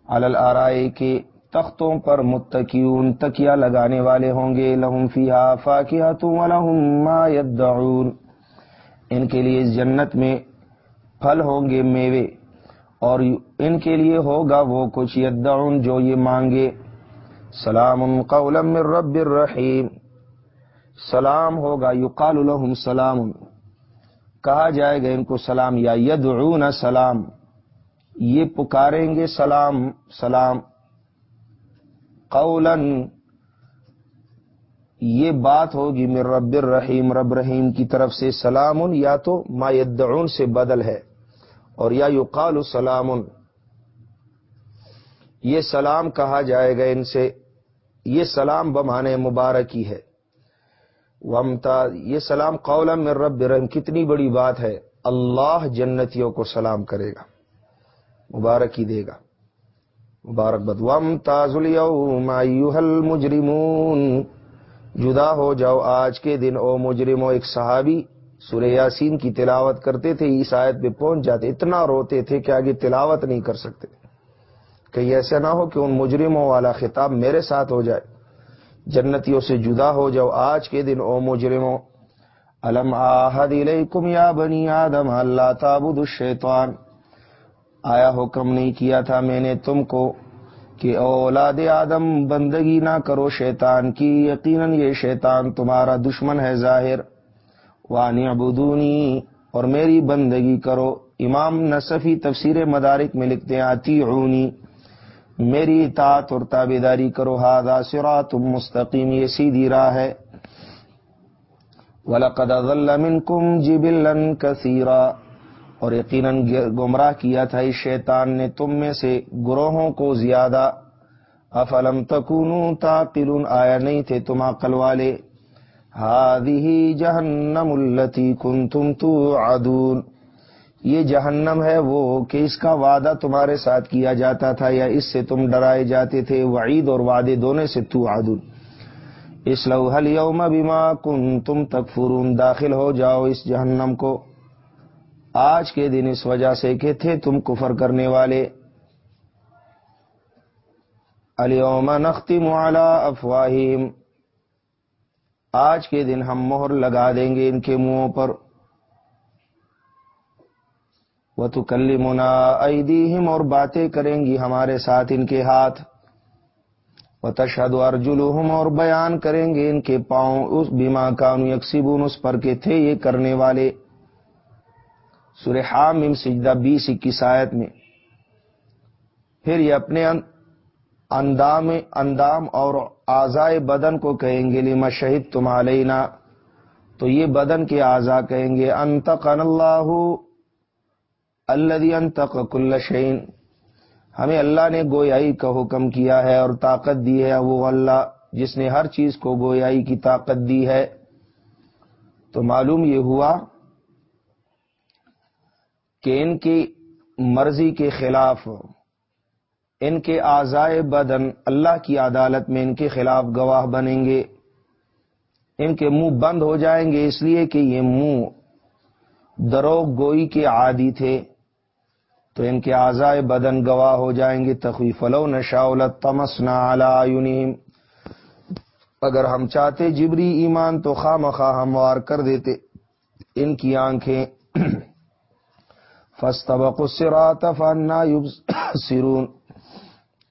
الرائی کے تختوں پر متقیون تکیا لگانے والے ہوں گے۔ لہم فیہا فاکہت ولہم ما یدعون۔ ان کے لیے جنت میں پھل ہوں گے، میوے۔ اور ان کے لیے ہوگا وہ کچھ یدعون جو یہ مانگے۔ سلام قولا من رب الرحیم۔ سلام ہوگا، یقال لهم سلام۔ کہا جائے گا ان کو سلام، یا یدعون سلام۔ یہ پکاریں گے سلام سلام۔ قولا یہ بات ہوگی میر رب الرحیم، رب رحیم کی طرف سے سلام، یا تو ما یدعون سے بدل ہے، اور یا یقال سلام۔ یہ سلام کہا جائے گا ان سے۔ یہ سلام بمانے مبارکی ہے۔ ومتا یہ سلام قولا میر رب رحیم کتنی بڑی بات ہے۔ اللہ جنتیوں کو سلام کرے گا، مبارکی دے گا۔ مبارک بدوام تاز المجرمون، جدا ہو جاؤ آج کے دن او مجرم ایک صحابی سورہ یاسین کی تلاوت کرتے تھے، اس آیت پہ پہنچ جاتے، اتنا روتے تھے کہ آگے تلاوت نہیں کر سکتے۔ کہیں ایسا نہ ہو کہ ان مجرموں والا خطاب میرے ساتھ ہو جائے، جنتیوں سے جدا ہو جاؤ۔ آج کے دن او مجرموں، الم آحد الیکم یا بنی آدم اللہ تابد الشیطان۔ آیا حکم نہیں کیا تھا میں نے تم کو کہ اولاد آدم، بندگی نہ کرو شیطان کی، یقیناً یہ شیطان تمہارا دشمن ہے ظاہر۔ وانی ابودونی اور میری بندگی کرو۔ امام نصفی تفسیر مدارک میں لکھتے ہیں آتی میری اطاعت اور تابے داری کرو ہادا سرا تم مستقیم، یہ سیدھی راہ ہے۔ وَلَقَدَ ظَلَّ مِنْكُمْ جِبِلًّا كَثِيرًا۔ اور یقیناً گمراہ کیا تھا اس شیطان نے تم میں سے گروہوں کو زیادہ۔ افلم تکون تاقلون آیا نہیں تھے تم عقل والے۔ ہادی جہنم التی کن تم یہ جہنم ہے وہ کہ اس کا وعدہ تمہارے ساتھ کیا جاتا تھا یا اس سے تم ڈرائے جاتے تھے وعید اور وعدے دونوں سے تو عدون اس لو یوم بیما کن تم تک فرون داخل ہو جاؤ اس جہنم کو۔ آج کے دن اس وجہ سے کہ تھے تم کفر کرنے والے۔ اليوم نختم على افواہیم آج کے دن ہم مہر لگا دیں گے ان کے منہوں پر۔ وہ تو کلی منا اور باتیں کریں گی ہمارے ساتھ ان کے ہاتھ۔ وہ تشہد ارجلحم اور بیان کریں گے ان کے پاؤں اس بیما کام یکسیبون اس پر کے تھے یہ کرنے والے۔ سورہ حامم سجدہ بیس اکیس آیت میں۔ پھر یہ اپنے اندام اندام اور آزائے بدن کو کہیں گے، لما شہید تم علینا۔ تو یہ بدن کے اعضا کہیں گے، انتقن اللہ الذي انتق كل شيء. ہمیں اللہ نے گویائی کا حکم کیا ہے اور طاقت دی ہے وہ اللہ، جس نے ہر چیز کو گویائی کی طاقت دی ہے۔ تو معلوم یہ ہوا کہ ان کی مرضی کے خلاف، ان کے آزائے بدن اللہ کی عدالت میں ان کے خلاف گواہ بنیں گے۔ ان کے منہ بند ہو جائیں گے، اس لیے کہ یہ منہ دروغ گوئی کے عادی تھے۔ تو ان کے آزائے بدن گواہ ہو جائیں گے، تخویف لو نشاولت تمسنا علی اگر ہم چاہتے جبری ایمان تو خواہ مخواہ ہموار کر دیتے۔ ان کی آنکھیں فستبق الصراط فانا سرون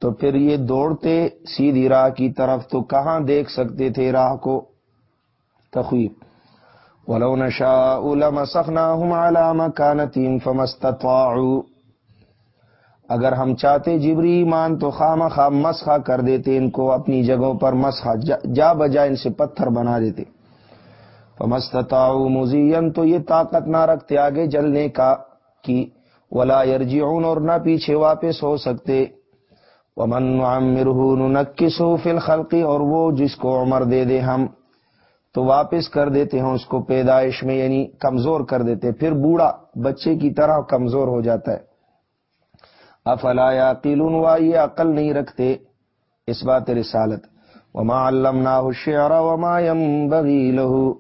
تو پھر یہ دوڑتے سیدھی راہ کی طرف تو کہاں دیکھ سکتے تھے راہ کو؟ تخویب ولو نشاء لمسخناهم على مكانتهم فما استطاعوا۔ اگر ہم چاہتے جبری ایمان تو خام خام مسخا کر دیتے ان کو اپنی جگہوں پر مسخا جا بجا ان سے پتھر بنا دیتے۔ مزین تو یہ طاقت نہ رکھتے آگے جلنے کا کی۔ ولا یرجعون اور نہ پیچھے واپس ہو سکتے۔ ومن نعمره ننکسو فی الخلقی اور وہ جس کو عمر دے دے ہم، تو واپس کر دیتے ہیں اس کو پیدائش میں یعنی کمزور کر دیتے۔ پھر بوڑھا بچے کی طرح کمزور ہو جاتا ہے۔ افلا یاقلون وا یہ عقل نہیں رکھتے؟ اس بات رسالت۔ وما علمناه الشعر وما ينبغي له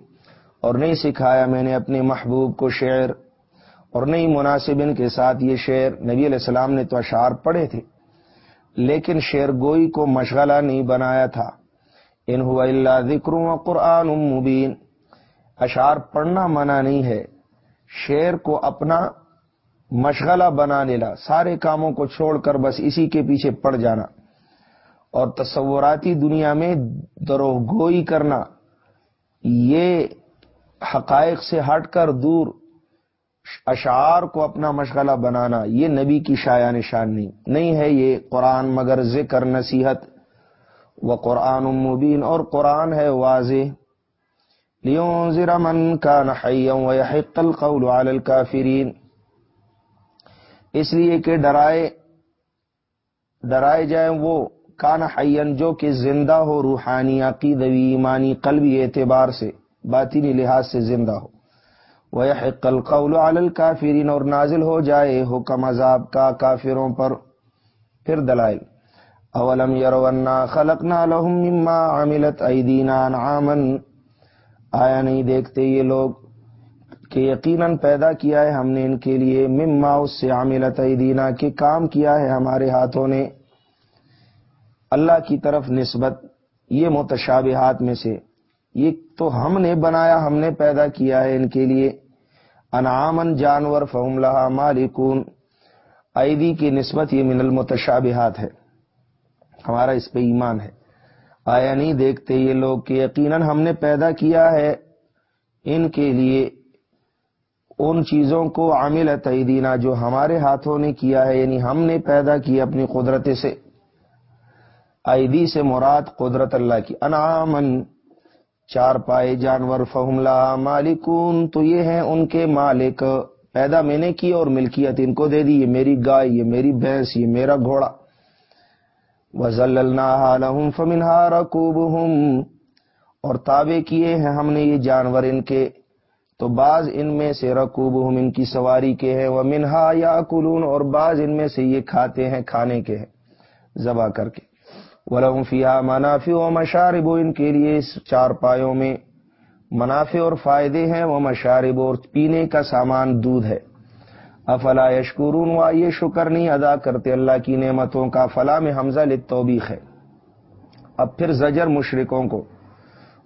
اور نہیں سکھایا میں نے اپنے محبوب کو شعر۔ اور نہیں مناسب ان کے ساتھ یہ شعر۔ نبی علیہ السلام نے تو اشعار پڑھے تھے۔ لیکن شعر گوئی کو مشغلہ نہیں بنایا تھا۔ ان ہوا اللہ ذکر و قرآن مبین۔ اشعار پڑھنا منع نہیں ہے۔ شعر کو اپنا مشغلہ بنا لینا سارے کاموں کو چھوڑ کر بس اسی کے پیچھے پڑ جانا۔ اور تصوراتی دنیا میں دروہ گوئی کرنا، یہ حقائق سے ہٹ کر دور اشعار کو اپنا مشغلہ بنانا، یہ نبی کی شاع نشان نہیں۔ نہیں ہے یہ قرآن مگر ذکر، نصیحت۔ و قرآن مبین اور قرآن ہے واضح۔ لیون من کا نحیق القول علی الكافرین اس لیے کہ ڈرائے ڈرائے جائیں وہ کان حین جو کہ زندہ ہو روحانی عقیدوی ایمانی قلبی اعتبار سے، باطنی لحاظ سے زندہ ہو۔ وَيَحِقَّ الْقَوْلُ عَلَى الْكَافِرِينَ اور نازل ہو جائے حکم عذاب کا کافروں پر پھر دلائل۔ اولم يروا خلقنا لهم مما عملت ايدينا انعاما آیا نہیں دیکھتے یہ لوگ کہ یقیناً پیدا کیا ہے ہم نے ان کے لیے، مما اس سے عاملت ایدینا، کہ کام کیا ہے ہمارے ہاتھوں نے۔ اللہ کی طرف نسبت، یہ متشابہات میں سے۔ یہ تو ہم نے بنایا، ہم نے پیدا کیا ہے ان کے لیے۔ انعامن جانور، فہم لہا مالکون۔ ایدی کی نسبت یہ من المتشابہات ہے۔ ہمارا اس پہ ایمان ہے۔ آیا نہیں دیکھتے یہ لوگ کہ یقیناً ہم نے پیدا کیا ہے ان کے لیے۔ ان چیزوں کو عامل تعیدینہ جو ہمارے ہاتھوں نے کیا ہے یعنی ہم نے پیدا کیا اپنی قدرت سے۔ ایدی سے مراد قدرت اللہ کی۔ انعامن چار پائے جانور فہملا مالکون۔ تو یہ ہیں ان کے مالک۔ پیدا میں نے کی اور ملکیت ان کو دے دی۔ یہ میری گائے، یہ میری بھینس، یہ میرا گھوڑا۔ وزلنا فمنہا رکوبہم اور تابع کیے ہیں ہم نے یہ جانور ان کے۔ تو بعض ان میں سے رکوبہم ان کی سواری کے ہیں وہ منہا یا اور بعض ان میں سے یہ کھاتے ہیں، کھانے کے ہیں، ذبح کر کے۔ ولہم فیہا منافع و مشارب، ان کے لیے اس چار پایوں میں منافع اور فائدے ہیں وہ مشارب اور پینے کا سامان دودھ ہے۔ افلا یشکرون وا یہ شکر نہیں ادا کرتے اللہ کی نعمتوں کا، فلا میں حمزہ لتوبیخ ہے۔ اب پھر زجر مشرکوں کو۔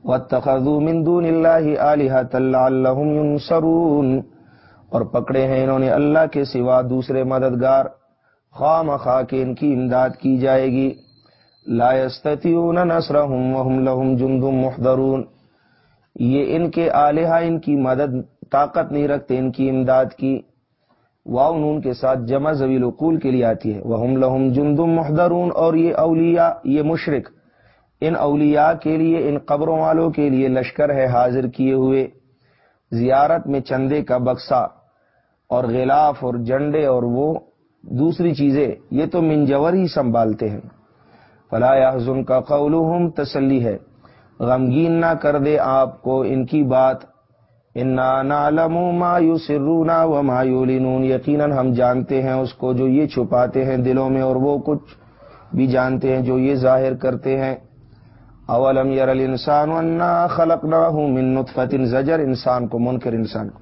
وَاتَّخَذُوا مِن دُونِ اللَّهِ آلِهَةً لَعَلَّهُمْ يُنصَرُونَ. اور پکڑے ہیں انہوں نے اللہ کے سوا دوسرے مددگار. خواہ مخواہ ان کی امداد کی جائے گی. لا يستطيعون نصرهم وهم لهم جند محضرون. یہ ان کے آلیہ ان کی مدد، طاقت نہیں رکھتے، ان کی امداد کی. واؤ نون کے ساتھ جمع زویل وقول کے لیے آتی ہے. وہم لہم جندم محدرون اور یہ اولیاء، یہ مشرق ان اولیاء کے لیے، ان قبروں والوں کے لیے لشکر ہے حاضر کیے ہوئے۔ زیارت میں چندے کا بکسا اور غلاف اور جنڈے اور وہ دوسری چیزیں، یہ تو منجور ہی سنبھالتے ہیں۔ فلا یحزن کا قولہم، تسلی ہے۔ غمگین نہ کر دے آپ کو ان کی بات۔ نعلم ما یسرون و ما یولنون یقیناً ہم جانتے ہیں اس کو جو یہ چھپاتے ہیں دلوں میں اور وہ کچھ بھی جانتے ہیں جو یہ ظاہر کرتے ہیں۔ اولم یر الانسان وانا خلقناه من نطفه زجر؟ انسان کو منکر انسان۔ کو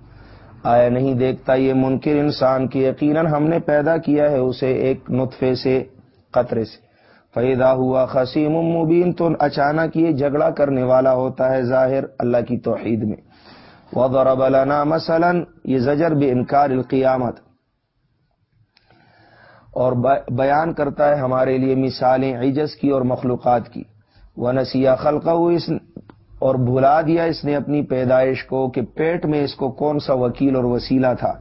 آیا نہیں دیکھتا یہ منکر انسان کی یقیناً ہم نے پیدا کیا ہے اسے ایک نطفے سے، قطرے سے۔ فیدا ہوا خسیم مبین تو اچانک یہ جھگڑا کرنے والا ہوتا ہے ظاہر اللہ کی توحید میں۔ وضرب لنا مثلا، یہ زجر بے انکار القیامت۔ اور بیان کرتا ہے ہمارے لیے مثالیں عجز کی اور مخلوقات کی۔ وہ نسیہ خلق اور بھلا دیا اس نے اپنی پیدائش کو کہ پیٹ میں اس کو کون سا وکیل اور وسیلہ تھا؟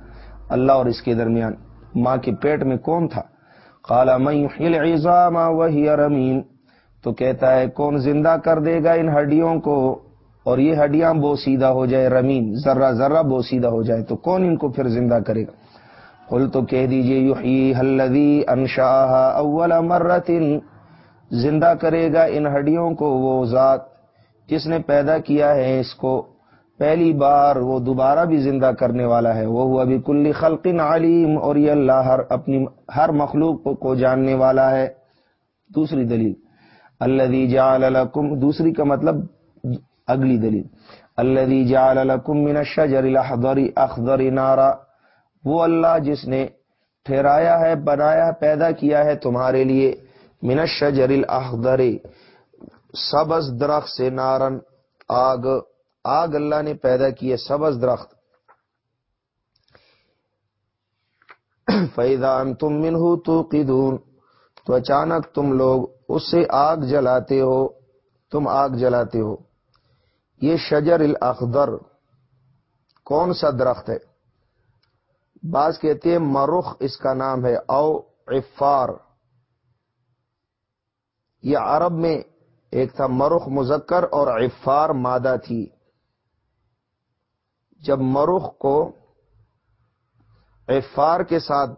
اللہ اور اس کے درمیان۔ ماں کے پیٹ میں کون تھا؟ کالا ماں وہی رمیم تو کہتا ہے، کون زندہ کر دے گا ان ہڈیوں کو اور یہ ہڈیاں بو سیدھا ہو جائے رمیم، ذرہ ذرہ بو سیدھا ہو جائے، تو کون ان کو پھر زندہ کرے گا؟ قل تو کہہ دیجیے یو انشا اول مرت زندہ کرے گا ان ہڈیوں کو وہ ذات۔ جس نے پیدا کیا ہے اس کو؟ پہلی بار وہ دوبارہ بھی زندہ کرنے والا ہے۔ وہ ابھی کل خلق علیم اور یہ اللہ ہر اپنی ہر مخلوق کو جاننے والا ہے۔ دوسری دلیل اللہ جعل لکم، دوسری کا مطلب اگلی دلیل اللہ جعل لکم من الشجر الاخضر، اخضر نارا۔ وہ اللہ جس نے ٹھہرایا ہے، بنایا پیدا کیا ہے تمہارے لیے۔ من الشجر الاخضر سبز درخت سے نارن، آگ آگ اللہ نے پیدا کی ہے، سبز درخت۔ فیضا تم منہ تو تو اچانک تم لوگ اس سے آگ جلاتے ہو، تم آگ جلاتے ہو۔ یہ شجر الاخضر کون سا درخت ہے؟ بعض کہتے ہیں مرخ اس کا نام ہے، او عفار۔ یہ عرب میں ایک تھا مرخ مذکر اور عفار مادہ تھی۔ جب مرخ کو عفار کے ساتھ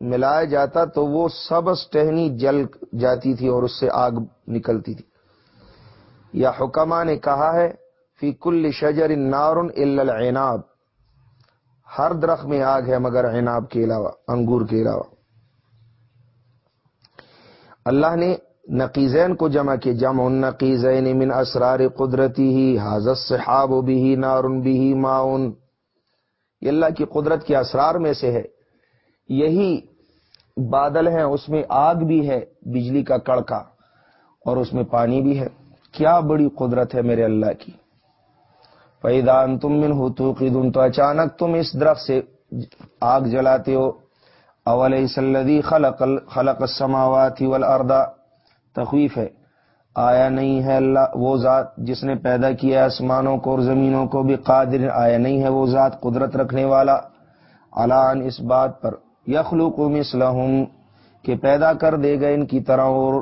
ملایا جاتا تو وہ سبز ٹہنی جل جاتی تھی اور اس سے آگ نکلتی تھی۔ یا حکمہ نے کہا ہے، فی کل شجر نار العناب۔ ہر درخت میں آگ ہے مگر عناب کے علاوہ، انگور کے علاوہ۔ اللہ نے نقیزین کو جمع کی جمع نقیزین من اسرار قدرتی ہی حاضر صحاب بھی نارن بھی معاون یہ اللہ کی قدرت کے اسرار میں سے ہے۔ یہی بادل ہیں، اس میں آگ بھی ہے، بجلی کا کڑکا، اور اس میں پانی بھی ہے۔ کیا بڑی قدرت ہے میرے اللہ کی۔ پیدان تم من ہو تو تو اچانک تم اس درخت سے آگ جلاتے ہو۔ اول سلدی خلق خلق السماوات والارض تخویف ہے۔ آیا نہیں ہے اللہ وہ ذات جس نے پیدا کیا آسمانوں کو اور زمینوں کو بھی قادر آیا نہیں ہے وہ ذات قدرت رکھنے والا۔ علان اس بات پر یخلوق مثلہم کہ پیدا کر دے گا ان کی طرح اور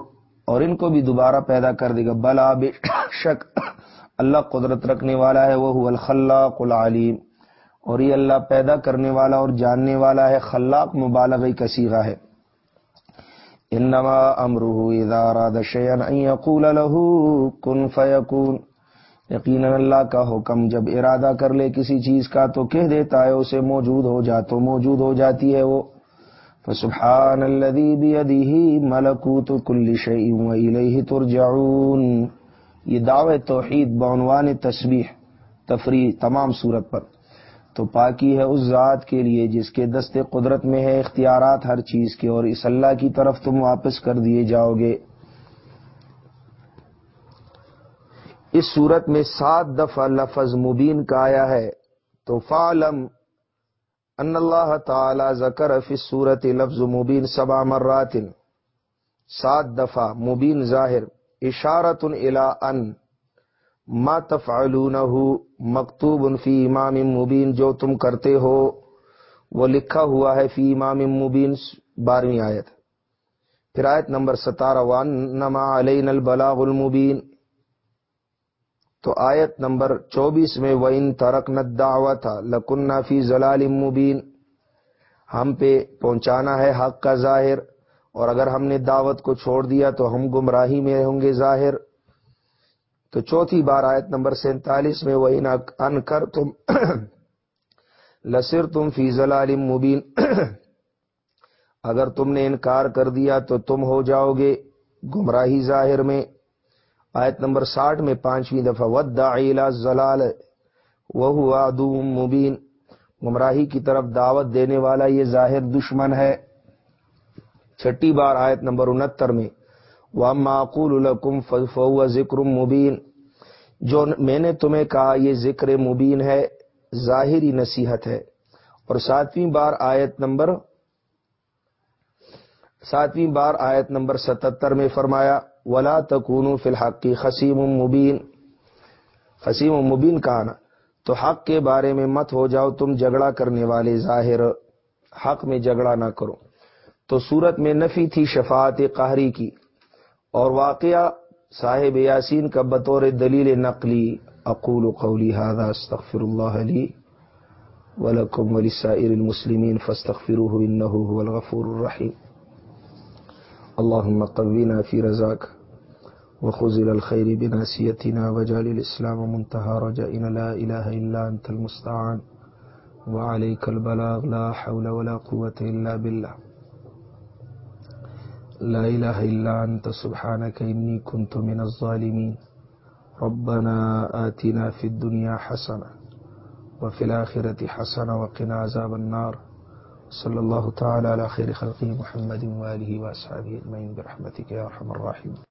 اور ان کو بھی دوبارہ پیدا کر دے گا۔ بلا بے شک اللہ قدرت رکھنے والا ہے۔ وہ الخلاق العلیم۔ اور یہ اللہ پیدا کرنے والا اور جاننے والا ہے۔ خلاق مبالغ کا ہے۔ انما امره اذا اراد شيئا ان يقول له كن فيكون. یقینا اللہ کا حکم جب ارادہ کر لے کسی چیز کا تو کہہ دیتا ہے اسے موجود ہو جا تو موجود ہو جاتی ہے وہ. فسبحان الذي بيده ملكوت كل شيء واليه ترجعون. یہ دعوے توحید بعنوان تسبیح، تفریح، تمام صورت پر. تو پاکی ہے اس ذات کے لیے جس کے دستے قدرت میں ہے اختیارات ہر چیز کے، اور اس اللہ کی طرف تم واپس کر دیے جاؤ گے۔ اس صورت میں سات دفعہ لفظ مبین کا آیا ہے۔ تو فالم ان اللہ تعالی ذکر فی صورت لفظ مبین سبا مرات۔ سات دفعہ مبین ظاہر اشارت ان۔ ما تفعلونه مکتوب فی امام مبین، جو تم کرتے ہو، وہ لکھا ہوا ہے فی امام مبین بارہویں آیت۔ پھر آیت نمبر ستارہ وان نما البلاغ المبین تو آیت نمبر چوبیس میں وہ ان ترک نداوا تھا لکن فی ضلال مبین ہم پہ پہنچانا ہے حق کا ظاہر، اور اگر ہم نے دعوت کو چھوڑ دیا تو ہم گمراہی میں ہوں گے ظاہر۔ تو چوتھی بار آیت نمبر سینتالیس میں وہ ان کر تم لسر تم فیضل عالم مبین۔ اگر تم نے انکار کر دیا تو تم ہو جاؤ گے گمراہی ظاہر میں۔ آیت نمبر ساٹھ میں پانچویں دفعہ ود زلال وہ مبین گمراہی کی طرف دعوت دینے والا یہ ظاہر دشمن ہے۔ چھٹی بار آیت نمبر انہتر میں۔ وہ معقول القم فو ذکر مبین جو میں نے تمہیں کہا، یہ ذکر مبین ہے، ظاہری نصیحت ہے۔ اور ساتویں بار آیت نمبر ساتویں بار آیت نمبر ستتر میں فرمایا، ولا تکون فی الحق کی خسیم مبین خسیم مبین کہا نا، تو حق کے بارے میں مت ہو جاؤ، تم جھگڑا کرنے والے ظاہر۔ حق میں جھگڑا نہ کرو۔ تو صورت میں نفی تھی شفاعت قہری کی۔ اور واقعہ صاحب یاسین کا بطور دلیل نقلی اقول قولی هذا استغفر اللہ علی ولکم ولسائر المسلمین فاستغفروه انه هو الغفور الرحیم. اللهم قوینا فی رضاک وخذل الخير بناسيتنا وجعل الإسلام منتهى رجائنا لا إله إلا أنت المستعان وعليك البلاغ لا حول ولا قوة إلا بالله لا إله إلا أنت، سبحانك إني كنت من الظالمين. ربنا آتنا في الدنيا حسنة وفي الآخرة حسنة وقنا عذاب النار. صلى الله تعالى على خير خلقه محمد وآله وأصحابه أجمعين، برحمتك يا أرحم الراحمين.